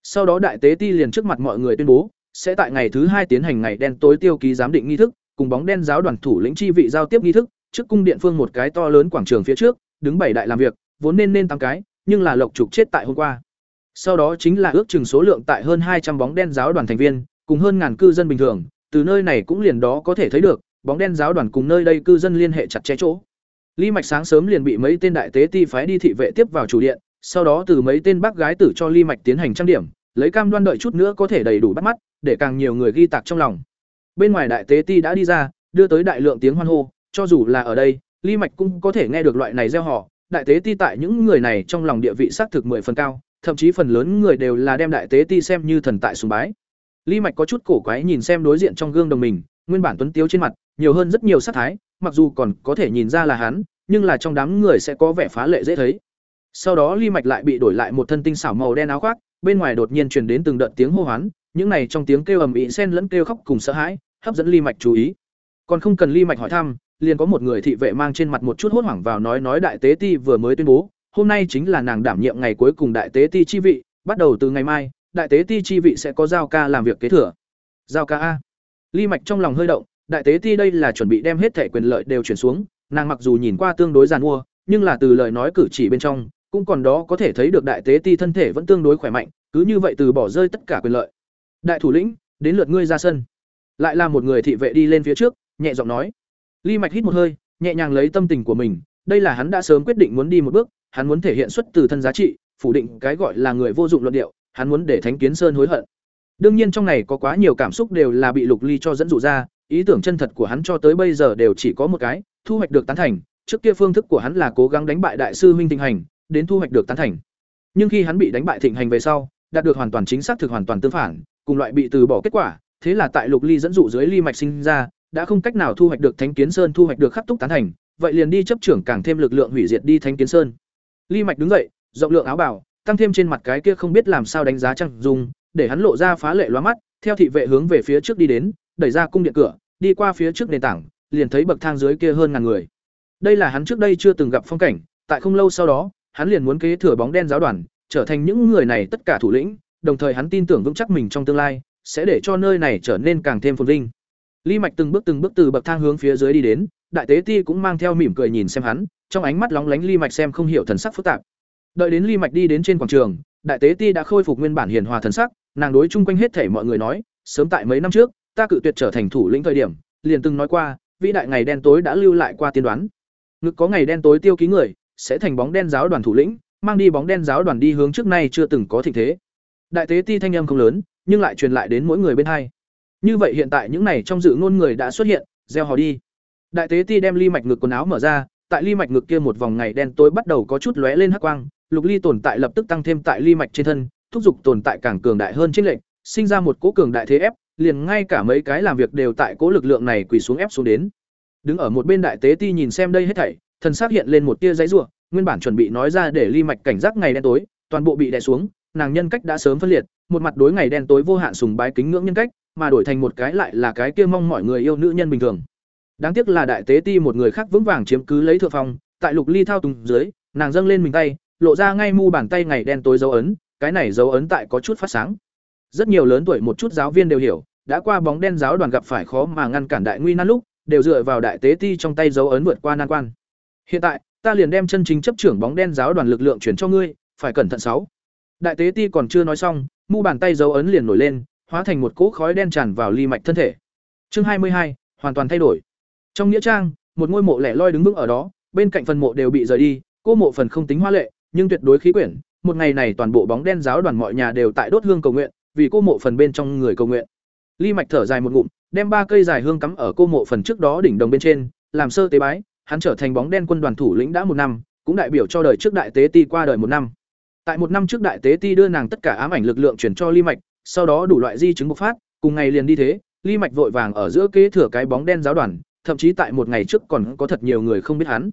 Sau đó đại tế ti liền trước mặt mọi người tuyên bố, sẽ tại ngày thứ hai tiến hành ngày đen tối tiêu ký giám định nghi thức, cùng bóng đen giáo đoàn thủ lĩnh chi vị giao tiếp nghi thức, trước cung điện phương một cái to lớn quảng trường phía trước, đứng bảy đại làm việc, vốn nên nên tám cái, nhưng là lộc trục chết tại hôm qua. Sau đó chính là ước chừng số lượng tại hơn hai trăm bóng đen giáo đoàn thành viên, cùng hơn ngàn cư dân bình thường, từ nơi này cũng liền đó có thể thấy được, bóng đen giáo đoàn cùng nơi đây cư dân liên hệ chặt chẽ chỗ ly mạch sáng sớm liền bị mấy tên đại tế ti phái đi thị vệ tiếp vào chủ điện, sau đó từ mấy tên bác gái tử cho ly mạch tiến hành trang điểm, lấy cam đoan đợi chút nữa có thể đầy đủ bắt mắt, để càng nhiều người ghi tạc trong lòng. Bên ngoài đại tế ti đã đi ra, đưa tới đại lượng tiếng hoan hô, cho dù là ở đây ly mạch cũng có thể nghe được loại này gieo họ. Đại tế ti tại những người này trong lòng địa vị xác thực mười phần cao, thậm chí phần lớn người đều là đem đại tế ti xem như thần tại sùng bái. Ly mạch có chút cổ quái nhìn xem đối diện trong gương đồng mình, nguyên bản tuấn tiếu trên mặt, nhiều hơn rất nhiều sát thái mặc dù còn có thể nhìn ra là hắn, nhưng là trong đám người sẽ có vẻ phá lệ dễ thấy. Sau đó ly mạch lại bị đổi lại một thân tinh xảo màu đen áo khoác, bên ngoài đột nhiên truyền đến từng đợt tiếng hô hoán, những này trong tiếng kêu ầm ĩ xen lẫn kêu khóc cùng sợ hãi, hấp dẫn ly mạch chú ý. Còn không cần ly mạch hỏi thăm, liền có một người thị vệ mang trên mặt một chút hốt hoảng vào nói nói đại tế ti vừa mới tuyên bố, hôm nay chính là nàng đảm nhiệm ngày cuối cùng đại tế ti chi vị, bắt đầu từ ngày mai, đại tế ti chi vị sẽ có giao ca làm việc kế thừa. Giao ca a. Ly mạch trong lòng hơi động đại tế ti đây là chuẩn bị đem hết thẻ quyền lợi đều chuyển xuống, nàng mặc dù nhìn qua tương đối giàn mua, nhưng là từ lời nói cử chỉ bên trong, cũng còn đó có thể thấy được đại tế ti thân thể vẫn tương đối khỏe mạnh, cứ như vậy từ bỏ rơi tất cả quyền lợi. Đại thủ lĩnh, đến lượt ngươi ra sân. Lại là một người thị vệ đi lên phía trước, nhẹ giọng nói. Ly mạch hít một hơi, nhẹ nhàng lấy tâm tình của mình, đây là hắn đã sớm quyết định muốn đi một bước, hắn muốn thể hiện xuất từ thân giá trị, phủ định cái gọi là người vô dụng luận điệu, hắn muốn để thánh kiến sơn hối hận. Đương nhiên trong này có quá nhiều cảm xúc đều là bị lục ly cho dẫn dụ ra ý tưởng chân thật của hắn cho tới bây giờ đều chỉ có một cái, thu hoạch được tán thành. Trước kia phương thức của hắn là cố gắng đánh bại đại sư huynh thịnh hành, đến thu hoạch được tán thành. Nhưng khi hắn bị đánh bại thịnh hành về sau, đạt được hoàn toàn chính xác thực hoàn toàn tương phản, cùng loại bị từ bỏ kết quả, thế là tại lục ly dẫn dụ dưới ly mạch sinh ra, đã không cách nào thu hoạch được thánh kiến sơn, thu hoạch được khắc túc tán thành, vậy liền đi chấp trưởng càng thêm lực lượng hủy diệt đi thánh kiến sơn. Ly mạch đứng dậy, rộng lượng áo bảo tăng thêm trên mặt cái kia không biết làm sao đánh giá trăng dùng để hắn lộ ra phá lệ loa mắt, theo thị vệ hướng về phía trước đi đến đẩy ra cung điện cửa, đi qua phía trước nền tảng, liền thấy bậc thang dưới kia hơn ngàn người. Đây là hắn trước đây chưa từng gặp phong cảnh, tại không lâu sau đó, hắn liền muốn kế thừa bóng đen giáo đoàn, trở thành những người này tất cả thủ lĩnh, đồng thời hắn tin tưởng vững chắc mình trong tương lai, sẽ để cho nơi này trở nên càng thêm phồn vinh. Ly mạch từng bước từng bước từ bậc thang hướng phía dưới đi đến, đại tế ti cũng mang theo mỉm cười nhìn xem hắn, trong ánh mắt lóng lánh ly mạch xem không hiểu thần sắc phức tạp. Đợi đến ly mạch đi đến trên quảng trường, đại tế ti đã khôi phục nguyên bản hiền hòa thần sắc, nàng đối chung quanh hết thể mọi người nói, sớm tại mấy năm trước ta cự tuyệt trở thành thủ lĩnh thời điểm, liền từng nói qua, vĩ đại ngày đen tối đã lưu lại qua tiên đoán. Ngực có ngày đen tối tiêu ký người, sẽ thành bóng đen giáo đoàn thủ lĩnh, mang đi bóng đen giáo đoàn đi hướng trước nay chưa từng có thịnh thế. Đại tế ti thanh âm không lớn, nhưng lại truyền lại đến mỗi người bên hai. Như vậy hiện tại những này trong dự ngôn người đã xuất hiện, gieo họ đi. Đại tế ti đem ly mạch ngực quần áo mở ra, tại ly mạch ngực kia một vòng ngày đen tối bắt đầu có chút lóe lên hắc quang, lục ly tồn tại lập tức tăng thêm tại ly mạch trên thân, thúc giục tồn tại càng cường đại hơn trên lệnh, sinh ra một cỗ cường đại thế ép liền ngay cả mấy cái làm việc đều tại cố lực lượng này quỳ xuống ép xuống đến. Đứng ở một bên đại tế ti nhìn xem đây hết thảy, thần xác hiện lên một tia giấy rủa, nguyên bản chuẩn bị nói ra để ly mạch cảnh giác ngày đen tối, toàn bộ bị đè xuống, nàng nhân cách đã sớm phân liệt, một mặt đối ngày đen tối vô hạn sùng bái kính ngưỡng nhân cách, mà đổi thành một cái lại là cái kia mong mọi người yêu nữ nhân bình thường. Đáng tiếc là đại tế ti một người khác vững vàng chiếm cứ lấy thượng phong, tại lục ly thao túng dưới, nàng dâng lên mình tay, lộ ra ngay mu bàn tay ngày đen tối dấu ấn, cái này dấu ấn tại có chút phát sáng rất nhiều lớn tuổi một chút giáo viên đều hiểu, đã qua bóng đen giáo đoàn gặp phải khó mà ngăn cản đại nguy nan lúc, đều dựa vào đại tế ti trong tay dấu ấn vượt qua nan quan. Hiện tại, ta liền đem chân chính chấp trưởng bóng đen giáo đoàn lực lượng chuyển cho ngươi, phải cẩn thận sáu. Đại tế ti còn chưa nói xong, mu bàn tay dấu ấn liền nổi lên, hóa thành một cỗ khói đen tràn vào ly mạch thân thể. Chương hai mươi hai, hoàn toàn thay đổi. Trong nghĩa trang, một ngôi mộ lẻ loi đứng vững ở đó, bên cạnh phần mộ đều bị rời đi, cô mộ phần không tính hoa lệ, nhưng tuyệt đối khí quyển. Một ngày này toàn bộ bóng đen giáo đoàn mọi nhà đều tại đốt hương cầu nguyện vì cô mộ phần bên trong người cầu nguyện. Ly mạch thở dài một ngụm, đem ba cây dài hương cắm ở cô mộ phần trước đó đỉnh đồng bên trên, làm sơ tế bái, hắn trở thành bóng đen quân đoàn thủ lĩnh đã một năm, cũng đại biểu cho đời trước đại tế ti qua đời một năm. Tại một năm trước đại tế ti đưa nàng tất cả ám ảnh lực lượng chuyển cho ly mạch, sau đó đủ loại di chứng bộc phát, cùng ngày liền đi thế, ly mạch vội vàng ở giữa kế thừa cái bóng đen giáo đoàn, thậm chí tại một ngày trước còn có thật nhiều người không biết hắn.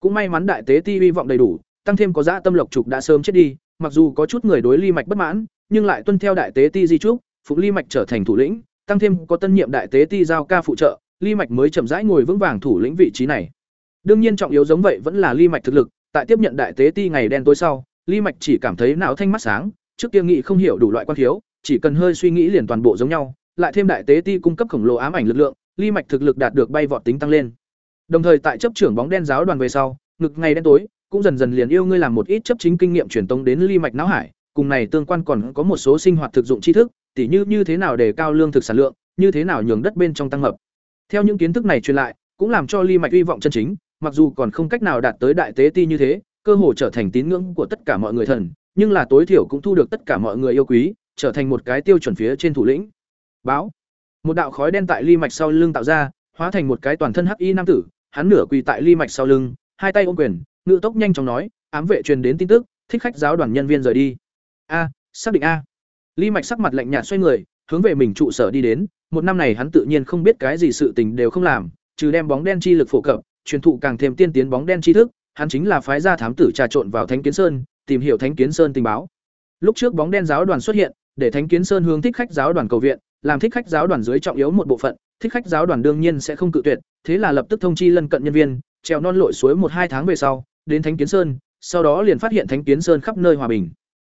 Cũng may mắn đại tế ti hy vọng đầy đủ, tăng thêm có dã tâm lộc trục đã sớm chết đi, mặc dù có chút người đối ly mạch bất mãn nhưng lại tuân theo đại tế ti di trúc, phục ly mạch trở thành thủ lĩnh, tăng thêm có tân nhiệm đại tế ti giao ca phụ trợ ly mạch mới chậm rãi ngồi vững vàng thủ lĩnh vị trí này. Đương nhiên trọng yếu giống vậy vẫn là ly mạch thực lực, tại tiếp nhận đại tế ti ngày đen tối sau ly mạch chỉ cảm thấy não thanh mắt sáng, trước kia nghĩ không hiểu đủ loại quan thiếu, chỉ cần hơi suy nghĩ liền toàn bộ giống nhau, lại thêm đại tế ti cung cấp khổng lồ ám ảnh lực lượng ly mạch thực lực đạt được bay vọt tính tăng lên. Đồng thời tại chấp trưởng bóng đen giáo đoàn về sau, ngực ngày đen tối, cũng dần dần liền yêu ngươi làm một ít chấp chính kinh nghiệm truyền tống đến ly mạch não hải cùng này tương quan còn có một số sinh hoạt thực dụng tri thức, tỉ như như thế nào để cao lương thực sản lượng, như thế nào nhường đất bên trong tăng mập theo những kiến thức này truyền lại, cũng làm cho ly mạch hy vọng chân chính, mặc dù còn không cách nào đạt tới đại tế ti như thế, cơ hồ trở thành tín ngưỡng của tất cả mọi người thần, nhưng là tối thiểu cũng thu được tất cả mọi người yêu quý, trở thành một cái tiêu chuẩn phía trên thủ lĩnh. Báo. Một đạo khói đen tại ly mạch sau lưng tạo ra, hóa thành một cái toàn thân hắc y nam tử, hắn nửa quỳ tại ly mạch sau lưng, hai tay ôm quyền, ngự tốc nhanh chóng nói, ám vệ truyền đến tin tức, thích khách giáo đoàn nhân viên rời đi a, xác định a. Ly mạch sắc mặt lạnh nhạt xoay người, hướng về mình trụ sở đi đến. Một năm này hắn tự nhiên không biết cái gì sự tình đều không làm, trừ đem bóng đen chi lực phổ cập, truyền thụ càng thêm tiên tiến bóng đen chi thức. Hắn chính là phái gia thám tử trà trộn vào thánh kiến sơn, tìm hiểu thánh kiến sơn tình báo. Lúc trước bóng đen giáo đoàn xuất hiện, để thánh kiến sơn hướng thích khách giáo đoàn cầu viện, làm thích khách giáo đoàn dưới trọng yếu một bộ phận, thích khách giáo đoàn đương nhiên sẽ không cự tuyệt, thế là lập tức thông chi lân cận nhân viên, trèo non lội suối một hai tháng về sau, đến thánh kiến sơn, sau đó liền phát hiện thánh kiến sơn khắp nơi hòa bình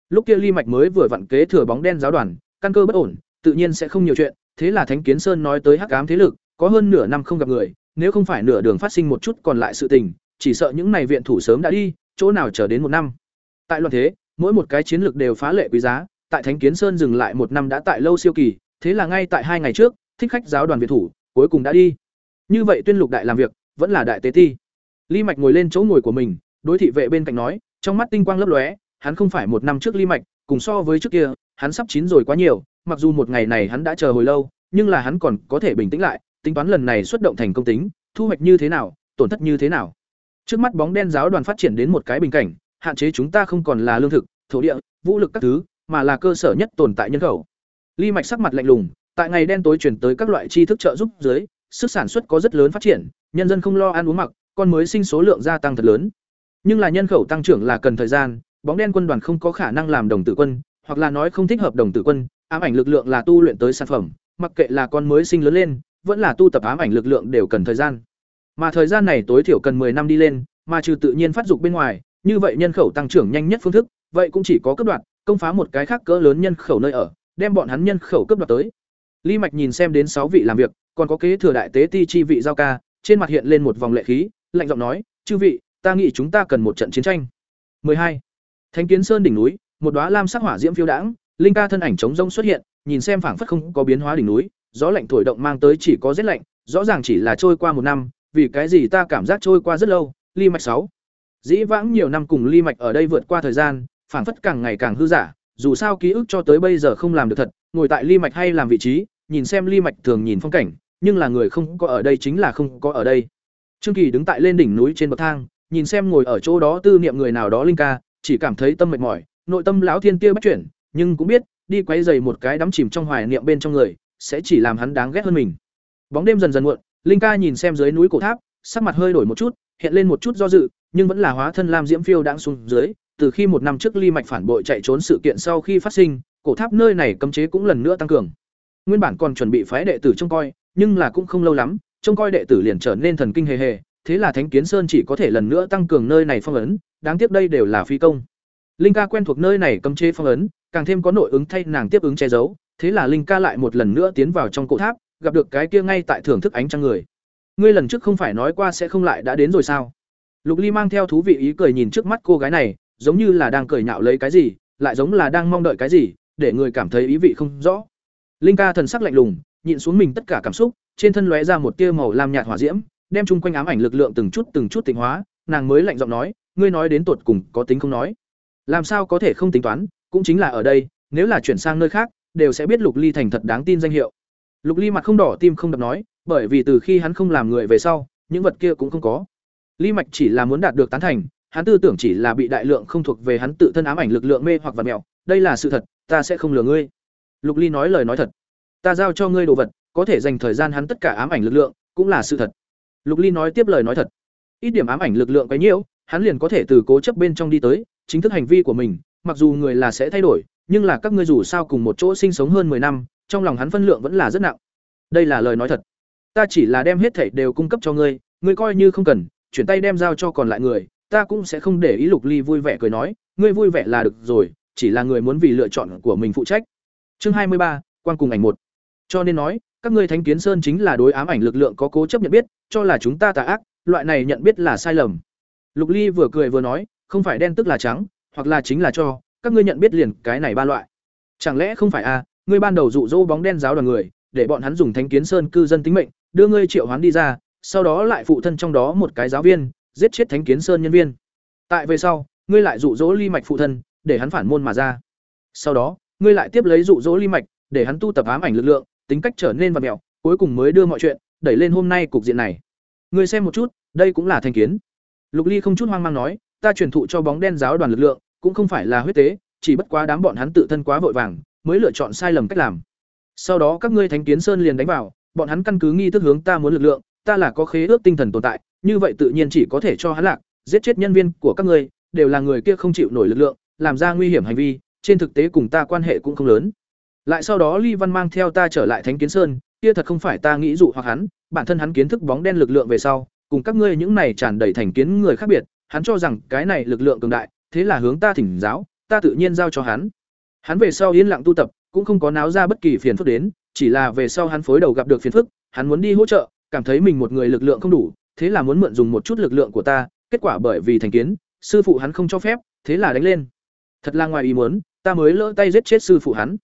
lúc kia ly mạch mới vừa vặn kế thừa bóng đen giáo đoàn, căn cơ bất ổn, tự nhiên sẽ không nhiều chuyện, thế là thánh kiến sơn nói tới hắc ám thế lực, có hơn nửa năm không gặp người, nếu không phải nửa đường phát sinh một chút còn lại sự tình, chỉ sợ những này viện thủ sớm đã đi, chỗ nào chờ đến một năm. Tại loạn thế, mỗi một cái chiến lược đều phá lệ quý giá, tại thánh kiến sơn dừng lại một năm đã tại lâu siêu kỳ, thế là ngay tại hai ngày trước, thích khách giáo đoàn viện thủ, cuối cùng đã đi. Như vậy tuyên lục đại làm việc, vẫn là đại tế ti. Ly mạch ngồi lên chỗ ngồi của mình, đối thị vệ bên cạnh nói, trong mắt tinh quang lấp lóe hắn không phải một năm trước ly mạch, cùng so với trước kia, hắn sắp chín rồi quá nhiều, mặc dù một ngày này hắn đã chờ hồi lâu, nhưng là hắn còn có thể bình tĩnh lại, tính toán lần này xuất động thành công tính, thu hoạch như thế nào, tổn thất như thế nào. Trước mắt bóng đen giáo đoàn phát triển đến một cái bình cảnh, hạn chế chúng ta không còn là lương thực, thổ địa, vũ lực các thứ, mà là cơ sở nhất tồn tại nhân khẩu. Ly mạch sắc mặt lạnh lùng, tại ngày đen tối chuyển tới các loại tri thức trợ giúp dưới, sức sản xuất có rất lớn phát triển, nhân dân không lo ăn uống mặc, con mới sinh số lượng gia tăng thật lớn. Nhưng là nhân khẩu tăng trưởng là cần thời gian bóng đen quân đoàn không có khả năng làm đồng tử quân hoặc là nói không thích hợp đồng tử quân ám ảnh lực lượng là tu luyện tới sản phẩm mặc kệ là con mới sinh lớn lên vẫn là tu tập ám ảnh lực lượng đều cần thời gian. Mà thời gian này tối thiểu cần 10 năm đi lên, mà trừ tự nhiên phát dục bên ngoài, như vậy nhân khẩu tăng trưởng nhanh nhất phương thức, vậy cũng chỉ có cấp đoạt, công phá một cái khác cỡ lớn nhân khẩu nơi ở, đem bọn hắn nhân khẩu cấp đoạt tới. Lý Mạch nhìn xem đến sáu vị làm việc, còn có kế thừa đại tế ti chi vị giao ca, trên mặt hiện lên một vòng lệ khí, lạnh giọng nói, "Chư vị, ta nghĩ chúng ta cần một trận chiến tranh." 12. Thánh Kiến Sơn đỉnh núi, một đóa lam sắc hỏa diễm phiêu đãng, linh ca thân ảnh trống rông xuất hiện, nhìn xem phảng phất không có biến hóa đỉnh núi, gió lạnh thổi động mang tới chỉ có rét lạnh, rõ ràng chỉ là trôi qua một năm, vì cái gì ta cảm giác trôi qua rất lâu, Ly Mạch sáu. Dĩ vãng nhiều năm cùng Ly Mạch ở đây vượt qua thời gian, phảng phất càng ngày càng hư giả, dù sao ký ức cho tới bây giờ không làm được thật, ngồi tại Ly Mạch hay làm vị trí, nhìn xem Ly Mạch thường nhìn phong cảnh, nhưng là người không có ở đây chính là không có ở đây. Trương Kỳ đứng tại lên đỉnh núi trên bậc thang, nhìn xem ngồi ở chỗ đó tư niệm người nào đó linh ca, chỉ cảm thấy tâm mệt mỏi, nội tâm lão thiên kia bất chuyển, nhưng cũng biết, đi quấy rầy một cái đắm chìm trong hoài niệm bên trong người, sẽ chỉ làm hắn đáng ghét hơn mình. Bóng đêm dần dần muộn, Linh Ca nhìn xem dưới núi cổ tháp, sắc mặt hơi đổi một chút, hiện lên một chút do dự, nhưng vẫn là hóa thân lam diễm phiêu đang xuống dưới, từ khi một năm trước Ly Mạch phản bội chạy trốn sự kiện sau khi phát sinh, cổ tháp nơi này cấm chế cũng lần nữa tăng cường. Nguyên bản còn chuẩn bị phái đệ tử trông coi, nhưng là cũng không lâu lắm, trông coi đệ tử liền trở nên thần kinh hề hề, thế là Thánh Kiến Sơn chỉ có thể lần nữa tăng cường nơi này phong ấn, đáng tiếc đây đều là phi công. Linh ca quen thuộc nơi này cấm chế phong ấn, càng thêm có nội ứng thay nàng tiếp ứng che giấu, thế là linh ca lại một lần nữa tiến vào trong cổ tháp gặp được cái kia ngay tại thưởng thức ánh trăng người. Ngươi lần trước không phải nói qua sẽ không lại đã đến rồi sao? Lục ly mang theo thú vị ý cười nhìn trước mắt cô gái này giống như là đang cười nhạo lấy cái gì lại giống là đang mong đợi cái gì để người cảm thấy ý vị không rõ. Linh ca thần sắc lạnh lùng nhịn xuống mình tất cả cảm xúc trên thân lóe ra một tia màu lam nhạt hỏa diễm đem chung quanh ám ảnh lực lượng từng chút từng chút tịnh hóa nàng mới lạnh giọng nói ngươi nói đến tột cùng có tính không nói làm sao có thể không tính toán cũng chính là ở đây nếu là chuyển sang nơi khác đều sẽ biết Lục Ly thành thật đáng tin danh hiệu. Lục Ly mặt không đỏ tim không đập nói, bởi vì từ khi hắn không làm người về sau, những vật kia cũng không có. Ly Mạch chỉ là muốn đạt được tán thành, hắn tư tưởng chỉ là bị đại lượng không thuộc về hắn tự thân ám ảnh lực lượng mê hoặc vật mèo, đây là sự thật, ta sẽ không lừa ngươi. Lục Ly nói lời nói thật. Ta giao cho ngươi đồ vật, có thể dành thời gian hắn tất cả ám ảnh lực lượng, cũng là sự thật. Lục Ly nói tiếp lời nói thật. Ít điểm ám ảnh lực lượng cái nhiễu, hắn liền có thể từ cố chấp bên trong đi tới, chính thức hành vi của mình, mặc dù người là sẽ thay đổi, nhưng là các ngươi dù sao cùng một chỗ sinh sống hơn 10 năm, trong lòng hắn phân lượng vẫn là rất nặng. Đây là lời nói thật. Ta chỉ là đem hết thảy đều cung cấp cho ngươi, ngươi coi như không cần, chuyển tay đem giao cho còn lại người, ta cũng sẽ không để ý Lục Ly vui vẻ cười nói, ngươi vui vẻ là được rồi, chỉ là người muốn vì lựa chọn của mình phụ trách. Chương hai mươi ba, quan cùng ảnh một. Cho nên nói, các ngươi Thánh Kiến Sơn chính là đối ám ảnh lực lượng có cố chấp nhận biết, cho là chúng ta tà ác, loại này nhận biết là sai lầm. Lục Ly vừa cười vừa nói, không phải đen tức là trắng, hoặc là chính là cho, các ngươi nhận biết liền cái này ba loại. Chẳng lẽ không phải a, à, ngươi ban đầu dụ dỗ bóng đen giáo đoàn người, để bọn hắn dùng Thánh Kiến Sơn cư dân tính mệnh, đưa ngươi triệu hoán đi ra, sau đó lại phụ thân trong đó một cái giáo viên, giết chết Thánh Kiến Sơn nhân viên. Tại về sau, ngươi lại dụ dỗ Ly Mạch phụ thân, để hắn phản môn mà ra. Sau đó, ngươi lại tiếp lấy dụ dỗ Ly Mạch, để hắn tu tập ám ảnh lực lượng, tính cách trở nên vật mẹo, cuối cùng mới đưa mọi chuyện đẩy lên hôm nay cục diện này. người xem một chút, đây cũng là thành kiến. Lục Ly không chút hoang mang nói, ta truyền thụ cho bóng đen giáo đoàn lực lượng, cũng không phải là huyết tế, chỉ bất quá đám bọn hắn tự thân quá vội vàng, mới lựa chọn sai lầm cách làm. Sau đó các ngươi Thánh Kiến Sơn liền đánh vào, bọn hắn căn cứ nghi thức hướng ta muốn lực lượng, ta là có khế ước tinh thần tồn tại, như vậy tự nhiên chỉ có thể cho hắn lạc, giết chết nhân viên của các ngươi, đều là người kia không chịu nổi lực lượng, làm ra nguy hiểm hành vi, trên thực tế cùng ta quan hệ cũng không lớn. Lại sau đó Ly Văn mang theo ta trở lại Thánh Kiến Sơn, kia thật không phải ta nghĩ dụ hoặc hắn, bản thân hắn kiến thức bóng đen lực lượng về sau, cùng các ngươi những này tràn đầy thành kiến người khác biệt, hắn cho rằng cái này lực lượng cường đại, thế là hướng ta thỉnh giáo, ta tự nhiên giao cho hắn. Hắn về sau yên lặng tu tập, cũng không có náo ra bất kỳ phiền phức đến, chỉ là về sau hắn phối đầu gặp được phiền phức, hắn muốn đi hỗ trợ, cảm thấy mình một người lực lượng không đủ, thế là muốn mượn dùng một chút lực lượng của ta, kết quả bởi vì thành kiến, sư phụ hắn không cho phép, thế là đánh lên. Thật là ngoài ý muốn, ta mới lỡ tay giết chết sư phụ hắn.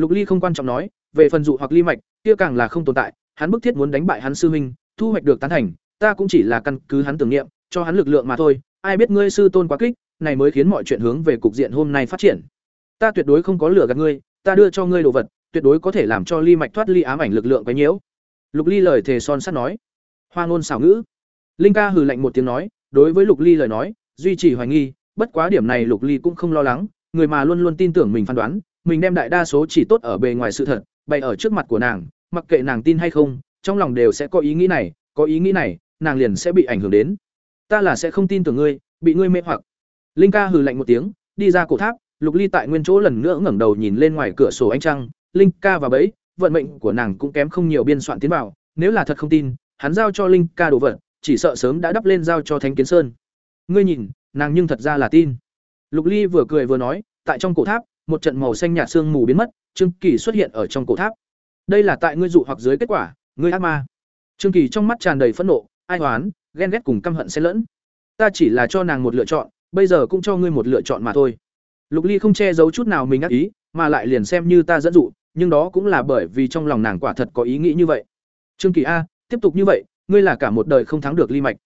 Lục Ly không quan trọng nói, về phần dụ hoặc ly mạch, kia càng là không tồn tại, hắn bức thiết muốn đánh bại hắn sư huynh, thu hoạch được tán thành, ta cũng chỉ là căn cứ hắn tưởng niệm, cho hắn lực lượng mà thôi, ai biết ngươi sư tôn quá kích, này mới khiến mọi chuyện hướng về cục diện hôm nay phát triển. Ta tuyệt đối không có lừa gạt ngươi, ta đưa cho ngươi đồ vật, tuyệt đối có thể làm cho ly mạch thoát ly ám ảnh lực lượng quá nhiễu. Lục Ly lời thề son sắt nói. Hoa ngôn xảo ngữ. Linh ca hừ lạnh một tiếng nói, đối với Lục Ly lời nói, duy trì hoài nghi, bất quá điểm này Lục Ly cũng không lo lắng, người mà luôn luôn tin tưởng mình phán đoán, mình đem đại đa số chỉ tốt ở bề ngoài sự thật, bày ở trước mặt của nàng, mặc kệ nàng tin hay không, trong lòng đều sẽ có ý nghĩ này, có ý nghĩ này, nàng liền sẽ bị ảnh hưởng đến. Ta là sẽ không tin tưởng ngươi, bị ngươi mê hoặc. Linh ca hừ lạnh một tiếng, đi ra cổ tháp, Lục Ly tại nguyên chỗ lần nữa ngẩng đầu nhìn lên ngoài cửa sổ ánh trăng, Linh ca và bấy, vận mệnh của nàng cũng kém không nhiều biên soạn tiến vào, nếu là thật không tin, hắn giao cho Linh ca đồ vật, chỉ sợ sớm đã đắp lên giao cho Thánh Kiến Sơn. Ngươi nhìn, nàng nhưng thật ra là tin. Lục Ly vừa cười vừa nói, tại trong cổ tháp, một trận màu xanh nhạt sương mù biến mất, Trương Kỳ xuất hiện ở trong cổ tháp. Đây là tại ngươi dụ hoặc dưới kết quả, ngươi ác ma. Trương Kỳ trong mắt tràn đầy phẫn nộ, ai oán, ghen ghét cùng căm hận xen lẫn. Ta chỉ là cho nàng một lựa chọn, bây giờ cũng cho ngươi một lựa chọn mà thôi. Lục Ly không che giấu chút nào mình ác ý, mà lại liền xem như ta dẫn dụ, nhưng đó cũng là bởi vì trong lòng nàng quả thật có ý nghĩ như vậy. Trương Kỳ a, tiếp tục như vậy, ngươi là cả một đời không thắng được Ly Mạch.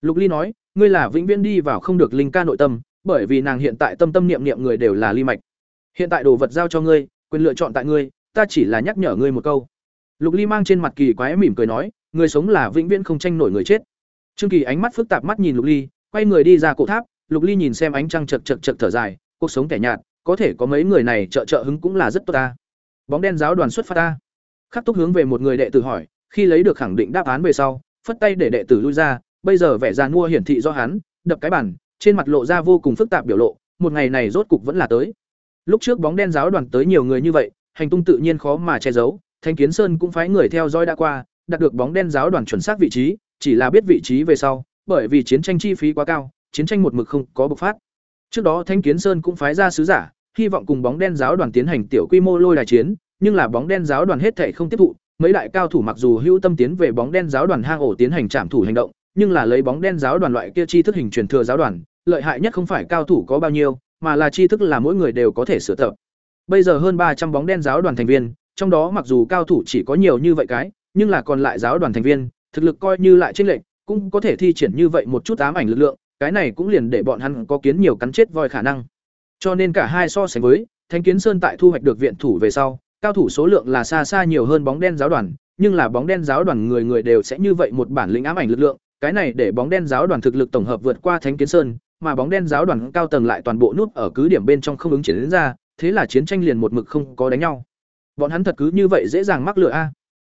Lục Ly nói, ngươi là vĩnh viễn đi vào không được linh ca nội tâm, bởi vì nàng hiện tại tâm tâm niệm niệm người đều là Ly Mạch. Hiện tại đồ vật giao cho ngươi, quyền lựa chọn tại ngươi, ta chỉ là nhắc nhở ngươi một câu. Lục Ly mang trên mặt kỳ quái mỉm cười nói, người sống là vĩnh viễn không tranh nổi người chết. Trương Kỳ ánh mắt phức tạp mắt nhìn Lục Ly, quay người đi ra cổ tháp, Lục Ly nhìn xem ánh trăng chật chật chật thở dài, cuộc sống kẻ nhạt, có thể có mấy người này trợ trợ hứng cũng là rất tốt ta. Bóng đen giáo đoàn xuất phát ta. Khắc Túc hướng về một người đệ tử hỏi, khi lấy được khẳng định đáp án về sau, phất tay để đệ tử lui ra, bây giờ vẻ già mua hiển thị do hắn, đập cái bàn, trên mặt lộ ra vô cùng phức tạp biểu lộ, một ngày này rốt cục vẫn là tới. Lúc trước bóng đen giáo đoàn tới nhiều người như vậy, hành tung tự nhiên khó mà che giấu, Thanh Kiến Sơn cũng phái người theo dõi đã qua, đạt được bóng đen giáo đoàn chuẩn xác vị trí, chỉ là biết vị trí về sau, bởi vì chiến tranh chi phí quá cao, chiến tranh một mực không có bộc phát. Trước đó Thanh Kiến Sơn cũng phái ra sứ giả, hy vọng cùng bóng đen giáo đoàn tiến hành tiểu quy mô lôi đài chiến, nhưng là bóng đen giáo đoàn hết thảy không tiếp thụ, mấy đại cao thủ mặc dù hữu tâm tiến về bóng đen giáo đoàn hang ổ tiến hành trảm thủ hành động, nhưng là lấy bóng đen giáo đoàn loại kia chi thức hình truyền thừa giáo đoàn, lợi hại nhất không phải cao thủ có bao nhiêu, mà là tri thức là mỗi người đều có thể sửa tập. Bây giờ hơn ba trăm bóng đen giáo đoàn thành viên, trong đó mặc dù cao thủ chỉ có nhiều như vậy cái, nhưng là còn lại giáo đoàn thành viên, thực lực coi như lại chênh lệch, cũng có thể thi triển như vậy một chút ám ảnh lực lượng, cái này cũng liền để bọn hắn có kiến nhiều cắn chết voi khả năng. Cho nên cả hai so sánh với, Thánh Kiến Sơn tại thu hoạch được viện thủ về sau, cao thủ số lượng là xa xa nhiều hơn bóng đen giáo đoàn, nhưng là bóng đen giáo đoàn người người đều sẽ như vậy một bản lĩnh ám ảnh lực lượng, cái này để bóng đen giáo đoàn thực lực tổng hợp vượt qua Thánh Kiến Sơn, mà bóng đen giáo đoàn cao tầng lại toàn bộ nút ở cứ điểm bên trong không ứng chiến đến ra, thế là chiến tranh liền một mực không có đánh nhau. Bọn hắn thật cứ như vậy dễ dàng mắc lừa a.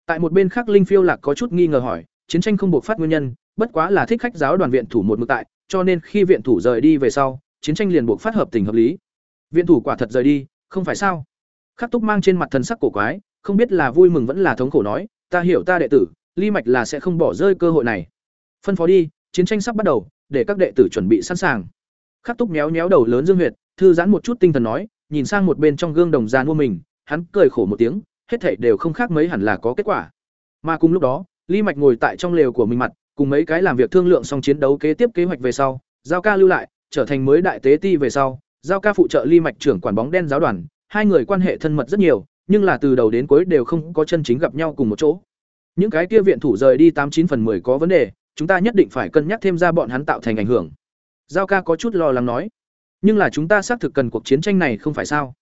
Tại một bên khác Linh Phiêu Lạc có chút nghi ngờ hỏi, chiến tranh không buộc phát nguyên nhân, bất quá là thích khách giáo đoàn viện thủ một mực tại, cho nên khi viện thủ rời đi về sau, chiến tranh liền buộc phát hợp tình hợp lý. Viện thủ quả thật rời đi, không phải sao? Khắc Túc mang trên mặt thần sắc cổ quái, không biết là vui mừng vẫn là thống khổ nói, ta hiểu ta đệ tử, Ly Mạch là sẽ không bỏ rơi cơ hội này. Phân phó đi, chiến tranh sắp bắt đầu, để các đệ tử chuẩn bị sẵn sàng. Khắc túc méo méo đầu lớn dương huyệt, thư giãn một chút tinh thần nói, nhìn sang một bên trong gương đồng gian mua mình, hắn cười khổ một tiếng, hết thảy đều không khác mấy hẳn là có kết quả. Mà cùng lúc đó ly mạch ngồi tại trong lều của mình mặt, cùng mấy cái làm việc thương lượng xong chiến đấu kế tiếp kế hoạch về sau, giao ca lưu lại, trở thành mới đại tế ti về sau, giao ca phụ trợ ly mạch trưởng quản bóng đen giáo đoàn, hai người quan hệ thân mật rất nhiều, nhưng là từ đầu đến cuối đều không có chân chính gặp nhau cùng một chỗ. Những cái kia viện thủ rời đi tám chín phần 10 có vấn đề chúng ta nhất định phải cân nhắc thêm ra bọn hắn tạo thành ảnh hưởng. Giao ca có chút lo lắng nói. Nhưng là chúng ta xác thực cần cuộc chiến tranh này không phải sao?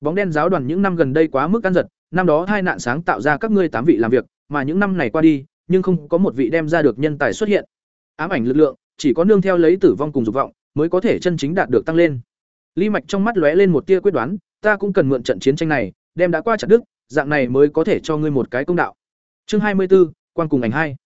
Bóng đen giáo đoàn những năm gần đây quá mức ăn giật năm đó hai nạn sáng tạo ra các ngươi tám vị làm việc mà những năm này qua đi nhưng không có một vị đem ra được nhân tài xuất hiện. Ám ảnh lực lượng chỉ có nương theo lấy tử vong cùng dục vọng mới có thể chân chính đạt được tăng lên. Ly mạch trong mắt lóe lên một tia quyết đoán ta cũng cần mượn trận chiến tranh này đem đã qua chặt đức dạng này mới có thể cho ngươi một cái công đạo. Chương hai mươi 24, quan cùng ảnh hai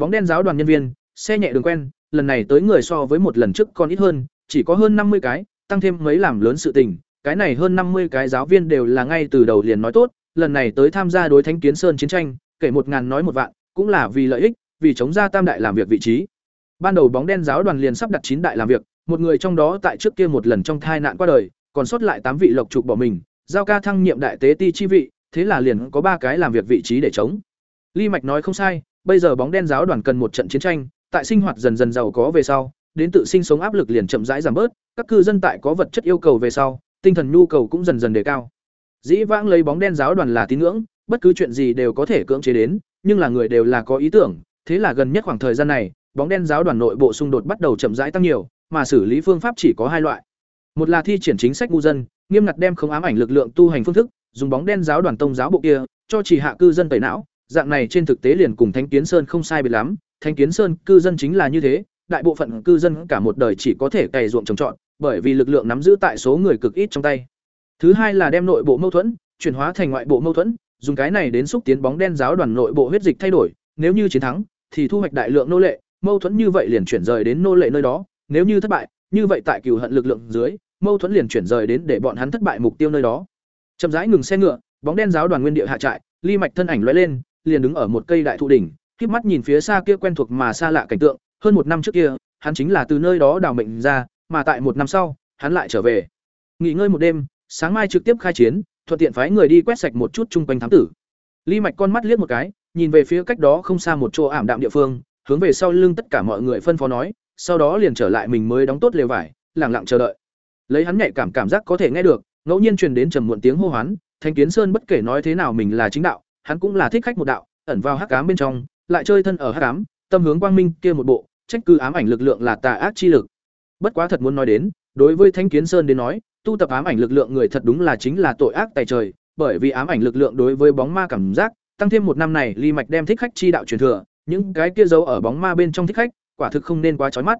bóng đen giáo đoàn nhân viên, xe nhẹ đường quen, lần này tới người so với một lần trước còn ít hơn, chỉ có hơn năm mươi cái, tăng thêm mấy làm lớn sự tình, cái này hơn năm mươi cái giáo viên đều là ngay từ đầu liền nói tốt, lần này tới tham gia đối thánh kiến sơn chiến tranh, kể một ngàn nói một vạn, cũng là vì lợi ích, vì chống ra tam đại làm việc vị trí. Ban đầu bóng đen giáo đoàn liền sắp đặt chín đại làm việc, một người trong đó tại trước kia một lần trong thai nạn qua đời, còn sót lại tám vị lộc trục bỏ mình, giao ca thăng nhiệm đại tế ti chi vị, thế là liền có ba cái làm việc vị trí để chống. Ly mạch nói không sai bây giờ bóng đen giáo đoàn cần một trận chiến tranh, tại sinh hoạt dần dần giàu có về sau, đến tự sinh sống áp lực liền chậm rãi giảm bớt, các cư dân tại có vật chất yêu cầu về sau, tinh thần nhu cầu cũng dần dần đề cao. Dĩ vãng lấy bóng đen giáo đoàn là tín ngưỡng, bất cứ chuyện gì đều có thể cưỡng chế đến, nhưng là người đều là có ý tưởng, thế là gần nhất khoảng thời gian này, bóng đen giáo đoàn nội bộ xung đột bắt đầu chậm rãi tăng nhiều, mà xử lý phương pháp chỉ có hai loại. Một là thi triển chính sách ngu dân, nghiêm ngặt đem không ám ảnh lực lượng tu hành phương thức, dùng bóng đen giáo đoàn tông giáo bộ kia, cho chỉ hạ cư dân tẩy não dạng này trên thực tế liền cùng thánh kiến sơn không sai biệt lắm. Thánh kiến sơn cư dân chính là như thế. Đại bộ phận cư dân cả một đời chỉ có thể cày ruộng trồng trọt, bởi vì lực lượng nắm giữ tại số người cực ít trong tay. Thứ hai là đem nội bộ mâu thuẫn chuyển hóa thành ngoại bộ mâu thuẫn, dùng cái này đến xúc tiến bóng đen giáo đoàn nội bộ huyết dịch thay đổi. Nếu như chiến thắng, thì thu hoạch đại lượng nô lệ. Mâu thuẫn như vậy liền chuyển rời đến nô lệ nơi đó. Nếu như thất bại, như vậy tại cừu hận lực lượng dưới, mâu thuẫn liền chuyển rời đến để bọn hắn thất bại mục tiêu nơi đó. Chậm rãi ngừng xe ngựa, bóng đen giáo đoàn nguyên địa hạ trại, ly mạch thân ảnh lóe lên liền đứng ở một cây đại thụ đỉnh, khép mắt nhìn phía xa kia quen thuộc mà xa lạ cảnh tượng, hơn một năm trước kia, hắn chính là từ nơi đó đào mệnh ra, mà tại một năm sau, hắn lại trở về. Nghỉ ngơi một đêm, sáng mai trực tiếp khai chiến, thuận tiện phái người đi quét sạch một chút chung quanh thám tử. Lý mạch con mắt liếc một cái, nhìn về phía cách đó không xa một chỗ ảm đạm địa phương, hướng về sau lưng tất cả mọi người phân phó nói, sau đó liền trở lại mình mới đóng tốt lều vải, lặng lặng chờ đợi. Lấy hắn nhạy cảm cảm giác có thể nghe được, ngẫu nhiên truyền đến trầm muộn tiếng hô hoán thanh kiến sơn bất kể nói thế nào mình là chính đạo hắn cũng là thích khách một đạo, ẩn vào hắc ám bên trong, lại chơi thân ở hắc ám, tâm hướng quang minh kia một bộ, trách cứ ám ảnh lực lượng là tà ác chi lực. Bất quá thật muốn nói đến, đối với thanh kiến sơn đến nói, tu tập ám ảnh lực lượng người thật đúng là chính là tội ác tày trời, bởi vì ám ảnh lực lượng đối với bóng ma cảm giác, tăng thêm một năm này ly mạch đem thích khách chi đạo truyền thừa, những cái kia giấu ở bóng ma bên trong thích khách, quả thực không nên quá chói mắt.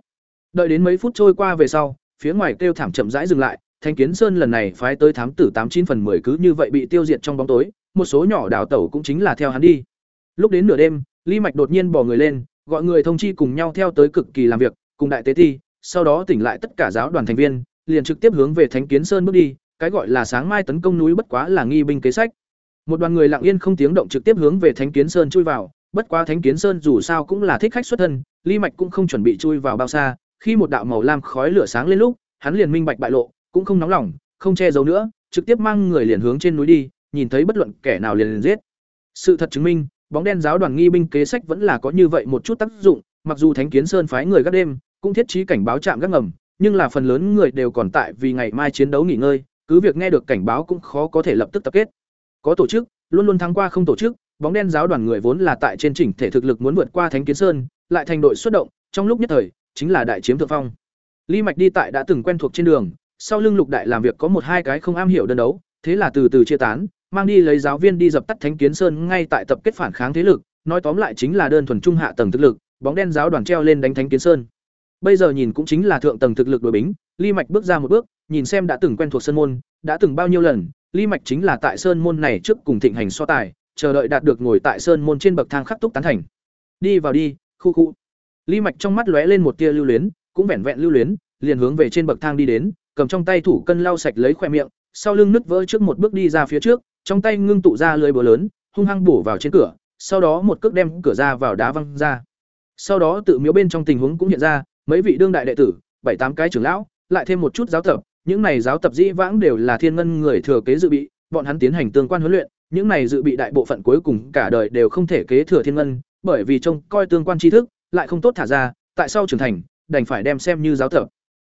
Đợi đến mấy phút trôi qua về sau, phía ngoài kêu thảm chậm rãi dừng lại, thanh kiến sơn lần này phái tới thám tử tám chín phần 10 cứ như vậy bị tiêu diệt trong bóng tối một số nhỏ đảo tẩu cũng chính là theo hắn đi. Lúc đến nửa đêm ly mạch đột nhiên bỏ người lên, gọi người thông chi cùng nhau theo tới cực kỳ làm việc, cùng đại tế thi, sau đó tỉnh lại tất cả giáo đoàn thành viên, liền trực tiếp hướng về thánh kiến sơn bước đi, cái gọi là sáng mai tấn công núi bất quá là nghi binh kế sách. Một đoàn người lặng yên không tiếng động trực tiếp hướng về thánh kiến sơn chui vào, bất quá thánh kiến sơn dù sao cũng là thích khách xuất thân ly mạch cũng không chuẩn bị chui vào bao xa, khi một đạo màu lam khói lửa sáng lên lúc, hắn liền minh bạch bại lộ, cũng không nóng lòng, không che giấu nữa, trực tiếp mang người liền hướng trên núi đi nhìn thấy bất luận kẻ nào liền liền giết. Sự thật chứng minh, bóng đen giáo đoàn nghi binh kế sách vẫn là có như vậy một chút tác dụng, mặc dù thánh kiến sơn phái người gác đêm, cũng thiết trí cảnh báo chạm gác ngầm, nhưng là phần lớn người đều còn tại vì ngày mai chiến đấu nghỉ ngơi, cứ việc nghe được cảnh báo cũng khó có thể lập tức tập kết. Có tổ chức, luôn luôn thắng qua không tổ chức, bóng đen giáo đoàn người vốn là tại trên chỉnh thể thực lực muốn vượt qua thánh kiến sơn, lại thành đội xuất động, trong lúc nhất thời, chính là đại chiếm thượng phong. Ly mạch đi tại đã từng quen thuộc trên đường, sau lưng lục đại làm việc có một hai cái không am hiểu đơn đấu, thế là từ từ chia tán mang đi lấy giáo viên đi dập tắt thánh kiến sơn ngay tại tập kết phản kháng thế lực, nói tóm lại chính là đơn thuần trung hạ tầng thực lực, bóng đen giáo đoàn treo lên đánh thánh kiến sơn. Bây giờ nhìn cũng chính là thượng tầng thực lực đội bính, ly mạch bước ra một bước, nhìn xem đã từng quen thuộc sơn môn, đã từng bao nhiêu lần, ly mạch chính là tại sơn môn này trước cùng thịnh hành so tài, chờ đợi đạt được ngồi tại sơn môn trên bậc thang khắc túc tán thành. Đi vào đi, khu khu. Ly mạch trong mắt lóe lên một tia lưu luyến, cũng vẻn vẹn lưu luyến, liền hướng về trên bậc thang đi đến, cầm trong tay thủ cân lau sạch lấy khoe miệng, sau lưng nứt vỡ trước một bước đi ra phía trước trong tay ngưng tụ ra lưới búa lớn, hung hăng bổ vào trên cửa, sau đó một cước đem cửa ra vào đá văng ra. Sau đó tự miếu bên trong tình huống cũng hiện ra, mấy vị đương đại đệ tử, bảy tám cái trưởng lão, lại thêm một chút giáo tập, những này giáo tập dĩ vãng đều là thiên ngân người thừa kế dự bị, bọn hắn tiến hành tương quan huấn luyện, những này dự bị đại bộ phận cuối cùng cả đời đều không thể kế thừa thiên ngân, bởi vì trông coi tương quan tri thức, lại không tốt thả ra, tại sao trưởng thành, đành phải đem xem như giáo tập.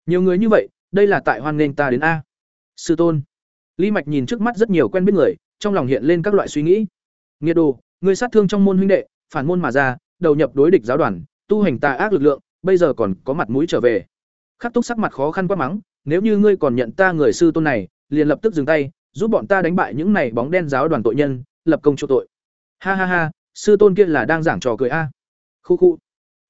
Nhiều người như vậy, đây là tại hoan nghênh ta đến a. Sư tôn lý mạch nhìn trước mắt rất nhiều quen biết người, trong lòng hiện lên các loại suy nghĩ. Nghiệt đồ, ngươi sát thương trong môn huynh đệ, phản môn mà ra, đầu nhập đối địch giáo đoàn, tu hành tà ác lực lượng, bây giờ còn có mặt mũi trở về. Khắc túc sắc mặt khó khăn quá mắng, nếu như ngươi còn nhận ta người sư tôn này, liền lập tức dừng tay, giúp bọn ta đánh bại những này bóng đen giáo đoàn tội nhân, lập công chỗ tội. Ha ha ha, sư tôn kia là đang giảng trò cười a. Khu khu.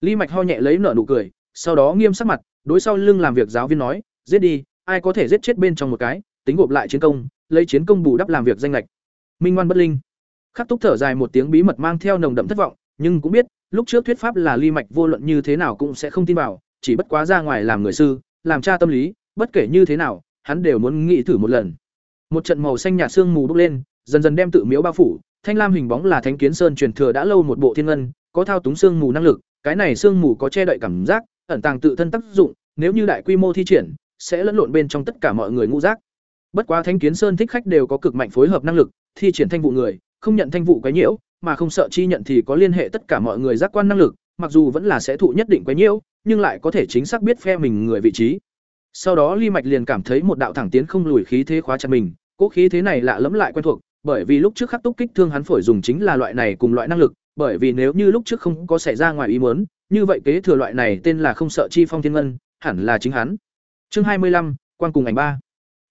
Lý mạch ho nhẹ lấy nở nụ cười, sau đó nghiêm sắc mặt, đối sau lưng làm việc giáo viên nói, giết đi, ai có thể giết chết bên trong một cái? Tính gộp lại chiến công, lấy chiến công bù đắp làm việc danh lệch. Minh ngoan bất linh. Khắc túc thở dài một tiếng bí mật mang theo nồng đậm thất vọng, nhưng cũng biết, lúc trước thuyết pháp là ly mạch vô luận như thế nào cũng sẽ không tin vào, chỉ bất quá ra ngoài làm người sư, làm cha tâm lý, bất kể như thế nào, hắn đều muốn nghĩ thử một lần. Một trận màu xanh nhạt sương mù bốc lên, dần dần đem tự miếu bao phủ, thanh lam hình bóng là thánh kiến sơn truyền thừa đã lâu một bộ thiên ngân, có thao túng sương mù năng lực, cái này sương mù có che đậy cảm giác, ẩn tàng tự thân tác dụng, nếu như đại quy mô thi triển, sẽ lẫn lộn bên trong tất cả mọi người ngũ giác bất quá thánh kiến sơn thích khách đều có cực mạnh phối hợp năng lực, thi triển thanh vụ người, không nhận thanh vụ quấy nhiễu, mà không sợ chi nhận thì có liên hệ tất cả mọi người giác quan năng lực, mặc dù vẫn là sẽ thụ nhất định quấy nhiễu, nhưng lại có thể chính xác biết phe mình người vị trí. Sau đó ly mạch liền cảm thấy một đạo thẳng tiến không lùi khí thế khóa chặt mình cỗ khí thế này lạ lẫm lại quen thuộc, bởi vì lúc trước khắc túc kích thương hắn phổi dùng chính là loại này cùng loại năng lực, bởi vì nếu như lúc trước không có xảy ra ngoài ý muốn, như vậy kế thừa loại này tên là không sợ chi phong thiên ngân, hẳn là chính hắn. Chương hai mươi lăm, quan cùng ảnh ba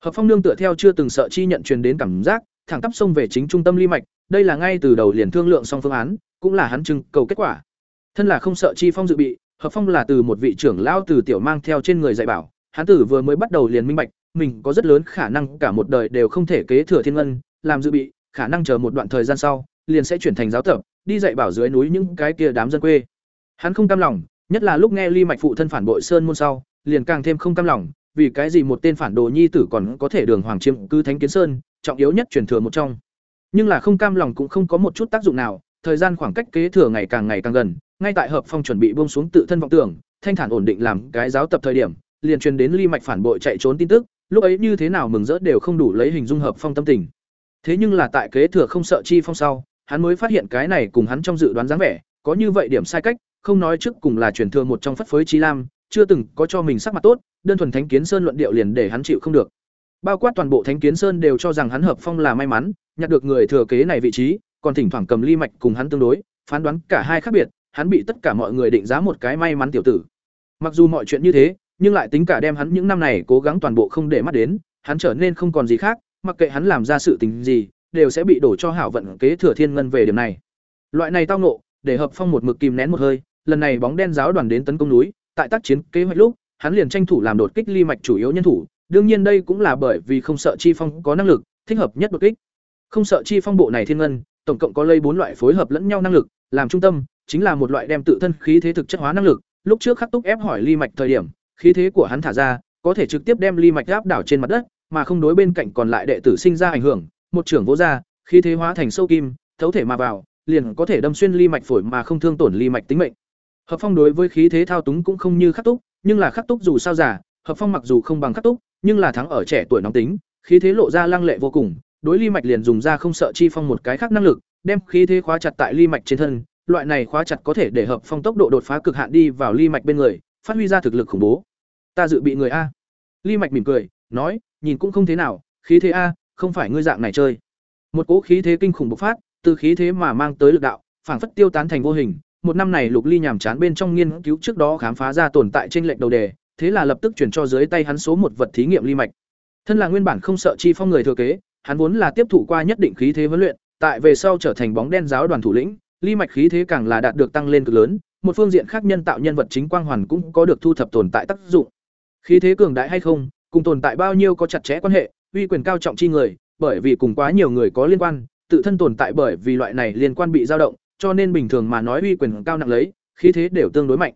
hợp phong nương tựa theo chưa từng sợ chi nhận truyền đến cảm giác, thẳng tắp xông về chính trung tâm ly mạch, đây là ngay từ đầu liền thương lượng xong phương án, cũng là hắn trưng cầu kết quả. Thân là không sợ chi phong dự bị, hợp phong là từ một vị trưởng lao từ tiểu mang theo trên người dạy bảo, hắn tử vừa mới bắt đầu liền minh bạch, mình có rất lớn khả năng cả một đời đều không thể kế thừa thiên ngân, làm dự bị, khả năng chờ một đoạn thời gian sau, liền sẽ chuyển thành giáo tập, đi dạy bảo dưới núi những cái kia đám dân quê. Hắn không cam lòng, nhất là lúc nghe ly mạch phụ thân phản bội sơn môn sau, liền càng thêm không cam lòng vì cái gì một tên phản đồ nhi tử còn có thể đường hoàng chiêm cứ thánh kiến sơn, trọng yếu nhất truyền thừa một trong. Nhưng là không cam lòng cũng không có một chút tác dụng nào, thời gian khoảng cách kế thừa ngày càng ngày càng gần, ngay tại hợp phong chuẩn bị buông xuống tự thân vọng tưởng, thanh thản ổn định làm cái giáo tập thời điểm, liền truyền đến ly mạch phản bội chạy trốn tin tức, lúc ấy như thế nào mừng rỡ đều không đủ lấy hình dung hợp phong tâm tình. Thế nhưng là tại kế thừa không sợ chi phong sau, hắn mới phát hiện cái này cùng hắn trong dự đoán dáng vẻ, có như vậy điểm sai cách, không nói trước cùng là truyền thừa một trong phất phới chi lam, chưa từng có cho mình sắc mặt tốt đơn thuần thánh kiến sơn luận điệu liền để hắn chịu không được. Bao quát toàn bộ thánh kiến sơn đều cho rằng hắn hợp phong là may mắn, nhặt được người thừa kế này vị trí, còn thỉnh thoảng cầm ly mạch cùng hắn tương đối, phán đoán cả hai khác biệt, hắn bị tất cả mọi người định giá một cái may mắn tiểu tử. Mặc dù mọi chuyện như thế, nhưng lại tính cả đem hắn những năm này cố gắng toàn bộ không để mắt đến, hắn trở nên không còn gì khác, mặc kệ hắn làm ra sự tình gì, đều sẽ bị đổ cho hảo vận kế thừa thiên ngân về điểm này. Loại này tao nộ để hợp phong một mực kìm nén một hơi, lần này bóng đen giáo đoàn đến tấn công núi, tại tác chiến kế hoạch lúc hắn liền tranh thủ làm đột kích ly mạch chủ yếu nhân thủ, đương nhiên đây cũng là bởi vì không sợ chi phong có năng lực, thích hợp nhất đột kích. Không sợ chi phong bộ này thiên ngân, tổng cộng có lây bốn loại phối hợp lẫn nhau năng lực, làm trung tâm chính là một loại đem tự thân khí thế thực chất hóa năng lực, lúc trước khắc túc ép hỏi ly mạch thời điểm, khí thế của hắn thả ra, có thể trực tiếp đem ly mạch áp đảo trên mặt đất, mà không đối bên cạnh còn lại đệ tử sinh ra ảnh hưởng, một trưởng vô ra, khí thế hóa thành sâu kim, thấu thể mà vào, liền có thể đâm xuyên ly mạch phổi mà không thương tổn ly mạch tính mệnh. Hợp phong đối với khí thế thao túng cũng không như khắc túc nhưng là khắc túc dù sao giả hợp phong mặc dù không bằng khắc túc, nhưng là thắng ở trẻ tuổi nóng tính, khí thế lộ ra lăng lệ vô cùng, đối ly mạch liền dùng ra không sợ chi phong một cái khác năng lực, đem khí thế khóa chặt tại ly mạch trên thân, loại này khóa chặt có thể để hợp phong tốc độ đột phá cực hạn đi vào ly mạch bên người, phát huy ra thực lực khủng bố. Ta dự bị người a. Ly mạch mỉm cười, nói, nhìn cũng không thế nào, khí thế a, không phải ngươi dạng này chơi. Một cỗ khí thế kinh khủng bộc phát, từ khí thế mà mang tới lực đạo, phảng phất tiêu tán thành vô hình một năm này lục ly nhàm chán bên trong nghiên cứu trước đó khám phá ra tồn tại trên lệnh đầu đề, thế là lập tức chuyển cho dưới tay hắn số một vật thí nghiệm ly mạch. Thân là nguyên bản không sợ chi phong người thừa kế, hắn vốn là tiếp thụ qua nhất định khí thế huấn luyện, tại về sau trở thành bóng đen giáo đoàn thủ lĩnh, ly mạch khí thế càng là đạt được tăng lên cực lớn, một phương diện khác nhân tạo nhân vật chính quang hoàn cũng có được thu thập tồn tại tác dụng. Khí thế cường đại hay không, cùng tồn tại bao nhiêu có chặt chẽ quan hệ, uy quyền cao trọng chi người, bởi vì cùng quá nhiều người có liên quan, tự thân tồn tại bởi vì loại này liên quan bị dao động cho nên bình thường mà nói uy quyền cao nặng lấy, khí thế đều tương đối mạnh.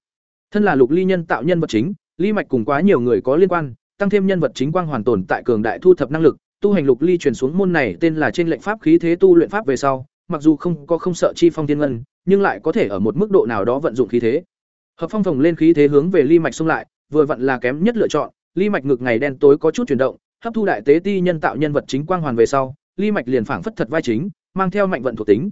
Thân là lục ly nhân tạo nhân vật chính, ly mạch cùng quá nhiều người có liên quan, tăng thêm nhân vật chính quang hoàn tồn tại cường đại thu thập năng lực, tu hành lục ly truyền xuống môn này tên là trên lệnh pháp khí thế tu luyện pháp về sau, mặc dù không có không sợ chi phong thiên ngân, nhưng lại có thể ở một mức độ nào đó vận dụng khí thế. Hợp phong phồng lên khí thế hướng về ly mạch xung lại, vừa vặn là kém nhất lựa chọn, ly mạch ngực ngày đen tối có chút chuyển động, hấp thu đại tế ti nhân tạo nhân vật chính quang hoàn về sau, ly mạch liền phảng phất thật vai chính, mang theo mạnh vận thuộc tính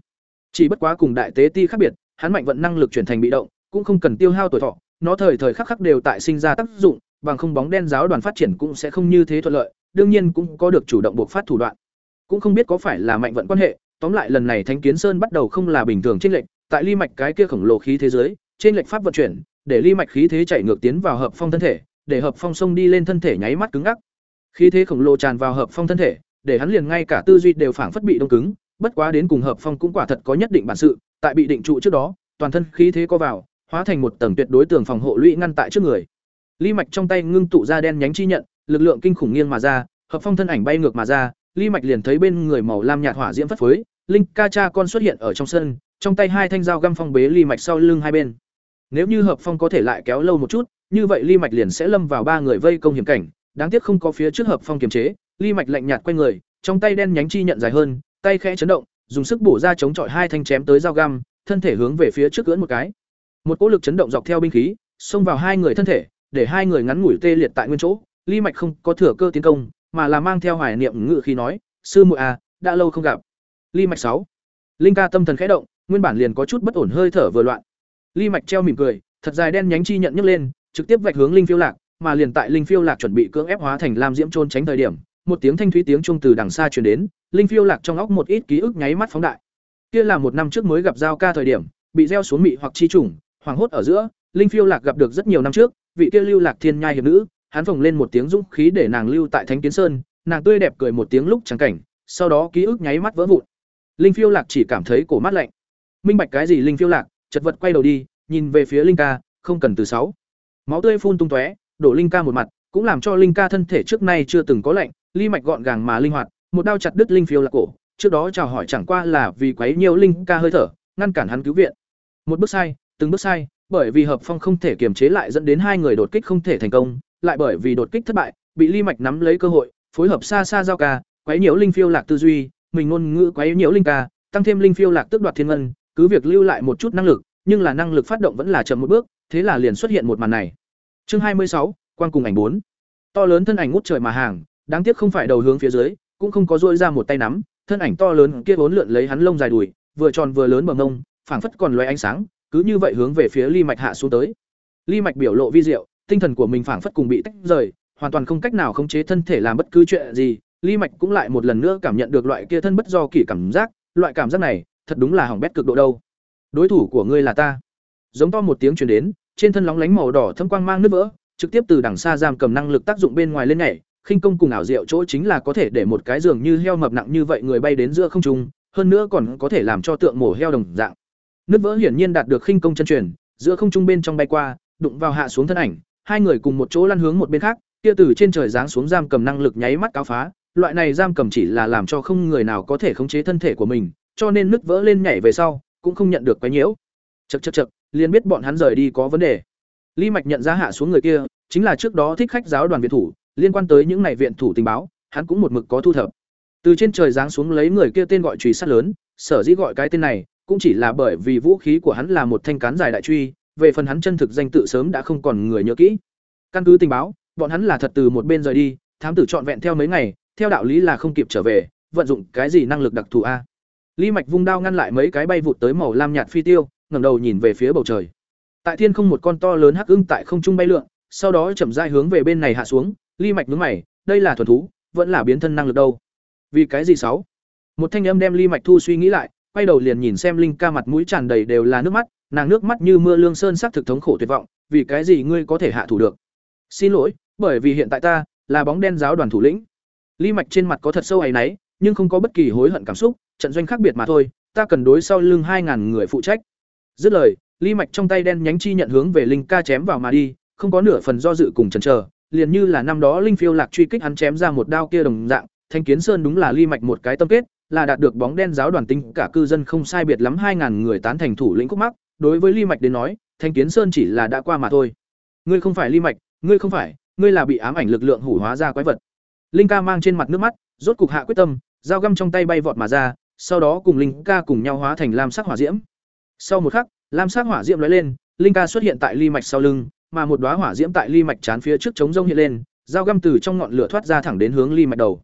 chỉ bất quá cùng đại tế ti khác biệt, hắn mạnh vận năng lực chuyển thành bị động, cũng không cần tiêu hao tuổi thọ, nó thời thời khắc khắc đều tại sinh ra tác dụng, bằng không bóng đen giáo đoàn phát triển cũng sẽ không như thế thuận lợi, đương nhiên cũng có được chủ động buộc phát thủ đoạn. Cũng không biết có phải là mạnh vận quan hệ, tóm lại lần này thánh kiến sơn bắt đầu không là bình thường trên lệnh tại ly mạch cái kia khổng lồ khí thế giới trên lệnh pháp vận chuyển, để ly mạch khí thế chạy ngược tiến vào hợp phong thân thể, để hợp phong sông đi lên thân thể nháy mắt cứng ngắc. Khí thế khổng lồ tràn vào hợp phong thân thể, để hắn liền ngay cả tư duy đều phảng phất bị đông cứng bất quá đến cùng hợp phong cũng quả thật có nhất định bản sự, tại bị định trụ trước đó, toàn thân khí thế có vào, hóa thành một tầng tuyệt đối tường phòng hộ lũy ngăn tại trước người. Ly mạch trong tay ngưng tụ ra đen nhánh chi nhận, lực lượng kinh khủng nghiêng mà ra, hợp phong thân ảnh bay ngược mà ra ly mạch liền thấy bên người màu lam nhạt hỏa diễm phất phới, linh ca cha con xuất hiện ở trong sân, trong tay hai thanh dao găm phong bế ly mạch sau lưng hai bên. Nếu như hợp phong có thể lại kéo lâu một chút, như vậy ly mạch liền sẽ lâm vào ba người vây công hiểm cảnh, đáng tiếc không có phía trước hợp phong kiềm chế ly mạch lạnh nhạt quay người, trong tay đen nhánh chi nhận dài hơn tay khẽ chấn động, dùng sức bổ ra chống chọi hai thanh chém tới dao găm, thân thể hướng về phía trước cưỡn một cái. Một cỗ lực chấn động dọc theo binh khí, xông vào hai người thân thể, để hai người ngắn ngủi tê liệt tại nguyên chỗ. Ly mạch không có thừa cơ tiến công, mà là mang theo hoài niệm ngự khi nói, sư muội à đã lâu không gặp. Ly mạch sáu. Linh ca tâm thần khẽ động, nguyên bản liền có chút bất ổn hơi thở vừa loạn. Ly mạch treo mỉm cười, thật dài đen nhánh chi nhận nhấc lên, trực tiếp vạch hướng linh phiêu lạc, mà liền tại linh phiêu lạc chuẩn bị cưỡng ép hóa thành lam diễm trôn tránh thời điểm, một tiếng thanh thúy tiếng trung từ đằng xa truyền đến linh phiêu lạc trong óc một ít ký ức nháy mắt phóng đại. Kia là một năm trước mới gặp giao ca thời điểm, bị gieo xuống mị hoặc chi trùng, hoảng hốt ở giữa, linh phiêu lạc gặp được rất nhiều năm trước, vị kia lưu lạc thiên nhai hiệp nữ, hắn phồng lên một tiếng dũng khí để nàng lưu tại thánh kiến sơn, nàng tươi đẹp cười một tiếng lúc trắng cảnh, sau đó ký ức nháy mắt vỡ vụn. Linh phiêu lạc chỉ cảm thấy cổ mắt lạnh. Minh bạch cái gì linh phiêu lạc, chật vật quay đầu đi, nhìn về phía linh ca, không cần từ sáu. Máu tươi phun tung tóe, đổ linh ca một mặt, cũng làm cho linh ca thân thể trước nay chưa từng có lạnh, ly mạch gọn gàng mà linh hoạt một đao chặt đứt linh phiêu lạc cổ, trước đó chào hỏi chẳng qua là vì quấy nhiều linh ca hơi thở, ngăn cản hắn cứu viện. Một bước sai, từng bước sai, bởi vì hợp phong không thể kiềm chế lại dẫn đến hai người đột kích không thể thành công, lại bởi vì đột kích thất bại, bị ly mạch nắm lấy cơ hội, phối hợp xa xa giao ca, quấy nhiễu linh phiêu lạc tư duy, mình ngôn ngữ quấy nhiễu linh ca, tăng thêm linh phiêu lạc tước đoạt thiên ngân, cứ việc lưu lại một chút năng lực, nhưng là năng lực phát động vẫn là chậm một bước, thế là liền xuất hiện một màn này. Chương hai mươi sáu quan cùng ảnh bốn. To lớn thân ảnh ngút trời mà hàng, đáng tiếc không phải đầu hướng phía dưới cũng không có dỗi ra một tay nắm, thân ảnh to lớn kia vốn lượn lấy hắn lông dài đùi, vừa tròn vừa lớn bằng ngông phảng phất còn loé ánh sáng, cứ như vậy hướng về phía ly mạch hạ xuống tới. Ly mạch biểu lộ vi diệu, tinh thần của mình phảng phất cùng bị tách rời, hoàn toàn không cách nào khống chế thân thể làm bất cứ chuyện gì. Ly mạch cũng lại một lần nữa cảm nhận được loại kia thân bất do kỳ cảm giác, loại cảm giác này, thật đúng là hỏng bét cực độ đâu. Đối thủ của ngươi là ta. Giống to một tiếng truyền đến, trên thân lóng lánh màu đỏ thâm quang mang nước vỡ, trực tiếp từ đằng xa giam cầm năng lực tác dụng bên ngoài lên nhảy khinh công cùng ảo diệu chỗ chính là có thể để một cái giường như heo mập nặng như vậy người bay đến giữa không trung hơn nữa còn có thể làm cho tượng mổ heo đồng dạng. Nước vỡ hiển nhiên đạt được khinh công chân truyền giữa không trung bên trong bay qua đụng vào hạ xuống thân ảnh hai người cùng một chỗ lăn hướng một bên khác kia từ trên trời giáng xuống giam cầm năng lực nháy mắt cáo phá loại này giam cầm chỉ là làm cho không người nào có thể khống chế thân thể của mình cho nên nứt vỡ lên nhảy về sau cũng không nhận được quấy nhiễu. Chậc chậc chậc, liền biết bọn hắn rời đi có vấn đề. Lý mạch nhận ra hạ xuống người kia chính là trước đó thích khách giáo đoàn viện thủ liên quan tới những này viện thủ tình báo, hắn cũng một mực có thu thập. Từ trên trời giáng xuống lấy người kia tên gọi truy sát lớn, sở dĩ gọi cái tên này, cũng chỉ là bởi vì vũ khí của hắn là một thanh cán dài đại truy, về phần hắn chân thực danh tự sớm đã không còn người nhớ kỹ. Căn cứ tình báo, bọn hắn là thật từ một bên rời đi, thám tử trọn vẹn theo mấy ngày, theo đạo lý là không kịp trở về, vận dụng cái gì năng lực đặc thù a? Lý mạch vung đao ngăn lại mấy cái bay vụt tới màu lam nhạt phi tiêu, ngẩng đầu nhìn về phía bầu trời. Tại thiên không một con to lớn hắc ưng tại không trung bay lượn, sau đó chậm rãi hướng về bên này hạ xuống ly mạch nhướng mày, đây là thuần thú, vẫn là biến thân năng lực đâu? Vì cái gì sáu? Một thanh âm đem ly mạch thu suy nghĩ lại, quay đầu liền nhìn xem linh ca mặt mũi tràn đầy đều là nước mắt, nàng nước mắt như mưa lương sơn sắc thực thống khổ tuyệt vọng, vì cái gì ngươi có thể hạ thủ được? Xin lỗi, bởi vì hiện tại ta là bóng đen giáo đoàn thủ lĩnh. Ly mạch trên mặt có thật sâu áy náy, nhưng không có bất kỳ hối hận cảm xúc, trận doanh khác biệt mà thôi, ta cần đối sau lưng hai ngàn người phụ trách. Dứt lời, ly mạch trong tay đen nhánh chi nhận hướng về linh ca chém vào mà đi, không có nửa phần do dự cùng chần chờ liền như là năm đó linh phiêu lạc truy kích hắn chém ra một đao kia đồng dạng, thanh kiến sơn đúng là ly mạch một cái tâm kết, là đạt được bóng đen giáo đoàn tính, cả cư dân không sai biệt lắm hai ngàn người tán thành thủ lĩnh khúc mắc. Đối với ly mạch đến nói, thanh kiến sơn chỉ là đã qua mà thôi. Ngươi không phải ly mạch, ngươi không phải, ngươi là bị ám ảnh lực lượng hủ hóa ra quái vật. Linh ca mang trên mặt nước mắt, rốt cục hạ quyết tâm, dao găm trong tay bay vọt mà ra, sau đó cùng linh ca cùng nhau hóa thành lam sắc hỏa diễm. Sau một khắc, lam sắc hỏa diễm lóe lên, linh ca xuất hiện tại ly mạch sau lưng mà một đóa hỏa diễm tại ly mạch chán phía trước chống rông hiện lên, dao găm từ trong ngọn lửa thoát ra thẳng đến hướng ly mạch đầu.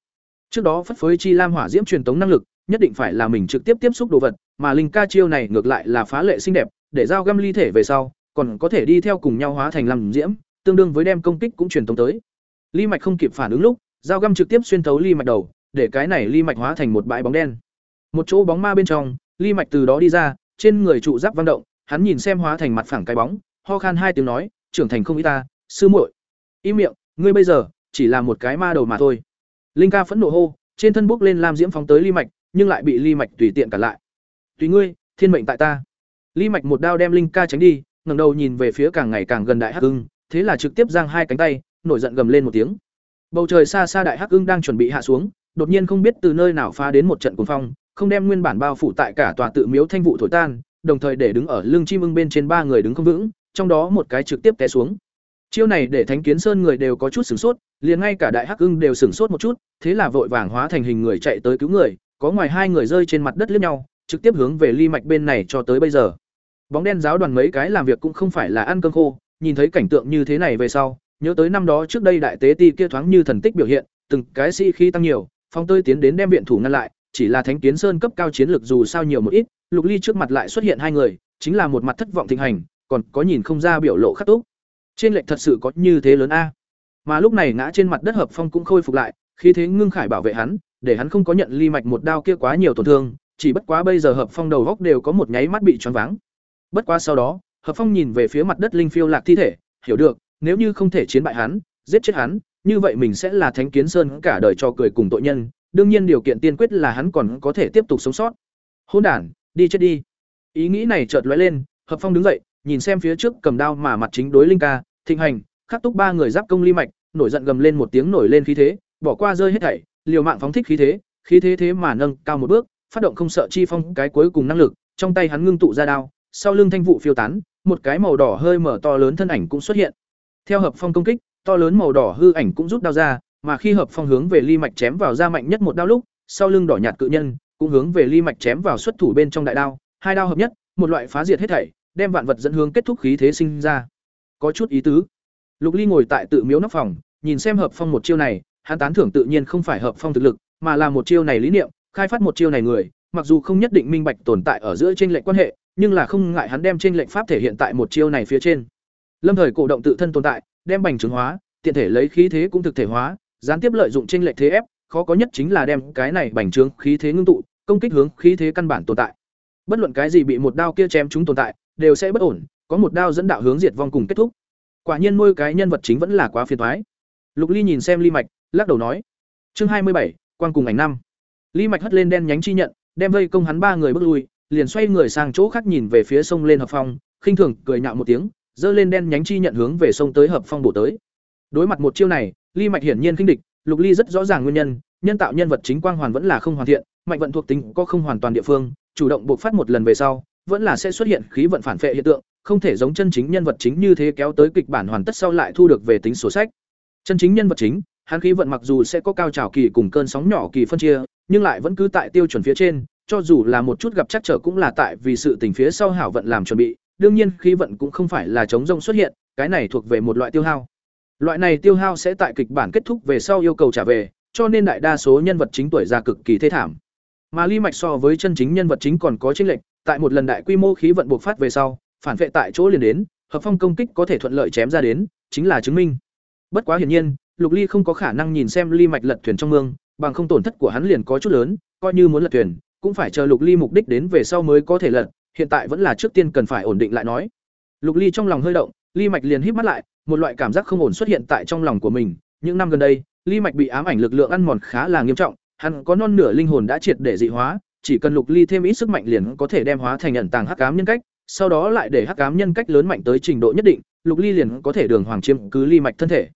Trước đó phất phới chi lam hỏa diễm truyền tống năng lực, nhất định phải là mình trực tiếp tiếp xúc đồ vật, mà linh ca chiêu này ngược lại là phá lệ xinh đẹp, để dao găm ly thể về sau, còn có thể đi theo cùng nhau hóa thành làm diễm, tương đương với đem công kích cũng truyền tống tới. Ly mạch không kịp phản ứng lúc, dao găm trực tiếp xuyên thấu ly mạch đầu, để cái này ly mạch hóa thành một bãi bóng đen. Một chỗ bóng ma bên trong, ly mạch từ đó đi ra, trên người trụ giáp vang động, hắn nhìn xem hóa thành mặt phẳng cái bóng, ho khan hai tiếng nói trưởng thành không ý ta, sư muội. Im miệng, ngươi bây giờ chỉ là một cái ma đầu mà thôi. Linh ca phẫn nộ hô, trên thân bốc lên lam diễm phóng tới ly mạch, nhưng lại bị ly mạch tùy tiện cản lại. Tùy ngươi, thiên mệnh tại ta. Ly mạch một đao đem linh ca tránh đi, ngẩng đầu nhìn về phía càng ngày càng gần đại hắc ưng, thế là trực tiếp giang hai cánh tay, nổi giận gầm lên một tiếng. Bầu trời xa xa đại hắc ưng đang chuẩn bị hạ xuống, đột nhiên không biết từ nơi nào phá đến một trận cuồng phong, không đem nguyên bản bao phủ tại cả tòa tự miếu thanh vụ thổi tan, đồng thời để đứng ở lưng chim ưng bên trên ba người đứng không vững trong đó một cái trực tiếp té xuống. Chiêu này để thánh kiến sơn người đều có chút sửng sốt, liền ngay cả đại hắc ưng đều sửng sốt một chút, thế là vội vàng hóa thành hình người chạy tới cứu người, có ngoài hai người rơi trên mặt đất liếc nhau, trực tiếp hướng về ly mạch bên này cho tới bây giờ. Bóng đen giáo đoàn mấy cái làm việc cũng không phải là ăn cơm khô, nhìn thấy cảnh tượng như thế này về sau, nhớ tới năm đó trước đây đại tế ti kia thoáng như thần tích biểu hiện, từng cái sĩ khí tăng nhiều phong tơi tiến đến đem viện thủ ngăn lại, chỉ là thánh kiến sơn cấp cao chiến lược dù sao nhiều một ít, lục ly trước mặt lại xuất hiện hai người, chính là một mặt thất vọng thịnh hành còn có nhìn không ra biểu lộ khắc túc. Trên lệnh thật sự có như thế lớn a. Mà lúc này ngã trên mặt đất hợp phong cũng khôi phục lại khi thế ngưng khải bảo vệ hắn, để hắn không có nhận ly mạch một đao kia quá nhiều tổn thương, chỉ bất quá bây giờ hợp phong đầu góc đều có một nháy mắt bị choáng váng. Bất quá sau đó, hợp phong nhìn về phía mặt đất linh phiêu lạc thi thể, hiểu được, nếu như không thể chiến bại hắn, giết chết hắn, như vậy mình sẽ là thánh kiến sơn cả đời cho cười cùng tội nhân, đương nhiên điều kiện tiên quyết là hắn còn có thể tiếp tục sống sót. Hôn đản, đi chết đi. Ý nghĩ này chợt lóe lên, hợp phong đứng dậy nhìn xem phía trước cầm đao mà mặt chính đối linh ca, thịnh hành, khắc túc ba người giáp công ly mạch, nổi giận gầm lên một tiếng nổi lên khí thế, bỏ qua rơi hết thảy, liều mạng phóng thích khí thế khí thế thế mà nâng cao một bước, phát động không sợ chi phong cái cuối cùng năng lực, trong tay hắn ngưng tụ ra đao, sau lưng thanh vụ phiêu tán, một cái màu đỏ hơi mở to lớn thân ảnh cũng xuất hiện. Theo hợp phong công kích, to lớn màu đỏ hư ảnh cũng rút đao ra, mà khi hợp phong hướng về ly mạch chém vào ra mạnh nhất một đao lúc, sau lưng đỏ nhạt cự nhân cũng hướng về ly mạch chém vào xuất thủ bên trong đại đao, hai đao hợp nhất, một loại phá diệt hết thảy đem vạn vật dẫn hướng kết thúc khí thế sinh ra. Có chút ý tứ. Lục ly ngồi tại tự miếu nóc phòng, nhìn xem hợp phong một chiêu này, hắn tán thưởng tự nhiên không phải hợp phong thực lực, mà là một chiêu này lý niệm, khai phát một chiêu này người, mặc dù không nhất định minh bạch tồn tại ở giữa trên lệnh quan hệ, nhưng là không ngại hắn đem trên lệnh pháp thể hiện tại một chiêu này phía trên. Lâm thời cổ động tự thân tồn tại, đem bành trướng hóa, tiện thể lấy khí thế cũng thực thể hóa, gián tiếp lợi dụng trên lệnh thế ép, khó có nhất chính là đem cái này bành trướng khí thế ngưng tụ, công kích hướng khí thế căn bản tồn tại. Bất luận cái gì bị một đao kia chém chúng tồn tại đều sẽ bất ổn, có một đao dẫn đạo hướng diệt vong cùng kết thúc. Quả nhiên nuôi cái nhân vật chính vẫn là quá phiền toái. lục ly nhìn xem ly mạch, lắc đầu nói, chương hai mươi bảy, quang cùng ảnh năm. Ly mạch hất lên đen nhánh chi nhận, đem vây công hắn ba người bước lui, liền xoay người sang chỗ khác nhìn về phía sông lên hợp phong, khinh thường cười nhạo một tiếng, giơ lên đen nhánh chi nhận hướng về sông tới hợp phong bổ tới. Đối mặt một chiêu này, ly mạch hiển nhiên kinh địch, lục ly rất rõ ràng nguyên nhân nhân tạo nhân vật chính quang hoàn vẫn là không hoàn thiện, mạnh vận thuộc tính có không hoàn toàn địa phương, chủ động buộc phát một lần về sau vẫn là sẽ xuất hiện khí vận phản phệ hiện tượng, không thể giống chân chính nhân vật chính như thế kéo tới kịch bản hoàn tất sau lại thu được về tính sổ sách. Chân chính nhân vật chính, hắn khí vận mặc dù sẽ có cao trào kỳ cùng cơn sóng nhỏ kỳ phân chia, nhưng lại vẫn cứ tại tiêu chuẩn phía trên, cho dù là một chút gặp chắc trở cũng là tại vì sự tình phía sau hảo vận làm chuẩn bị, đương nhiên khí vận cũng không phải là chống rông xuất hiện, cái này thuộc về một loại tiêu hao. Loại này tiêu hao sẽ tại kịch bản kết thúc về sau yêu cầu trả về, cho nên đại đa số nhân vật chính tuổi già cực kỳ thê thảm. Mà ly mạch so với chân chính nhân vật chính còn có chênh lệch tại một lần đại quy mô khí vận buộc phát về sau, phản vệ tại chỗ liền đến, hợp phong công kích có thể thuận lợi chém ra đến, chính là chứng minh. Bất quá hiển nhiên, lục ly không có khả năng nhìn xem ly mạch lật thuyền trong mương, bằng không tổn thất của hắn liền có chút lớn, coi như muốn lật thuyền, cũng phải chờ lục ly mục đích đến về sau mới có thể lật, hiện tại vẫn là trước tiên cần phải ổn định lại nói. Lục ly trong lòng hơi động, ly mạch liền híp mắt lại, một loại cảm giác không ổn xuất hiện tại trong lòng của mình. Những năm gần đây, ly mạch bị ám ảnh lực lượng ăn mòn khá là nghiêm trọng, hắn có non nửa linh hồn đã triệt để dị hóa chỉ cần lục ly thêm ít sức mạnh liền có thể đem hóa thành ẩn tàng hắc ám nhân cách, sau đó lại để hắc ám nhân cách lớn mạnh tới trình độ nhất định, lục ly liền có thể đường hoàng chiếm cứ ly mạch thân thể.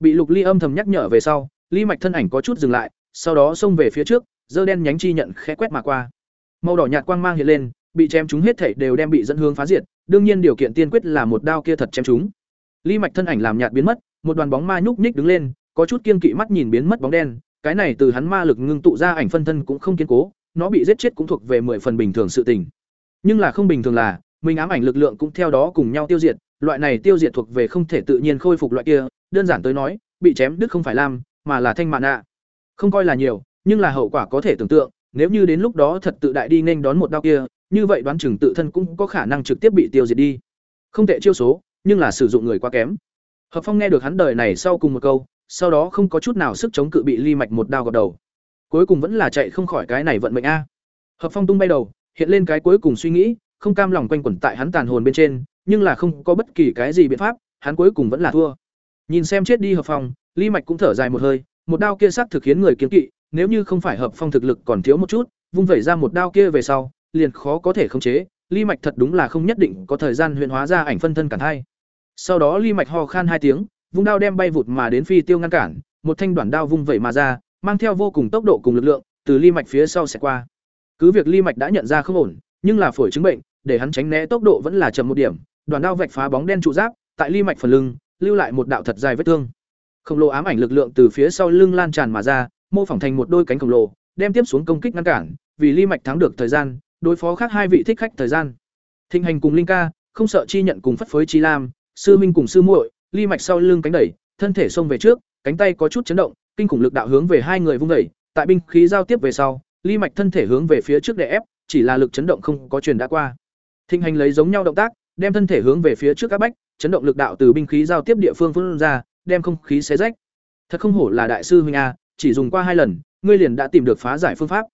Bị lục ly âm thầm nhắc nhở về sau, ly mạch thân ảnh có chút dừng lại, sau đó xông về phía trước dơ đen nhánh chi nhận khẽ quét mà qua. Màu đỏ nhạt quang mang hiện lên, bị chém chúng hết thảy đều đem bị dẫn hướng phá diệt, đương nhiên điều kiện tiên quyết là một đao kia thật chém chúng ly mạch thân ảnh làm nhạt biến mất, một đoàn bóng ma nhúc nhích đứng lên, có chút kiên kỵ mắt nhìn biến mất bóng đen, cái này từ hắn ma lực ngưng tụ ra ảnh phân thân cũng không kiên cố nó bị giết chết cũng thuộc về mười phần bình thường sự tình nhưng là không bình thường là mình ám ảnh lực lượng cũng theo đó cùng nhau tiêu diệt, loại này tiêu diệt thuộc về không thể tự nhiên khôi phục loại kia, đơn giản tới nói, bị chém đứt không phải lam, mà là thanh mạn nạ. Không coi là nhiều, nhưng là hậu quả có thể tưởng tượng, nếu như đến lúc đó thật tự đại đi nên đón một đao kia, như vậy đoán chừng tự thân cũng có khả năng trực tiếp bị tiêu diệt đi. Không tệ chiêu số, nhưng là sử dụng người quá kém. Hợp Phong nghe được hắn đời này sau cùng một câu, sau đó không có chút nào sức chống cự bị Ly Mạch một đao gọt đầu. Cuối cùng vẫn là chạy không khỏi cái này vận mệnh a. Hợp Phong tung bay đầu, hiện lên cái cuối cùng suy nghĩ, không cam lòng quanh quẩn tại hắn tàn hồn bên trên, nhưng là không có bất kỳ cái gì biện pháp, hắn cuối cùng vẫn là thua. Nhìn xem chết đi Hợp Phong, Ly Mạch cũng thở dài một hơi, một đao kia sắc thực khiến người kiếm kỵ, nếu như không phải Hợp Phong thực lực còn thiếu một chút, vung vẩy ra một đao kia về sau, liền khó có thể khống chế, Ly Mạch thật đúng là không nhất định có thời gian huyền hóa ra ảnh phân thân cản hai. Sau đó Ly Mạch ho khan hai tiếng, vung đao đem bay vụt mà đến phi tiêu ngăn cản, một thanh đoạn đao vung vẩy mà ra, mang theo vô cùng tốc độ cùng lực lượng, từ Ly Mạch phía sau sẽ qua. Cứ việc Ly Mạch đã nhận ra không ổn, nhưng là phổi chứng bệnh, để hắn tránh né tốc độ vẫn là chậm một điểm, đoàn đao vạch phá bóng đen trụ giáp, tại Ly Mạch phần lưng, lưu lại một đạo thật dài vết thương. Khổng lồ ám ảnh lực lượng từ phía sau lưng lan tràn mà ra, mô phỏng thành một đôi cánh khổng lồ, đem tiếp xuống công kích ngăn cản, vì Ly Mạch thắng được thời gian, đối phó khác hai vị thích khách thời gian. Thịnh hành cùng Linh Ca, không sợ chi nhận cùng phất phối chi lam, sư minh cùng sư muội, Ly Mạch sau lưng cánh đẩy, thân thể xông về trước, cánh tay có chút chấn động, kinh khủng lực đạo hướng về hai người vung đẩy, tại binh khí giao tiếp về sau, Ly Mạch thân thể hướng về phía trước để ép, chỉ là lực chấn động không có truyền đã qua. Thịnh hành lấy giống nhau động tác, đem thân thể hướng về phía trước các bách, chấn động lực đạo từ binh khí giao tiếp địa phương phun ra, đem không khí xé rách. Thật không hổ là đại sư huynh a, chỉ dùng qua hai lần, ngươi liền đã tìm được phá giải phương pháp.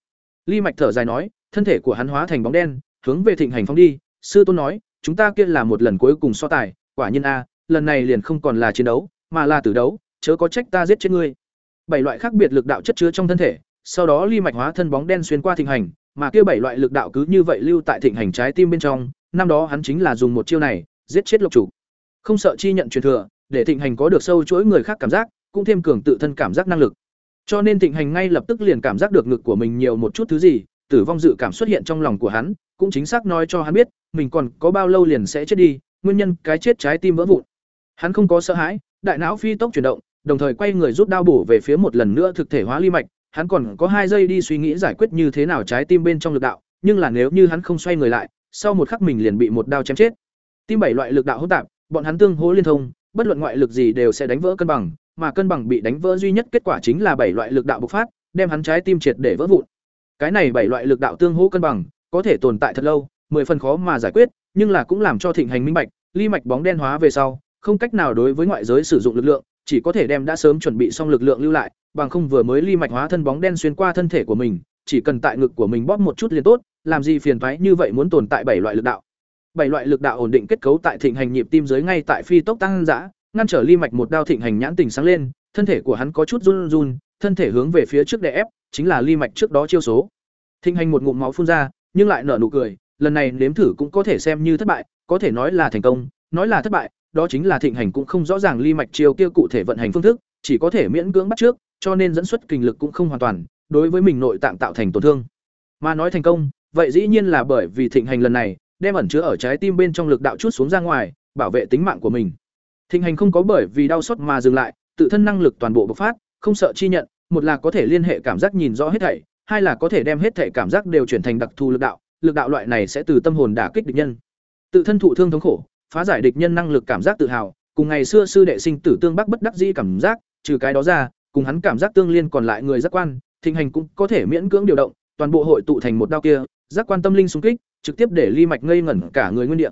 Ly Mạch thở dài nói, thân thể của hắn hóa thành bóng đen, hướng về Thịnh Hành phóng đi. Sư tôn nói, chúng ta kia là một lần cuối cùng so tài, quả nhiên a, lần này liền không còn là chiến đấu, mà là tử đấu, chớ có trách ta giết chết ngươi. Bảy loại khác biệt lực đạo chất chứa trong thân thể, sau đó Ly Mạch hóa thân bóng đen xuyên qua Thịnh Hành, mà kia bảy loại lực đạo cứ như vậy lưu tại Thịnh Hành trái tim bên trong, năm đó hắn chính là dùng một chiêu này, giết chết lục chủ. Không sợ chi nhận truyền thừa, để Thịnh Hành có được sâu chuỗi người khác cảm giác, cũng thêm cường tự thân cảm giác năng lực. Cho nên Thịnh Hành ngay lập tức liền cảm giác được ngực của mình nhiều một chút thứ gì, tử vong dự cảm xuất hiện trong lòng của hắn, cũng chính xác nói cho hắn biết, mình còn có bao lâu liền sẽ chết đi, nguyên nhân cái chết trái tim vỡ vụn. Hắn không có sợ hãi, đại não phi tốc chuyển động, đồng thời quay người rút đao bổ về phía một lần nữa thực thể hóa ly mạch, hắn còn có hai giây đi suy nghĩ giải quyết như thế nào trái tim bên trong lực đạo, nhưng là nếu như hắn không xoay người lại, sau một khắc mình liền bị một đao chém chết. Tim bảy loại lực đạo hỗn tạp, bọn hắn tương hỗ liên thông, bất luận ngoại lực gì đều sẽ đánh vỡ cân bằng, mà cân bằng bị đánh vỡ duy nhất kết quả chính là bảy loại lực đạo bộc phát, đem hắn trái tim triệt để vỡ vụn. Cái này bảy loại lực đạo tương hỗ cân bằng, có thể tồn tại thật lâu, mười phần khó mà giải quyết, nhưng là cũng làm cho thịnh hành minh bạch, ly mạch bóng đen hóa về sau, không cách nào đối với ngoại giới sử dụng lực lượng, chỉ có thể đem đã sớm chuẩn bị xong lực lượng lưu lại, bằng không vừa mới ly mạch hóa thân bóng đen xuyên qua thân thể của mình, chỉ cần tại ngực của mình bóp một chút liền tốt, làm gì phiền toái như vậy muốn tồn tại bảy loại lực đạo. Bảy loại lực đạo ổn định kết cấu tại thịnh hành nhịp tim dưới ngay tại phi tốc tăng dã, ngăn trở ly mạch một đao thịnh hành nhãn tình sáng lên, thân thể của hắn có chút run run, thân thể hướng về phía trước đè ép, chính là ly mạch trước đó chiêu số. Thịnh hành một ngụm máu phun ra, nhưng lại nở nụ cười, lần này nếm thử cũng có thể xem như thất bại, có thể nói là thành công, nói là thất bại, đó chính là thịnh hành cũng không rõ ràng ly mạch chiêu kia cụ thể vận hành phương thức, chỉ có thể miễn cưỡng bắt trước, cho nên dẫn xuất kinh lực cũng không hoàn toàn, đối với mình nội tạng tạo thành tổn thương. Mà nói thành công, vậy dĩ nhiên là bởi vì thịnh hành lần này đem ẩn chứa ở trái tim bên trong lực đạo chút xuống ra ngoài, bảo vệ tính mạng của mình. Thịnh hành không có bởi vì đau xót mà dừng lại, tự thân năng lực toàn bộ bộc phát, không sợ chi nhận, một là có thể liên hệ cảm giác nhìn rõ hết thảy, hai là có thể đem hết thảy cảm giác đều chuyển thành đặc thù lực đạo, lực đạo loại này sẽ từ tâm hồn đả kích địch nhân. Tự thân thụ thương thống khổ, phá giải địch nhân năng lực cảm giác tự hào, cùng ngày xưa sư đệ sinh tử tương bắc bất đắc dĩ cảm giác, trừ cái đó ra, cùng hắn cảm giác tương liên còn lại người giác quan, thịnh hành cũng có thể miễn cưỡng điều động, toàn bộ hội tụ thành một đao kia, giác quan tâm linh xung kích, trực tiếp để ly mạch ngây ngẩn cả người nguyên địa.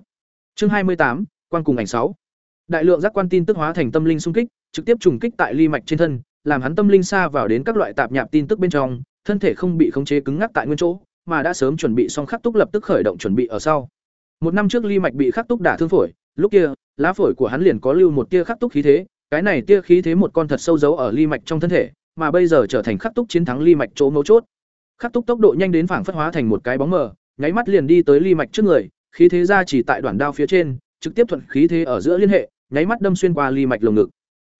Chương hai mươi tám, quan cùng ảnh sáu. Đại lượng giác quan tin tức hóa thành tâm linh xung kích, trực tiếp trùng kích tại ly mạch trên thân, làm hắn tâm linh xa vào đến các loại tạp nhạp tin tức bên trong, thân thể không bị khống chế cứng ngắc tại nguyên chỗ, mà đã sớm chuẩn bị xong khắc túc lập tức khởi động chuẩn bị ở sau. Một năm trước ly mạch bị khắc túc đả thương phổi, lúc kia, lá phổi của hắn liền có lưu một tia khắc túc khí thế, cái này tia khí thế một con thật sâu giấu ở ly mạch trong thân thể, mà bây giờ trở thành khắc túc chiến thắng ly mạch chỗ mấu chốt. Khắc túc tốc độ nhanh đến phảng phất hóa thành một cái bóng mờ, nháy mắt liền đi tới ly mạch trước người, khí thế ra chỉ tại đoạn đao phía trên, trực tiếp thuận khí thế ở giữa liên hệ, nháy mắt đâm xuyên qua ly mạch lồng ngực.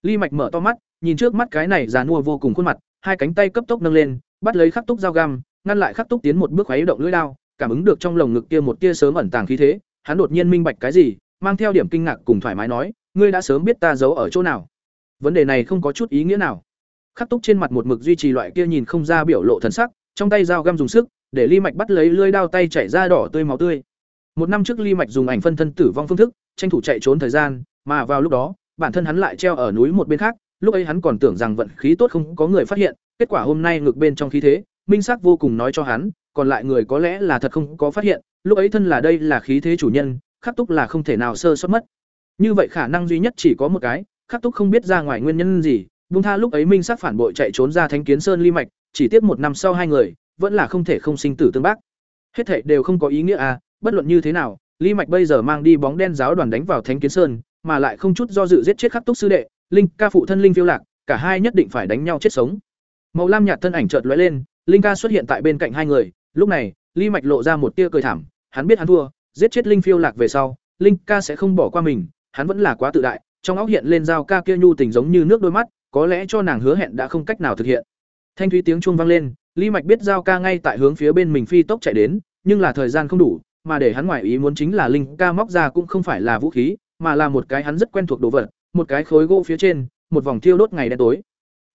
Ly mạch mở to mắt, nhìn trước mắt cái này già nua vô cùng khuôn mặt, hai cánh tay cấp tốc nâng lên, bắt lấy khắc túc dao găm, ngăn lại khắc túc tiến một bước khuấy động lưỡi đao, cảm ứng được trong lồng ngực kia một tia sớm ẩn tàng khí thế, hắn đột nhiên minh bạch cái gì, mang theo điểm kinh ngạc cùng thoải mái nói, ngươi đã sớm biết ta giấu ở chỗ nào. Vấn đề này không có chút ý nghĩa nào. Khắc túc trên mặt một mực duy trì loại kia nhìn không ra biểu lộ thần sắc, trong tay dao găm dùng sức, để ly mạch bắt lấy lưỡi đao tay chảy ra đỏ tươi máu tươi. một năm trước ly mạch dùng ảnh phân thân tử vong phương thức tranh thủ chạy trốn thời gian mà vào lúc đó bản thân hắn lại treo ở núi một bên khác lúc ấy hắn còn tưởng rằng vận khí tốt không có người phát hiện kết quả hôm nay ngược bên trong khí thế minh sắc vô cùng nói cho hắn còn lại người có lẽ là thật không có phát hiện, lúc ấy thân là đây là khí thế chủ nhân, khắc túc là không thể nào sơ sót mất. Như vậy khả năng duy nhất chỉ có một cái, khắc túc không biết ra ngoài nguyên nhân gì vung tha lúc ấy minh sát phản bội chạy trốn ra thánh kiến sơn ly mạch, chỉ tiếp một năm sau hai người, vẫn là không thể không sinh tử tương bác. Hết thảy đều không có ý nghĩa à bất luận như thế nào, ly mạch bây giờ mang đi bóng đen giáo đoàn đánh vào thánh kiến sơn, mà lại không chút do dự giết chết khắc túc sư đệ, linh ca phụ thân linh phiêu lạc, cả hai nhất định phải đánh nhau chết sống. Màu lam nhạt thân ảnh chợt lóe lên, linh ca xuất hiện tại bên cạnh hai người lúc này ly mạch lộ ra một tia cười thảm, hắn biết hắn thua, giết chết linh phiêu lạc về sau, linh ca sẽ không bỏ qua mình, hắn vẫn là quá tự đại, trong óc hiện lên dao ca kia nhu tình giống như nước đôi mắt, có lẽ cho nàng hứa hẹn đã không cách nào thực hiện. Thanh thúy tiếng chuông vang lên ly mạch biết dao ca ngay tại hướng phía bên mình phi tốc chạy đến, nhưng là thời gian không đủ, mà để hắn ngoại ý muốn chính là linh ca móc ra cũng không phải là vũ khí, mà là một cái hắn rất quen thuộc đồ vật, một cái khối gỗ phía trên, một vòng thiêu đốt ngày đen tối.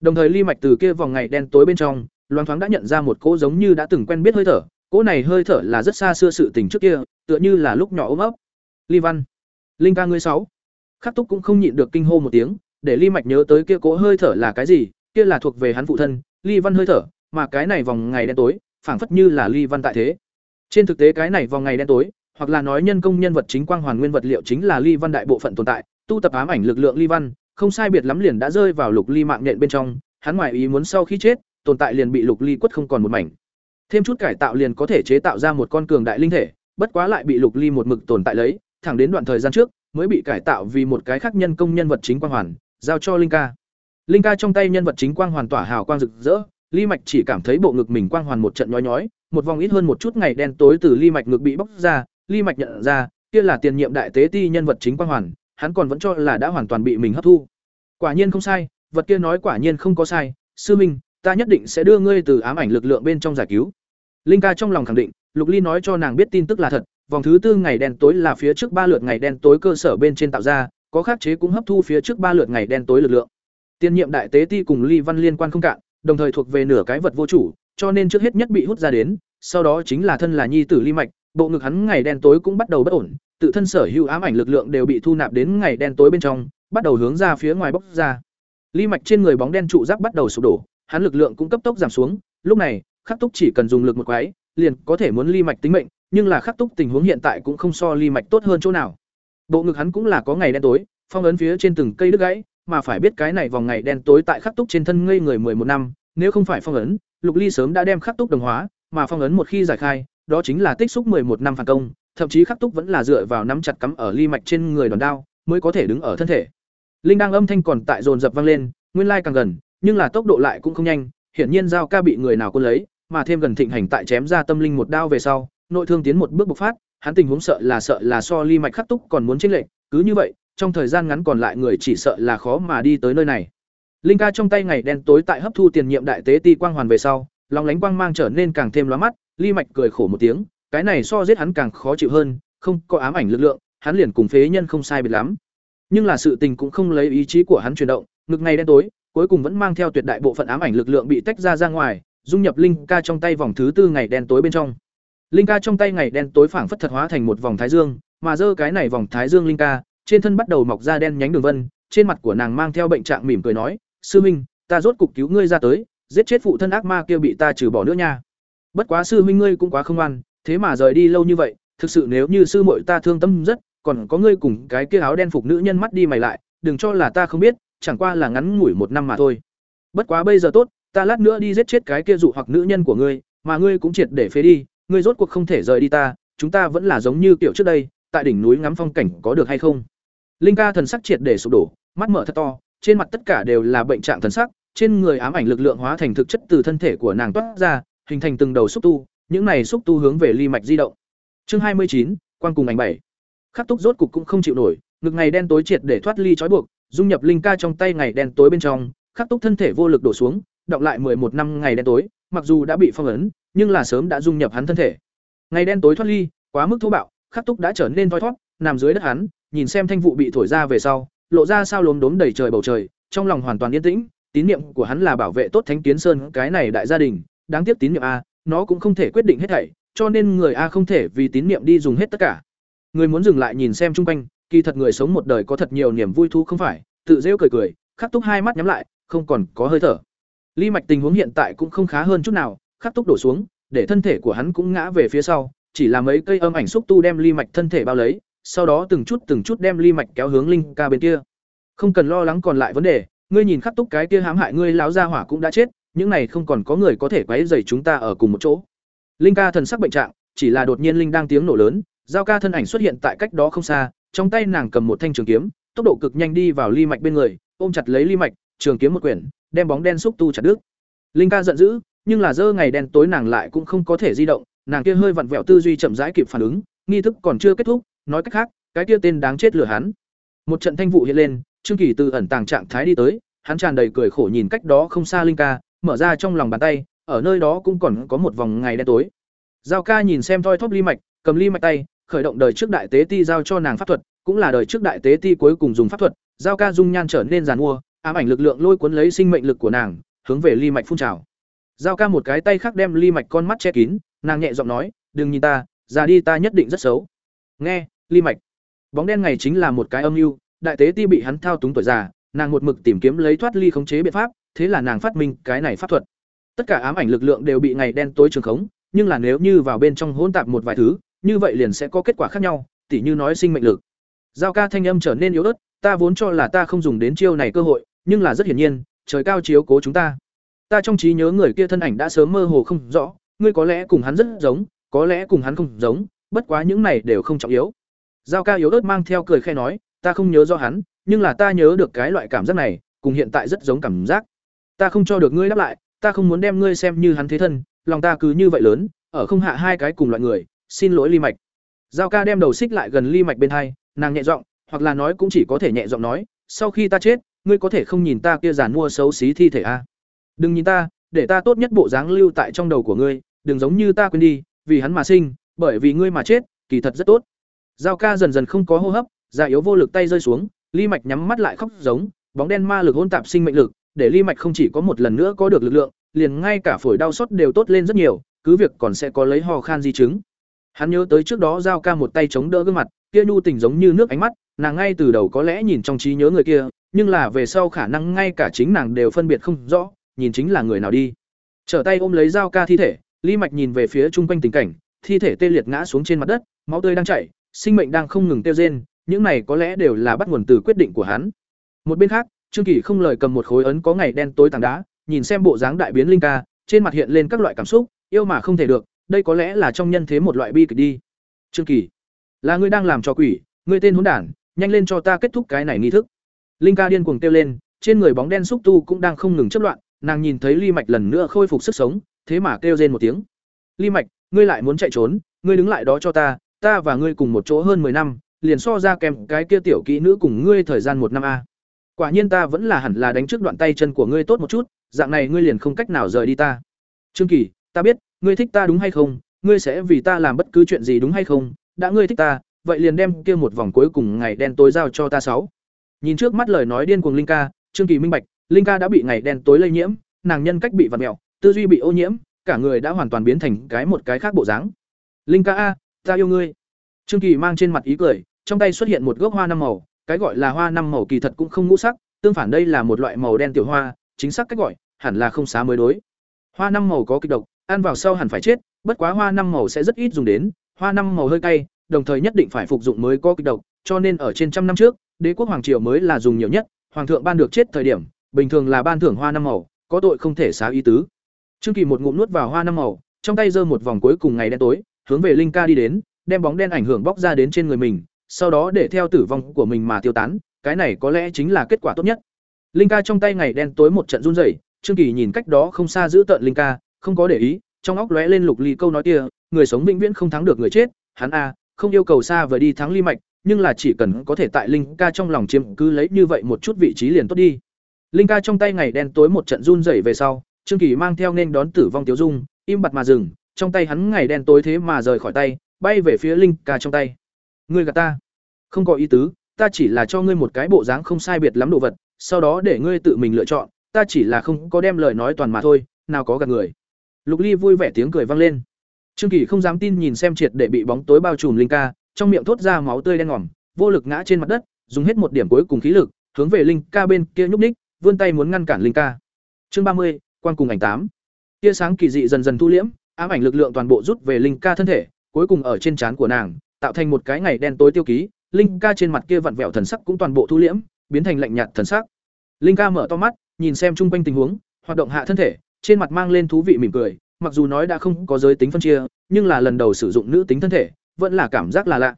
Đồng thời ly mạch từ kia vòng ngày đen tối bên trong loan thoáng đã nhận ra một cỗ giống như đã từng quen biết hơi thở, cỗ này hơi thở là rất xa xưa sự tình trước kia, tựa như là lúc nhỏ ôm ấp. Ly văn, linh ca ngươi sáu. Khắc túc cũng không nhịn được kinh hô một tiếng, để ly mạch nhớ tới kia cỗ hơi thở là cái gì, kia là thuộc về hắn phụ thân, ly văn hơi thở, mà cái này vòng ngày đen tối, phảng phất như là ly văn tại thế. Trên thực tế cái này vòng ngày đen tối, hoặc là nói nhân công nhân vật chính quang hoàn nguyên vật liệu chính là ly văn đại bộ phận tồn tại, tu tập ám ảnh lực lượng ly văn, không sai biệt lắm liền đã rơi vào lục ly mạng nhện bên trong, hắn ngoài ý muốn sau khi chết tồn tại liền bị lục ly quất không còn một mảnh. Thêm chút cải tạo liền có thể chế tạo ra một con cường đại linh thể, bất quá lại bị lục ly một mực tồn tại lấy, thẳng đến đoạn thời gian trước, mới bị cải tạo vì một cái khác nhân công nhân vật chính quang hoàn, giao cho linh ca. Linh ca trong tay nhân vật chính quang hoàn tỏa hào quang rực rỡ, ly mạch chỉ cảm thấy bộ ngực mình quang hoàn một trận nhói nhói, một vòng ít hơn một chút ngày đen tối từ ly mạch ngực bị bóc ra, ly mạch nhận ra, kia là tiền nhiệm đại tế ti nhân vật chính quang hoàn, hắn còn vẫn cho là đã hoàn toàn bị mình hấp thu. Quả nhiên không sai, vật kia nói quả nhiên không có sai, sư minh ta nhất định sẽ đưa ngươi từ ám ảnh lực lượng bên trong giải cứu. Linh ca trong lòng khẳng định, lục ly nói cho nàng biết tin tức là thật, vòng thứ tư ngày đen tối là phía trước ba lượt ngày đen tối cơ sở bên trên tạo ra, có khắc chế cũng hấp thu phía trước ba lượt ngày đen tối lực lượng. Tiên nhiệm đại tế ti cùng ly văn liên quan không cạn, đồng thời thuộc về nửa cái vật vô chủ, cho nên trước hết nhất bị hút ra đến, sau đó chính là thân là nhi tử ly mạch, bộ ngực hắn ngày đen tối cũng bắt đầu bất ổn, tự thân sở hữu ám ảnh lực lượng đều bị thu nạp đến ngày đen tối bên trong, bắt đầu hướng ra phía ngoài bốc ra. Ly mạch trên người bóng đen trụ giáp bắt đầu sụp đổ hắn lực lượng cũng cấp tốc giảm xuống, lúc này, khắc túc chỉ cần dùng lực một quái, liền có thể muốn ly mạch tính mệnh, nhưng là khắc túc tình huống hiện tại cũng không so ly mạch tốt hơn chỗ nào. Bộ ngực hắn cũng là có ngày đen tối, phong ấn phía trên từng cây đứt gãy, mà phải biết cái này vòng ngày đen tối tại khắc túc trên thân ngây người một năm, nếu không phải phong ấn, lục ly sớm đã đem khắc túc đồng hóa, mà phong ấn một khi giải khai, đó chính là tích xúc một năm phản công, thậm chí khắc túc vẫn là dựa vào nắm chặt cắm ở ly mạch trên người đòn đao, mới có thể đứng ở thân thể. Linh đang âm thanh còn tại dồn dập vang lên, nguyên lai càng gần nhưng là tốc độ lại cũng không nhanh, hiển nhiên giao ca bị người nào quân lấy, mà thêm gần thịnh hành tại chém ra tâm linh một đao về sau, nội thương tiến một bước bộc phát, hắn tình huống sợ là sợ là so ly mạch khắc túc còn muốn chênh lệch, cứ như vậy, trong thời gian ngắn còn lại người chỉ sợ là khó mà đi tới nơi này. Linh ca trong tay ngày đen tối tại hấp thu tiền nhiệm đại tế ti quang hoàn về sau, lòng lánh quang mang trở nên càng thêm lóa mắt, ly mạch cười khổ một tiếng, cái này so giết hắn càng khó chịu hơn, không có ám ảnh lực lượng, hắn liền cùng phế nhân không sai biệt lắm. Nhưng là sự tình cũng không lấy ý chí của hắn chuyển động, ngực ngày đen tối cuối cùng vẫn mang theo tuyệt đại bộ phận ám ảnh lực lượng bị tách ra ra ngoài, dung nhập linh ca trong tay vòng thứ tư ngày đen tối bên trong. Linh ca trong tay ngày đen tối phảng phất thật hóa thành một vòng thái dương, mà dơ cái này vòng thái dương linh ca, trên thân bắt đầu mọc ra đen nhánh đường vân, trên mặt của nàng mang theo bệnh trạng mỉm cười nói, sư minh, ta rốt cục cứu ngươi ra tới, giết chết phụ thân ác ma kia bị ta trừ bỏ nữa nha. Bất quá sư huynh ngươi cũng quá không ăn thế mà rời đi lâu như vậy, thực sự nếu như sư muội ta thương tâm rất, còn có ngươi cùng cái kia áo đen phục nữ nhân mắt đi mày lại, đừng cho là ta không biết chẳng qua là ngắn ngủi một năm mà thôi. Bất quá bây giờ tốt, ta lát nữa đi giết chết cái kia dụ hoặc nữ nhân của ngươi, mà ngươi cũng triệt để phế đi, ngươi rốt cuộc không thể rời đi ta, chúng ta vẫn là giống như kiểu trước đây, tại đỉnh núi ngắm phong cảnh có được hay không? Linh ca thần sắc triệt để sụp đổ, mắt mở thật to, trên mặt tất cả đều là bệnh trạng thần sắc, trên người ám ảnh lực lượng hóa thành thực chất từ thân thể của nàng toát ra, hình thành từng đầu xúc tu, những này xúc tu hướng về ly mạch di động. Chương hai mươi chín quan cùng ảnh bảy. Khắc túc rốt cục cũng không chịu nổi, ngực ngày đen tối triệt để thoát ly trói buộc dung nhập linh ca trong tay ngày đen tối bên trong khắc túc thân thể vô lực đổ xuống đọng lại một năm ngày đen tối mặc dù đã bị phong ấn nhưng là sớm đã dung nhập hắn thân thể. Ngày đen tối thoát ly quá mức thô bạo khắc túc đã trở nên thoi thoát nằm dưới đất hắn nhìn xem thanh vụ bị thổi ra về sau lộ ra sao lốm đốm đầy trời bầu trời trong lòng hoàn toàn yên tĩnh tín niệm của hắn là bảo vệ tốt thánh kiến sơn cái này đại gia đình đáng tiếc tín niệm a nó cũng không thể quyết định hết thảy cho nên người a không thể vì tín niệm đi dùng hết tất cả. Người muốn dừng lại nhìn xem chung quanh, kỳ thật người sống một đời có thật nhiều niềm vui thú không phải, tự rêu cười cười, khắc túc hai mắt nhắm lại, không còn có hơi thở. Ly mạch tình huống hiện tại cũng không khá hơn chút nào, khắc túc đổ xuống, để thân thể của hắn cũng ngã về phía sau, chỉ là mấy cây âm ảnh xúc tu đem ly mạch thân thể bao lấy, sau đó từng chút từng chút đem ly mạch kéo hướng linh ca bên kia. Không cần lo lắng còn lại vấn đề, ngươi nhìn khắc túc cái kia hãm hại ngươi lão gia hỏa cũng đã chết, những này không còn có người có thể quấy rầy chúng ta ở cùng một chỗ. Linh ca thần sắc bệnh trạng, chỉ là đột nhiên linh đang tiếng nổ lớn, giao ca thân ảnh xuất hiện tại cách đó không xa, trong tay nàng cầm một thanh trường kiếm, tốc độ cực nhanh đi vào ly mạch bên người, ôm chặt lấy ly mạch, trường kiếm một quyển, đem bóng đen xúc tu chặt đứt. Linh ca giận dữ, nhưng là dơ ngày đen tối nàng lại cũng không có thể di động, nàng kia hơi vặn vẹo tư duy chậm rãi kịp phản ứng, nghi thức còn chưa kết thúc, nói cách khác, cái kia tên đáng chết lừa hắn. Một trận thanh vụ hiện lên, Trương Kỳ từ ẩn tàng trạng thái đi tới, hắn tràn đầy cười khổ nhìn cách đó không xa Linh ca, mở ra trong lòng bàn tay, ở nơi đó cũng còn có một vòng ngày đen tối. Giao ca nhìn xem thoi thóp ly mạch, cầm ly mạch tay, khởi động đời trước đại tế ti giao cho nàng pháp thuật, cũng là đời trước đại tế ti cuối cùng dùng pháp thuật, giao ca dung nhan trở nên giàn mua, ám ảnh lực lượng lôi cuốn lấy sinh mệnh lực của nàng, hướng về ly mạch phun trào. Giao ca một cái tay khác đem ly mạch con mắt che kín, nàng nhẹ giọng nói, "Đừng nhìn ta, già đi ta nhất định rất xấu." Nghe, ly mạch. Bóng đen ngày chính là một cái âm mưu, đại tế ti bị hắn thao túng tuổi già, nàng một mực tìm kiếm lấy thoát ly khống chế biện pháp, thế là nàng phát minh cái này pháp thuật. Tất cả ám ảnh lực lượng đều bị ngày đen tối trường khống, nhưng là nếu như vào bên trong hỗn tạp một vài thứ, như vậy liền sẽ có kết quả khác nhau, tỉ như nói sinh mệnh lực. Giao ca thanh âm trở nên yếu ớt, ta vốn cho là ta không dùng đến chiêu này cơ hội, nhưng là rất hiển nhiên, trời cao chiếu cố chúng ta. Ta trong trí nhớ người kia thân ảnh đã sớm mơ hồ không rõ, ngươi có lẽ cùng hắn rất giống, có lẽ cùng hắn không giống, bất quá những này đều không trọng yếu. Giao ca yếu ớt mang theo cười khẽ nói, ta không nhớ rõ hắn, nhưng là ta nhớ được cái loại cảm giác này, cùng hiện tại rất giống cảm giác. Ta không cho được ngươi đáp lại, ta không muốn đem ngươi xem như hắn thế thân, lòng ta cứ như vậy lớn, ở không hạ hai cái cùng loại người, xin lỗi ly mạch. Giao ca đem đầu xích lại gần ly mạch bên hai, nàng nhẹ giọng, hoặc là nói cũng chỉ có thể nhẹ giọng nói, sau khi ta chết, ngươi có thể không nhìn ta kia giàn mua xấu xí thi thể a. Đừng nhìn ta, để ta tốt nhất bộ dáng lưu tại trong đầu của ngươi, đừng giống như ta quên đi, vì hắn mà sinh, bởi vì ngươi mà chết, kỳ thật rất tốt. Giao ca dần dần không có hô hấp, già yếu vô lực tay rơi xuống, ly mạch nhắm mắt lại khóc giống, bóng đen ma lực hỗn tạp sinh mệnh lực, để ly mạch không chỉ có một lần nữa có được lực lượng, liền ngay cả phổi đau sốt đều tốt lên rất nhiều, cứ việc còn sẽ có lấy ho khan di chứng. Hắn nhớ tới trước đó giao ca một tay chống đỡ gương mặt, kia nhu tình giống như nước ánh mắt, nàng ngay từ đầu có lẽ nhìn trong trí nhớ người kia, nhưng là về sau khả năng ngay cả chính nàng đều phân biệt không rõ, nhìn chính là người nào đi. Trở tay ôm lấy giao ca thi thể, Lý Mạch nhìn về phía trung quanh tình cảnh, thi thể tê liệt ngã xuống trên mặt đất, máu tươi đang chảy, sinh mệnh đang không ngừng tiêu rên, những này có lẽ đều là bắt nguồn từ quyết định của hắn. Một bên khác, Trương Kỳ không lời cầm một khối ấn có ngày đen tối tảng đá, nhìn xem bộ dáng đại biến linh ca, trên mặt hiện lên các loại cảm xúc, yêu mà không thể được, đây có lẽ là trong nhân thế một loại bi kịch đi. Trương Kỳ, là ngươi đang làm cho quỷ, ngươi tên hỗn đản, nhanh lên cho ta kết thúc cái này nghi thức. Linh ca điên cuồng kêu lên, trên người bóng đen xúc tu cũng đang không ngừng chấp loạn, nàng nhìn thấy Ly Mạch lần nữa khôi phục sức sống, thế mà kêu rên một tiếng. "Ly Mạch, ngươi lại muốn chạy trốn, ngươi đứng lại đó cho ta, ta và ngươi cùng một chỗ hơn 10 năm, liền so ra kèm cái kia tiểu kỹ nữ cùng ngươi thời gian một năm a. Quả nhiên ta vẫn là hẳn là đánh trước đoạn tay chân của ngươi tốt một chút, dạng này ngươi liền không cách nào rời đi ta." Trương Kỳ, ta biết, ngươi thích ta đúng hay không, ngươi sẽ vì ta làm bất cứ chuyện gì đúng hay không, đã ngươi thích ta, vậy liền đem kia một vòng cuối cùng ngày đen tối giao cho ta sáu. Nhìn trước mắt lời nói điên cuồng Linh ca, Trương Kỳ minh bạch, Linh ca đã bị ngày đen tối lây nhiễm, nàng nhân cách bị vặn mèo, tư duy bị ô nhiễm, cả người đã hoàn toàn biến thành cái một cái khác bộ dáng. Linh ca a, ta yêu ngươi. Trương Kỳ mang trên mặt ý cười, trong tay xuất hiện một gốc hoa năm màu, cái gọi là hoa năm màu kỳ thật cũng không ngũ sắc, tương phản đây là một loại màu đen tiểu hoa, chính xác cách gọi, hẳn là không xá mới đối. Hoa năm màu có kịch độc, ăn vào sau hẳn phải chết, bất quá hoa năm màu sẽ rất ít dùng đến, hoa năm màu hơi cay, đồng thời nhất định phải phục dụng mới có kịch độc, cho nên ở trên trăm năm trước, đế quốc hoàng triều mới là dùng nhiều nhất, hoàng thượng ban được chết thời điểm, bình thường là ban thưởng hoa năm màu, có tội không thể xá ý tứ. Trương Kỳ một ngụm nuốt vào hoa năm màu, trong tay giơ một vòng cuối cùng ngày đen tối, hướng về Linh Ca đi đến, đem bóng đen ảnh hưởng bóc ra đến trên người mình, sau đó để theo tử vong của mình mà tiêu tán, cái này có lẽ chính là kết quả tốt nhất. Linh Ca trong tay ngày đen tối một trận run rẩy, Trương Kỳ nhìn cách đó không xa giữ tận Linh Ca, không có để ý, trong óc lóe lên lục ly câu nói kia, người sống vĩnh viễn không thắng được người chết, hắn a, không yêu cầu xa vời đi thắng ly mạch, nhưng là chỉ cần có thể tại Linh Ca trong lòng chiếm cứ lấy như vậy một chút vị trí liền tốt đi. Linh Ca trong tay ngày đen tối một trận run rẩy về sau, Trương Kỳ mang theo nên đón tử vong Tiếu Dung, im bặt mà dừng, trong tay hắn ngày đen tối thế mà rời khỏi tay, bay về phía Linh Ca trong tay. Ngươi gạt ta? Không có ý tứ, ta chỉ là cho ngươi một cái bộ dáng không sai biệt lắm đồ vật, sau đó để ngươi tự mình lựa chọn, ta chỉ là không có đem lời nói toàn mà thôi, nào có gạt người. Lục Ly vui vẻ tiếng cười vang lên. Trương Kỳ không dám tin nhìn xem triệt để bị bóng tối bao trùm Linh Ca, trong miệng thốt ra máu tươi đen ngòm, vô lực ngã trên mặt đất, dùng hết một điểm cuối cùng khí lực, hướng về Linh Ca bên kia nhúc nhích, vươn tay muốn ngăn cản Linh Ca. Chương ba mươi, quan cùng ảnh tám. Tia sáng kỳ dị dần dần thu liễm, ám ảnh lực lượng toàn bộ rút về Linh Ca thân thể, cuối cùng ở trên trán của nàng, tạo thành một cái ngày đen tối tiêu ký, Linh Ca trên mặt kia vặn vẹo thần sắc cũng toàn bộ thu liễm, biến thành lạnh nhạt thần sắc. Linh Ca mở to mắt, nhìn xem chung quanh tình huống, hoạt động hạ thân thể, trên mặt mang lên thú vị mỉm cười, mặc dù nói đã không có giới tính phân chia, nhưng là lần đầu sử dụng nữ tính thân thể, vẫn là cảm giác là lạ.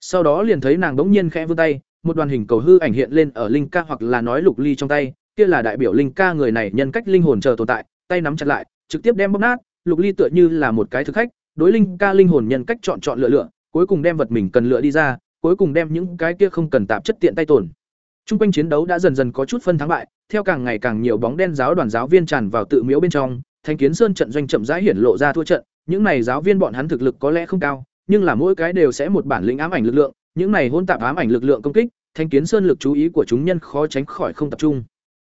Sau đó liền thấy nàng bỗng nhiên khẽ vươn tay, một đoàn hình cầu hư ảnh hiện lên ở Linh Ca hoặc là nói Lục Ly trong tay, kia là đại biểu Linh Ca người này nhân cách linh hồn chờ tồn tại, tay nắm chặt lại, trực tiếp đem bóp nát, Lục Ly tựa như là một cái thực khách, đối Linh Ca linh hồn nhân cách chọn chọn lựa lựa, cuối cùng đem vật mình cần lựa đi ra, cuối cùng đem những cái kia không cần tạp chất tiện tay tổn. Trung quanh chiến đấu đã dần dần có chút phân thắng bại, theo càng ngày càng nhiều bóng đen giáo đoàn giáo viên tràn vào tự miếu bên trong, Thánh Kiến Sơn trận doanh chậm rãi hiển lộ ra thua trận, những này giáo viên bọn hắn thực lực có lẽ không cao, nhưng là mỗi cái đều sẽ một bản lĩnh ám ảnh lực lượng, những này hỗn tạp ám ảnh lực lượng công kích, Thánh Kiến Sơn lực chú ý của chúng nhân khó tránh khỏi không tập trung.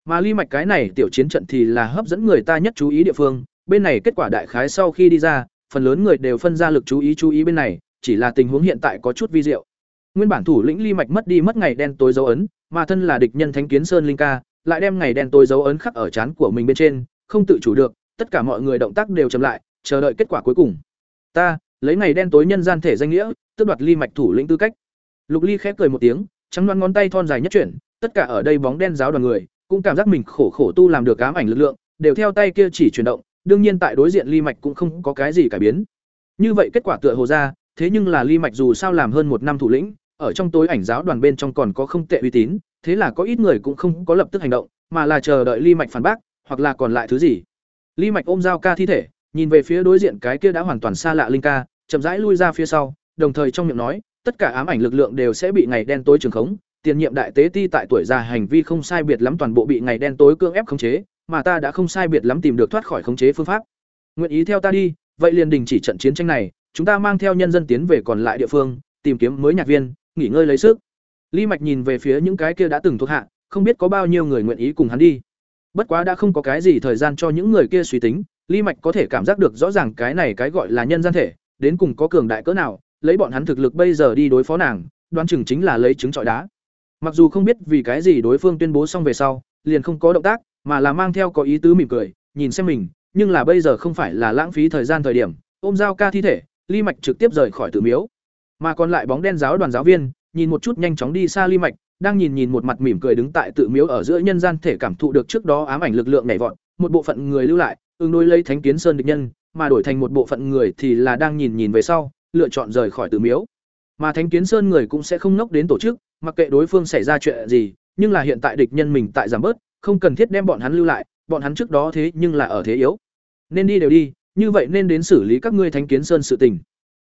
Mà ly mạch cái này tiểu chiến trận thì là hấp dẫn người ta nhất chú ý địa phương, bên này kết quả đại khái sau khi đi ra, phần lớn người đều phân ra lực chú ý chú ý bên này, chỉ là tình huống hiện tại có chút vi diệu. Nguyên bản thủ lĩnh ly mạch mất đi mất ngày đen tối dấu ấn, mà thân là địch nhân Thánh Kiến Sơn Linh ca, lại đem ngày đen tối dấu ấn khắc ở trán của mình bên trên, không tự chủ được, tất cả mọi người động tác đều chậm lại, chờ đợi kết quả cuối cùng. Ta, lấy ngày đen tối nhân gian thể danh nghĩa, tước đoạt ly mạch thủ lĩnh tư cách. Lục Ly khép cười một tiếng, trắng loan ngón tay thon dài nhất chuyển, tất cả ở đây bóng đen giáo đoàn người, cũng cảm giác mình khổ khổ tu làm được ám ảnh lực lượng, đều theo tay kia chỉ chuyển động, đương nhiên tại đối diện ly mạch cũng không có cái gì cải biến. Như vậy kết quả tựa hồ ra, thế nhưng là ly mạch dù sao làm hơn một năm thủ lĩnh, ở trong tối ảnh giáo đoàn bên trong còn có không tệ uy tín, thế là có ít người cũng không có lập tức hành động, mà là chờ đợi ly mạch phản bác, hoặc là còn lại thứ gì. Ly mạch ôm dao ca thi thể, nhìn về phía đối diện cái kia đã hoàn toàn xa lạ linh ca, chậm rãi lui ra phía sau, đồng thời trong miệng nói, tất cả ám ảnh lực lượng đều sẽ bị ngày đen tối trường khống, tiền nhiệm đại tế ti tại tuổi già hành vi không sai biệt lắm toàn bộ bị ngày đen tối cưỡng ép khống chế, mà ta đã không sai biệt lắm tìm được thoát khỏi khống chế phương pháp. Nguyện ý theo ta đi, vậy liền đình chỉ trận chiến tranh này, chúng ta mang theo nhân dân tiến về còn lại địa phương, tìm kiếm mới nhạc viên, nghỉ ngơi lấy sức. Lý Mạch nhìn về phía những cái kia đã từng thuộc hạ, không biết có bao nhiêu người nguyện ý cùng hắn đi. Bất quá đã không có cái gì thời gian cho những người kia suy tính, Lý Mạch có thể cảm giác được rõ ràng cái này cái gọi là nhân gian thể, đến cùng có cường đại cỡ nào, lấy bọn hắn thực lực bây giờ đi đối phó nàng, đoán chừng chính là lấy trứng trọi đá. Mặc dù không biết vì cái gì đối phương tuyên bố xong về sau, liền không có động tác, mà là mang theo có ý tứ mỉm cười, nhìn xem mình, nhưng là bây giờ không phải là lãng phí thời gian thời điểm, ôm dao ca thi thể, Lý Mạch trực tiếp rời khỏi tự miếu. Mà còn lại bóng đen giáo đoàn giáo viên, nhìn một chút nhanh chóng đi xa ly Mạch, đang nhìn nhìn một mặt mỉm cười đứng tại tự miếu ở giữa nhân gian thể cảm thụ được trước đó ám ảnh lực lượng nhảy vọt, một bộ phận người lưu lại, ứng đối lấy Thánh Kiến Sơn địch nhân, mà đổi thành một bộ phận người thì là đang nhìn nhìn về sau, lựa chọn rời khỏi tự miếu. Mà Thánh Kiến Sơn người cũng sẽ không nốc đến tổ chức, mặc kệ đối phương xảy ra chuyện gì, nhưng là hiện tại địch nhân mình tại giảm bớt, không cần thiết đem bọn hắn lưu lại, bọn hắn trước đó thế nhưng là ở thế yếu. Nên đi đều đi, như vậy nên đến xử lý các ngươi Thánh Kiến Sơn sự tình.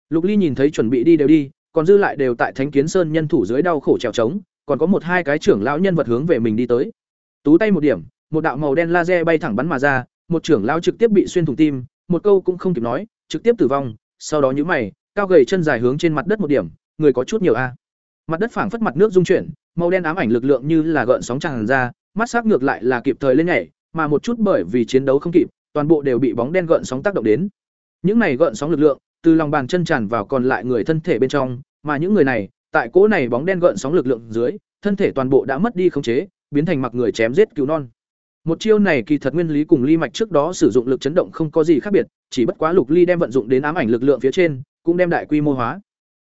Lục Ly nhìn thấy chuẩn bị đi đều đi, còn dư lại đều tại Thánh Kiến Sơn nhân thủ dưới đau khổ trèo trống, còn có một hai cái trưởng lão nhân vật hướng về mình đi tới. Tú tay một điểm, một đạo màu đen laser bay thẳng bắn mà ra, một trưởng lão trực tiếp bị xuyên thủng tim, một câu cũng không kịp nói, trực tiếp tử vong, sau đó nhíu mày, cao gầy chân dài hướng trên mặt đất một điểm, người có chút nhiều a. Mặt đất phảng phất mặt nước rung chuyển, màu đen ám ảnh lực lượng như là gợn sóng tràn ra, mắt sắc ngược lại là kịp thời lên nhảy, mà một chút bởi vì chiến đấu không kịp, toàn bộ đều bị bóng đen gợn sóng tác động đến. Những này gợn sóng lực lượng, từ lòng bàn chân tràn vào còn lại người thân thể bên trong, mà những người này, tại cỗ này bóng đen gợn sóng lực lượng dưới, thân thể toàn bộ đã mất đi khống chế, biến thành mặc người chém giết cứu non. Một chiêu này kỳ thật nguyên lý cùng ly mạch trước đó sử dụng lực chấn động không có gì khác biệt, chỉ bất quá Lục Ly đem vận dụng đến ám ảnh lực lượng phía trên, cũng đem đại quy mô hóa.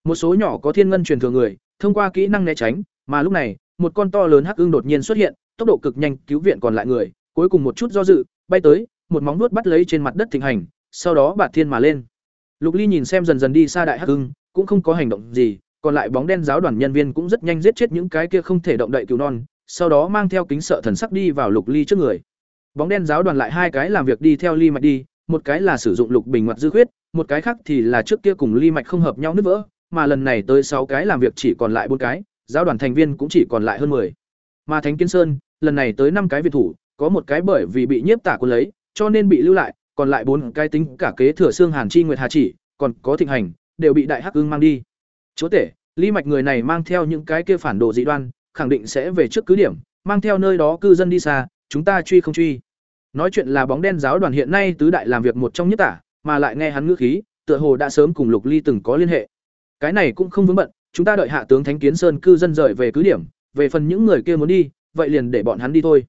Một số nhỏ có thiên ngân truyền thừa người, thông qua kỹ năng né tránh, mà lúc này, một con to lớn hắc ưng đột nhiên xuất hiện, tốc độ cực nhanh cứu viện còn lại người, cuối cùng một chút do dự, bay tới, một móng vuốt bắt lấy trên mặt đất thịnh hành, sau đó bạt thiên mà lên. Lục Ly nhìn xem dần dần đi xa đại hắc hưng, cũng không có hành động gì, còn lại bóng đen giáo đoàn nhân viên cũng rất nhanh giết chết những cái kia không thể động đậy cứu non, sau đó mang theo kính sợ thần sắc đi vào Lục Ly trước người. Bóng đen giáo đoàn lại hai cái làm việc đi theo Ly mạch đi, một cái là sử dụng lục bình ngoặt dư khuyết, một cái khác thì là trước kia cùng Ly mạch không hợp nhau nứt vỡ, mà lần này tới sáu cái làm việc chỉ còn lại bốn cái, giáo đoàn thành viên cũng chỉ còn lại hơn 10. Mà Thánh Kiến Sơn, lần này tới năm cái viện thủ, có một cái bởi vì bị nhiếp tả quân lấy, cho nên bị lưu lại, còn lại bốn cái tính cả kế thừa xương Hàn Chi Nguyệt Hà chỉ, còn có Thịnh Hành, đều bị Đại Hắc Ưng mang đi. Chúa tể, Ly mạch người này mang theo những cái kia phản đồ dị đoan, khẳng định sẽ về trước cứ điểm, mang theo nơi đó cư dân đi xa, chúng ta truy không truy. Nói chuyện là bóng đen giáo đoàn hiện nay tứ đại làm việc một trong nhất tả, mà lại nghe hắn ngữ khí, tựa hồ đã sớm cùng Lục Ly từng có liên hệ. cái này cũng không vướng bận chúng ta đợi hạ tướng thánh kiến sơn cư dân rời về cứ điểm về phần những người kia muốn đi vậy liền để bọn hắn đi thôi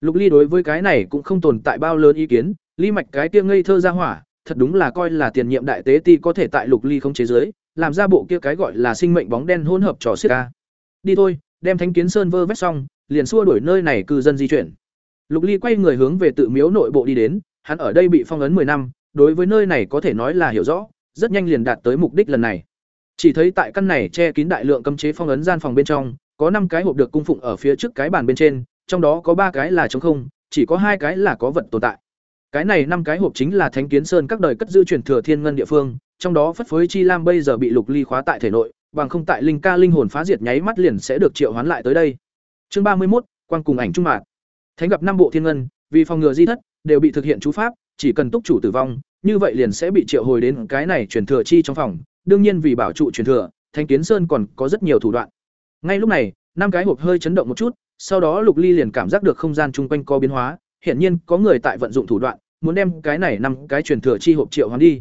lục ly đối với cái này cũng không tồn tại bao lớn ý kiến ly mạch cái kia ngây thơ ra hỏa, thật đúng là coi là tiền nhiệm đại tế ti có thể tại lục ly không chế giới, làm ra bộ kia cái gọi là sinh mệnh bóng đen hỗn hợp trò xiết ca. Đi thôi, đem thánh kiến sơn vơ vét xong, liền xua đuổi nơi này cư dân di chuyển. Lục ly quay người hướng về tự miếu nội bộ đi đến, hắn ở đây bị phong ấn 10 năm, đối với nơi này có thể nói là hiểu rõ, rất nhanh liền đạt tới mục đích lần này. Chỉ thấy tại căn này che kín đại lượng cấm chế phong ấn gian phòng bên trong, có năm cái hộp được cung phụng ở phía trước cái bàn bên trên, trong đó có ba cái là trống không, chỉ có hai cái là có vật tồn tại cái này năm cái hộp chính là thánh kiến sơn các đời cất giữ truyền thừa thiên ngân địa phương, trong đó phất phới chi lam bây giờ bị lục ly khóa tại thể nội, bằng không tại linh ca linh hồn phá diệt nháy mắt liền sẽ được triệu hoán lại tới đây. Chương ba mươi một quang cùng ảnh trung mạc. Thánh gặp năm bộ thiên ngân, vì phòng ngừa di thất, đều bị thực hiện chú pháp, chỉ cần túc chủ tử vong, như vậy liền sẽ bị triệu hồi đến cái này truyền thừa chi trong phòng. Đương nhiên vì bảo trụ truyền thừa, thánh kiến sơn còn có rất nhiều thủ đoạn. Ngay lúc này, năm cái hộp hơi chấn động một chút, sau đó lục ly liền cảm giác được không gian chung quanh có biến hóa. Hiển nhiên có người tại vận dụng thủ đoạn muốn đem cái này năm cái truyền thừa chi hộp triệu hoán đi.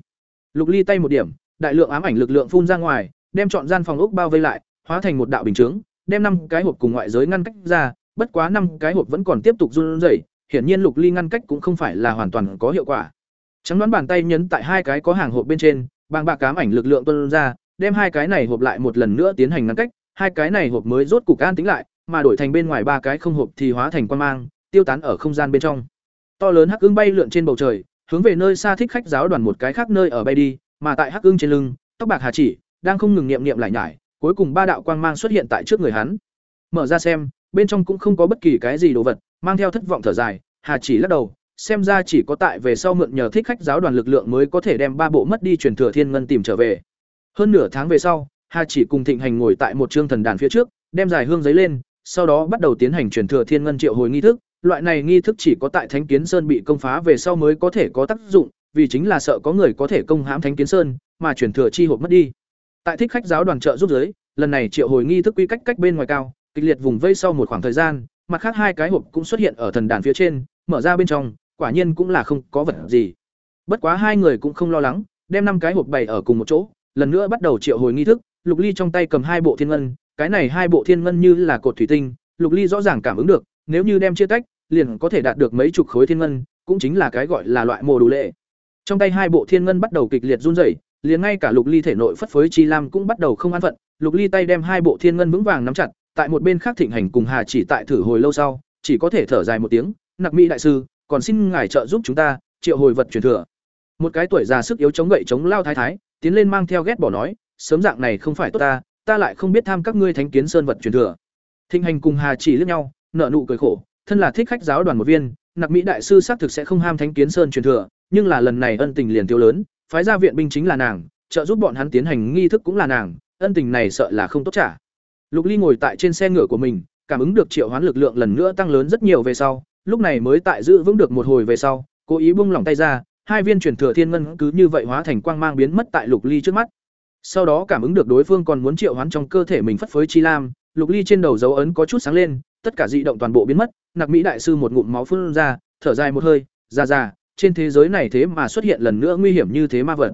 Lục ly tay một điểm, đại lượng ám ảnh lực lượng phun ra ngoài, đem chọn gian phòng ốc bao vây lại, hóa thành một đạo bình chướng, đem năm cái hộp cùng ngoại giới ngăn cách ra, bất quá năm cái hộp vẫn còn tiếp tục run rẩy, hiển nhiên lục ly ngăn cách cũng không phải là hoàn toàn có hiệu quả. Trắng đoán bàn tay nhấn tại hai cái có hàng hộp bên trên, bàng bạc cám ảnh lực lượng tuôn ra, đem hai cái này hộp lại một lần nữa tiến hành ngăn cách, hai cái này hộp mới rốt cục an tính lại, mà đổi thành bên ngoài ba cái không hộp thì hóa thành quan mang, tiêu tán ở không gian bên trong to lớn hắc ưng bay lượn trên bầu trời, hướng về nơi xa thích khách giáo đoàn một cái khác nơi ở bay đi, mà tại hắc ưng trên lưng, tóc bạc hà chỉ, đang không ngừng niệm niệm lại nhải, cuối cùng ba đạo quang mang xuất hiện tại trước người hắn. Mở ra xem, bên trong cũng không có bất kỳ cái gì đồ vật, mang theo thất vọng thở dài, hà chỉ lắc đầu, xem ra chỉ có tại về sau mượn nhờ thích khách giáo đoàn lực lượng mới có thể đem ba bộ mất đi truyền thừa thiên ngân tìm trở về. Hơn nửa tháng về sau, hà chỉ cùng thịnh hành ngồi tại một trương thần đàn phía trước, đem dài hương giấy lên, sau đó bắt đầu tiến hành truyền thừa thiên ngân triệu hồi nghi thức loại này nghi thức chỉ có tại thánh kiến sơn bị công phá về sau mới có thể có tác dụng, vì chính là sợ có người có thể công hãm thánh kiến sơn, mà truyền thừa chi hộp mất đi. Tại thích khách giáo đoàn trợ giúp giới, lần này triệu hồi nghi thức quy cách cách bên ngoài cao, kịch liệt vùng vây sau một khoảng thời gian, mặt khác hai cái hộp cũng xuất hiện ở thần đàn phía trên, mở ra bên trong, quả nhiên cũng là không có vật gì. Bất quá hai người cũng không lo lắng, đem năm cái hộp bày ở cùng một chỗ, lần nữa bắt đầu triệu hồi nghi thức, lục ly trong tay cầm hai bộ thiên ngân, cái này hai bộ thiên ngân như là cột thủy tinh, lục ly rõ ràng cảm ứng được, nếu như đem chia tách liền có thể đạt được mấy chục khối thiên ngân, cũng chính là cái gọi là loại mồ đủ lệ. Trong tay hai bộ thiên ngân bắt đầu kịch liệt run rẩy, liền ngay cả lục ly thể nội phất phới chi lam cũng bắt đầu không an phận. Lục ly tay đem hai bộ thiên ngân vững vàng nắm chặt, tại một bên khác thịnh hành cùng hà chỉ tại thử hồi lâu sau, chỉ có thể thở dài một tiếng, nặc mỹ đại sư, còn xin ngài trợ giúp chúng ta, triệu hồi vật truyền thừa. Một cái tuổi già sức yếu chống gậy chống lao thái thái, tiến lên mang theo ghét bỏ nói, sớm dạng này không phải tốt ta ta lại không biết tham các ngươi thánh kiến sơn vật truyền thừa. Thịnh hành cùng hà chỉ liếc nhau nợ nụ cười khổ thân là thích khách giáo đoàn một viên nặc mỹ đại sư xác thực sẽ không ham thánh kiến sơn truyền thừa, nhưng là lần này ân tình liền tiêu lớn, phái ra viện binh chính là nàng, trợ giúp bọn hắn tiến hành nghi thức cũng là nàng, ân tình này sợ là không tốt trả. Lục ly ngồi tại trên xe ngựa của mình, cảm ứng được triệu hoán lực lượng lần nữa tăng lớn rất nhiều về sau, lúc này mới tại giữ vững được một hồi về sau, cố ý buông lỏng tay ra, hai viên truyền thừa thiên ngân cứ như vậy hóa thành quang mang biến mất tại lục ly trước mắt. Sau đó cảm ứng được đối phương còn muốn triệu hoán trong cơ thể mình phất phới chi lam, lục ly trên đầu dấu ấn có chút sáng lên tất cả dị động toàn bộ biến mất, nặc mỹ đại sư một ngụm máu phun ra, thở dài một hơi ra ra trên thế giới này thế mà xuất hiện lần nữa nguy hiểm như thế ma vật.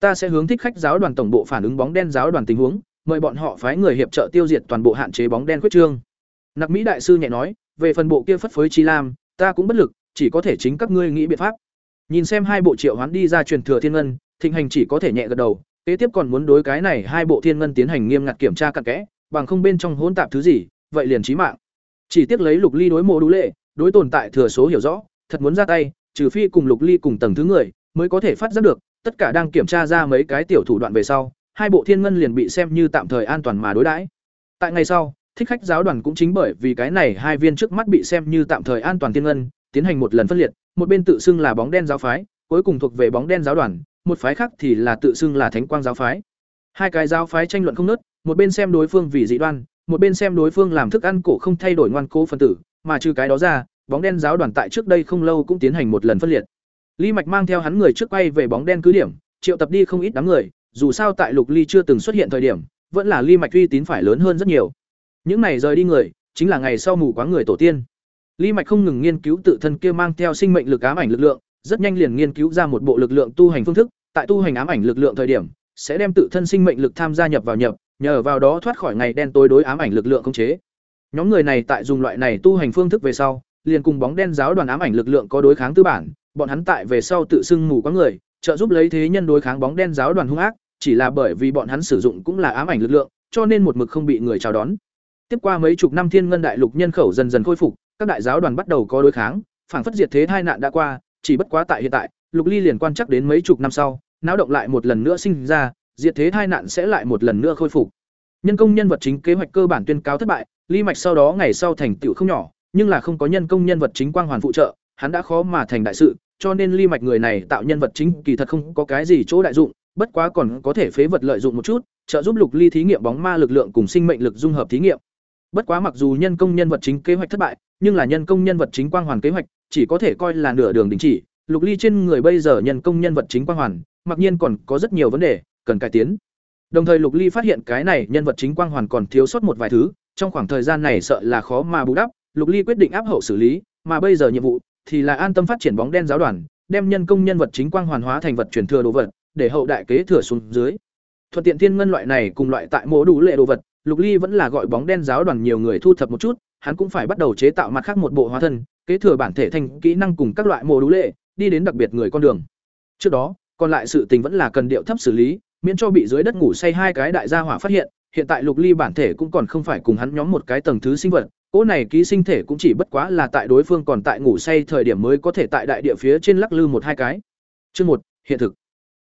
Ta sẽ hướng thích khách giáo đoàn tổng bộ phản ứng bóng đen giáo đoàn tình huống, mời bọn họ phái người hiệp trợ tiêu diệt toàn bộ hạn chế bóng đen quyết trương. Nặc mỹ đại sư nhẹ nói, về phần bộ kia phất phới chi lam, ta cũng bất lực, chỉ có thể chính các ngươi nghĩ biện pháp. Nhìn xem hai bộ triệu hoán đi ra truyền thừa thiên ngân, thịnh hành chỉ có thể nhẹ gật đầu, kế tiếp còn muốn đối cái này hai bộ thiên ngân tiến hành nghiêm ngặt kiểm tra cặn kẽ, bằng không bên trong hỗn tạp thứ gì, vậy liền chí mạng chỉ tiếc lấy lục ly đối mộ đủ lệ, đối tồn tại thừa số hiểu rõ, thật muốn ra tay, trừ phi cùng lục ly cùng tầng thứ người, mới có thể phát giác được, tất cả đang kiểm tra ra mấy cái tiểu thủ đoạn về sau, hai bộ thiên ngân liền bị xem như tạm thời an toàn mà đối đãi. Tại ngày sau, thích khách giáo đoàn cũng chính bởi vì cái này hai viên trước mắt bị xem như tạm thời an toàn thiên ngân, tiến hành một lần phân liệt, một bên tự xưng là bóng đen giáo phái, cuối cùng thuộc về bóng đen giáo đoàn, một phái khác thì là tự xưng là thánh quang giáo phái. Hai cái giáo phái tranh luận không nớt một bên xem đối phương vì dị đoan một bên xem đối phương làm thức ăn cổ không thay đổi ngoan cố phân tử mà trừ cái đó ra bóng đen giáo đoàn tại trước đây không lâu cũng tiến hành một lần phân liệt. Lý mạch mang theo hắn người trước quay về bóng đen cứ điểm triệu tập đi không ít đám người dù sao tại lục ly chưa từng xuất hiện thời điểm vẫn là Lý mạch uy tín phải lớn hơn rất nhiều. Những này rời đi người chính là ngày sau mù quá người tổ tiên. Lý mạch không ngừng nghiên cứu tự thân kia mang theo sinh mệnh lực ám ảnh lực lượng rất nhanh liền nghiên cứu ra một bộ lực lượng tu hành phương thức tại tu hành ám ảnh lực lượng thời điểm sẽ đem tự thân sinh mệnh lực tham gia nhập vào nhập, nhờ vào đó thoát khỏi ngày đen tối đối ám ảnh lực lượng khống chế. Nhóm người này tại dùng loại này tu hành phương thức về sau, liền cùng bóng đen giáo đoàn ám ảnh lực lượng có đối kháng tư bản, bọn hắn tại về sau tự xưng mù có người, trợ giúp lấy thế nhân đối kháng bóng đen giáo đoàn hung ác, chỉ là bởi vì bọn hắn sử dụng cũng là ám ảnh lực lượng, cho nên một mực không bị người chào đón. Tiếp qua mấy chục năm thiên ngân đại lục nhân khẩu dần dần khôi phục, các đại giáo đoàn bắt đầu có đối kháng, phản phất diệt thế tai nạn đã qua, chỉ bất quá tại hiện tại, Lục Ly liền quan chắc đến mấy chục năm sau, náo động lại một lần nữa sinh ra, diệt thế tai nạn sẽ lại một lần nữa khôi phục. Nhân công nhân vật chính kế hoạch cơ bản tuyên cáo thất bại, Ly Mạch sau đó ngày sau thành tựu không nhỏ, nhưng là không có nhân công nhân vật chính quang hoàn phụ trợ, hắn đã khó mà thành đại sự, cho nên Ly Mạch người này tạo nhân vật chính kỳ thật không có cái gì chỗ đại dụng, bất quá còn có thể phế vật lợi dụng một chút, trợ giúp Lục Ly thí nghiệm bóng ma lực lượng cùng sinh mệnh lực dung hợp thí nghiệm. Bất quá mặc dù nhân công nhân vật chính kế hoạch thất bại, nhưng là nhân công nhân vật chính quang hoàn kế hoạch, chỉ có thể coi là nửa đường đình chỉ. Lục Ly trên người bây giờ nhân công nhân vật chính quang hoàn, mặc nhiên còn có rất nhiều vấn đề cần cải tiến. Đồng thời Lục Ly phát hiện cái này nhân vật chính quang hoàn còn thiếu sót một vài thứ, trong khoảng thời gian này sợ là khó mà bù đắp, Lục Ly quyết định áp hậu xử lý, mà bây giờ nhiệm vụ thì là an tâm phát triển bóng đen giáo đoàn, đem nhân công nhân vật chính quang hoàn hóa thành vật truyền thừa đồ vật, để hậu đại kế thừa xuống dưới. Thuận tiện thiên ngân loại này cùng loại tại mô đủ lệ đồ vật, Lục Ly vẫn là gọi bóng đen giáo đoàn nhiều người thu thập một chút, hắn cũng phải bắt đầu chế tạo mặt khác một bộ hóa thân, kế thừa bản thể thành kỹ năng cùng các loại mô đủ lệ, đi đến đặc biệt người con đường. Trước đó, còn lại sự tình vẫn là cần điệu thấp xử lý, miễn cho bị dưới đất ngủ say hai cái đại gia hỏa phát hiện, hiện tại Lục Ly bản thể cũng còn không phải cùng hắn nhóm một cái tầng thứ sinh vật, cỗ này ký sinh thể cũng chỉ bất quá là tại đối phương còn tại ngủ say thời điểm mới có thể tại đại địa phía trên lắc lư một hai cái. Chương một, hiện thực.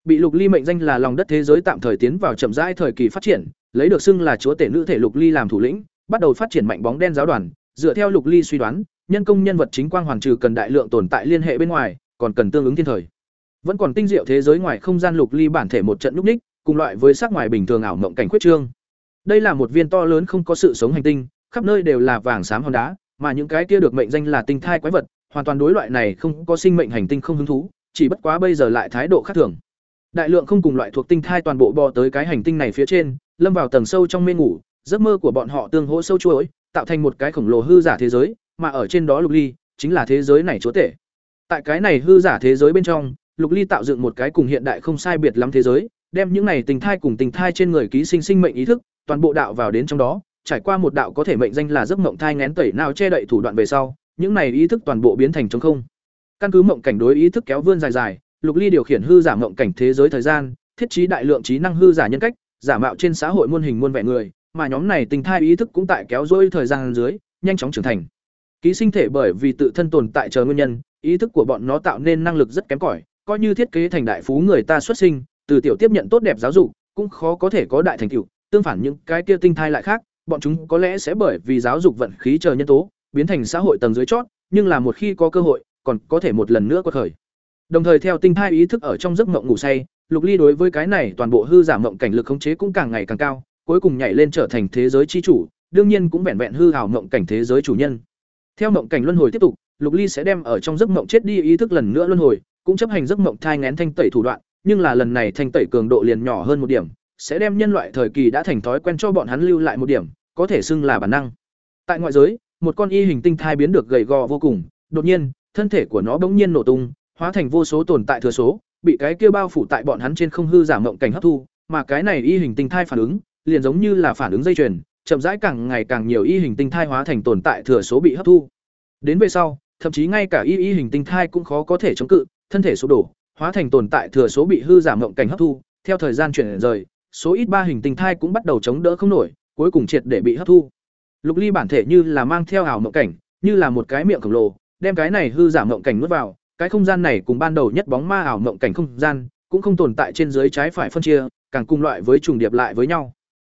Bị Lục Ly mệnh danh là lòng đất thế giới tạm thời tiến vào chậm rãi thời kỳ phát triển, lấy được xưng là chúa tể nữ thể Lục Ly làm thủ lĩnh, bắt đầu phát triển mạnh bóng đen giáo đoàn, dựa theo Lục Ly suy đoán, nhân công nhân vật chính quang hoàn trừ cần đại lượng tồn tại liên hệ bên ngoài, còn cần tương ứng thiên thời. Vẫn còn tinh diệu thế giới ngoài không gian Lục Ly bản thể một trận lúc ních, cùng loại với sắc ngoài bình thường ảo mộng cảnh khuyết trương. Đây là một viên to lớn không có sự sống hành tinh, khắp nơi đều là vàng xám hòn đá, mà những cái kia được mệnh danh là tinh thai quái vật, hoàn toàn đối loại này không có sinh mệnh hành tinh không hứng thú, chỉ bất quá bây giờ lại thái độ khác thường. Đại lượng không cùng loại thuộc tinh thai toàn bộ bò tới cái hành tinh này phía trên, lâm vào tầng sâu trong mê ngủ, giấc mơ của bọn họ tương hỗ sâu chuỗi, tạo thành một cái khổng lồ hư giả thế giới, mà ở trên đó Lục Ly chính là thế giới này chúa tể. Tại cái này hư giả thế giới bên trong, Lục Ly tạo dựng một cái cùng hiện đại không sai biệt lắm thế giới, đem những này tình thai cùng tình thai trên người ký sinh sinh mệnh ý thức, toàn bộ đạo vào đến trong đó, trải qua một đạo có thể mệnh danh là giấc mộng thai ngén tẩy nào che đậy thủ đoạn về sau, những này ý thức toàn bộ biến thành trống không. Căn cứ mộng cảnh đối ý thức kéo vươn dài dài, Lục Ly điều khiển hư giả mộng cảnh thế giới thời gian, thiết trí đại lượng trí năng hư giả nhân cách, giả mạo trên xã hội muôn hình muôn vẻ người, mà nhóm này tình thai ý thức cũng tại kéo dôi thời gian dưới, nhanh chóng trưởng thành. Ký sinh thể bởi vì tự thân tồn tại chờ nguyên nhân, ý thức của bọn nó tạo nên năng lực rất kém cỏi, coi như thiết kế thành đại phú người ta xuất sinh, từ tiểu tiếp nhận tốt đẹp giáo dục, cũng khó có thể có đại thành tựu, tương phản những cái kia tinh thai lại khác, bọn chúng có lẽ sẽ bởi vì giáo dục vận khí chờ nhân tố, biến thành xã hội tầng dưới chót, nhưng là một khi có cơ hội, còn có thể một lần nữa quật khởi. Đồng thời theo tinh thai ý thức ở trong giấc mộng ngủ say, Lục Ly đối với cái này toàn bộ hư giả mộng cảnh lực khống chế cũng càng ngày càng cao, cuối cùng nhảy lên trở thành thế giới chi chủ, đương nhiên cũng vẹn vẹn hư ảo mộng cảnh thế giới chủ nhân. Theo mộng cảnh luân hồi tiếp tục, Lục Ly sẽ đem ở trong giấc mộng chết đi ý thức lần nữa luân hồi, cũng chấp hành giấc mộng thai ngén thanh tẩy thủ đoạn, nhưng là lần này thanh tẩy cường độ liền nhỏ hơn một điểm, sẽ đem nhân loại thời kỳ đã thành thói quen cho bọn hắn lưu lại một điểm, có thể xưng là bản năng. Tại ngoại giới, một con y hình tinh thai biến được gầy gò vô cùng, đột nhiên, thân thể của nó bỗng nhiên nổ tung, hóa thành vô số tồn tại thừa số, bị cái kia bao phủ tại bọn hắn trên không hư giả mộng cảnh hấp thu, mà cái này y hình tinh thai phản ứng, liền giống như là phản ứng dây chuyền, chậm rãi càng ngày càng nhiều y hình tinh thai hóa thành tồn tại thừa số bị hấp thu. Đến về sau, thậm chí ngay cả y y hình tinh thai cũng khó có thể chống cự, thân thể sụp đổ, hóa thành tồn tại thừa số bị hư giảm ngộng cảnh hấp thu, theo thời gian chuyển rời, số ít ba hình tinh thai cũng bắt đầu chống đỡ không nổi, cuối cùng triệt để bị hấp thu. Lục Ly bản thể như là mang theo ảo ngộng cảnh, như là một cái miệng khổng lồ, đem cái này hư giảm ngộng cảnh nuốt vào, cái không gian này cùng ban đầu nhất bóng ma ảo ngộng cảnh không gian, cũng không tồn tại trên dưới trái phải phân chia, càng cùng loại với trùng điệp lại với nhau.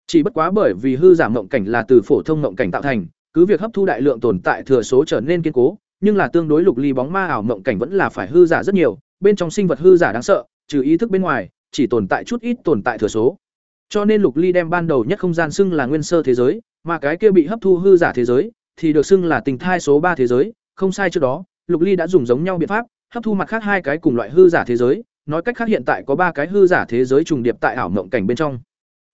Chỉ bất quá bởi vì hư giảm ngộng cảnh là từ phổ thông ngộng cảnh tạo thành, cứ việc hấp thu đại lượng tồn tại thừa số trở nên kiên cố, nhưng là tương đối lục ly bóng ma ảo mộng cảnh vẫn là phải hư giả rất nhiều, bên trong sinh vật hư giả đáng sợ, trừ ý thức bên ngoài, chỉ tồn tại chút ít tồn tại thừa số. Cho nên lục ly đem ban đầu nhất không gian xưng là nguyên sơ thế giới, mà cái kia bị hấp thu hư giả thế giới thì được xưng là tình thai số ba thế giới, không sai trước đó, Lục Ly đã dùng giống nhau biện pháp, hấp thu mặt khác hai cái cùng loại hư giả thế giới, nói cách khác hiện tại có ba cái hư giả thế giới trùng điệp tại ảo mộng cảnh bên trong.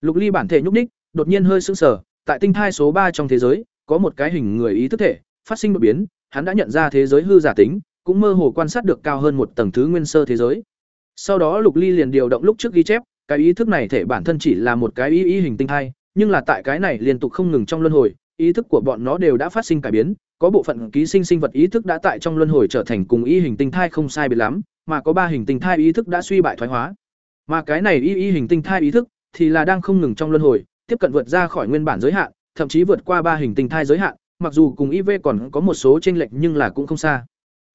Lục Ly bản thể nhúc nhích, đột nhiên hơi sững sờ, tại tinh thai số ba trong thế giới, có một cái hình người ý thức thể, phát sinh đột biến, hắn đã nhận ra thế giới hư giả tính, cũng mơ hồ quan sát được cao hơn một tầng thứ nguyên sơ thế giới. Sau đó Lục Ly liền điều động lúc trước ghi chép, cái ý thức này thể bản thân chỉ là một cái ý ý hình tinh thai, nhưng là tại cái này liên tục không ngừng trong luân hồi, ý thức của bọn nó đều đã phát sinh cải biến, có bộ phận ký sinh sinh vật ý thức đã tại trong luân hồi trở thành cùng ý hình tinh thai không sai biệt lắm, mà có ba hình tinh thai ý thức đã suy bại thoái hóa. Mà cái này ý ý hình tinh thai ý thức thì là đang không ngừng trong luân hồi, tiếp cận vượt ra khỏi nguyên bản giới hạn, thậm chí vượt qua ba hình tinh thai giới hạn, mặc dù cùng IV còn có một số chênh lệch nhưng là cũng không xa.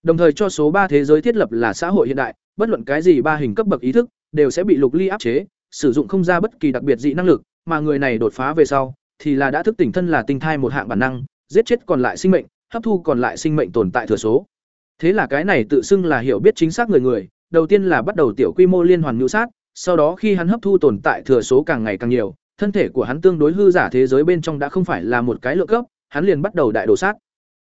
Đồng thời cho số ba thế giới thiết lập là xã hội hiện đại, bất luận cái gì ba hình cấp bậc ý thức đều sẽ bị lục ly áp chế, sử dụng không ra bất kỳ đặc biệt dị năng lực, mà người này đột phá về sau thì là đã thức tỉnh thân là tinh thai một hạng bản năng, giết chết còn lại sinh mệnh, hấp thu còn lại sinh mệnh tồn tại thừa số. Thế là cái này tự xưng là hiểu biết chính xác người người, đầu tiên là bắt đầu tiểu quy mô liên hoàn nhu sát, sau đó khi hắn hấp thu tồn tại thừa số càng ngày càng nhiều, thân thể của hắn tương đối hư giả thế giới bên trong đã không phải là một cái lượng cấp, hắn liền bắt đầu đại đổ sát.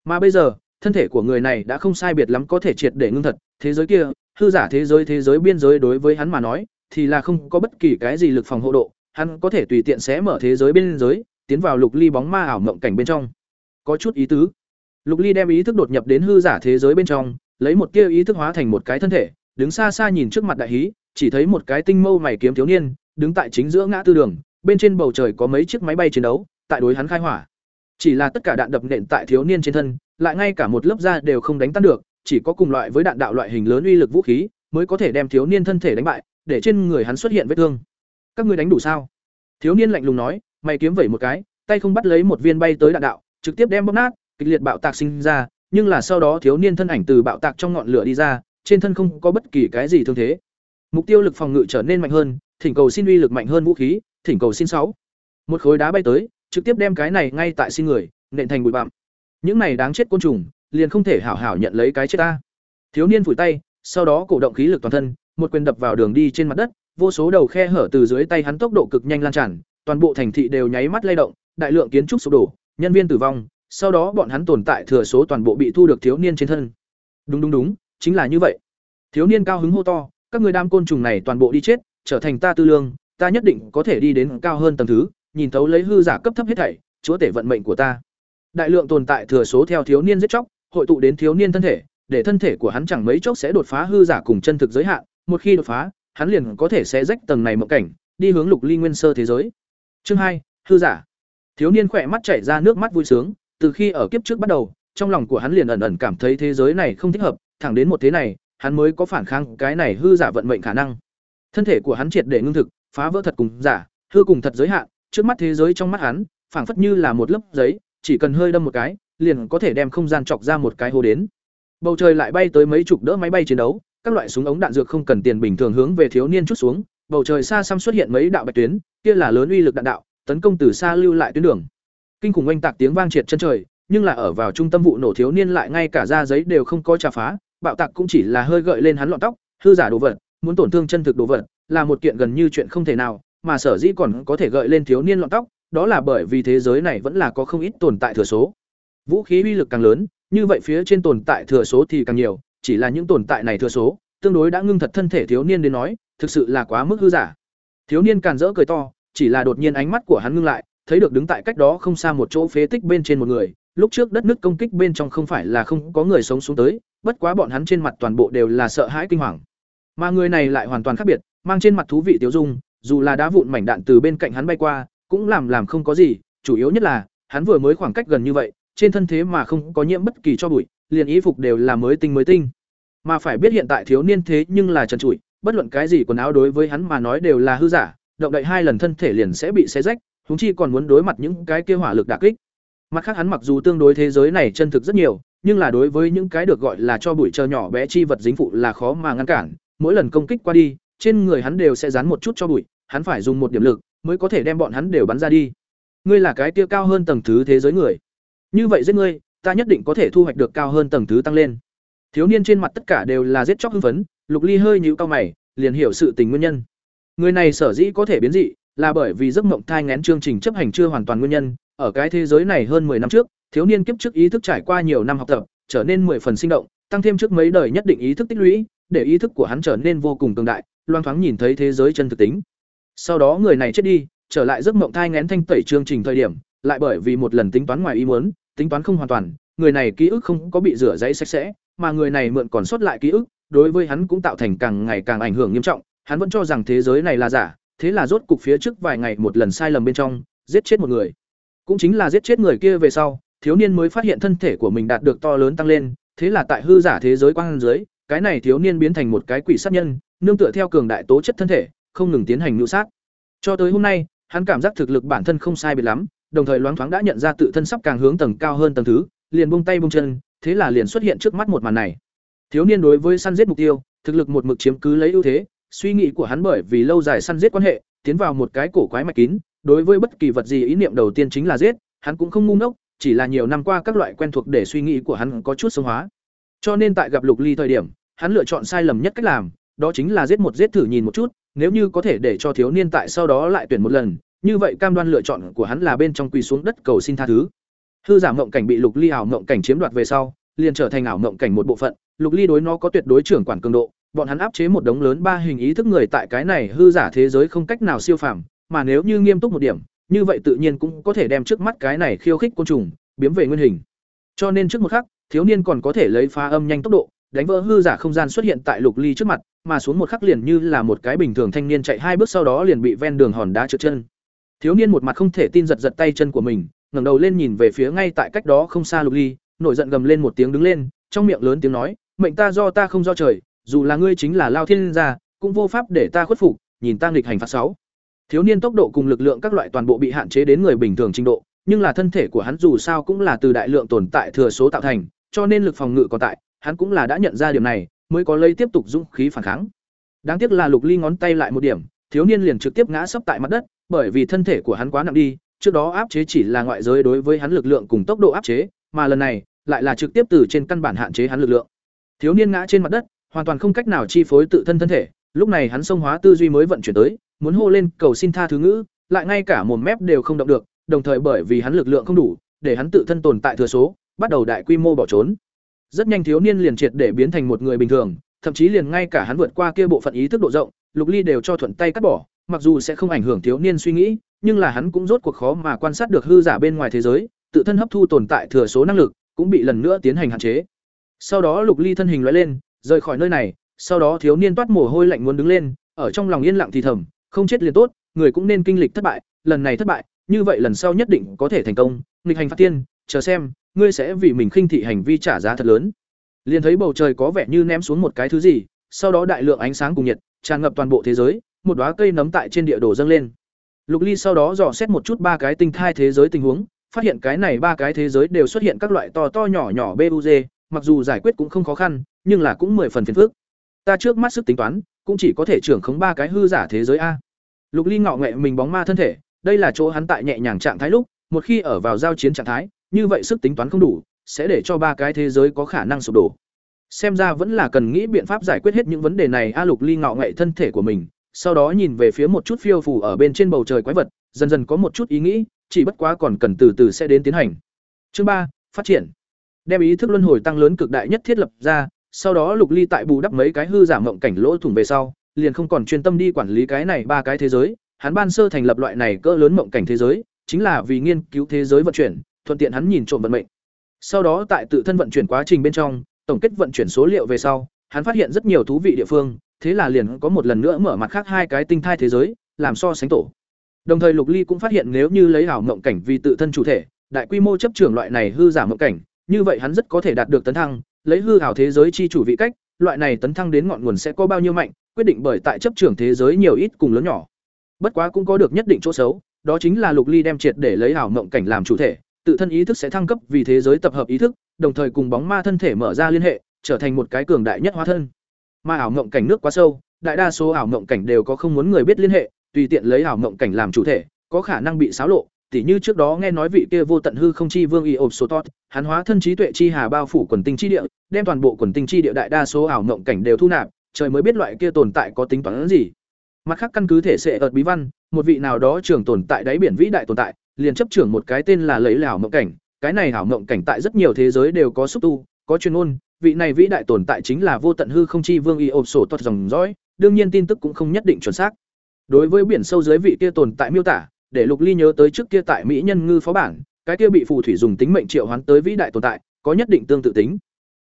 Mà bây giờ, thân thể của người này đã không sai biệt lắm có thể triệt để ngưng thật, thế giới kia, hư giả thế giới thế giới biên giới đối với hắn mà nói, thì là không có bất kỳ cái gì lực phòng hộ độ, hắn có thể tùy tiện xé mở thế giới biên giới, tiến vào lục ly bóng ma ảo mộng cảnh bên trong. Có chút ý tứ. Lục Ly đem ý thức đột nhập đến hư giả thế giới bên trong, lấy một kia ý thức hóa thành một cái thân thể, đứng xa xa nhìn trước mặt đại hí, chỉ thấy một cái tinh mâu mày kiếm thiếu niên, đứng tại chính giữa ngã tư đường, bên trên bầu trời có mấy chiếc máy bay chiến đấu, tại đối hắn khai hỏa. Chỉ là tất cả đạn đập nện tại thiếu niên trên thân, lại ngay cả một lớp da đều không đánh tan được, chỉ có cùng loại với đạn đạo loại hình lớn uy lực vũ khí, mới có thể đem thiếu niên thân thể đánh bại, để trên người hắn xuất hiện vết thương. Các ngươi đánh đủ sao? Thiếu niên lạnh lùng nói, mày kiếm vẩy một cái, tay không bắt lấy một viên bay tới đạn đạo, trực tiếp đem bóp nát, kịch liệt bạo tạc sinh ra, nhưng là sau đó thiếu niên thân ảnh từ bạo tạc trong ngọn lửa đi ra, trên thân không có bất kỳ cái gì thương thế. Mục tiêu lực phòng ngự trở nên mạnh hơn, thỉnh cầu xin uy lực mạnh hơn vũ khí, thỉnh cầu xin sáu. Một khối đá bay tới, trực tiếp đem cái này ngay tại xin người, nện thành bụi bặm. Những này đáng chết côn trùng, liền không thể hảo hảo nhận lấy cái chết ta. Thiếu niên phủi tay, sau đó cổ động khí lực toàn thân, một quyền đập vào đường đi trên mặt đất, vô số đầu khe hở từ dưới tay hắn tốc độ cực nhanh lan tràn, toàn bộ thành thị đều nháy mắt lay động, đại lượng kiến trúc sụp đổ, nhân viên tử vong, sau đó bọn hắn tồn tại thừa số toàn bộ bị thu được thiếu niên trên thân. Đúng đúng đúng, chính là như vậy. Thiếu niên cao hứng hô to, các người đam côn trùng này toàn bộ đi chết, trở thành ta tư lương, ta nhất định có thể đi đến cao hơn tầng thứ, nhìn thấu lấy hư giả cấp thấp hết thảy, chúa tể vận mệnh của ta. Đại lượng tồn tại thừa số theo thiếu niên giết chóc, hội tụ đến thiếu niên thân thể, để thân thể của hắn chẳng mấy chốc sẽ đột phá hư giả cùng chân thực giới hạn, một khi đột phá, hắn liền có thể sẽ rách tầng này mộng cảnh, đi hướng lục ly nguyên sơ thế giới. Chương hai, hư giả. Thiếu niên khỏe mắt chảy ra nước mắt vui sướng, từ khi ở kiếp trước bắt đầu, trong lòng của hắn liền ẩn ẩn cảm thấy thế giới này không thích hợp, thẳng đến một thế này, hắn mới có phản kháng cái này hư giả vận mệnh khả năng. Thân thể của hắn triệt để ngưng thực, phá vỡ thật cùng giả, hư cùng thật giới hạn, trước mắt thế giới trong mắt hắn, phảng phất như là một lớp giấy, chỉ cần hơi đâm một cái, liền có thể đem không gian chọc ra một cái hố đến. Bầu trời lại bay tới mấy chục đỡ máy bay chiến đấu, các loại súng ống đạn dược không cần tiền bình thường hướng về thiếu niên chút xuống, bầu trời xa xăm xuất hiện mấy đạo bạch tuyến, kia là lớn uy lực đạn đạo, tấn công từ xa lưu lại tuyến đường kinh khủng oanh tạc tiếng vang triệt chân trời nhưng là ở vào trung tâm vụ nổ thiếu niên lại ngay cả da giấy đều không có trà phá bạo tạc cũng chỉ là hơi gợi lên hắn lọn tóc hư giả đồ vật muốn tổn thương chân thực đồ vật là một kiện gần như chuyện không thể nào mà sở dĩ còn có thể gợi lên thiếu niên lọn tóc đó là bởi vì thế giới này vẫn là có không ít tồn tại thừa số vũ khí uy lực càng lớn như vậy phía trên tồn tại thừa số thì càng nhiều chỉ là những tồn tại này thừa số tương đối đã ngưng thật thân thể thiếu niên đến nói thực sự là quá mức hư giả thiếu niên càn rỡ cười to chỉ là đột nhiên ánh mắt của hắn ngưng lại thấy được đứng tại cách đó không xa một chỗ phế tích bên trên một người, lúc trước đất nước công kích bên trong không phải là không có người sống xuống tới, bất quá bọn hắn trên mặt toàn bộ đều là sợ hãi kinh hoàng. Mà người này lại hoàn toàn khác biệt, mang trên mặt thú vị tiêu dung, dù là đá vụn mảnh đạn từ bên cạnh hắn bay qua, cũng làm làm không có gì, chủ yếu nhất là, hắn vừa mới khoảng cách gần như vậy, trên thân thế mà không có nhiễm bất kỳ cho bụi, liền y phục đều là mới tinh mới tinh. Mà phải biết hiện tại thiếu niên thế nhưng là trần trụi, bất luận cái gì quần áo đối với hắn mà nói đều là hư giả, động đậy hai lần thân thể liền sẽ bị xé rách, huống chi còn muốn đối mặt những cái kia hỏa lực đả kích. Mặt khác hắn mặc dù tương đối thế giới này chân thực rất nhiều, nhưng là đối với những cái được gọi là cho bụi chờ nhỏ bé chi vật dính phụ là khó mà ngăn cản, mỗi lần công kích qua đi, trên người hắn đều sẽ dán một chút cho bụi, hắn phải dùng một điểm lực mới có thể đem bọn hắn đều bắn ra đi. Ngươi là cái kia cao hơn tầng thứ thế giới người. Như vậy giết ngươi, ta nhất định có thể thu hoạch được cao hơn tầng thứ tăng lên. Thiếu niên trên mặt tất cả đều là giết chóc hưng phấn, Lục Ly hơi nhũ cao mày, liền hiểu sự tình nguyên nhân. Người này sở dĩ có thể biến dị, là bởi vì giấc mộng thai ngén chương trình chấp hành chưa hoàn toàn nguyên nhân, ở cái thế giới này hơn 10 năm trước, thiếu niên kiếp trước ý thức trải qua nhiều năm học tập, trở nên 10 phần sinh động, tăng thêm trước mấy đời nhất định ý thức tích lũy, để ý thức của hắn trở nên vô cùng cường đại, loang thoáng nhìn thấy thế giới chân thực tính. Sau đó người này chết đi, trở lại giấc mộng thai ngén thanh tẩy chương trình thời điểm, lại bởi vì một lần tính toán ngoài ý muốn, tính toán không hoàn toàn, người này ký ức không có bị rửa giấy sạch sẽ, mà người này mượn còn sót lại ký ức, đối với hắn cũng tạo thành càng ngày càng ảnh hưởng nghiêm trọng, hắn vẫn cho rằng thế giới này là giả, thế là rốt cục phía trước vài ngày một lần sai lầm bên trong, giết chết một người. Cũng chính là giết chết người kia về sau, thiếu niên mới phát hiện thân thể của mình đạt được to lớn tăng lên, thế là tại hư giả thế giới quang dưới, cái này thiếu niên biến thành một cái quỷ sát nhân, nương tựa theo cường đại tố chất thân thể, không ngừng tiến hành nhu sát. Cho tới hôm nay, hắn cảm giác thực lực bản thân không sai biệt lắm, đồng thời loáng thoáng đã nhận ra tự thân sắp càng hướng tầng cao hơn tầng thứ, liền buông tay buông chân, thế là liền xuất hiện trước mắt một màn này. Thiếu niên đối với săn giết mục tiêu, thực lực một mực chiếm cứ lấy ưu thế, suy nghĩ của hắn bởi vì lâu dài săn giết quan hệ, tiến vào một cái cổ quái mạch kín, đối với bất kỳ vật gì ý niệm đầu tiên chính là giết, hắn cũng không ngu ngốc, chỉ là nhiều năm qua các loại quen thuộc để suy nghĩ của hắn có chút sống hóa. Cho nên tại gặp Lục Ly thời điểm, hắn lựa chọn sai lầm nhất cách làm, đó chính là giết một giết thử nhìn một chút, nếu như có thể để cho thiếu niên tại sau đó lại tuyển một lần, như vậy cam đoan lựa chọn của hắn là bên trong quỳ xuống đất cầu xin tha thứ. Hư giả mộng cảnh bị Lục Ly ảo mộng cảnh chiếm đoạt về sau, liền trở thành ảo mộng cảnh một bộ phận, Lục Ly đối nó có tuyệt đối trưởng quản cường độ, bọn hắn áp chế một đống lớn ba hình ý thức người tại cái này hư giả thế giới không cách nào siêu phàm, mà nếu như nghiêm túc một điểm, như vậy tự nhiên cũng có thể đem trước mắt cái này khiêu khích côn trùng, biếm về nguyên hình. Cho nên trước một khắc, thiếu niên còn có thể lấy phá âm nhanh tốc độ, đánh vỡ hư giả không gian xuất hiện tại Lục Ly trước mặt, mà xuống một khắc liền như là một cái bình thường thanh niên chạy hai bước sau đó liền bị ven đường hòn đá trượt chân. Thiếu niên một mặt không thể tin giật giật tay chân của mình, ngẩng đầu lên nhìn về phía ngay tại cách đó không xa Lục Ly, nổi giận gầm lên một tiếng đứng lên, trong miệng lớn tiếng nói, "Mệnh ta do ta không do trời, dù là ngươi chính là Lao Thiên gia, cũng vô pháp để ta khuất phục, nhìn ta nghịch hành phạt sáu." Thiếu niên tốc độ cùng lực lượng các loại toàn bộ bị hạn chế đến người bình thường trình độ, nhưng là thân thể của hắn dù sao cũng là từ đại lượng tồn tại thừa số tạo thành, cho nên lực phòng ngự còn tại, hắn cũng là đã nhận ra điểm này, mới có lấy tiếp tục dũng khí phản kháng. Đáng tiếc là Lục Ly ngón tay lại một điểm, thiếu niên liền trực tiếp ngã sấp tại mặt đất, bởi vì thân thể của hắn quá nặng đi, trước đó áp chế chỉ là ngoại giới đối với hắn lực lượng cùng tốc độ áp chế, mà lần này lại là trực tiếp từ trên căn bản hạn chế hắn lực lượng. Thiếu niên ngã trên mặt đất, hoàn toàn không cách nào chi phối tự thân thân thể, lúc này hắn sông hóa tư duy mới vận chuyển tới, muốn hô lên cầu xin tha thứ ngữ, lại ngay cả mồm mép đều không động được, đồng thời bởi vì hắn lực lượng không đủ, để hắn tự thân tồn tại thừa số, bắt đầu đại quy mô bỏ trốn. Rất nhanh thiếu niên liền triệt để biến thành một người bình thường, thậm chí liền ngay cả hắn vượt qua kia bộ phận ý thức độ rộng, Lục Ly đều cho thuận tay cắt bỏ, mặc dù sẽ không ảnh hưởng thiếu niên suy nghĩ, nhưng là hắn cũng rốt cuộc khó mà quan sát được hư giả bên ngoài thế giới, tự thân hấp thu tồn tại thừa số năng lực, cũng bị lần nữa tiến hành hạn chế. Sau đó Lục Ly thân hình lóe lên, rời khỏi nơi này, sau đó thiếu niên toát mồ hôi lạnh muốn đứng lên, ở trong lòng yên lặng thì thầm, không chết liền tốt, người cũng nên kinh lịch thất bại, lần này thất bại, như vậy lần sau nhất định có thể thành công, nghịch hành phát tiên, chờ xem, ngươi sẽ vì mình khinh thị hành vi trả giá thật lớn. Liền thấy bầu trời có vẻ như ném xuống một cái thứ gì, sau đó đại lượng ánh sáng cùng nhiệt tràn ngập toàn bộ thế giới, một đóa cây nấm tại trên địa đồ dâng lên. Lục Ly sau đó dò xét một chút ba cái tinh thai thế giới tình huống, phát hiện cái này ba cái thế giới đều xuất hiện các loại to to nhỏ nhỏ BUZ, mặc dù giải quyết cũng không khó khăn, nhưng là cũng mười phần phiền phức. Ta trước mắt sức tính toán, cũng chỉ có thể trưởng khống ba cái hư giả thế giới a. Lục Ly ngọ nghệ mình bóng ma thân thể, đây là chỗ hắn tại nhẹ nhàng trạng thái lúc, một khi ở vào giao chiến trạng thái, như vậy sức tính toán không đủ, sẽ để cho ba cái thế giới có khả năng sụp đổ. Xem ra vẫn là cần nghĩ biện pháp giải quyết hết những vấn đề này a Lục Ly ngạo nghệ thân thể của mình, sau đó nhìn về phía một chút phiêu phù ở bên trên bầu trời quái vật, dần dần có một chút ý nghĩ, chỉ bất quá còn cần từ từ sẽ đến tiến hành. Chương ba phát triển. Đem ý thức luân hồi tăng lớn cực đại nhất thiết lập ra, sau đó Lục Ly tại bù đắp mấy cái hư giả mộng cảnh lỗ thủng về sau, liền không còn chuyên tâm đi quản lý cái này ba cái thế giới, hắn ban sơ thành lập loại này cỡ lớn mộng cảnh thế giới, chính là vì nghiên cứu thế giới vận chuyển, thuận tiện hắn nhìn trộm vận mệnh. Sau đó tại tự thân vận chuyển quá trình bên trong, tổng kết vận chuyển số liệu về sau, hắn phát hiện rất nhiều thú vị địa phương, thế là liền có một lần nữa mở mặt khác hai cái tinh thai thế giới, làm so sánh tổ. Đồng thời Lục Ly cũng phát hiện nếu như lấy ảo mộng cảnh vì tự thân chủ thể, đại quy mô chấp trưởng loại này hư giả mộng cảnh, như vậy hắn rất có thể đạt được tấn thăng, lấy hư ảo thế giới chi chủ vị cách, loại này tấn thăng đến ngọn nguồn sẽ có bao nhiêu mạnh, quyết định bởi tại chấp trưởng thế giới nhiều ít cùng lớn nhỏ. Bất quá cũng có được nhất định chỗ xấu, đó chính là Lục Ly đem triệt để lấy ảo mộng cảnh làm chủ thể, tự thân ý thức sẽ thăng cấp vì thế giới tập hợp ý thức, đồng thời cùng bóng ma thân thể mở ra liên hệ, trở thành một cái cường đại nhất hóa thân. Ma ảo mộng cảnh nước quá sâu, đại đa số ảo mộng cảnh đều có không muốn người biết liên hệ, tùy tiện lấy ảo mộng cảnh làm chủ thể, có khả năng bị xáo lộ, tỉ như trước đó nghe nói vị kia vô tận hư không chi vương y ộp số tot, hắn hóa thân trí tuệ chi hà bao phủ quần tinh chi địa, đem toàn bộ quần tinh chi địa đại đa số ảo mộng cảnh đều thu nạp, trời mới biết loại kia tồn tại có tính toán gì. Mặt khác căn cứ thể sẽ ợt bí văn, một vị nào đó trưởng tồn tại đáy biển vĩ đại tồn tại, liền chấp trưởng một cái tên là lấy lảo mộng cảnh, cái này hảo mộng cảnh tại rất nhiều thế giới đều có xúc tu, có chuyên môn, vị này vĩ đại tồn tại chính là vô tận hư không chi vương y ộp sổ toát dòng dõi, đương nhiên tin tức cũng không nhất định chuẩn xác. Đối với biển sâu dưới vị kia tồn tại miêu tả, để Lục Ly nhớ tới trước kia tại Mỹ nhân ngư phó bản, cái kia bị phù thủy dùng tính mệnh triệu hoán tới vĩ đại tồn tại, có nhất định tương tự tính.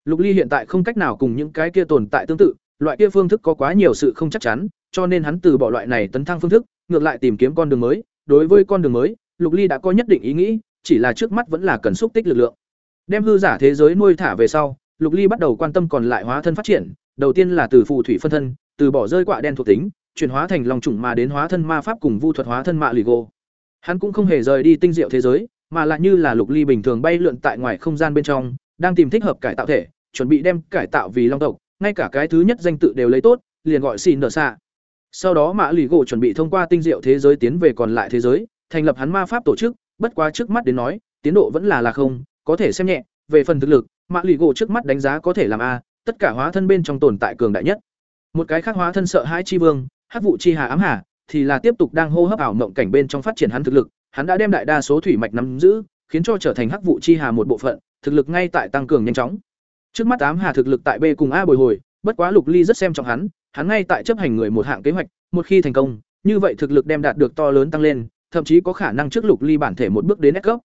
Lục Ly hiện tại không cách nào cùng những cái kia tồn tại tương tự, loại kia phương thức có quá nhiều sự không chắc chắn, cho nên hắn từ bỏ loại này tấn thăng phương thức, ngược lại tìm kiếm con đường mới. Đối với con đường mới, Lục Ly đã có nhất định ý nghĩ, chỉ là trước mắt vẫn là cần xúc tích lực lượng. Đem hư giả thế giới nuôi thả về sau, Lục Ly bắt đầu quan tâm còn lại hóa thân phát triển, đầu tiên là từ phù thủy phân thân, từ bỏ rơi quạ đen thuộc tính, chuyển hóa thành lòng trùng mà đến hóa thân ma pháp cùng vu thuật hóa thân mạ lì gô. Hắn cũng không hề rời đi tinh diệu thế giới, mà lại như là Lục Ly bình thường bay lượn tại ngoài không gian bên trong, đang tìm thích hợp cải tạo thể, chuẩn bị đem cải tạo vì long tộc, ngay cả cái thứ nhất danh tự đều lấy tốt, liền gọi xin nở xạ. Sau đó Mã lì Gỗ chuẩn bị thông qua tinh diệu thế giới tiến về còn lại thế giới, thành lập hắn ma pháp tổ chức, bất quá trước mắt đến nói, tiến độ vẫn là là không, có thể xem nhẹ, về phần thực lực, Mã Lỷ Gỗ trước mắt đánh giá có thể làm a, tất cả hóa thân bên trong tồn tại cường đại nhất. Một cái khác hóa thân sợ hãi chi vương, hắc vụ chi hà ám hà, thì là tiếp tục đang hô hấp ảo mộng cảnh bên trong phát triển hắn thực lực, hắn đã đem đại đa số thủy mạch nắm giữ, khiến cho trở thành hắc vụ chi hà một bộ phận, thực lực ngay tại tăng cường nhanh chóng. Trước mắt ám hà thực lực tại B cùng A bồi hồi, bất quá Lục Ly rất xem trọng hắn, hắn ngay tại chấp hành người một hạng kế hoạch, một khi thành công, như vậy thực lực đem đạt được to lớn tăng lên, thậm chí có khả năng trước Lục Ly bản thể một bước đến S cấp.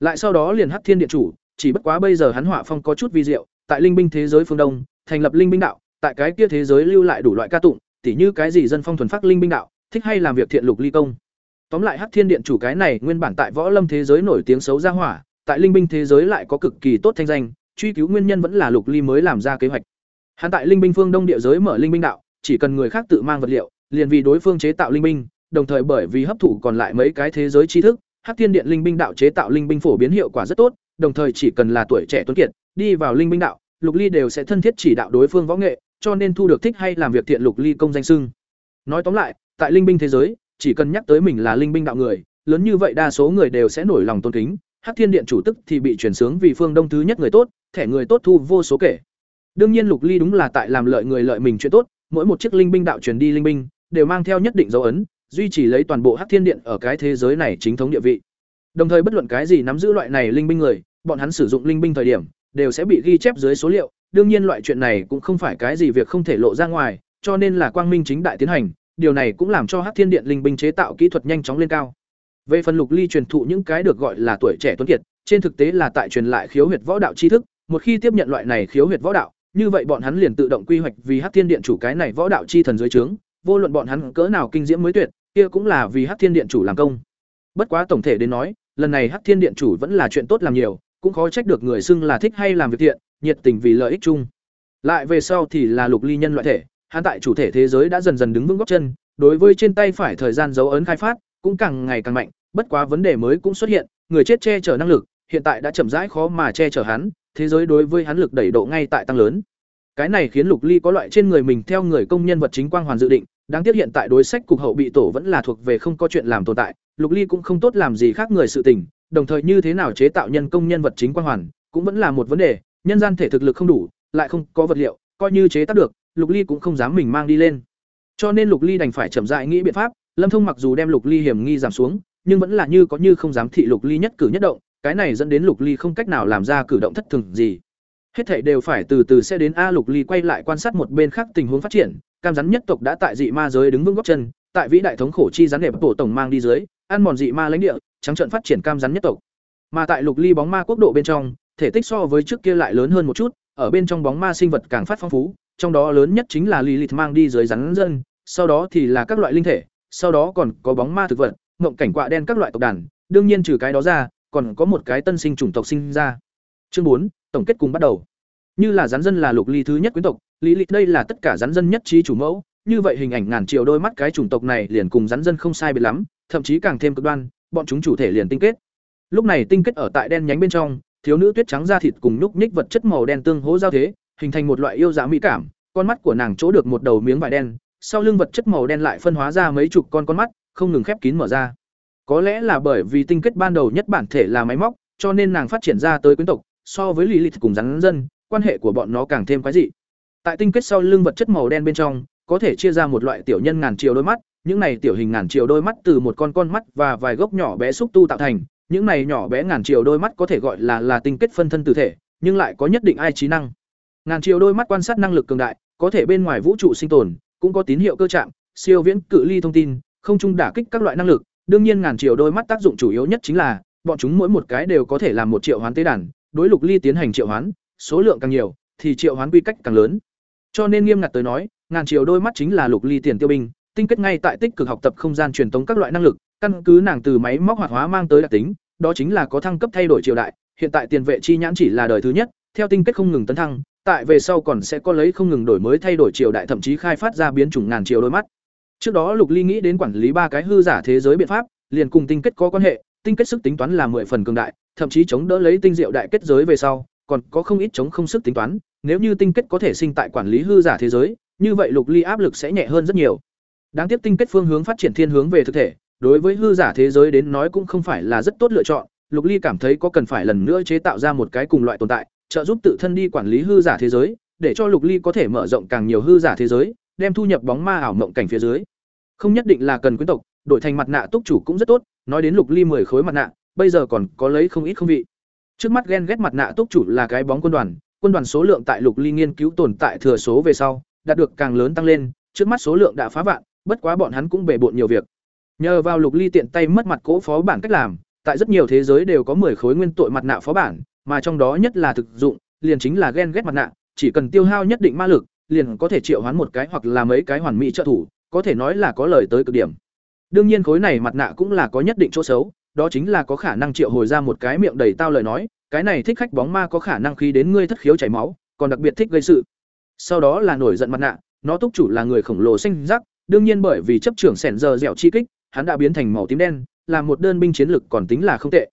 Lại sau đó liền Hắc Thiên Điện chủ, chỉ bất quá bây giờ hắn họa phong có chút vi diệu, tại linh binh thế giới phương Đông, thành lập linh binh đạo, tại cái kia thế giới lưu lại đủ loại ca tụng, tỉ như cái gì dân phong thuần phát linh binh đạo, thích hay làm việc thiện lục ly công. Tóm lại Hắc Thiên Điện chủ cái này nguyên bản tại võ lâm thế giới nổi tiếng xấu ra hỏa, tại linh binh thế giới lại có cực kỳ tốt thanh danh, truy cứu nguyên nhân vẫn là Lục Ly mới làm ra kế hoạch. Hắn tại linh binh phương Đông địa giới mở linh binh đạo, chỉ cần người khác tự mang vật liệu, liền vì đối phương chế tạo linh binh, đồng thời bởi vì hấp thụ còn lại mấy cái thế giới tri thức, Hắc Thiên Điện linh binh đạo chế tạo linh binh phổ biến hiệu quả rất tốt, đồng thời chỉ cần là tuổi trẻ tuấn kiệt, đi vào linh binh đạo, Lục Ly đều sẽ thân thiết chỉ đạo đối phương võ nghệ, cho nên thu được thích hay làm việc thiện Lục Ly công danh xưng. Nói tóm lại, tại linh binh thế giới, chỉ cần nhắc tới mình là linh binh đạo người, lớn như vậy đa số người đều sẽ nổi lòng tôn kính. Hắc Thiên Điện chủ tức thì bị chuyển sướng vì phương Đông thứ nhất người tốt, thẻ người tốt thu vô số kể. Đương nhiên Lục Ly đúng là tại làm lợi người lợi mình chuyện tốt, mỗi một chiếc linh binh đạo truyền đi linh binh đều mang theo nhất định dấu ấn, duy trì lấy toàn bộ Hắc Thiên Điện ở cái thế giới này chính thống địa vị. Đồng thời bất luận cái gì nắm giữ loại này linh binh người, bọn hắn sử dụng linh binh thời điểm đều sẽ bị ghi chép dưới số liệu, đương nhiên loại chuyện này cũng không phải cái gì việc không thể lộ ra ngoài, cho nên là quang minh chính đại tiến hành, điều này cũng làm cho Hắc Thiên Điện linh binh chế tạo kỹ thuật nhanh chóng lên cao. Về phần Lục Ly truyền thụ những cái được gọi là tuổi trẻ tuấn kiệt, trên thực tế là tại truyền lại khiếu huyệt võ đạo tri thức, một khi tiếp nhận loại này khiếu huyệt võ đạo, như vậy bọn hắn liền tự động quy hoạch vì Hắc Thiên Điện chủ cái này võ đạo chi thần dưới trướng, vô luận bọn hắn cỡ nào kinh diễm mới tuyệt, kia cũng là vì Hắc Thiên Điện chủ làm công. Bất quá tổng thể đến nói, lần này Hắc Thiên Điện chủ vẫn là chuyện tốt làm nhiều, cũng khó trách được người xưng là thích hay làm việc thiện, nhiệt tình vì lợi ích chung. Lại về sau thì là Lục Ly nhân loại thể, hắn tại chủ thể thế giới đã dần dần đứng vững gót chân, đối với trên tay phải thời gian dấu ấn khai phát, cũng càng ngày càng mạnh, bất quá vấn đề mới cũng xuất hiện, người chết che chở năng lực, hiện tại đã chậm rãi khó mà che chở hắn, thế giới đối với hắn lực đẩy độ ngay tại tăng lớn. Cái này khiến Lục Ly có loại trên người mình theo người công nhân vật chính quang hoàn dự định, đáng tiếc hiện tại đối sách cục hậu bị tổ vẫn là thuộc về không có chuyện làm tồn tại, Lục Ly cũng không tốt làm gì khác người sự tình, đồng thời như thế nào chế tạo nhân công nhân vật chính quang hoàn, cũng vẫn là một vấn đề, nhân gian thể thực lực không đủ, lại không có vật liệu, coi như chế tác được, Lục Ly cũng không dám mình mang đi lên. Cho nên Lục Ly đành phải chậm rãi nghĩ biện pháp, Lâm Thông mặc dù đem Lục Ly hiểm nghi giảm xuống, nhưng vẫn là như có như không dám thị Lục Ly nhất cử nhất động, cái này dẫn đến Lục Ly không cách nào làm ra cử động thất thường gì. Hết thảy đều phải từ từ sẽ đến A Lục Ly quay lại quan sát một bên khác tình huống phát triển, cam rắn nhất tộc đã tại dị ma giới đứng vững góc chân, tại vĩ đại thống khổ chi rắn đẹp tổ tổng mang đi dưới, ăn mòn dị ma lãnh địa, trắng trận phát triển cam rắn nhất tộc. Mà tại Lục Ly bóng ma quốc độ bên trong, thể tích so với trước kia lại lớn hơn một chút, ở bên trong bóng ma sinh vật càng phát phong phú, trong đó lớn nhất chính là Lilith mang đi dưới rắn dân, sau đó thì là các loại linh thể, sau đó còn có bóng ma thực vật, ngộng cảnh quạ đen các loại tộc đàn, đương nhiên trừ cái đó ra, còn có một cái tân sinh chủng tộc sinh ra. Chương bốn tổng kết cùng bắt đầu. Như là rắn dân là lục ly thứ nhất quyến tộc, lý lịch đây là tất cả rắn dân nhất trí chủ mẫu, như vậy hình ảnh ngàn triệu đôi mắt cái chủng tộc này liền cùng rắn dân không sai biệt lắm, thậm chí càng thêm cực đoan, bọn chúng chủ thể liền tinh kết. Lúc này tinh kết ở tại đen nhánh bên trong, thiếu nữ tuyết trắng da thịt cùng nhúc nhích vật chất màu đen tương hỗ giao thế, hình thành một loại yêu dạ mỹ cảm, con mắt của nàng chỗ được một đầu miếng vải đen, sau lưng vật chất màu đen lại phân hóa ra mấy chục con con mắt, không ngừng khép kín mở ra. Có lẽ là bởi vì tinh kết ban đầu nhất bản thể là máy móc, cho nên nàng phát triển ra tới quyến tộc, so với Lilith cùng rắn dân, quan hệ của bọn nó càng thêm quái dị. Tại tinh kết sau lưng vật chất màu đen bên trong, có thể chia ra một loại tiểu nhân ngàn triệu đôi mắt, những này tiểu hình ngàn triệu đôi mắt từ một con con mắt và vài gốc nhỏ bé xúc tu tạo thành, những này nhỏ bé ngàn triệu đôi mắt có thể gọi là là tinh kết phân thân tử thể, nhưng lại có nhất định ai trí năng. Ngàn triệu đôi mắt quan sát năng lực cường đại, có thể bên ngoài vũ trụ sinh tồn, cũng có tín hiệu cơ trạng, siêu viễn cự ly thông tin, không trung đả kích các loại năng lực, đương nhiên ngàn triệu đôi mắt tác dụng chủ yếu nhất chính là, bọn chúng mỗi một cái đều có thể làm một triệu hoán tế đàn, đối lục ly tiến hành triệu hoán, số lượng càng nhiều thì triệu hoán quy cách càng lớn. Cho nên nghiêm ngặt tới nói, ngàn triệu đôi mắt chính là lục ly tiền tiêu binh, tinh kết ngay tại tích cực học tập không gian truyền thống các loại năng lực, căn cứ nàng từ máy móc hoạt hóa mang tới đặc tính, đó chính là có thăng cấp thay đổi triều đại, hiện tại tiền vệ chi nhãn chỉ là đời thứ nhất, theo tinh kết không ngừng tấn thăng, tại về sau còn sẽ có lấy không ngừng đổi mới thay đổi triều đại thậm chí khai phát ra biến chủng ngàn triệu đôi mắt. Trước đó Lục Ly nghĩ đến quản lý ba cái hư giả thế giới biện pháp, liền cùng tinh kết có quan hệ, tinh kết sức tính toán là mười phần cường đại, thậm chí chống đỡ lấy tinh diệu đại kết giới về sau, còn có không ít chống không sức tính toán, nếu như tinh kết có thể sinh tại quản lý hư giả thế giới, như vậy Lục Ly áp lực sẽ nhẹ hơn rất nhiều. Đáng tiếc tinh kết phương hướng phát triển thiên hướng về thực thể, đối với hư giả thế giới đến nói cũng không phải là rất tốt lựa chọn, Lục Ly cảm thấy có cần phải lần nữa chế tạo ra một cái cùng loại tồn tại, trợ giúp tự thân đi quản lý hư giả thế giới, để cho Lục Ly có thể mở rộng càng nhiều hư giả thế giới, đem thu nhập bóng ma ảo mộng cảnh phía dưới. Không nhất định là cần quyến tộc, đổi thành mặt nạ túc chủ cũng rất tốt, nói đến Lục Ly mười khối mặt nạ, bây giờ còn có lấy không ít không vị. Trước mắt ghen ghét mặt nạ túc chủ là cái bóng quân đoàn, quân đoàn số lượng tại Lục Ly nghiên cứu tồn tại thừa số về sau, đạt được càng lớn tăng lên, trước mắt số lượng đã phá vạn, bất quá bọn hắn cũng bể bộn nhiều việc. Nhờ vào Lục Ly tiện tay mất mặt cố phó bản cách làm, tại rất nhiều thế giới đều có 10 khối nguyên tội mặt nạ phó bản, mà trong đó nhất là thực dụng, liền chính là ghen ghét mặt nạ, chỉ cần tiêu hao nhất định ma lực, liền có thể triệu hoán một cái hoặc là mấy cái hoàn mỹ trợ thủ, có thể nói là có lời tới cực điểm. Đương nhiên khối này mặt nạ cũng là có nhất định chỗ xấu, đó chính là có khả năng triệu hồi ra một cái miệng đầy tao lời nói, cái này thích khách bóng ma có khả năng khí đến ngươi thất khiếu chảy máu, còn đặc biệt thích gây sự. Sau đó là nổi giận mặt nạ, nó túc chủ là người khổng lồ xanh rắc, đương nhiên bởi vì chấp trưởng sẻn giờ dẻo chi kích, hắn đã biến thành màu tím đen, là một đơn binh chiến lực còn tính là không tệ.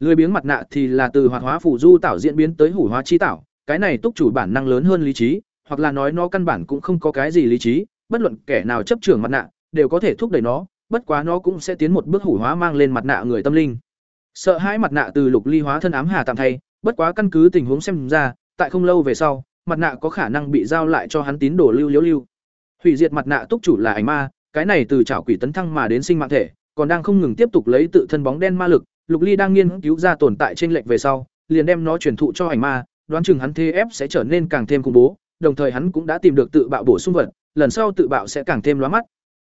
Lười biếng mặt nạ thì là từ hoạt hóa phù du tạo diễn biến tới hủ hóa chi tạo, cái này túc chủ bản năng lớn hơn lý trí, hoặc là nói nó căn bản cũng không có cái gì lý trí, bất luận kẻ nào chấp trưởng mặt nạ, đều có thể thúc đẩy nó, bất quá nó cũng sẽ tiến một bước hủ hóa mang lên mặt nạ người tâm linh. Sợ hãi mặt nạ từ lục ly hóa thân ám hà tạm thay, bất quá căn cứ tình huống xem ra, tại không lâu về sau, mặt nạ có khả năng bị giao lại cho hắn tín đồ lưu liễu lưu. Hủy diệt mặt nạ túc chủ là ảnh ma, cái này từ chảo quỷ tấn thăng mà đến sinh mạng thể, còn đang không ngừng tiếp tục lấy tự thân bóng đen ma lực, Lục Ly đang nghiên cứu ra tồn tại trên lệnh về sau, liền đem nó truyền thụ cho ảnh ma, đoán chừng hắn thế ép sẽ trở nên càng thêm khủng bố, đồng thời hắn cũng đã tìm được tự bạo bổ sung vật, lần sau tự bạo sẽ càng thêm lóa mắt.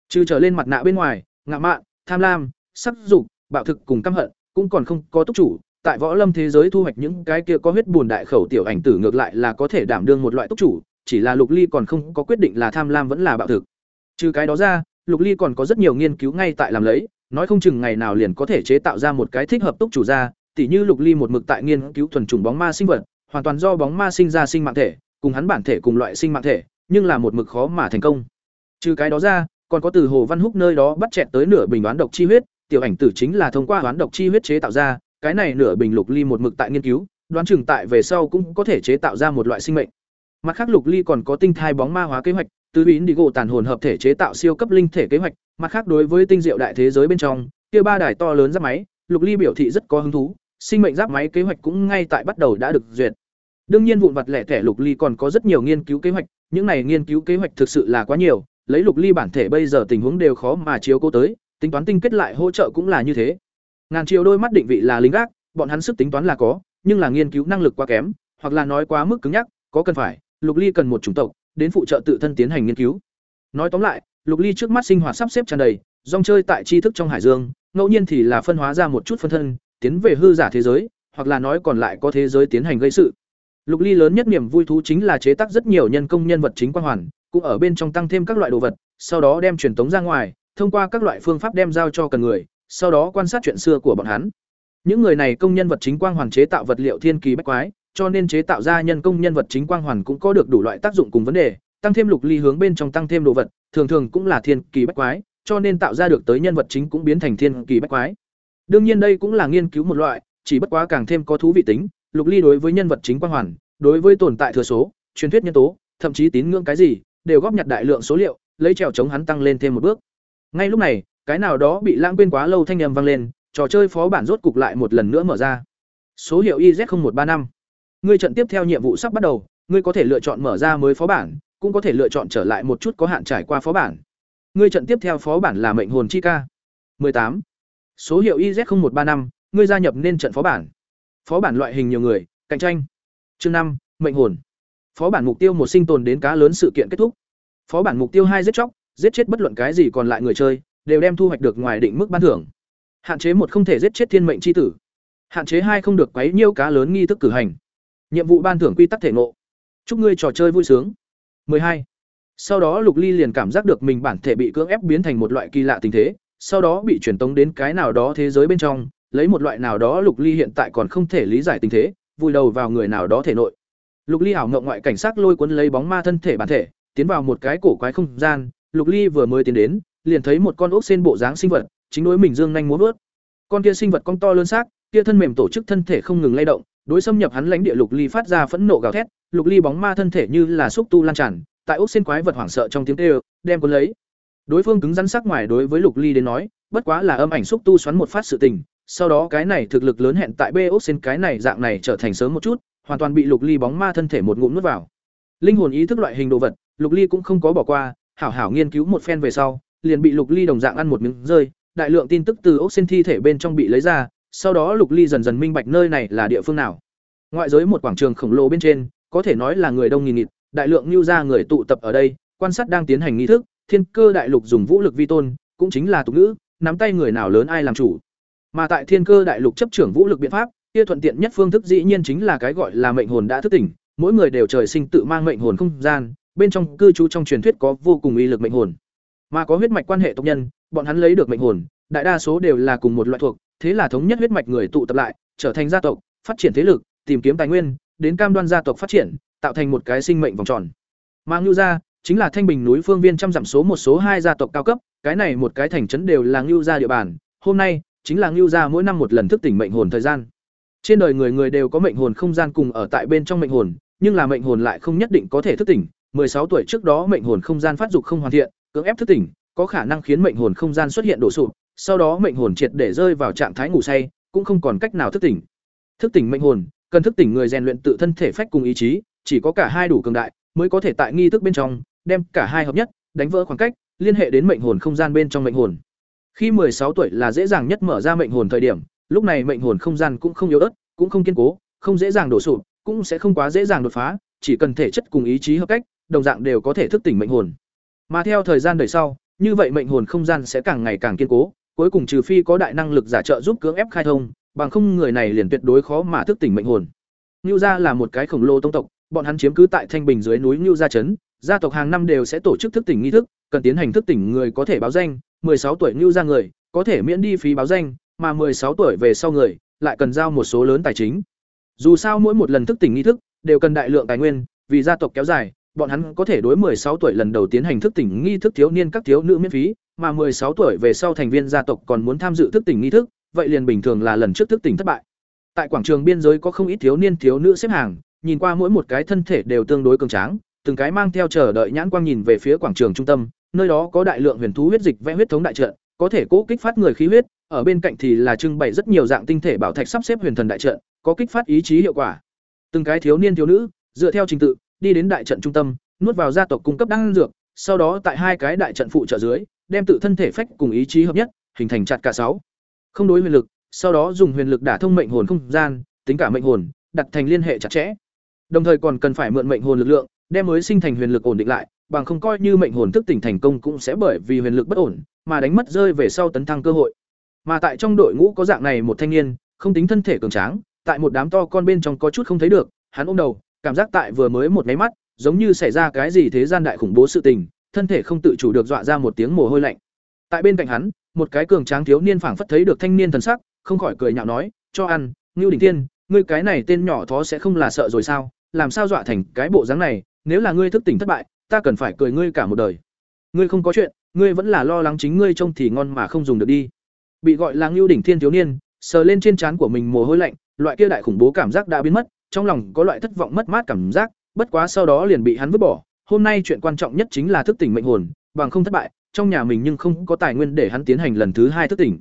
Trừ trở lên mặt nạ bên ngoài, ngạ mạn, tham lam, sắc dục, bạo thực cùng căm hận, cũng còn không có túc chủ, tại võ lâm thế giới thu hoạch những cái kia có huyết buồn đại khẩu tiểu ảnh tử ngược lại là có thể đảm đương một loại túc chủ, chỉ là Lục Ly còn không có quyết định là tham lam vẫn là bạo thực. Trừ cái đó ra, Lục Ly còn có rất nhiều nghiên cứu ngay tại làm lấy, nói không chừng ngày nào liền có thể chế tạo ra một cái thích hợp túc chủ ra, tỉ như Lục Ly một mực tại nghiên cứu thuần trùng bóng ma sinh vật, hoàn toàn do bóng ma sinh ra sinh mạng thể, cùng hắn bản thể cùng loại sinh mạng thể, nhưng là một mực khó mà thành công. Trừ cái đó ra, còn có từ Hồ Văn Húc nơi đó bắt chẹt tới nửa bình đoán độc chi huyết, tiểu ảnh tử chính là thông qua đoán độc chi huyết chế tạo ra, cái này nửa bình Lục Ly một mực tại nghiên cứu, đoán chừng tại về sau cũng có thể chế tạo ra một loại sinh mệnh. Mặt khác Lục Ly còn có tinh thai bóng ma hóa kế hoạch, tứ ý đi gỗ tàn hồn hợp thể chế tạo siêu cấp linh thể kế hoạch, mặt khác đối với tinh diệu đại thế giới bên trong, kia ba đài to lớn giáp máy, Lục Ly biểu thị rất có hứng thú, sinh mệnh giáp máy kế hoạch cũng ngay tại bắt đầu đã được duyệt. Đương nhiên vụn vặt lẻ tẻ Lục Ly còn có rất nhiều nghiên cứu kế hoạch, những này nghiên cứu kế hoạch thực sự là quá nhiều, lấy Lục Ly bản thể bây giờ tình huống đều khó mà chiếu cố tới, tính toán tinh kết lại hỗ trợ cũng là như thế. Ngàn chiều đôi mắt định vị là lính gác, bọn hắn sức tính toán là có, nhưng là nghiên cứu năng lực quá kém, hoặc là nói quá mức cứng nhắc, có cần phải, Lục Ly cần một chủng tộc, đến phụ trợ tự thân tiến hành nghiên cứu. Nói tóm lại, Lục Ly trước mắt sinh hoạt sắp xếp tràn đầy, dòng chơi tại tri thức trong hải dương, ngẫu nhiên thì là phân hóa ra một chút phân thân, tiến về hư giả thế giới, hoặc là nói còn lại có thế giới tiến hành gây sự. Lục Ly lớn nhất niềm vui thú chính là chế tác rất nhiều nhân công nhân vật chính quan hoàn, cũng ở bên trong tăng thêm các loại đồ vật, sau đó đem truyền tống ra ngoài, thông qua các loại phương pháp đem giao cho cần người, sau đó quan sát chuyện xưa của bọn hắn. Những người này công nhân vật chính quang hoàn chế tạo vật liệu thiên kỳ bách quái, cho nên chế tạo ra nhân công nhân vật chính quang hoàn cũng có được đủ loại tác dụng cùng vấn đề, tăng thêm lục ly hướng bên trong tăng thêm đồ vật, thường thường cũng là thiên kỳ bách quái, cho nên tạo ra được tới nhân vật chính cũng biến thành thiên kỳ bách quái. Đương nhiên đây cũng là nghiên cứu một loại, chỉ bất quá càng thêm có thú vị tính, lục ly đối với nhân vật chính quang hoàn, đối với tồn tại thừa số, truyền thuyết nhân tố, thậm chí tín ngưỡng cái gì, đều góp nhặt đại lượng số liệu, lấy trèo chống hắn tăng lên thêm một bước. Ngay lúc này, cái nào đó bị lãng quên quá lâu thanh âm vang lên, trò chơi phó bản rốt cục lại một lần nữa mở ra. Số hiệu IZ0135. Ngươi trận tiếp theo nhiệm vụ sắp bắt đầu, ngươi có thể lựa chọn mở ra mới phó bản, cũng có thể lựa chọn trở lại một chút có hạn trải qua phó bản. Ngươi trận tiếp theo phó bản là mệnh hồn chi ca. 18. Số hiệu IZ0135, ngươi gia nhập nên trận phó bản. Phó bản loại hình nhiều người, cạnh tranh. Chương năm, mệnh hồn. Phó bản mục tiêu một sinh tồn đến cá lớn sự kiện kết thúc. Phó bản mục tiêu hai giết chóc, giết chết bất luận cái gì còn lại người chơi, đều đem thu hoạch được ngoài định mức ban thưởng. Hạn chế một không thể giết chết thiên mệnh chi tử. Hạn chế hai không được quấy nhiêu cá lớn nghi thức cử hành. Nhiệm vụ ban thưởng quy tắc thể ngộ. Chúc ngươi trò chơi vui sướng. 12. Sau đó Lục Ly liền cảm giác được mình bản thể bị cưỡng ép biến thành một loại kỳ lạ tình thế, sau đó bị truyền tống đến cái nào đó thế giới bên trong, lấy một loại nào đó Lục Ly hiện tại còn không thể lý giải tình thế, vùi đầu vào người nào đó thể nội. Lục Ly ảo ngộng ngoại cảnh sắc lôi cuốn lấy bóng ma thân thể bản thể, tiến vào một cái cổ quái không gian, Lục Ly vừa mới tiến đến, liền thấy một con ốc sen bộ dáng sinh vật, chính đối mình dương nhanh múa vớt. Con kia sinh vật cong to lớn xác, kia thân mềm tổ chức thân thể không ngừng lay động, đối xâm nhập hắn lãnh địa Lục Ly phát ra phẫn nộ gào thét, Lục Ly bóng ma thân thể như là xúc tu lan tràn, tại ốc sen quái vật hoảng sợ trong tiếng kêu, đem cuốn lấy. Đối phương cứng rắn sắc ngoài đối với Lục Ly đến nói, bất quá là âm ảnh xúc tu xoắn một phát sự tình, sau đó cái này thực lực lớn hẹn tại B ốc sen cái này dạng này trở thành sớm một chút, hoàn toàn bị Lục Ly bóng ma thân thể một ngụm nuốt vào. Linh hồn ý thức loại hình đồ vật, Lục Ly cũng không có bỏ qua, hảo hảo nghiên cứu một phen về sau, liền bị Lục Ly đồng dạng ăn một miếng rơi, đại lượng tin tức từ ốc xin thi thể bên trong bị lấy ra, sau đó Lục Ly dần dần minh bạch nơi này là địa phương nào. Ngoại giới một quảng trường khổng lồ bên trên, có thể nói là người đông nghìn nghịt, đại lượng lưu gia người tụ tập ở đây, quan sát đang tiến hành nghi thức, Thiên Cơ đại lục dùng vũ lực vi tôn, cũng chính là tục ngữ, nắm tay người nào lớn ai làm chủ. Mà tại Thiên Cơ đại lục chấp trưởng vũ lực biện pháp, kia thuận tiện nhất phương thức dĩ nhiên chính là cái gọi là mệnh hồn đã thức tỉnh, mỗi người đều trời sinh tự mang mệnh hồn không gian, bên trong cư trú trong truyền thuyết có vô cùng uy lực mệnh hồn. Mà có huyết mạch quan hệ tộc nhân, bọn hắn lấy được mệnh hồn, đại đa số đều là cùng một loại thuộc, thế là thống nhất huyết mạch người tụ tập lại, trở thành gia tộc, phát triển thế lực, tìm kiếm tài nguyên, đến cam đoan gia tộc phát triển, tạo thành một cái sinh mệnh vòng tròn. Mà Ngưu gia chính là Thanh Bình núi phương viên trăm dặm số một số hai gia tộc cao cấp, cái này một cái thành trấn đều là Ngưu gia địa bàn, hôm nay chính là Ngưu gia mỗi năm một lần thức tỉnh mệnh hồn thời gian. Trên đời người người đều có mệnh hồn không gian cùng ở tại bên trong mệnh hồn, nhưng là mệnh hồn lại không nhất định có thể thức tỉnh. 16 tuổi trước đó mệnh hồn không gian phát dục không hoàn thiện, cưỡng ép thức tỉnh, có khả năng khiến mệnh hồn không gian xuất hiện đổ sụp, sau đó mệnh hồn triệt để rơi vào trạng thái ngủ say, cũng không còn cách nào thức tỉnh. Thức tỉnh mệnh hồn, cần thức tỉnh người rèn luyện tự thân thể phách cùng ý chí, chỉ có cả hai đủ cường đại, mới có thể tại nghi thức bên trong đem cả hai hợp nhất, đánh vỡ khoảng cách, liên hệ đến mệnh hồn không gian bên trong mệnh hồn. Khi 16 tuổi là dễ dàng nhất mở ra mệnh hồn thời điểm, lúc này mệnh hồn không gian cũng không yếu ớt, cũng không kiên cố, không dễ dàng đổ sụp, cũng sẽ không quá dễ dàng đột phá, chỉ cần thể chất cùng ý chí hợp cách, đồng dạng đều có thể thức tỉnh mệnh hồn. Mà theo thời gian đời sau, như vậy mệnh hồn không gian sẽ càng ngày càng kiên cố, cuối cùng trừ phi có đại năng lực giả trợ giúp cưỡng ép khai thông, bằng không người này liền tuyệt đối khó mà thức tỉnh mệnh hồn. ngưu gia là một cái khổng lồ tông tộc, bọn hắn chiếm cứ tại Thanh Bình dưới núi ngưu gia trấn, gia tộc hàng năm đều sẽ tổ chức thức tỉnh nghi thức, cần tiến hành thức tỉnh người có thể báo danh, 16 tuổi ngưu gia người, có thể miễn đi phí báo danh, mà 16 tuổi về sau người, lại cần giao một số lớn tài chính. Dù sao mỗi một lần thức tỉnh nghi thức đều cần đại lượng tài nguyên, vì gia tộc kéo dài, bọn hắn có thể đối 16 tuổi lần đầu tiến hành thức tỉnh nghi thức thiếu niên các thiếu nữ miễn phí, mà 16 tuổi về sau thành viên gia tộc còn muốn tham dự thức tỉnh nghi thức, vậy liền bình thường là lần trước thức tỉnh thất bại. Tại quảng trường biên giới có không ít thiếu niên thiếu nữ xếp hàng, nhìn qua mỗi một cái thân thể đều tương đối cường tráng, từng cái mang theo chờ đợi nhãn quang nhìn về phía quảng trường trung tâm, nơi đó có đại lượng huyền thú huyết dịch vẽ huyết thống đại trận, có thể cố kích phát người khí huyết, ở bên cạnh thì là trưng bày rất nhiều dạng tinh thể bảo thạch sắp xếp huyền thần đại trận, có kích phát ý chí hiệu quả. Từng cái thiếu niên thiếu nữ, dựa theo trình tự, đi đến đại trận trung tâm, nuốt vào gia tộc cung cấp đan dược, sau đó tại hai cái đại trận phụ trợ dưới, đem tự thân thể phách cùng ý chí hợp nhất, hình thành chặt cả sáu. Không đối huyền lực, sau đó dùng huyền lực đả thông mệnh hồn không gian, tính cả mệnh hồn, đặt thành liên hệ chặt chẽ. Đồng thời còn cần phải mượn mệnh hồn lực lượng, đem mới sinh thành huyền lực ổn định lại, bằng không coi như mệnh hồn thức tỉnh thành công cũng sẽ bởi vì huyền lực bất ổn, mà đánh mất rơi về sau tấn thăng cơ hội. Mà tại trong đội ngũ có dạng này một thanh niên, không tính thân thể cường tráng, tại một đám to con bên trong có chút không thấy được, hắn ôm đầu, cảm giác tại vừa mới một cái mắt, giống như xảy ra cái gì thế gian đại khủng bố sự tình, thân thể không tự chủ được dọa ra một tiếng mồ hôi lạnh. Tại bên cạnh hắn, một cái cường tráng thiếu niên phảng phất thấy được thanh niên thần sắc, không khỏi cười nhạo nói, "Cho ăn, Ngưu Đỉnh Tiên, ngươi cái này tên nhỏ thó sẽ không là sợ rồi sao? Làm sao dọa thành cái bộ dáng này, nếu là ngươi thức tỉnh thất bại, ta cần phải cười ngươi cả một đời." Ngươi không có chuyện, ngươi vẫn là lo lắng chính ngươi trông thì ngon mà không dùng được đi. Bị gọi là Ngưu Đỉnh Thiên thiếu niên, sờ lên trên trán của mình mồ hôi lạnh, loại kia đại khủng bố cảm giác đã biến mất, trong lòng có loại thất vọng mất mát cảm giác, bất quá sau đó liền bị hắn vứt bỏ. Hôm nay chuyện quan trọng nhất chính là thức tỉnh mệnh hồn, bằng không thất bại, trong nhà mình nhưng không có tài nguyên để hắn tiến hành lần thứ hai thức tỉnh.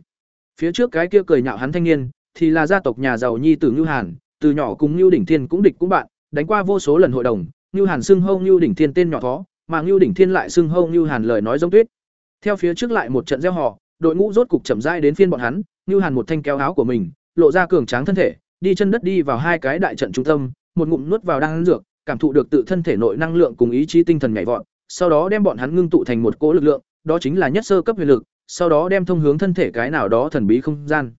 Phía trước cái kia cười nhạo hắn thanh niên, thì là gia tộc nhà giàu nhi tử ngưu Hàn, từ nhỏ cùng ngưu Đỉnh Thiên cũng địch cũng bạn, đánh qua vô số lần hội đồng, ngưu Hàn xưng hâu ngưu Đỉnh Thiên tên nhỏ thó, mà ngưu Đỉnh Thiên lại xưng hâu ngưu Hàn lời nói giống tuyết. Theo phía trước lại một trận gieo họ, đội ngũ rốt cục chậm rãi đến phiên bọn hắn, Nưu Hàn một thanh kéo áo của mình, lộ ra cường tráng thân thể, đi chân đất đi vào hai cái đại trận trung tâm, một ngụm nuốt vào đang dược, cảm thụ được tự thân thể nội năng lượng cùng ý chí tinh thần nhảy vọt, sau đó đem bọn hắn ngưng tụ thành một cỗ lực lượng, đó chính là nhất sơ cấp huyền lực, sau đó đem thông hướng thân thể cái nào đó thần bí không gian.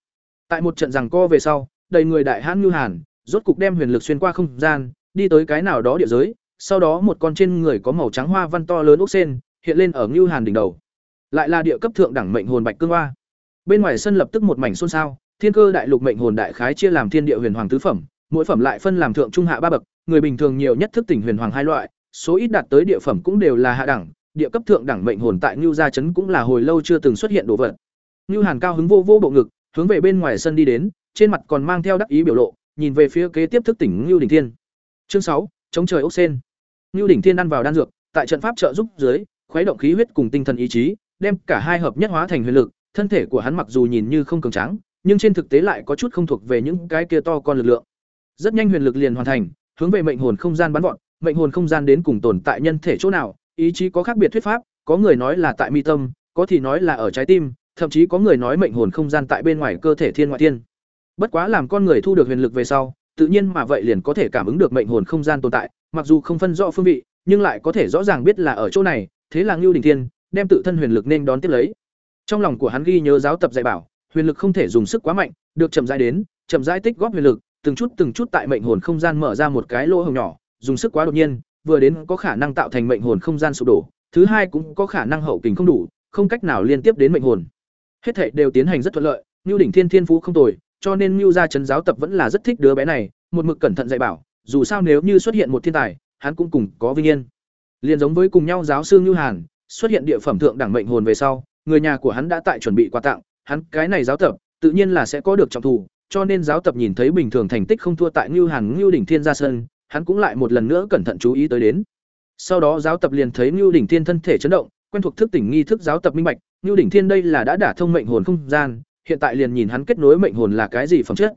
Tại một trận giằng co về sau, đầy người đại hãn Nưu Hàn, rốt cục đem huyền lực xuyên qua không gian, đi tới cái nào đó địa giới, sau đó một con trên người có màu trắng hoa văn to lớn ốc sen hiện lên ở Nưu Hàn đỉnh đầu. Lại là địa cấp thượng đẳng mệnh hồn bạch cương hoa. Bên ngoài sân lập tức một mảnh xôn xao, Thiên cơ đại lục mệnh hồn đại khái chia làm thiên địa huyền hoàng tứ phẩm, mỗi phẩm lại phân làm thượng trung hạ ba bậc, người bình thường nhiều nhất thức tỉnh huyền hoàng hai loại, số ít đạt tới địa phẩm cũng đều là hạ đẳng, địa cấp thượng đẳng mệnh hồn tại Nưu gia trấn cũng là hồi lâu chưa từng xuất hiện đồ vật. Nưu Hàn cao hứng vô vô bộ ngực, hướng về bên ngoài sân đi đến, trên mặt còn mang theo đắc ý biểu lộ, nhìn về phía kế tiếp thức tỉnh Nưu Đỉnh Thiên. Chương sáu, chống trời ốc sen. Nưu Đỉnh Thiên ăn vào đan dược, tại trận pháp trợ giúp dưới, khuấy động khí huyết cùng tinh thần ý chí, đem cả hai hợp nhất hóa thành huyền lực, thân thể của hắn mặc dù nhìn như không cường tráng, nhưng trên thực tế lại có chút không thuộc về những cái kia to con lực lượng. Rất nhanh huyền lực liền hoàn thành, hướng về mệnh hồn không gian bắn vọt, mệnh hồn không gian đến cùng tồn tại nhân thể chỗ nào, ý chí có khác biệt thuyết pháp, có người nói là tại mi tâm, có thì nói là ở trái tim, thậm chí có người nói mệnh hồn không gian tại bên ngoài cơ thể thiên ngoại thiên. Bất quá làm con người thu được huyền lực về sau, tự nhiên mà vậy liền có thể cảm ứng được mệnh hồn không gian tồn tại, mặc dù không phân rõ phương vị, nhưng lại có thể rõ ràng biết là ở chỗ này, thế là Ngưu Đình Thiên đem tự thân huyền lực nên đón tiếp lấy. Trong lòng của hắn ghi nhớ giáo tập dạy bảo, huyền lực không thể dùng sức quá mạnh, được chậm rãi đến, chậm rãi tích góp huyền lực, từng chút từng chút tại mệnh hồn không gian mở ra một cái lỗ hổng nhỏ, dùng sức quá đột nhiên, vừa đến có khả năng tạo thành mệnh hồn không gian sụp đổ, thứ hai cũng có khả năng hậu kình không đủ, không cách nào liên tiếp đến mệnh hồn. Hết thảy đều tiến hành rất thuận lợi, Nưu đỉnh thiên thiên phú không tồi, cho nên Nưu gia trấn giáo tập vẫn là rất thích đứa bé này, một mực cẩn thận dạy bảo, dù sao nếu như xuất hiện một thiên tài, hắn cũng cùng có vinh yên. Liên giống với cùng nhau giáo sư Nưu Hàn, xuất hiện địa phẩm thượng đẳng mệnh hồn về sau, người nhà của hắn đã tại chuẩn bị quà tặng, hắn cái này giáo tập, tự nhiên là sẽ có được trọng thủ, cho nên giáo tập nhìn thấy bình thường thành tích không thua tại Nưu Hàn Nưu đỉnh thiên gia sơn hắn cũng lại một lần nữa cẩn thận chú ý tới đến. Sau đó giáo tập liền thấy Nưu đỉnh thiên thân thể chấn động, quen thuộc thức tỉnh nghi thức giáo tập minh bạch, Nưu đỉnh thiên đây là đã đả thông mệnh hồn không gian, hiện tại liền nhìn hắn kết nối mệnh hồn là cái gì phẩm chất.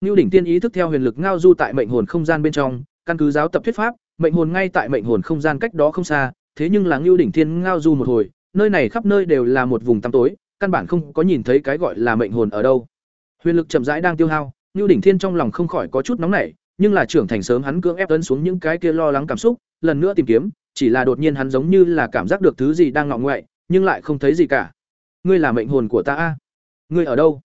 Nưu đỉnh thiên ý thức theo huyền lực ngao du tại mệnh hồn không gian bên trong, căn cứ giáo tập thuyết pháp, mệnh hồn ngay tại mệnh hồn không gian cách đó không xa, thế nhưng là Ngưu đỉnh thiên ngao du một hồi, nơi này khắp nơi đều là một vùng tăm tối, căn bản không có nhìn thấy cái gọi là mệnh hồn ở đâu. Huyền lực chậm rãi đang tiêu hao, Ngưu đỉnh thiên trong lòng không khỏi có chút nóng nảy, nhưng là trưởng thành sớm hắn cưỡng ép tấn xuống những cái kia lo lắng cảm xúc, lần nữa tìm kiếm, chỉ là đột nhiên hắn giống như là cảm giác được thứ gì đang ngọ ngoại, nhưng lại không thấy gì cả. Ngươi là mệnh hồn của ta a? Ngươi ở đâu?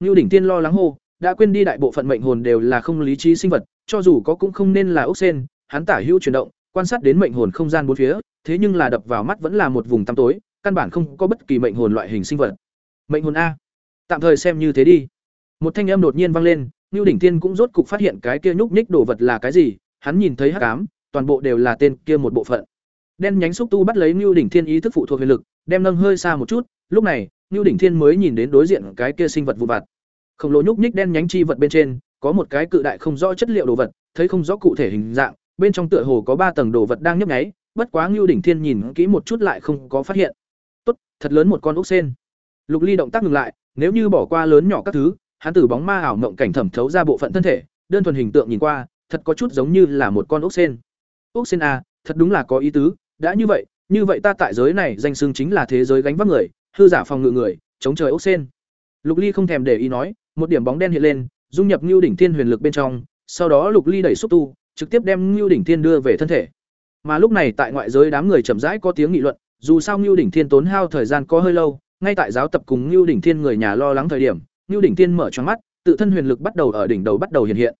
Ngưu đỉnh thiên lo lắng hô, đã quên đi đại bộ phận mệnh hồn đều là không lý trí sinh vật, cho dù có cũng không nên là ốc sen, hắn tả hữu chuyển động, quan sát đến mệnh hồn không gian bốn phía, thế nhưng là đập vào mắt vẫn là một vùng tăm tối, căn bản không có bất kỳ mệnh hồn loại hình sinh vật. Mệnh hồn a? Tạm thời xem như thế đi. Một thanh âm đột nhiên vang lên, Nưu đỉnh tiên cũng rốt cục phát hiện cái kia nhúc nhích đồ vật là cái gì, hắn nhìn thấy hắc ám, toàn bộ đều là tên kia một bộ phận. Đen nhánh xúc tu bắt lấy Nưu đỉnh thiên ý thức phụ thuộc huyền lực, đem nâng hơi xa một chút, lúc này, Nưu đỉnh thiên mới nhìn đến đối diện cái kia sinh vật vụ vặt. Khổng lồ nhúc nhích đen nhánh chi vật bên trên, có một cái cự đại không rõ chất liệu đồ vật, thấy không rõ cụ thể hình dạng, bên trong tựa hồ có ba tầng đồ vật đang nhấp nháy, bất quá ngưu đỉnh thiên nhìn kỹ một chút lại không có phát hiện. Tốt, thật lớn một con ốc sen. Lục Ly động tác ngừng lại, nếu như bỏ qua lớn nhỏ các thứ, hắn từ bóng ma ảo mộng cảnh thẩm thấu ra bộ phận thân thể, đơn thuần hình tượng nhìn qua, thật có chút giống như là một con ốc sen. Ốc sen a, thật đúng là có ý tứ, đã như vậy, như vậy ta tại giới này danh xưng chính là thế giới gánh vác người, hư giả phòng ngự người, chống trời ốc sen. Lục Ly không thèm để ý nói, một điểm bóng đen hiện lên, dung nhập ngưu đỉnh thiên huyền lực bên trong, sau đó Lục Ly đẩy xúc tu, trực tiếp đem Ngưu đỉnh thiên đưa về thân thể. Mà lúc này tại ngoại giới đám người chậm rãi có tiếng nghị luận, dù sao Ngưu đỉnh thiên tốn hao thời gian có hơi lâu, ngay tại giáo tập cùng Ngưu đỉnh thiên người nhà lo lắng thời điểm, Ngưu đỉnh thiên mở choáng mắt, tự thân huyền lực bắt đầu ở đỉnh đầu bắt đầu hiện hiện.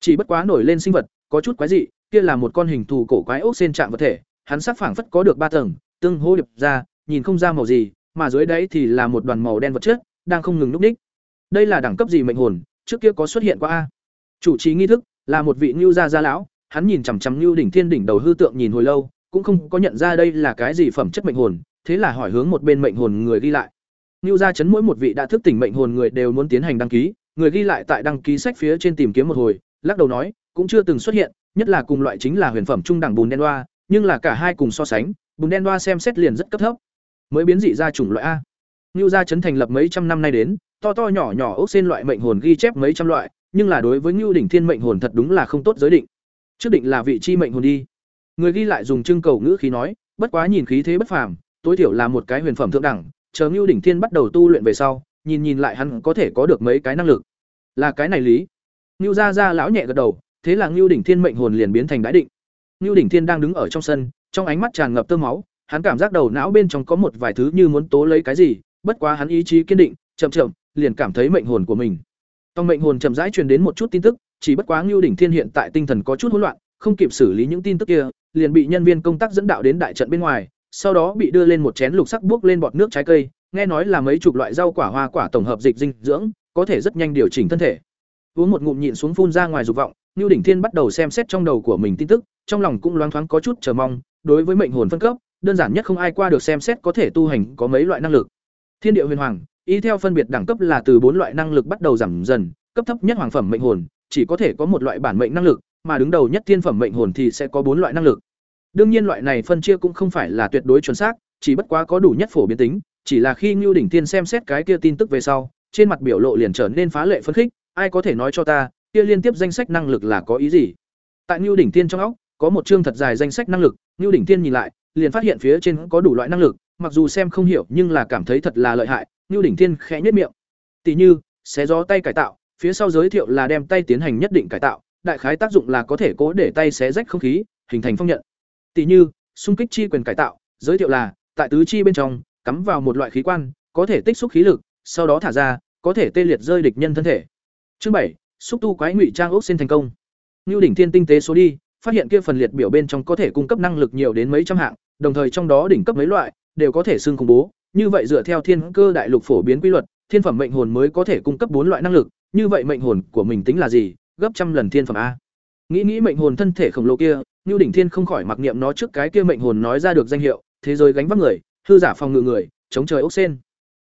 Chỉ bất quá nổi lên sinh vật, có chút quái dị, kia là một con hình thù cổ quái ốc sen trạng vật thể, hắn sắc phảng phất có được ba tầng, tương hô điệp ra, nhìn không ra màu gì, mà dưới đấy thì là một đoàn màu đen vật chất, đang không ngừng núp đích. Đây là đẳng cấp gì mệnh hồn, trước kia có xuất hiện qua a. Chủ trì nghi thức là một vị ngưu gia gia lão, hắn nhìn chằm chằm ngưu đỉnh thiên đỉnh đầu hư tượng nhìn hồi lâu, cũng không có nhận ra đây là cái gì phẩm chất mệnh hồn, thế là hỏi hướng một bên mệnh hồn người ghi lại. ngưu gia chấn mỗi một vị đã thức tỉnh mệnh hồn người đều muốn tiến hành đăng ký, người ghi lại tại đăng ký sách phía trên tìm kiếm một hồi, lắc đầu nói, cũng chưa từng xuất hiện, nhất là cùng loại chính là huyền phẩm trung đẳng bùn đen đoa, nhưng là cả hai cùng so sánh, bùn đen đoa xem xét liền rất cấp thấp. Mới biến dị ra chủng loại a. ngưu gia chấn thành lập mấy trăm năm nay đến, to to nhỏ nhỏ ốc xên loại mệnh hồn ghi chép mấy trăm loại, nhưng là đối với Nưu đỉnh thiên mệnh hồn thật đúng là không tốt giới định. Trước định là vị chi mệnh hồn đi. Người ghi lại dùng trưng cầu ngữ khí nói, bất quá nhìn khí thế bất phàm, tối thiểu là một cái huyền phẩm thượng đẳng, chờ Nưu đỉnh thiên bắt đầu tu luyện về sau, nhìn nhìn lại hắn có thể có được mấy cái năng lực. Là cái này lý. Nưu gia gia lão nhẹ gật đầu, thế là Nưu đỉnh thiên mệnh hồn liền biến thành đái định. Nưu đỉnh thiên đang đứng ở trong sân, trong ánh mắt tràn ngập tơ máu, hắn cảm giác đầu não bên trong có một vài thứ như muốn tố lấy cái gì, bất quá hắn ý chí kiên định, chậm chậm, liền cảm thấy mệnh hồn của mình. Tông mệnh hồn chậm rãi truyền đến một chút tin tức, chỉ bất quá Nưu đỉnh thiên hiện tại tinh thần có chút hỗn loạn, không kịp xử lý những tin tức kia, liền bị nhân viên công tác dẫn đạo đến đại trận bên ngoài, sau đó bị đưa lên một chén lục sắc bước lên bọt nước trái cây, nghe nói là mấy chục loại rau quả hoa quả tổng hợp dịch dinh dưỡng, có thể rất nhanh điều chỉnh thân thể. Uống một ngụm nhịn xuống phun ra ngoài dục vọng, Nưu Đỉnh Thiên bắt đầu xem xét trong đầu của mình tin tức, trong lòng cũng loáng thoáng có chút chờ mong, đối với mệnh hồn phân cấp, đơn giản nhất không ai qua được xem xét có thể tu hành có mấy loại năng lực. Thiên địa huyền hoàng, y theo phân biệt đẳng cấp là từ bốn loại năng lực bắt đầu giảm dần, cấp thấp nhất hoàng phẩm mệnh hồn, chỉ có thể có một loại bản mệnh năng lực, mà đứng đầu nhất thiên phẩm mệnh hồn thì sẽ có bốn loại năng lực. Đương nhiên loại này phân chia cũng không phải là tuyệt đối chuẩn xác, chỉ bất quá có đủ nhất phổ biến tính, chỉ là khi Nưu đỉnh tiên xem xét cái kia tin tức về sau, trên mặt biểu lộ liền trở nên phá lệ phấn khích, ai có thể nói cho ta, kia liên tiếp danh sách năng lực là có ý gì? Tại Nưu đỉnh tiên trong óc, có một chương thật dài danh sách năng lực, Nưu đỉnh tiên nhìn lại, liền phát hiện phía trên có đủ loại năng lực, mặc dù xem không hiểu nhưng là cảm thấy thật là lợi hại, Nưu đỉnh Thiên khẽ nhếch miệng. Tỷ như, xé gió tay cải tạo, phía sau giới thiệu là đem tay tiến hành nhất định cải tạo, đại khái tác dụng là có thể cố để tay xé rách không khí, hình thành phong nhận. Tỷ như, xung kích chi quyền cải tạo, giới thiệu là tại tứ chi bên trong cắm vào một loại khí quan, có thể tích xúc khí lực, sau đó thả ra, có thể tê liệt rơi địch nhân thân thể. Chương bảy, xúc tu quái ngụy trang ốc xin thành công. Nưu đỉnh thiên tinh tế số đi, phát hiện kia phần liệt biểu bên trong có thể cung cấp năng lực nhiều đến mấy trăm hạng, đồng thời trong đó đỉnh cấp mấy loại đều có thể xưng khủng bố. Như vậy dựa theo thiên cơ đại lục phổ biến quy luật, thiên phẩm mệnh hồn mới có thể cung cấp bốn loại năng lực, như vậy mệnh hồn của mình tính là gì? Gấp trăm lần thiên phẩm a. Nghĩ nghĩ mệnh hồn thân thể khổng lồ kia, Nưu đỉnh thiên không khỏi mặc niệm nó trước cái kia mệnh hồn nói ra được danh hiệu, thế giới gánh vác người, hư giả phòng ngự người, chống trời ốc sen.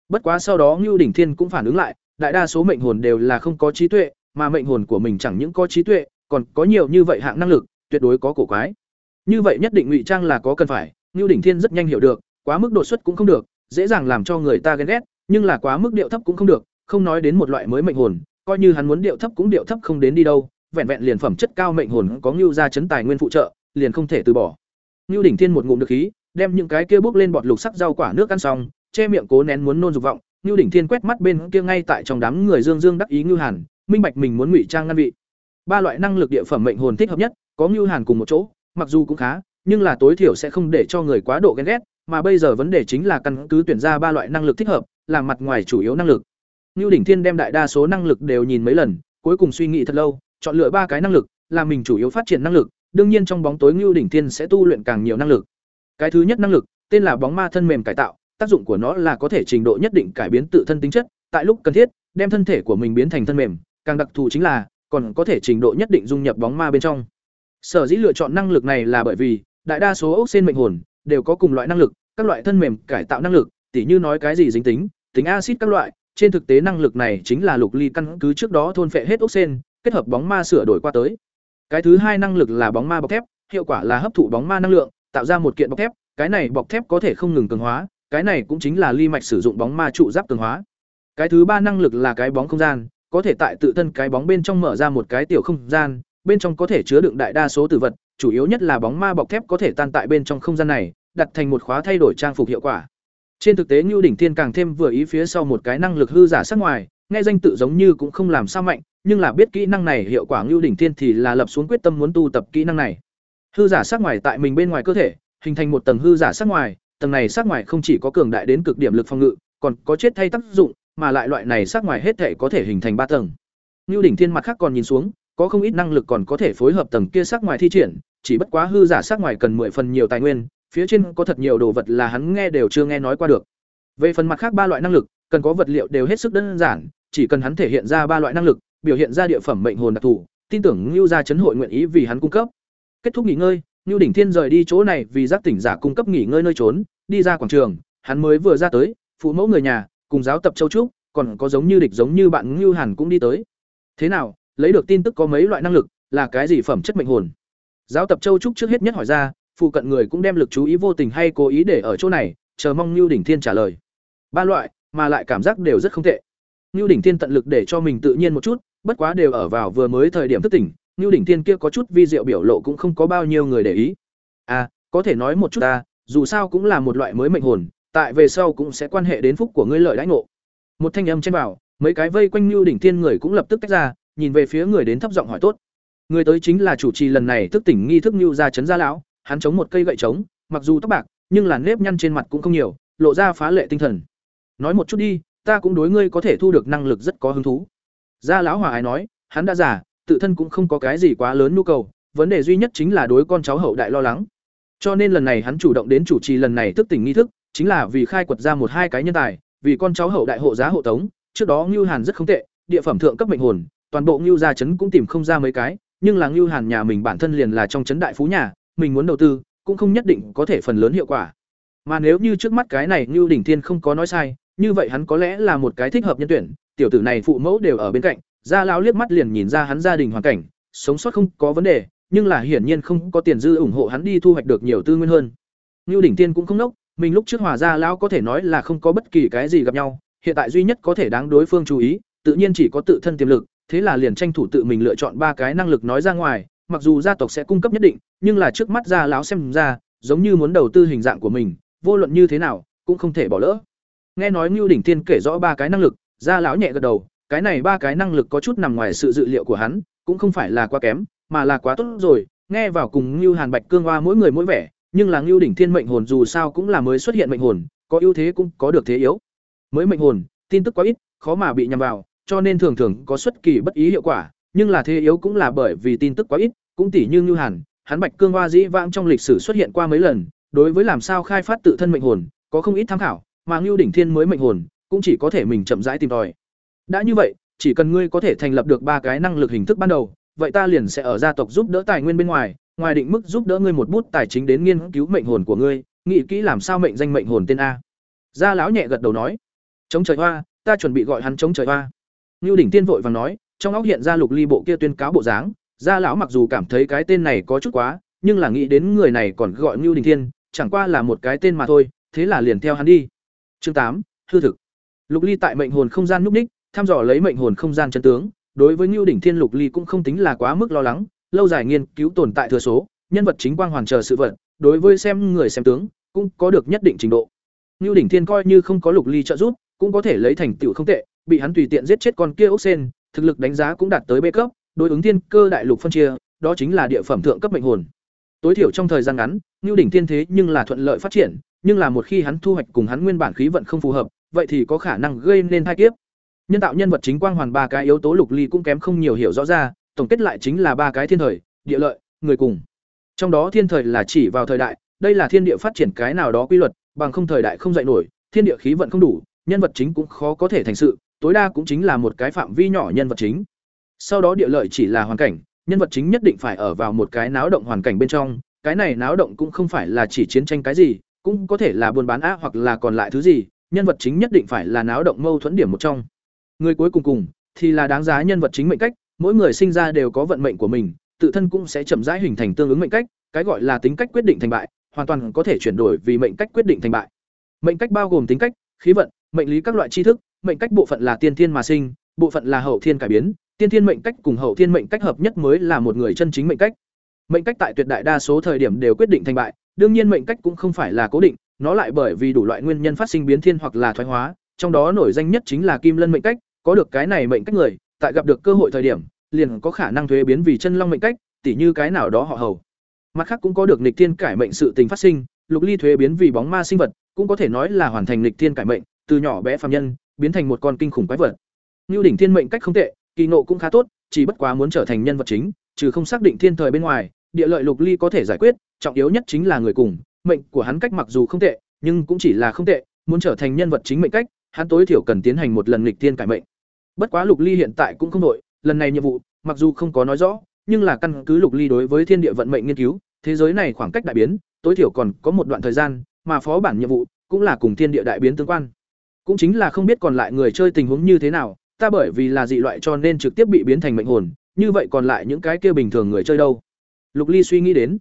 Bất quá sau đó Nưu đỉnh thiên cũng phản ứng lại, đại đa số mệnh hồn đều là không có trí tuệ, mà mệnh hồn của mình chẳng những có trí tuệ, còn có nhiều như vậy hạng năng lực, tuyệt đối có cổ quái. Như vậy nhất định ngụy trang là có cần phải, Nưu đỉnh thiên rất nhanh hiểu được, quá mức đột xuất cũng không được, dễ dàng làm cho người ta ghen ghét, nhưng là quá mức điệu thấp cũng không được, không nói đến một loại mới mệnh hồn, coi như hắn muốn điệu thấp cũng điệu thấp không đến đi đâu, vẹn vẹn liền phẩm chất cao mệnh hồn có Nưu gia chấn tài nguyên phụ trợ, liền không thể từ bỏ. Nưu đỉnh thiên một ngụm được khí, đem những cái kia bốc lên bọt lục sắc rau quả nước ăn xong, che miệng cố nén muốn nôn dục vọng, Nưu đỉnh thiên quét mắt bên kia ngay tại trong đám người Dương Dương đắc ý Nưu Hàn, minh bạch mình muốn ngụy trang ngăn vị. Ba loại năng lực địa phẩm mệnh hồn thích hợp nhất, có Nưu Hàn cùng một chỗ, mặc dù cũng khá, nhưng là tối thiểu sẽ không để cho người quá độ ghen ghét, mà bây giờ vấn đề chính là căn cứ tuyển ra ba loại năng lực thích hợp, làm mặt ngoài chủ yếu năng lực. Nưu đỉnh thiên đem đại đa số năng lực đều nhìn mấy lần, cuối cùng suy nghĩ thật lâu, chọn lựa ba cái năng lực, là mình chủ yếu phát triển năng lực, đương nhiên trong bóng tối Nưu đỉnh thiên sẽ tu luyện càng nhiều năng lực. Cái thứ nhất năng lực, tên là bóng ma thân mềm cải tạo, tác dụng của nó là có thể trình độ nhất định cải biến tự thân tính chất, tại lúc cần thiết, đem thân thể của mình biến thành thân mềm, càng đặc thù chính là còn có thể trình độ nhất định dung nhập bóng ma bên trong. Sở dĩ lựa chọn năng lực này là bởi vì đại đa số ốc sen mệnh hồn đều có cùng loại năng lực, các loại thân mềm cải tạo năng lực, tỉ như nói cái gì dính tính, tính axit các loại, trên thực tế năng lực này chính là lục ly căn cứ trước đó thôn phệ hết ốc sen, kết hợp bóng ma sửa đổi qua tới. Cái thứ hai năng lực là bóng ma bọc thép, hiệu quả là hấp thụ bóng ma năng lượng, tạo ra một kiện bọc thép, cái này bọc thép có thể không ngừng cường hóa, cái này cũng chính là ly mạch sử dụng bóng ma trụ giáp cường hóa. Cái thứ ba năng lực là cái bóng không gian, có thể tại tự thân cái bóng bên trong mở ra một cái tiểu không gian, bên trong có thể chứa đựng đại đa số tử vật, chủ yếu nhất là bóng ma bọc thép có thể tan tại bên trong không gian này, đặt thành một khóa thay đổi trang phục hiệu quả. Trên thực tế Nưu đỉnh Thiên càng thêm vừa ý phía sau một cái năng lực hư giả sắc ngoài, nghe danh tự giống như cũng không làm sao mạnh, nhưng là biết kỹ năng này hiệu quả Nưu đỉnh Thiên thì là lập xuống quyết tâm muốn tu tập kỹ năng này. Hư giả sắc ngoài tại mình bên ngoài cơ thể, hình thành một tầng hư giả sắc ngoài, tầng này sắc ngoài không chỉ có cường đại đến cực điểm lực phòng ngự, còn có chết thay tác dụng, mà lại loại này sắc ngoài hết thể có thể hình thành ba tầng. Nưu đỉnh thiên mặt khác còn nhìn xuống, có không ít năng lực còn có thể phối hợp tầng kia sắc ngoài thi triển, chỉ bất quá hư giả sắc ngoài cần mười phần nhiều tài nguyên, phía trên có thật nhiều đồ vật là hắn nghe đều chưa nghe nói qua được. Về phần mặt khác ba loại năng lực, cần có vật liệu đều hết sức đơn giản, chỉ cần hắn thể hiện ra ba loại năng lực, biểu hiện ra địa phẩm mệnh hồn đặc thù, tin tưởng Nưu gia chấn hội nguyện ý vì hắn cung cấp. Kết thúc nghỉ ngơi, Nưu Đỉnh Thiên rời đi chỗ này vì giác tỉnh giả cung cấp nghỉ ngơi nơi trốn, đi ra quảng trường, hắn mới vừa ra tới, phụ mẫu người nhà, cùng giáo tập Châu Trúc, còn có giống như địch giống như bạn Nưu Hàn cũng đi tới. Thế nào, lấy được tin tức có mấy loại năng lực, là cái gì phẩm chất mệnh hồn? Giáo tập Châu Trúc trước hết nhất hỏi ra, phụ cận người cũng đem lực chú ý vô tình hay cố ý để ở chỗ này, chờ mong Lưu Đỉnh Thiên trả lời. Ba loại, mà lại cảm giác đều rất không tệ. Lưu Đỉnh Thiên tận lực để cho mình tự nhiên một chút, bất quá đều ở vào vừa mới thời điểm thức tỉnh, Lưu đỉnh Thiên kia có chút vi diệu biểu lộ cũng không có bao nhiêu người để ý. À, có thể nói một chút ta, dù sao cũng là một loại mới mệnh hồn, tại về sau cũng sẽ quan hệ đến phúc của ngươi lợi đãi ngộ. Một thanh âm trên vào, mấy cái vây quanh Lưu đỉnh Thiên người cũng lập tức tách ra, nhìn về phía người đến thấp giọng hỏi tốt. Người tới chính là chủ trì lần này thức tỉnh nghi thức Nưu gia trấn gia lão, hắn chống một cây gậy trống, mặc dù tóc bạc, nhưng là nếp nhăn trên mặt cũng không nhiều, lộ ra phá lệ tinh thần. Nói một chút đi, ta cũng đối ngươi có thể thu được năng lực rất có hứng thú. Gia lão hòa ái nói, hắn đã già, tự thân cũng không có cái gì quá lớn nhu cầu, vấn đề duy nhất chính là đối con cháu hậu đại lo lắng. Cho nên lần này hắn chủ động đến chủ trì lần này thức tỉnh nghi thức, chính là vì khai quật ra một hai cái nhân tài, vì con cháu hậu đại hộ giá hộ tống, trước đó Ngưu Hàn rất không tệ, địa phẩm thượng cấp mệnh hồn, toàn bộ Ngưu gia trấn cũng tìm không ra mấy cái, nhưng là Ngưu Hàn nhà mình bản thân liền là trong trấn đại phú nhà, mình muốn đầu tư, cũng không nhất định có thể phần lớn hiệu quả. Mà nếu như trước mắt cái này Ngưu Đỉnh Thiên không có nói sai, như vậy hắn có lẽ là một cái thích hợp nhân tuyển, tiểu tử này phụ mẫu đều ở bên cạnh, gia lão liếc mắt liền nhìn ra hắn gia đình hoàn cảnh, sống sót không có vấn đề, nhưng là hiển nhiên không có tiền dư ủng hộ hắn đi thu hoạch được nhiều tư nguyên hơn. Ngưu Đỉnh Thiên cũng không nốc, mình lúc trước hòa gia lão có thể nói là không có bất kỳ cái gì gặp nhau, hiện tại duy nhất có thể đáng đối phương chú ý, tự nhiên chỉ có tự thân tiềm lực, thế là liền tranh thủ tự mình lựa chọn ba cái năng lực nói ra ngoài, mặc dù gia tộc sẽ cung cấp nhất định, nhưng là trước mắt gia lão xem ra, giống như muốn đầu tư hình dạng của mình, vô luận như thế nào, cũng không thể bỏ lỡ. Nghe nói Ngưu Đỉnh Tiên kể rõ ba cái năng lực, gia lão nhẹ gật đầu, cái này ba cái năng lực có chút nằm ngoài sự dự liệu của hắn, cũng không phải là quá kém, mà là quá tốt rồi, nghe vào cùng Ngưu Hàn Bạch Cương Hoa mỗi người mỗi vẻ, nhưng là Ngưu Đỉnh Thiên mệnh hồn dù sao cũng là mới xuất hiện mệnh hồn, có ưu thế cũng có được thế yếu. Mới mệnh hồn, tin tức quá ít, khó mà bị nhằm vào, cho nên thường thường có xuất kỳ bất ý hiệu quả, nhưng là thế yếu cũng là bởi vì tin tức quá ít, cũng tỉ như Ngưu Hàn, hắn Bạch Cương Hoa dĩ vãng trong lịch sử xuất hiện qua mấy lần, đối với làm sao khai phát tự thân mệnh hồn, có không ít tham khảo, mà Ngưu Đỉnh Thiên mới mệnh hồn, cũng chỉ có thể mình chậm rãi tìm tòi. Đã như vậy, chỉ cần ngươi có thể thành lập được ba cái năng lực hình thức ban đầu, vậy ta liền sẽ ở gia tộc giúp đỡ tài nguyên bên ngoài, ngoài định mức giúp đỡ ngươi một bút tài chính đến nghiên cứu mệnh hồn của ngươi, nghĩ kỹ làm sao mệnh danh mệnh hồn tên a. Gia lão nhẹ gật đầu nói, "Chống trời hoa, ta chuẩn bị gọi hắn chống trời hoa." Nưu đỉnh tiên vội vàng nói, trong óc hiện ra Lục Ly bộ kia tuyên cáo bộ dáng, Gia lão mặc dù cảm thấy cái tên này có chút quá, nhưng là nghĩ đến người này còn gọi Nưu đỉnh thiên, chẳng qua là một cái tên mà thôi, thế là liền theo hắn đi. Chương tám, hư thực. Lục Ly tại mệnh hồn không gian núp đích, thăm dò lấy mệnh hồn không gian chân tướng, đối với Nưu đỉnh thiên Lục Ly cũng không tính là quá mức lo lắng, lâu dài nghiên cứu tồn tại thừa số, nhân vật chính quang hoàn chờ sự vật, đối với xem người xem tướng, cũng có được nhất định trình độ. Nưu đỉnh thiên coi như không có Lục Ly trợ giúp, cũng có thể lấy thành tựu không tệ, bị hắn tùy tiện giết chết con kia ốc sen, thực lực đánh giá cũng đạt tới B cấp, đối ứng thiên cơ đại lục phân chia, đó chính là địa phẩm thượng cấp mệnh hồn. Tối thiểu trong thời gian ngắn, Nưu đỉnh thiên thế nhưng là thuận lợi phát triển, nhưng là một khi hắn thu hoạch cùng hắn nguyên bản khí vận không phù hợp, vậy thì có khả năng gây nên thai kiếp. Nhân tạo nhân vật chính quang hoàn ba cái yếu tố lục ly cũng kém không nhiều hiểu rõ ra, tổng kết lại chính là ba cái thiên thời, địa lợi, người cùng. Trong đó thiên thời là chỉ vào thời đại, đây là thiên địa phát triển cái nào đó quy luật, bằng không thời đại không dậy nổi, thiên địa khí vận không đủ, nhân vật chính cũng khó có thể thành sự, tối đa cũng chính là một cái phạm vi nhỏ nhân vật chính. Sau đó địa lợi chỉ là hoàn cảnh, nhân vật chính nhất định phải ở vào một cái náo động hoàn cảnh bên trong, cái này náo động cũng không phải là chỉ chiến tranh cái gì, cũng có thể là buôn bán á hoặc là còn lại thứ gì, nhân vật chính nhất định phải là náo động mâu thuẫn điểm một trong. Người cuối cùng cùng thì là đáng giá nhân vật chính mệnh cách, mỗi người sinh ra đều có vận mệnh của mình, tự thân cũng sẽ chậm rãi hình thành tương ứng mệnh cách, cái gọi là tính cách quyết định thành bại, hoàn toàn có thể chuyển đổi vì mệnh cách quyết định thành bại. Mệnh cách bao gồm tính cách, khí vận, mệnh lý các loại tri thức, mệnh cách bộ phận là tiên thiên mà sinh, bộ phận là hậu thiên cải biến, tiên thiên mệnh cách cùng hậu thiên mệnh cách hợp nhất mới là một người chân chính mệnh cách. Mệnh cách tại tuyệt đại đa số thời điểm đều quyết định thành bại, đương nhiên mệnh cách cũng không phải là cố định, nó lại bởi vì đủ loại nguyên nhân phát sinh biến thiên hoặc là thoái hóa, trong đó nổi danh nhất chính là Kim Lân mệnh cách, có được cái này mệnh cách người, tại gặp được cơ hội thời điểm, liền có khả năng thuế biến vì chân long mệnh cách, tỉ như cái nào đó họ hầu. Mặt khác cũng có được nghịch thiên cải mệnh sự tình phát sinh, lục ly thuế biến vì bóng ma sinh vật, cũng có thể nói là hoàn thành nghịch thiên cải mệnh, từ nhỏ bé phàm nhân biến thành một con kinh khủng quái vật. Nưu đỉnh thiên mệnh cách không tệ, kỳ ngộ cũng khá tốt, chỉ bất quá muốn trở thành nhân vật chính, trừ không xác định thiên thời bên ngoài, địa lợi lục ly có thể giải quyết, trọng yếu nhất chính là người cùng, mệnh của hắn cách mặc dù không tệ, nhưng cũng chỉ là không tệ, muốn trở thành nhân vật chính mệnh cách, hắn tối thiểu cần tiến hành một lần nghịch thiên cải mệnh. Bất quá Lục Ly hiện tại cũng không đổi, lần này nhiệm vụ, mặc dù không có nói rõ, nhưng là căn cứ Lục Ly đối với thiên địa vận mệnh nghiên cứu, thế giới này khoảng cách đại biến, tối thiểu còn có một đoạn thời gian, mà phó bản nhiệm vụ cũng là cùng thiên địa đại biến tương quan. Cũng chính là không biết còn lại người chơi tình huống như thế nào, ta bởi vì là dị loại cho nên trực tiếp bị biến thành mệnh hồn, như vậy còn lại những cái kia bình thường người chơi đâu? Lục Ly suy nghĩ đến.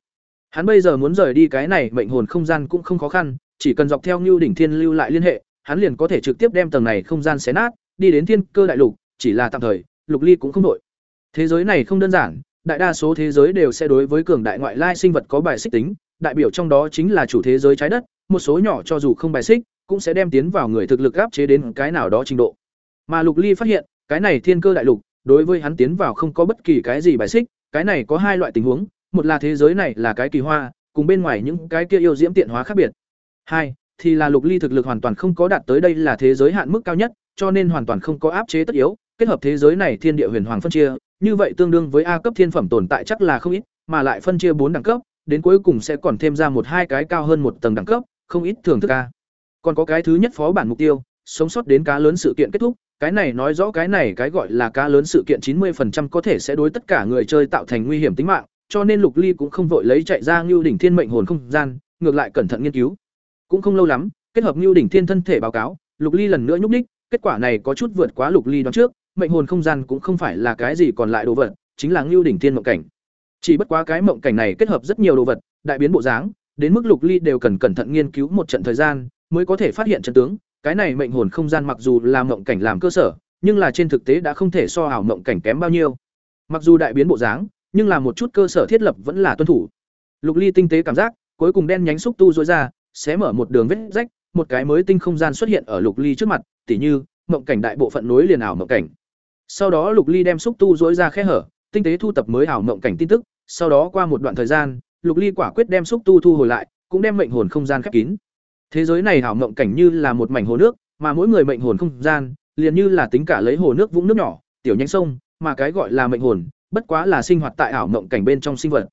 Hắn bây giờ muốn rời đi cái này mệnh hồn không gian cũng không khó khăn, chỉ cần dọc theo Nưu đỉnh thiên lưu lại liên hệ, hắn liền có thể trực tiếp đem tầng này không gian xé nát, đi đến thiên cơ đại lục, chỉ là tạm thời, Lục Ly cũng không đổi. Thế giới này không đơn giản, đại đa số thế giới đều sẽ đối với cường đại ngoại lai sinh vật có bài xích tính, đại biểu trong đó chính là chủ thế giới trái đất, một số nhỏ cho dù không bài xích, cũng sẽ đem tiến vào người thực lực áp chế đến cái nào đó trình độ. Mà Lục Ly phát hiện, cái này thiên cơ đại lục, đối với hắn tiến vào không có bất kỳ cái gì bài xích, cái này có hai loại tình huống, một là thế giới này là cái kỳ hoa, cùng bên ngoài những cái kia yêu diễm tiện hóa khác biệt. Hai, thì là Lục Ly thực lực hoàn toàn không có đạt tới đây là thế giới hạn mức cao nhất, cho nên hoàn toàn không có áp chế tất yếu, kết hợp thế giới này thiên địa huyền hoàng phân chia, như vậy tương đương với A cấp thiên phẩm tồn tại chắc là không ít, mà lại phân chia bốn đẳng cấp, đến cuối cùng sẽ còn thêm ra một hai cái cao hơn một tầng đẳng cấp, không ít thưởng thức a. Còn có cái thứ nhất phó bản mục tiêu, sống sót đến cá lớn sự kiện kết thúc, cái này nói rõ cái này cái gọi là cá lớn sự kiện 90% có thể sẽ đối tất cả người chơi tạo thành nguy hiểm tính mạng, cho nên Lục Ly cũng không vội lấy chạy ra Ngưu đỉnh thiên mệnh hồn không gian, ngược lại cẩn thận nghiên cứu. Cũng không lâu lắm, kết hợp Ngưu đỉnh thiên thân thể báo cáo, Lục Ly lần nữa nhúc nhích, kết quả này có chút vượt quá Lục Ly đoán trước, mệnh hồn không gian cũng không phải là cái gì còn lại đồ vật, chính là Ngưu đỉnh thiên mộng cảnh. Chỉ bất quá cái mộng cảnh này kết hợp rất nhiều đồ vật, đại biến bộ dáng, đến mức Lục Ly đều cần cẩn thận nghiên cứu một trận thời gian, mới có thể phát hiện chân tướng, cái này mệnh hồn không gian mặc dù là mộng cảnh làm cơ sở, nhưng là trên thực tế đã không thể so ảo mộng cảnh kém bao nhiêu. Mặc dù đại biến bộ dáng, nhưng là một chút cơ sở thiết lập vẫn là tuân thủ. Lục Ly tinh tế cảm giác, cuối cùng đen nhánh xúc tu rối ra, xé mở một đường vết rách, một cái mới tinh không gian xuất hiện ở Lục Ly trước mặt, tỉ như mộng cảnh đại bộ phận nối liền ảo mộng cảnh. Sau đó Lục Ly đem xúc tu rối ra khe hở, tinh tế thu tập mới ảo mộng cảnh tin tức, sau đó qua một đoạn thời gian, Lục Ly quả quyết đem xúc tu thu hồi lại, cũng đem mệnh hồn không gian khép kín. Thế giới này hảo mộng cảnh như là một mảnh hồ nước, mà mỗi người mệnh hồn không gian, liền như là tính cả lấy hồ nước vũng nước nhỏ, tiểu nhánh sông, mà cái gọi là mệnh hồn, bất quá là sinh hoạt tại ảo mộng cảnh bên trong sinh vật.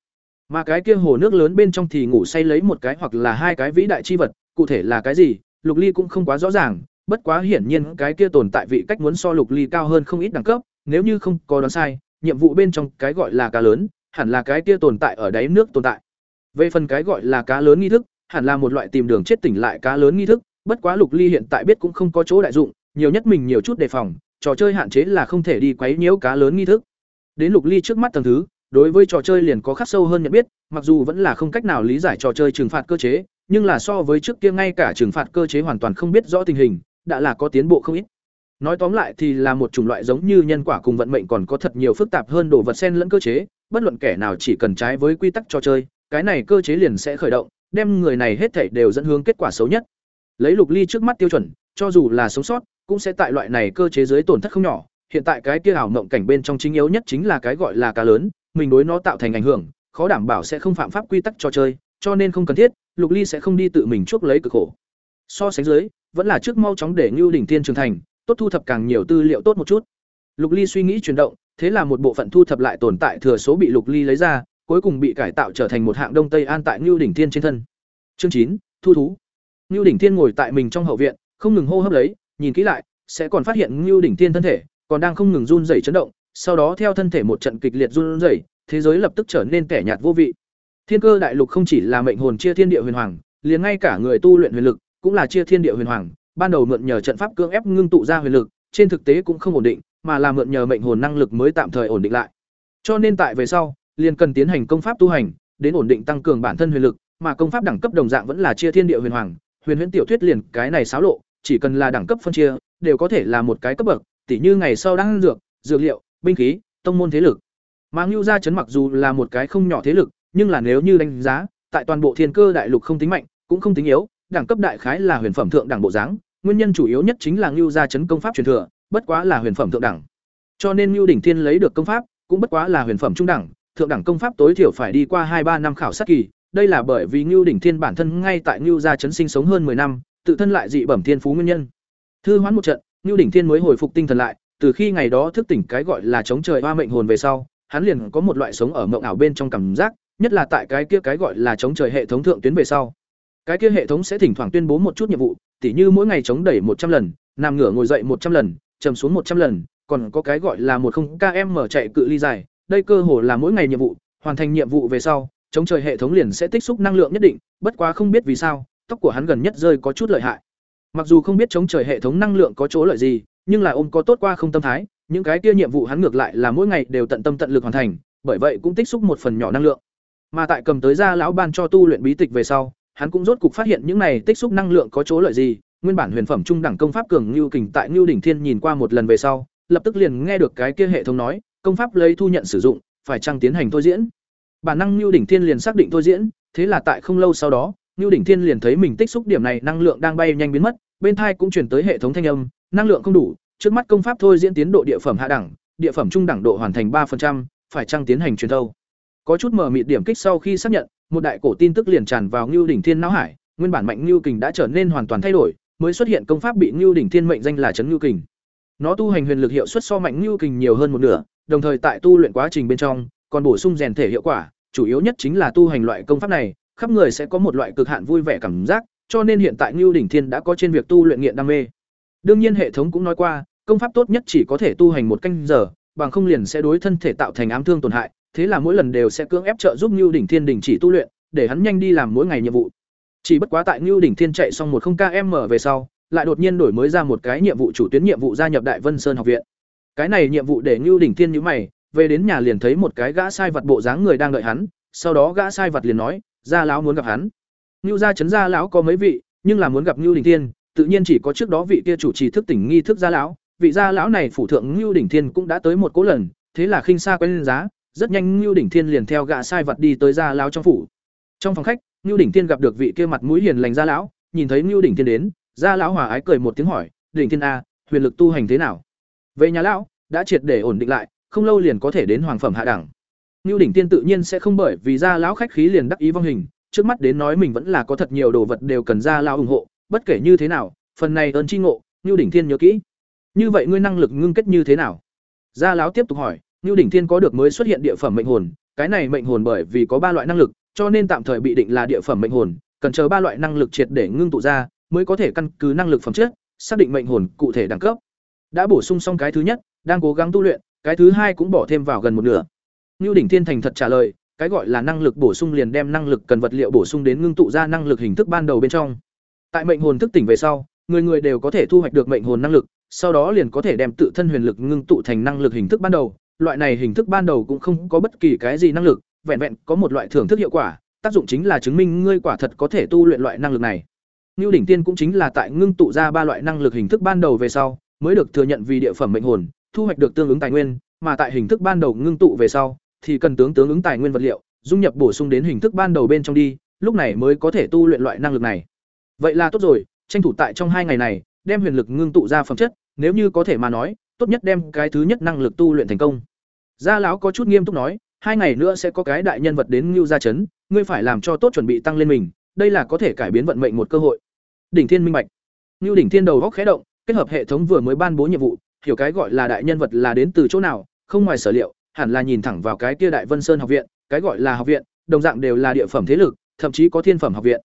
Mà cái kia hồ nước lớn bên trong thì ngủ say lấy một cái hoặc là hai cái vĩ đại chi vật, cụ thể là cái gì, Lục Ly cũng không quá rõ ràng, bất quá hiển nhiên cái kia tồn tại vị cách muốn so Lục Ly cao hơn không ít đẳng cấp, nếu như không có đoán sai, nhiệm vụ bên trong cái gọi là cá lớn, hẳn là cái kia tồn tại ở đáy nước tồn tại. Về phần cái gọi là cá lớn nghi thức, hẳn là một loại tìm đường chết tỉnh lại cá lớn nghi thức, bất quá Lục Ly hiện tại biết cũng không có chỗ đại dụng, nhiều nhất mình nhiều chút đề phòng, trò chơi hạn chế là không thể đi quấy nhiễu cá lớn nghi thức. Đến Lục Ly trước mắt tầng thứ, đối với trò chơi liền có khắc sâu hơn nhận biết, mặc dù vẫn là không cách nào lý giải trò chơi trừng phạt cơ chế, nhưng là so với trước kia ngay cả trừng phạt cơ chế hoàn toàn không biết rõ tình hình, đã là có tiến bộ không ít. Nói tóm lại thì là một chủng loại giống như nhân quả cùng vận mệnh còn có thật nhiều phức tạp hơn đồ vật xen lẫn cơ chế, bất luận kẻ nào chỉ cần trái với quy tắc trò chơi, cái này cơ chế liền sẽ khởi động, đem người này hết thảy đều dẫn hướng kết quả xấu nhất. Lấy Lục Ly trước mắt tiêu chuẩn, cho dù là sống sót, cũng sẽ tại loại này cơ chế dưới tổn thất không nhỏ. Hiện tại cái kia ảo mộng cảnh bên trong chính yếu nhất chính là cái gọi là cá lớn, mình đối nó tạo thành ảnh hưởng, khó đảm bảo sẽ không phạm pháp quy tắc trò chơi, cho nên không cần thiết, Lục Ly sẽ không đi tự mình chuốc lấy cực khổ. So sánh dưới, vẫn là trước mau chóng để Nưu đỉnh tiên trưởng thành, tốt thu thập càng nhiều tư liệu tốt một chút. Lục Ly suy nghĩ chuyển động, thế là một bộ phận thu thập lại tồn tại thừa số bị Lục Ly lấy ra, cuối cùng bị cải tạo trở thành một hạng đông tây an tại Nưu đỉnh Thiên trên thân. Chương chín thu thú. Nưu đỉnh Thiên ngồi tại mình trong hậu viện, không ngừng hô hấp lấy, nhìn kỹ lại, sẽ còn phát hiện Nưu đỉnh Thiên thân thể còn đang không ngừng run rẩy chấn động, sau đó theo thân thể một trận kịch liệt run rẩy, thế giới lập tức trở nên kẻ nhạt vô vị. Thiên cơ đại lục không chỉ là mệnh hồn chia thiên địa huyền hoàng, liền ngay cả người tu luyện huyền lực cũng là chia thiên địa huyền hoàng, ban đầu mượn nhờ trận pháp cưỡng ép ngưng tụ ra huyền lực, trên thực tế cũng không ổn định, mà là mượn nhờ mệnh hồn năng lực mới tạm thời ổn định lại. Cho nên tại về sau, liền cần tiến hành công pháp tu hành, đến ổn định tăng cường bản thân huyền lực, mà công pháp đẳng cấp đồng dạng vẫn là chia thiên địa huyền hoàng, huyền huyễn tiểu thuyết liền cái này xáo lộ, chỉ cần là đẳng cấp phân chia, đều có thể là một cái cấp bậc, tỉ như ngày sau đang dược, dược liệu, binh khí, tông môn thế lực. Mà Nưu gia trấn mặc dù là một cái không nhỏ thế lực, nhưng là nếu như đánh giá, tại toàn bộ thiên cơ đại lục không tính mạnh, cũng không tính yếu, đẳng cấp đại khái là huyền phẩm thượng đẳng bộ dáng, nguyên nhân chủ yếu nhất chính là Nưu gia trấn công pháp truyền thừa, bất quá là huyền phẩm thượng đẳng. Cho nên Nưu đỉnh thiên lấy được công pháp, cũng bất quá là huyền phẩm trung đẳng, thượng đẳng công pháp tối thiểu phải đi qua hai ba năm khảo sát kỳ, đây là bởi vì Nưu đỉnh thiên bản thân ngay tại Nưu gia trấn sinh sống hơn 10 năm, tự thân lại dị bẩm thiên phú nguyên nhân. Thư hoán một trận, Nưu đỉnh thiên mới hồi phục tinh thần lại, từ khi ngày đó thức tỉnh cái gọi là chống trời hoa mệnh hồn về sau, hắn liền có một loại sống ở mộng ảo bên trong cảm giác, nhất là tại cái kia cái gọi là chống trời hệ thống thượng tuyến về sau. Cái kia hệ thống sẽ thỉnh thoảng tuyên bố một chút nhiệm vụ, tỉ như mỗi ngày chống đẩy một trăm lần, nằm ngửa ngồi dậy một trăm lần, trầm xuống một trăm lần, còn có cái gọi là một không km chạy cự ly dài, đây cơ hồ là mỗi ngày nhiệm vụ, hoàn thành nhiệm vụ về sau, chống trời hệ thống liền sẽ tích xúc năng lượng nhất định, bất quá không biết vì sao, tóc của hắn gần nhất rơi có chút lợi hại. Mặc dù không biết chống trời hệ thống năng lượng có chỗ lợi gì, nhưng là ôm có tốt qua không tâm thái, những cái kia nhiệm vụ hắn ngược lại là mỗi ngày đều tận tâm tận lực hoàn thành, bởi vậy cũng tích xúc một phần nhỏ năng lượng. Mà tại cầm tới ra lão ban cho tu luyện bí tịch về sau, hắn cũng rốt cục phát hiện những này tích xúc năng lượng có chỗ lợi gì, nguyên bản huyền phẩm trung đẳng công pháp cường lưu kình tại Nưu đỉnh thiên nhìn qua một lần về sau, lập tức liền nghe được cái kia hệ thống nói, công pháp lấy thu nhận sử dụng, phải chăng tiến hành thôi diễn. Bản năng Nưu đỉnh thiên liền xác định thôi diễn, thế là tại không lâu sau đó, Nưu đỉnh thiên liền thấy mình tích xúc điểm này năng lượng đang bay nhanh biến mất, bên thai cũng chuyển tới hệ thống thanh âm, năng lượng không đủ, trước mắt công pháp thôi diễn tiến độ địa phẩm hạ đẳng, địa phẩm trung đẳng độ hoàn thành 3%, phải chăng tiến hành truyền thâu. Có chút mở mịt điểm kích sau khi xác nhận, một đại cổ tin tức liền tràn vào Nưu đỉnh thiên não hải, nguyên bản mạnh Nưu kình đã trở nên hoàn toàn thay đổi, mới xuất hiện công pháp bị Nưu đỉnh thiên mệnh danh là trấn Nưu kình. Nó tu hành huyền lực hiệu suất so mạnh Nưu kình nhiều hơn một nửa, đồng thời tại tu luyện quá trình bên trong, còn bổ sung rèn thể hiệu quả, chủ yếu nhất chính là tu hành loại công pháp này, khắp người sẽ có một loại cực hạn vui vẻ cảm giác, cho nên hiện tại Ngưu Đỉnh Thiên đã có trên việc tu luyện nghiện đam mê. Đương nhiên hệ thống cũng nói qua, công pháp tốt nhất chỉ có thể tu hành một canh giờ, bằng không liền sẽ đối thân thể tạo thành ám thương tổn hại, thế là mỗi lần đều sẽ cưỡng ép trợ giúp Ngưu Đỉnh Thiên đình chỉ tu luyện, để hắn nhanh đi làm mỗi ngày nhiệm vụ. Chỉ bất quá tại Ngưu Đỉnh Thiên chạy xong một không km về sau, lại đột nhiên đổi mới ra một cái nhiệm vụ chủ tuyến nhiệm vụ gia nhập Đại Vân Sơn học viện. Cái này nhiệm vụ để Ngưu Đỉnh Thiên nhữ mày, về đến nhà liền thấy một cái gã sai vật bộ dáng người đang đợi hắn, sau đó gã sai vật liền nói, "Gia lão muốn gặp hắn." Ngưu gia trấn gia lão có mấy vị, nhưng là muốn gặp Ngưu Đỉnh Thiên, tự nhiên chỉ có trước đó vị kia chủ trì thức tỉnh nghi thức gia lão, vị gia lão này phủ thượng Ngưu Đỉnh Thiên cũng đã tới một cố lần, thế là khinh xa quen giá, rất nhanh Ngưu Đỉnh Thiên liền theo gã sai vật đi tới gia lão trong phủ. Trong phòng khách, Ngưu Đỉnh Thiên gặp được vị kia mặt mũi hiền lành gia lão, nhìn thấy Ngưu Đỉnh Thiên đến, gia lão hòa ái cười một tiếng hỏi, "Đỉnh Thiên a, huyền lực tu hành thế nào?" Về nhà lão, đã triệt để ổn định lại, không lâu liền có thể đến hoàng phẩm hạ đẳng. Nưu đỉnh tiên tự nhiên sẽ không bởi vì gia lão khách khí liền đắc ý vong hình, trước mắt đến nói mình vẫn là có thật nhiều đồ vật đều cần gia lão ủng hộ, bất kể như thế nào, phần này ơn chi ngộ, Nưu đỉnh tiên nhớ kỹ. Như vậy ngươi năng lực ngưng kết như thế nào? Gia lão tiếp tục hỏi, Nưu đỉnh tiên có được mới xuất hiện địa phẩm mệnh hồn, cái này mệnh hồn bởi vì có ba loại năng lực, cho nên tạm thời bị định là địa phẩm mệnh hồn, cần chờ ba loại năng lực triệt để ngưng tụ ra, mới có thể căn cứ năng lực phẩm chất, xác định mệnh hồn cụ thể đẳng cấp. Đã bổ sung xong cái thứ nhất, đang cố gắng tu luyện, cái thứ hai cũng bỏ thêm vào gần một nửa. ngưu đỉnh thiên thành thật trả lời, cái gọi là năng lực bổ sung liền đem năng lực cần vật liệu bổ sung đến ngưng tụ ra năng lực hình thức ban đầu bên trong. Tại mệnh hồn thức tỉnh về sau, người người đều có thể thu hoạch được mệnh hồn năng lực, sau đó liền có thể đem tự thân huyền lực ngưng tụ thành năng lực hình thức ban đầu. Loại này hình thức ban đầu cũng không có bất kỳ cái gì năng lực, vẹn vẹn có một loại thưởng thức hiệu quả, tác dụng chính là chứng minh ngươi quả thật có thể tu luyện loại năng lực này. ngưu đỉnh tiên cũng chính là tại ngưng tụ ra ba loại năng lực hình thức ban đầu về sau, mới được thừa nhận vì địa phẩm mệnh hồn, thu hoạch được tương ứng tài nguyên, mà tại hình thức ban đầu ngưng tụ về sau, thì cần tướng tướng ứng tài nguyên vật liệu, dung nhập bổ sung đến hình thức ban đầu bên trong đi, lúc này mới có thể tu luyện loại năng lực này. Vậy là tốt rồi, tranh thủ tại trong hai ngày này, đem huyền lực ngưng tụ ra phẩm chất, nếu như có thể mà nói, tốt nhất đem cái thứ nhất năng lực tu luyện thành công. Gia lão có chút nghiêm túc nói, hai ngày nữa sẽ có cái đại nhân vật đến Ngưu gia trấn, ngươi phải làm cho tốt chuẩn bị tăng lên mình, đây là có thể cải biến vận mệnh một cơ hội. Đỉnh Thiên minh bạch. Ngưu đỉnh thiên đầu góc khẽ động, kết hợp hệ thống vừa mới ban bố nhiệm vụ, hiểu cái gọi là đại nhân vật là đến từ chỗ nào, không ngoài sở liệu, hẳn là nhìn thẳng vào cái kia Đại Vân Sơn học viện, cái gọi là học viện, đồng dạng đều là địa phẩm thế lực, thậm chí có thiên phẩm học viện.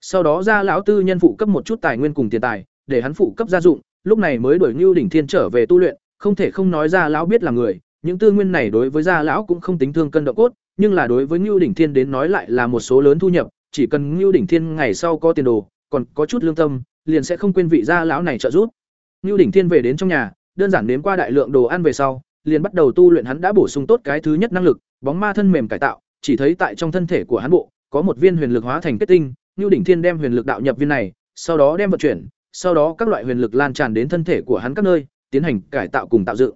Sau đó ra lão tư nhân phụ cấp một chút tài nguyên cùng tiền tài, để hắn phụ cấp gia dụng, lúc này mới đuổi Nưu đỉnh thiên trở về tu luyện, không thể không nói ra lão biết là người, những tư nguyên này đối với gia lão cũng không tính thương cân độ cốt, nhưng là đối với Nưu đỉnh thiên đến nói lại là một số lớn thu nhập, chỉ cần Nưu đỉnh thiên ngày sau có tiền đồ, còn có chút lương tâm, liền sẽ không quên vị gia lão này trợ giúp. Nưu đỉnh thiên về đến trong nhà, đơn giản nếm qua đại lượng đồ ăn về sau, liền bắt đầu tu luyện hắn đã bổ sung tốt cái thứ nhất năng lực, bóng ma thân mềm cải tạo, chỉ thấy tại trong thân thể của hắn bộ, có một viên huyền lực hóa thành kết tinh, Nưu đỉnh thiên đem huyền lực đạo nhập viên này, sau đó đem vận chuyển, sau đó các loại huyền lực lan tràn đến thân thể của hắn các nơi, tiến hành cải tạo cùng tạo dựng.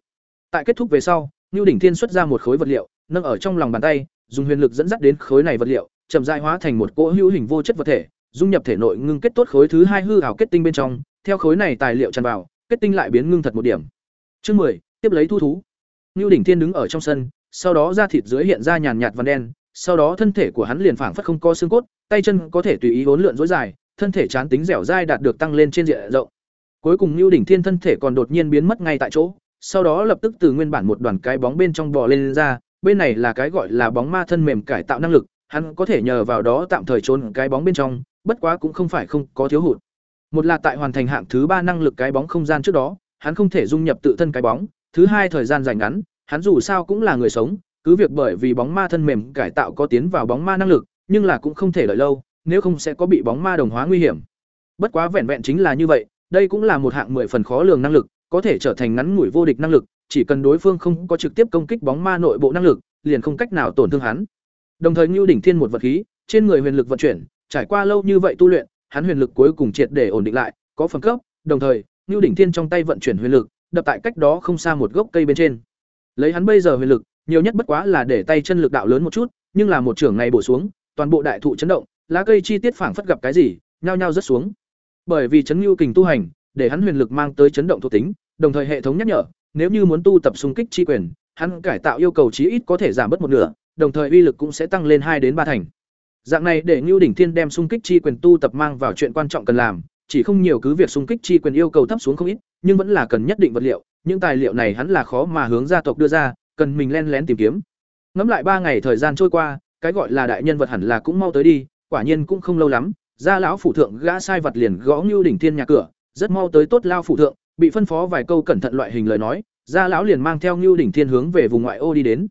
Tại kết thúc về sau, Nưu đỉnh thiên xuất ra một khối vật liệu, nâng ở trong lòng bàn tay, dùng huyền lực dẫn dắt đến khối này vật liệu, chậm rãi hóa thành một cỗ hữu hình vô chất vật thể, dung nhập thể nội ngưng kết tốt khối thứ hai hư ảo kết tinh bên trong, theo khối này tài liệu tràn vào, kết tinh lại biến ngưng thật một điểm. Chương 10, tiếp lấy thu thú. Nưu đỉnh thiên đứng ở trong sân, sau đó da thịt dưới hiện ra nhàn nhạt vằn đen, sau đó thân thể của hắn liền phảng phất không có xương cốt, tay chân có thể tùy ý uốn lượn rối dài, thân thể chán tính dẻo dai đạt được tăng lên trên diện rộng. Cuối cùng Nưu đỉnh thiên thân thể còn đột nhiên biến mất ngay tại chỗ, sau đó lập tức từ nguyên bản một đoàn cái bóng bên trong bò lên ra, bên này là cái gọi là bóng ma thân mềm cải tạo năng lực, hắn có thể nhờ vào đó tạm thời trốn cái bóng bên trong, bất quá cũng không phải không có thiếu hụt. Một là tại hoàn thành hạng thứ ba năng lực cái bóng không gian trước đó, hắn không thể dung nhập tự thân cái bóng, thứ hai thời gian dài ngắn, hắn dù sao cũng là người sống, cứ việc bởi vì bóng ma thân mềm cải tạo có tiến vào bóng ma năng lực, nhưng là cũng không thể đợi lâu, nếu không sẽ có bị bóng ma đồng hóa nguy hiểm. Bất quá vẹn vẹn chính là như vậy, đây cũng là một hạng mười phần khó lường năng lực, có thể trở thành ngắn ngủi vô địch năng lực, chỉ cần đối phương không có trực tiếp công kích bóng ma nội bộ năng lực, liền không cách nào tổn thương hắn. Đồng thời Nưu đỉnh thiên một vật khí, trên người huyền lực vận chuyển, trải qua lâu như vậy tu luyện, hắn huyền lực cuối cùng triệt để ổn định lại, có phần cấp, đồng thời, Nưu đỉnh thiên trong tay vận chuyển huyền lực, đập tại cách đó không xa một gốc cây bên trên. Lấy hắn bây giờ huyền lực, nhiều nhất bất quá là để tay chân lực đạo lớn một chút, nhưng là một trưởng này bổ xuống, toàn bộ đại thụ chấn động, lá cây chi tiết phảng phất gặp cái gì, nhao nhao rất xuống. Bởi vì chấn lưu kình tu hành, để hắn huyền lực mang tới chấn động thuộc tính, đồng thời hệ thống nhắc nhở, nếu như muốn tu tập xung kích chi quyền, hắn cải tạo yêu cầu chí ít có thể giảm bớt một nửa, đồng thời uy lực cũng sẽ tăng lên hai đến ba thành. Dạng này để Nưu đỉnh thiên đem xung kích chi quyền tu tập mang vào chuyện quan trọng cần làm, chỉ không nhiều cứ việc xung kích chi quyền yêu cầu thấp xuống không ít, nhưng vẫn là cần nhất định vật liệu, những tài liệu này hắn là khó mà hướng gia tộc đưa ra, cần mình len lén tìm kiếm. Ngẫm lại ba ngày thời gian trôi qua, cái gọi là đại nhân vật hẳn là cũng mau tới đi, quả nhiên cũng không lâu lắm, gia lão phủ thượng gã sai vật liền gõ Nưu đỉnh thiên nhà cửa, rất mau tới tốt lao phủ thượng, bị phân phó vài câu cẩn thận loại hình lời nói, gia lão liền mang theo Nưu đỉnh thiên hướng về vùng ngoại ô đi đến.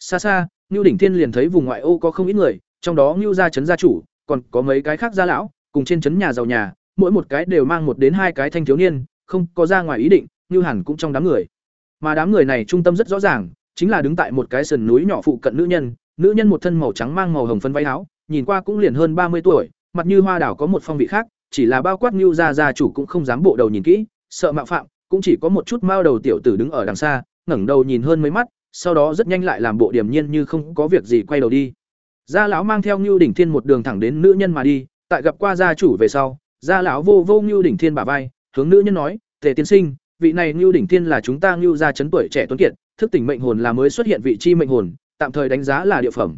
Xa xa, Nưu đỉnh thiên liền thấy vùng ngoại ô có không ít người, trong đó ngưu gia trấn gia chủ, còn có mấy cái khác gia lão, cùng trên trấn nhà giàu nhà, mỗi một cái đều mang một đến hai cái thanh thiếu niên, không có ra ngoài ý định, ngưu hẳn cũng trong đám người. Mà đám người này trung tâm rất rõ ràng, chính là đứng tại một cái sườn núi nhỏ phụ cận nữ nhân, nữ nhân một thân màu trắng mang màu hồng phấn váy áo, nhìn qua cũng liền hơn ba mươi tuổi, mặt như hoa đảo có một phong vị khác, chỉ là bao quát ngưu gia gia chủ cũng không dám bộ đầu nhìn kỹ, sợ mạo phạm, cũng chỉ có một chút mao đầu tiểu tử đứng ở đằng xa, ngẩng đầu nhìn hơn mấy mắt, sau đó rất nhanh lại làm bộ điềm nhiên như không có việc gì quay đầu đi. Gia lão mang theo Nưu đỉnh thiên một đường thẳng đến nữ nhân mà đi, tại gặp qua gia chủ về sau, gia lão vô vô Nưu đỉnh thiên bả vai, hướng nữ nhân nói, "Tề tiên sinh, vị này Nưu đỉnh thiên là chúng ta Nưu gia chấn tuổi trẻ tuấn kiệt, thức tỉnh mệnh hồn là mới xuất hiện vị chi mệnh hồn, tạm thời đánh giá là địa phẩm."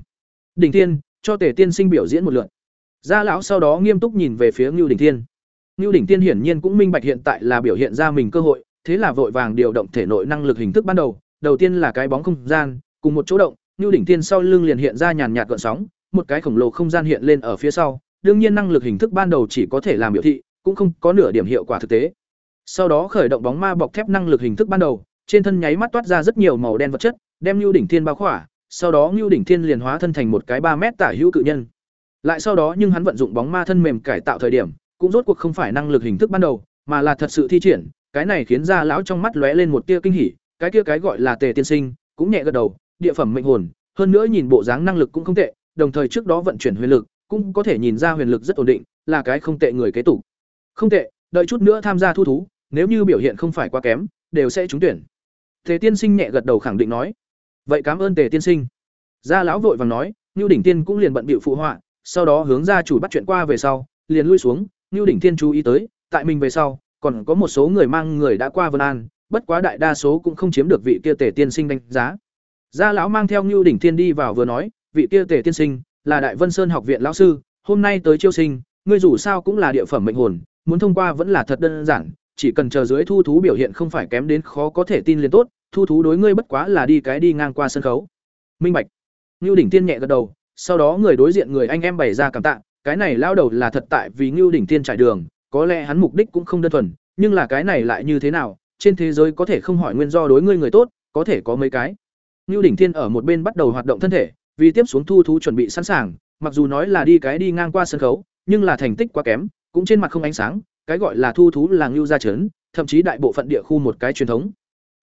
Đỉnh Thiên, cho Tề tiên sinh biểu diễn một lượt. Gia lão sau đó nghiêm túc nhìn về phía Nưu Đỉnh Thiên. Nưu Đỉnh Thiên hiển nhiên cũng minh bạch hiện tại là biểu hiện ra mình cơ hội, thế là vội vàng điều động thể nội năng lực hình thức ban đầu, đầu tiên là cái bóng không gian, cùng một chỗ động, Nưu Đỉnh tiên sau lưng liền hiện ra nhàn nhạt gợn sóng, một cái khổng lồ không gian hiện lên ở phía sau, đương nhiên năng lực hình thức ban đầu chỉ có thể làm biểu thị, cũng không có nửa điểm hiệu quả thực tế. Sau đó khởi động bóng ma bọc thép năng lực hình thức ban đầu, trên thân nháy mắt toát ra rất nhiều màu đen vật chất, đem Nưu Đỉnh Thiên bao khỏa, sau đó Nưu Đỉnh Thiên liền hóa thân thành một cái ba mét tả hữu cự nhân. Lại sau đó nhưng hắn vận dụng bóng ma thân mềm cải tạo thời điểm, cũng rốt cuộc không phải năng lực hình thức ban đầu, mà là thật sự thi triển, cái này khiến ra lão trong mắt lóe lên một tia kinh hỉ, cái kia cái gọi là Tề tiên sinh, cũng nhẹ gật đầu, địa phẩm mệnh hồn, hơn nữa nhìn bộ dáng năng lực cũng không tệ, đồng thời trước đó vận chuyển huyền lực, cũng có thể nhìn ra huyền lực rất ổn định, là cái không tệ người kế tục. Không tệ, đợi chút nữa tham gia thu thú, nếu như biểu hiện không phải quá kém, đều sẽ trúng tuyển. Tề tiên sinh nhẹ gật đầu khẳng định nói, vậy cảm ơn Tề tiên sinh. Gia lão vội vàng nói, Nưu đỉnh tiên cũng liền bận bịu phụ họa, sau đó hướng gia chủ bắt chuyện qua về sau, liền lui xuống, Nưu đỉnh tiên chú ý tới, tại mình về sau, còn có một số người mang người đã qua Vân An, bất quá đại đa số cũng không chiếm được vị kia Tề tiên sinh đánh giá. Gia lão mang theo ngưu đỉnh thiên đi vào vừa nói, vị kia Tề tiên sinh là Đại Vân Sơn học viện lão sư, hôm nay tới chiêu sinh, ngươi dù sao cũng là địa phẩm mệnh hồn, muốn thông qua vẫn là thật đơn giản, chỉ cần chờ dưới thu thú biểu hiện không phải kém đến khó có thể tin liền tốt, thu thú đối ngươi bất quá là đi cái đi ngang qua sân khấu. Minh Bạch. ngưu đỉnh tiên nhẹ gật đầu, sau đó người đối diện người anh em bày ra cảm tạ, cái này lao đầu là thật tại vì ngưu đỉnh tiên trải đường, có lẽ hắn mục đích cũng không đơn thuần, nhưng là cái này lại như thế nào, trên thế giới có thể không hỏi nguyên do đối ngươi người tốt, có thể có mấy cái. Nưu đỉnh thiên ở một bên bắt đầu hoạt động thân thể, vì tiếp xuống thu thú chuẩn bị sẵn sàng, mặc dù nói là đi cái đi ngang qua sân khấu, nhưng là thành tích quá kém, cũng trên mặt không ánh sáng, cái gọi là thu thú là Nưu gia trấn, thậm chí đại bộ phận địa khu một cái truyền thống.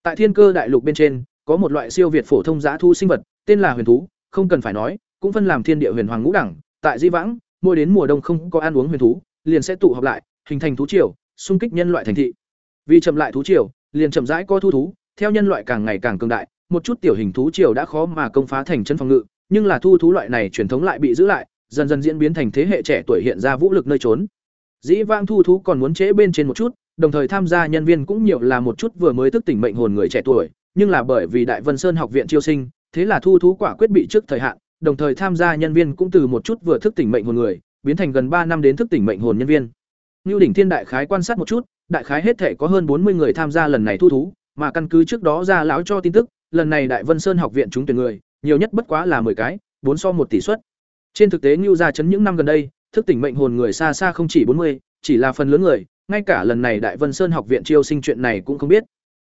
Tại Thiên Cơ đại lục bên trên, có một loại siêu việt phổ thông giá thu sinh vật, tên là huyền thú, không cần phải nói, cũng phân làm thiên địa huyền hoàng ngũ đẳng, tại Di Vãng, mỗi đến mùa đông không có ăn uống huyền thú, liền sẽ tụ họp lại, hình thành thú triều, xung kích nhân loại thành thị. Vì chậm lại thú triều, liền chậm rãi có thu thú, theo nhân loại càng ngày càng cường đại, một chút tiểu hình thú triều đã khó mà công phá thành chân phòng ngự, nhưng là thu thú loại này truyền thống lại bị giữ lại, dần dần diễn biến thành thế hệ trẻ tuổi hiện ra vũ lực nơi trốn. Dĩ vãng thu thú còn muốn chế bên trên một chút, đồng thời tham gia nhân viên cũng nhiều là một chút vừa mới thức tỉnh mệnh hồn người trẻ tuổi, nhưng là bởi vì Đại Vân Sơn học viện chiêu sinh, thế là thu thú quả quyết bị trước thời hạn, đồng thời tham gia nhân viên cũng từ một chút vừa thức tỉnh mệnh hồn người, biến thành gần ba năm đến thức tỉnh mệnh hồn nhân viên. Nưu đỉnh thiên đại khái quan sát một chút, đại khái hết thể có hơn bốn mươi người tham gia lần này thu thú, mà căn cứ trước đó ra lão cho tin tức, lần này Đại Vân Sơn học viện chúng tuyển người, nhiều nhất bất quá là 10 cái, bốn so một tỷ suất. Trên thực tế Nưu gia chấn những năm gần đây, thức tỉnh mệnh hồn người xa xa không chỉ bốn mươi, chỉ là phần lớn người, ngay cả lần này Đại Vân Sơn học viện chiêu sinh chuyện này cũng không biết.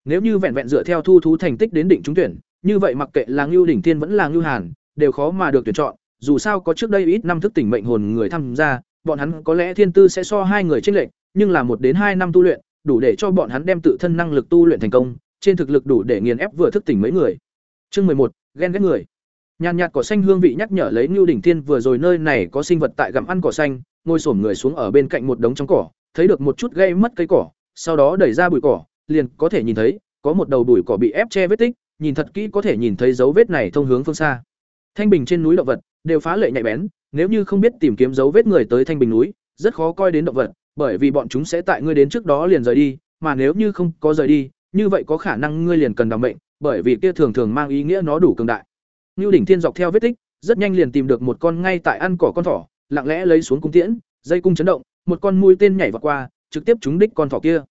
Nếu như vẹn vẹn dựa theo thu thú thành tích đến định trúng tuyển, như vậy mặc kệ là Ngưu đỉnh thiên vẫn là Ngưu Hàn, đều khó mà được tuyển chọn, dù sao có trước đây ít năm thức tỉnh mệnh hồn người tham gia, bọn hắn có lẽ thiên tư sẽ so hai người chênh lệch, nhưng là một đến hai năm tu luyện, đủ để cho bọn hắn đem tự thân năng lực tu luyện thành công, trên thực lực đủ để nghiền ép vừa thức tỉnh mấy người. Chương mười một ghen ghét người. Nhàn nhạt cỏ xanh hương vị nhắc nhở lấy Ngưu đỉnh thiên vừa rồi nơi này có sinh vật tại gặm ăn cỏ xanh, ngồi xổm người xuống ở bên cạnh một đống trong cỏ, thấy được một chút gây mất cây cỏ, sau đó đẩy ra bụi cỏ, liền có thể nhìn thấy có một đầu bụi cỏ bị ép che vết tích, nhìn thật kỹ có thể nhìn thấy dấu vết này thông hướng phương xa. Thanh bình trên núi động vật đều phá lệ nhạy bén, nếu như không biết tìm kiếm dấu vết người tới thanh bình núi, rất khó coi đến động vật, bởi vì bọn chúng sẽ tại ngươi đến trước đó liền rời đi, mà nếu như không có rời đi, như vậy có khả năng ngươi liền cần đảm mệnh, bởi vì kia thường thường mang ý nghĩa nó đủ cường đại. Nưu đỉnh thiên dọc theo vết tích, rất nhanh liền tìm được một con ngay tại ăn cỏ con thỏ, lặng lẽ lấy xuống cung tiễn, dây cung chấn động, một con mũi tên nhảy vào qua, trực tiếp trúng đích con thỏ kia.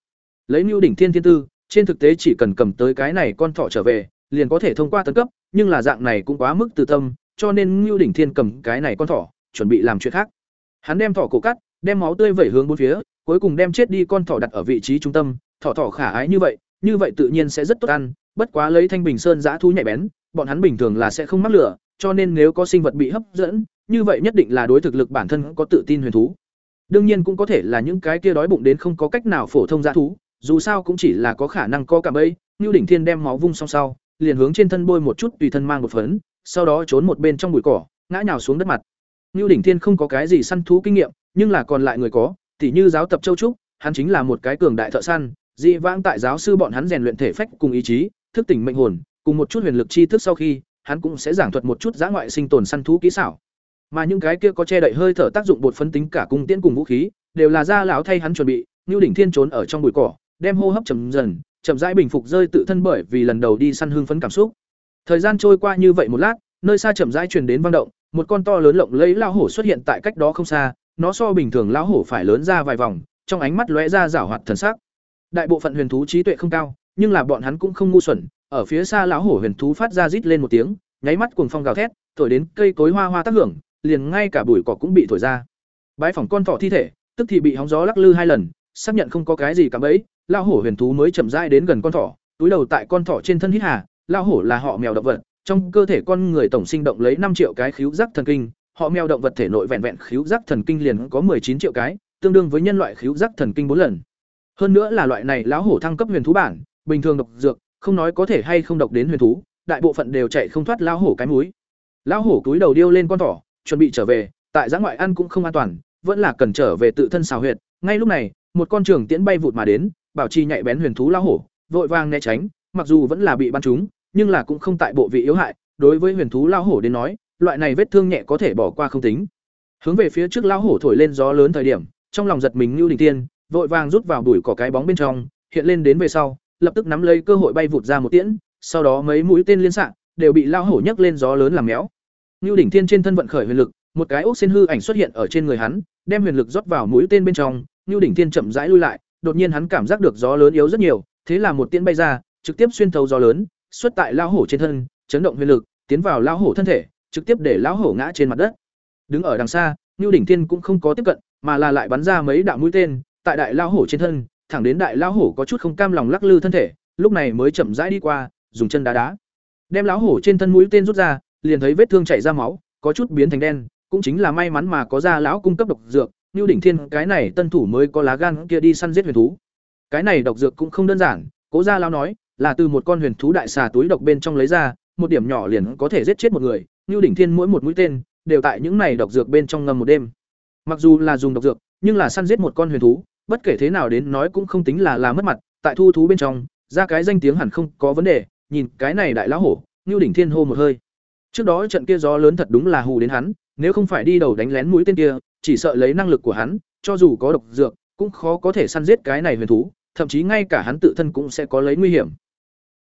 Lấy Nưu đỉnh thiên thiên tư, trên thực tế chỉ cần cầm tới cái này con thỏ trở về, liền có thể thông qua tấn cấp, nhưng là dạng này cũng quá mức từ tâm, cho nên Ngưu Đỉnh Thiên cầm cái này con thỏ, chuẩn bị làm chuyện khác. Hắn đem thỏ cổ cắt, đem máu tươi vẩy hướng bốn phía, cuối cùng đem chết đi con thỏ đặt ở vị trí trung tâm, thỏ thỏ khả ái như vậy, như vậy tự nhiên sẽ rất tốt ăn, bất quá lấy Thanh Bình Sơn dã thú nhạy bén, bọn hắn bình thường là sẽ không mắc lửa, cho nên nếu có sinh vật bị hấp dẫn, như vậy nhất định là đối thực lực bản thân có tự tin huyền thú. Đương nhiên cũng có thể là những cái kia đói bụng đến không có cách nào phổ thông dã thú, dù sao cũng chỉ là có khả năng có cả bẫy, Nưu Đỉnh Thiên đem máu vung xong sau, liền hướng trên thân bôi một chút tùy thân mang một phấn, sau đó trốn một bên trong bụi cỏ, ngã nhào xuống đất mặt. Nưu Đỉnh Thiên không có cái gì săn thú kinh nghiệm, nhưng là còn lại người có, tỉ như giáo tập Châu Trúc, hắn chính là một cái cường đại thợ săn, dị vãng tại giáo sư bọn hắn rèn luyện thể phách cùng ý chí, thức tỉnh mệnh hồn, cùng một chút huyền lực chi thức sau khi, hắn cũng sẽ giảng thuật một chút giã ngoại sinh tồn săn thú kỹ xảo. Mà những cái kia có che đậy hơi thở tác dụng bột phấn tính cả cung tiễn cùng vũ khí, đều là gia lão thay hắn chuẩn bị, Nưu Đỉnh Thiên trốn ở trong bụi cỏ, đem hô hấp chậm dần, chậm rãi bình phục rơi tự thân bởi vì lần đầu đi săn hương phấn cảm xúc. Thời gian trôi qua như vậy một lát, nơi xa chậm rãi truyền đến vang động, một con to lớn lộng lẫy lão hổ xuất hiện tại cách đó không xa, nó so bình thường lão hổ phải lớn ra vài vòng, trong ánh mắt lóe ra giảo hoạt thần sắc. Đại bộ phận huyền thú trí tuệ không cao, nhưng là bọn hắn cũng không ngu xuẩn, ở phía xa lão hổ huyền thú phát ra rít lên một tiếng, nháy mắt cuồng phong gào thét, thổi đến cây cối hoa hoa tác hưởng, liền ngay cả bụi cỏ cũng bị thổi ra. Bãi phỏng con thỏ thi thể, tức thì bị hóng gió lắc lư hai lần, xác nhận không có cái gì cả ấy, lão hổ huyền thú mới chậm rãi đến gần con thỏ, túi đầu tại con thỏ trên thân hít hà, lão hổ là họ mèo động vật, trong cơ thể con người tổng sinh động lấy năm triệu cái khíu giác thần kinh, họ mèo động vật thể nội vẹn vẹn khíu giác thần kinh liền có chín triệu cái, tương đương với nhân loại khíu giác thần kinh bốn lần. Hơn nữa là loại này lão hổ thăng cấp huyền thú bản, bình thường độc dược, không nói có thể hay không độc đến huyền thú, đại bộ phận đều chạy không thoát lão hổ cái mũi. Lão hổ túi đầu điêu lên con thỏ, chuẩn bị trở về, tại giã ngoại ăn cũng không an toàn, vẫn là cần trở về tự thân xào huyệt. Ngay lúc này, một con trường tiễn bay vụt mà đến, bảo trì nhạy bén huyền thú lão hổ, vội vàng né tránh, mặc dù vẫn là bị bắn trúng, nhưng là cũng không tại bộ vị yếu hại, đối với huyền thú lão hổ đến nói, loại này vết thương nhẹ có thể bỏ qua không tính. Hướng về phía trước lão hổ thổi lên gió lớn thời điểm, trong lòng giật mình Nưu Đình Tiên, vội vàng rút vào đuổi cỏ cái bóng bên trong, hiện lên đến về sau, lập tức nắm lấy cơ hội bay vụt ra một tiễn, sau đó mấy mũi tên liên xạ đều bị lao hổ nhấc lên gió lớn làm méo. Nưu Đỉnh Thiên trên thân vận khởi huyền lực, một cái ốc xin hư ảnh xuất hiện ở trên người hắn, đem huyền lực rót vào mũi tên bên trong, Nưu Đỉnh Thiên chậm rãi lui lại, đột nhiên hắn cảm giác được gió lớn yếu rất nhiều, thế là một tiễn bay ra, trực tiếp xuyên thấu gió lớn, xuất tại lao hổ trên thân, chấn động huyền lực, tiến vào lao hổ thân thể, trực tiếp để lao hổ ngã trên mặt đất. Đứng ở đằng xa, Nưu Đỉnh Thiên cũng không có tiếp cận, mà là lại bắn ra mấy đạo mũi tên, tại đại lão hổ trên thân, thẳng đến đại lão hổ có chút không cam lòng lắc lư thân thể, lúc này mới chậm rãi đi qua, dùng chân đá đá. Đem lão hổ trên thân mũi tên rút ra, liền thấy vết thương chảy ra máu, có chút biến thành đen, cũng chính là may mắn mà có ra lão cung cấp độc dược, Nưu Đỉnh Thiên cái này tân thủ mới có lá gan kia đi săn giết huyền thú. Cái này độc dược cũng không đơn giản, Cố gia lão nói, là từ một con huyền thú đại xà túi độc bên trong lấy ra, một điểm nhỏ liền có thể giết chết một người, Nưu Đỉnh Thiên mỗi một mũi tên đều tại những này độc dược bên trong ngâm một đêm. Mặc dù là dùng độc dược, nhưng là săn giết một con huyền thú, bất kể thế nào đến nói cũng không tính là là mất mặt, tại thu thú bên trong, ra cái danh tiếng hẳn không có vấn đề, nhìn cái này đại lão hổ, Nưu Đỉnh Thiên hô một hơi. Trước đó trận kia gió lớn thật đúng là hù đến hắn, nếu không phải đi đầu đánh lén mũi tên kia, chỉ sợ lấy năng lực của hắn, cho dù có độc dược, cũng khó có thể săn giết cái này huyền thú, thậm chí ngay cả hắn tự thân cũng sẽ có lấy nguy hiểm.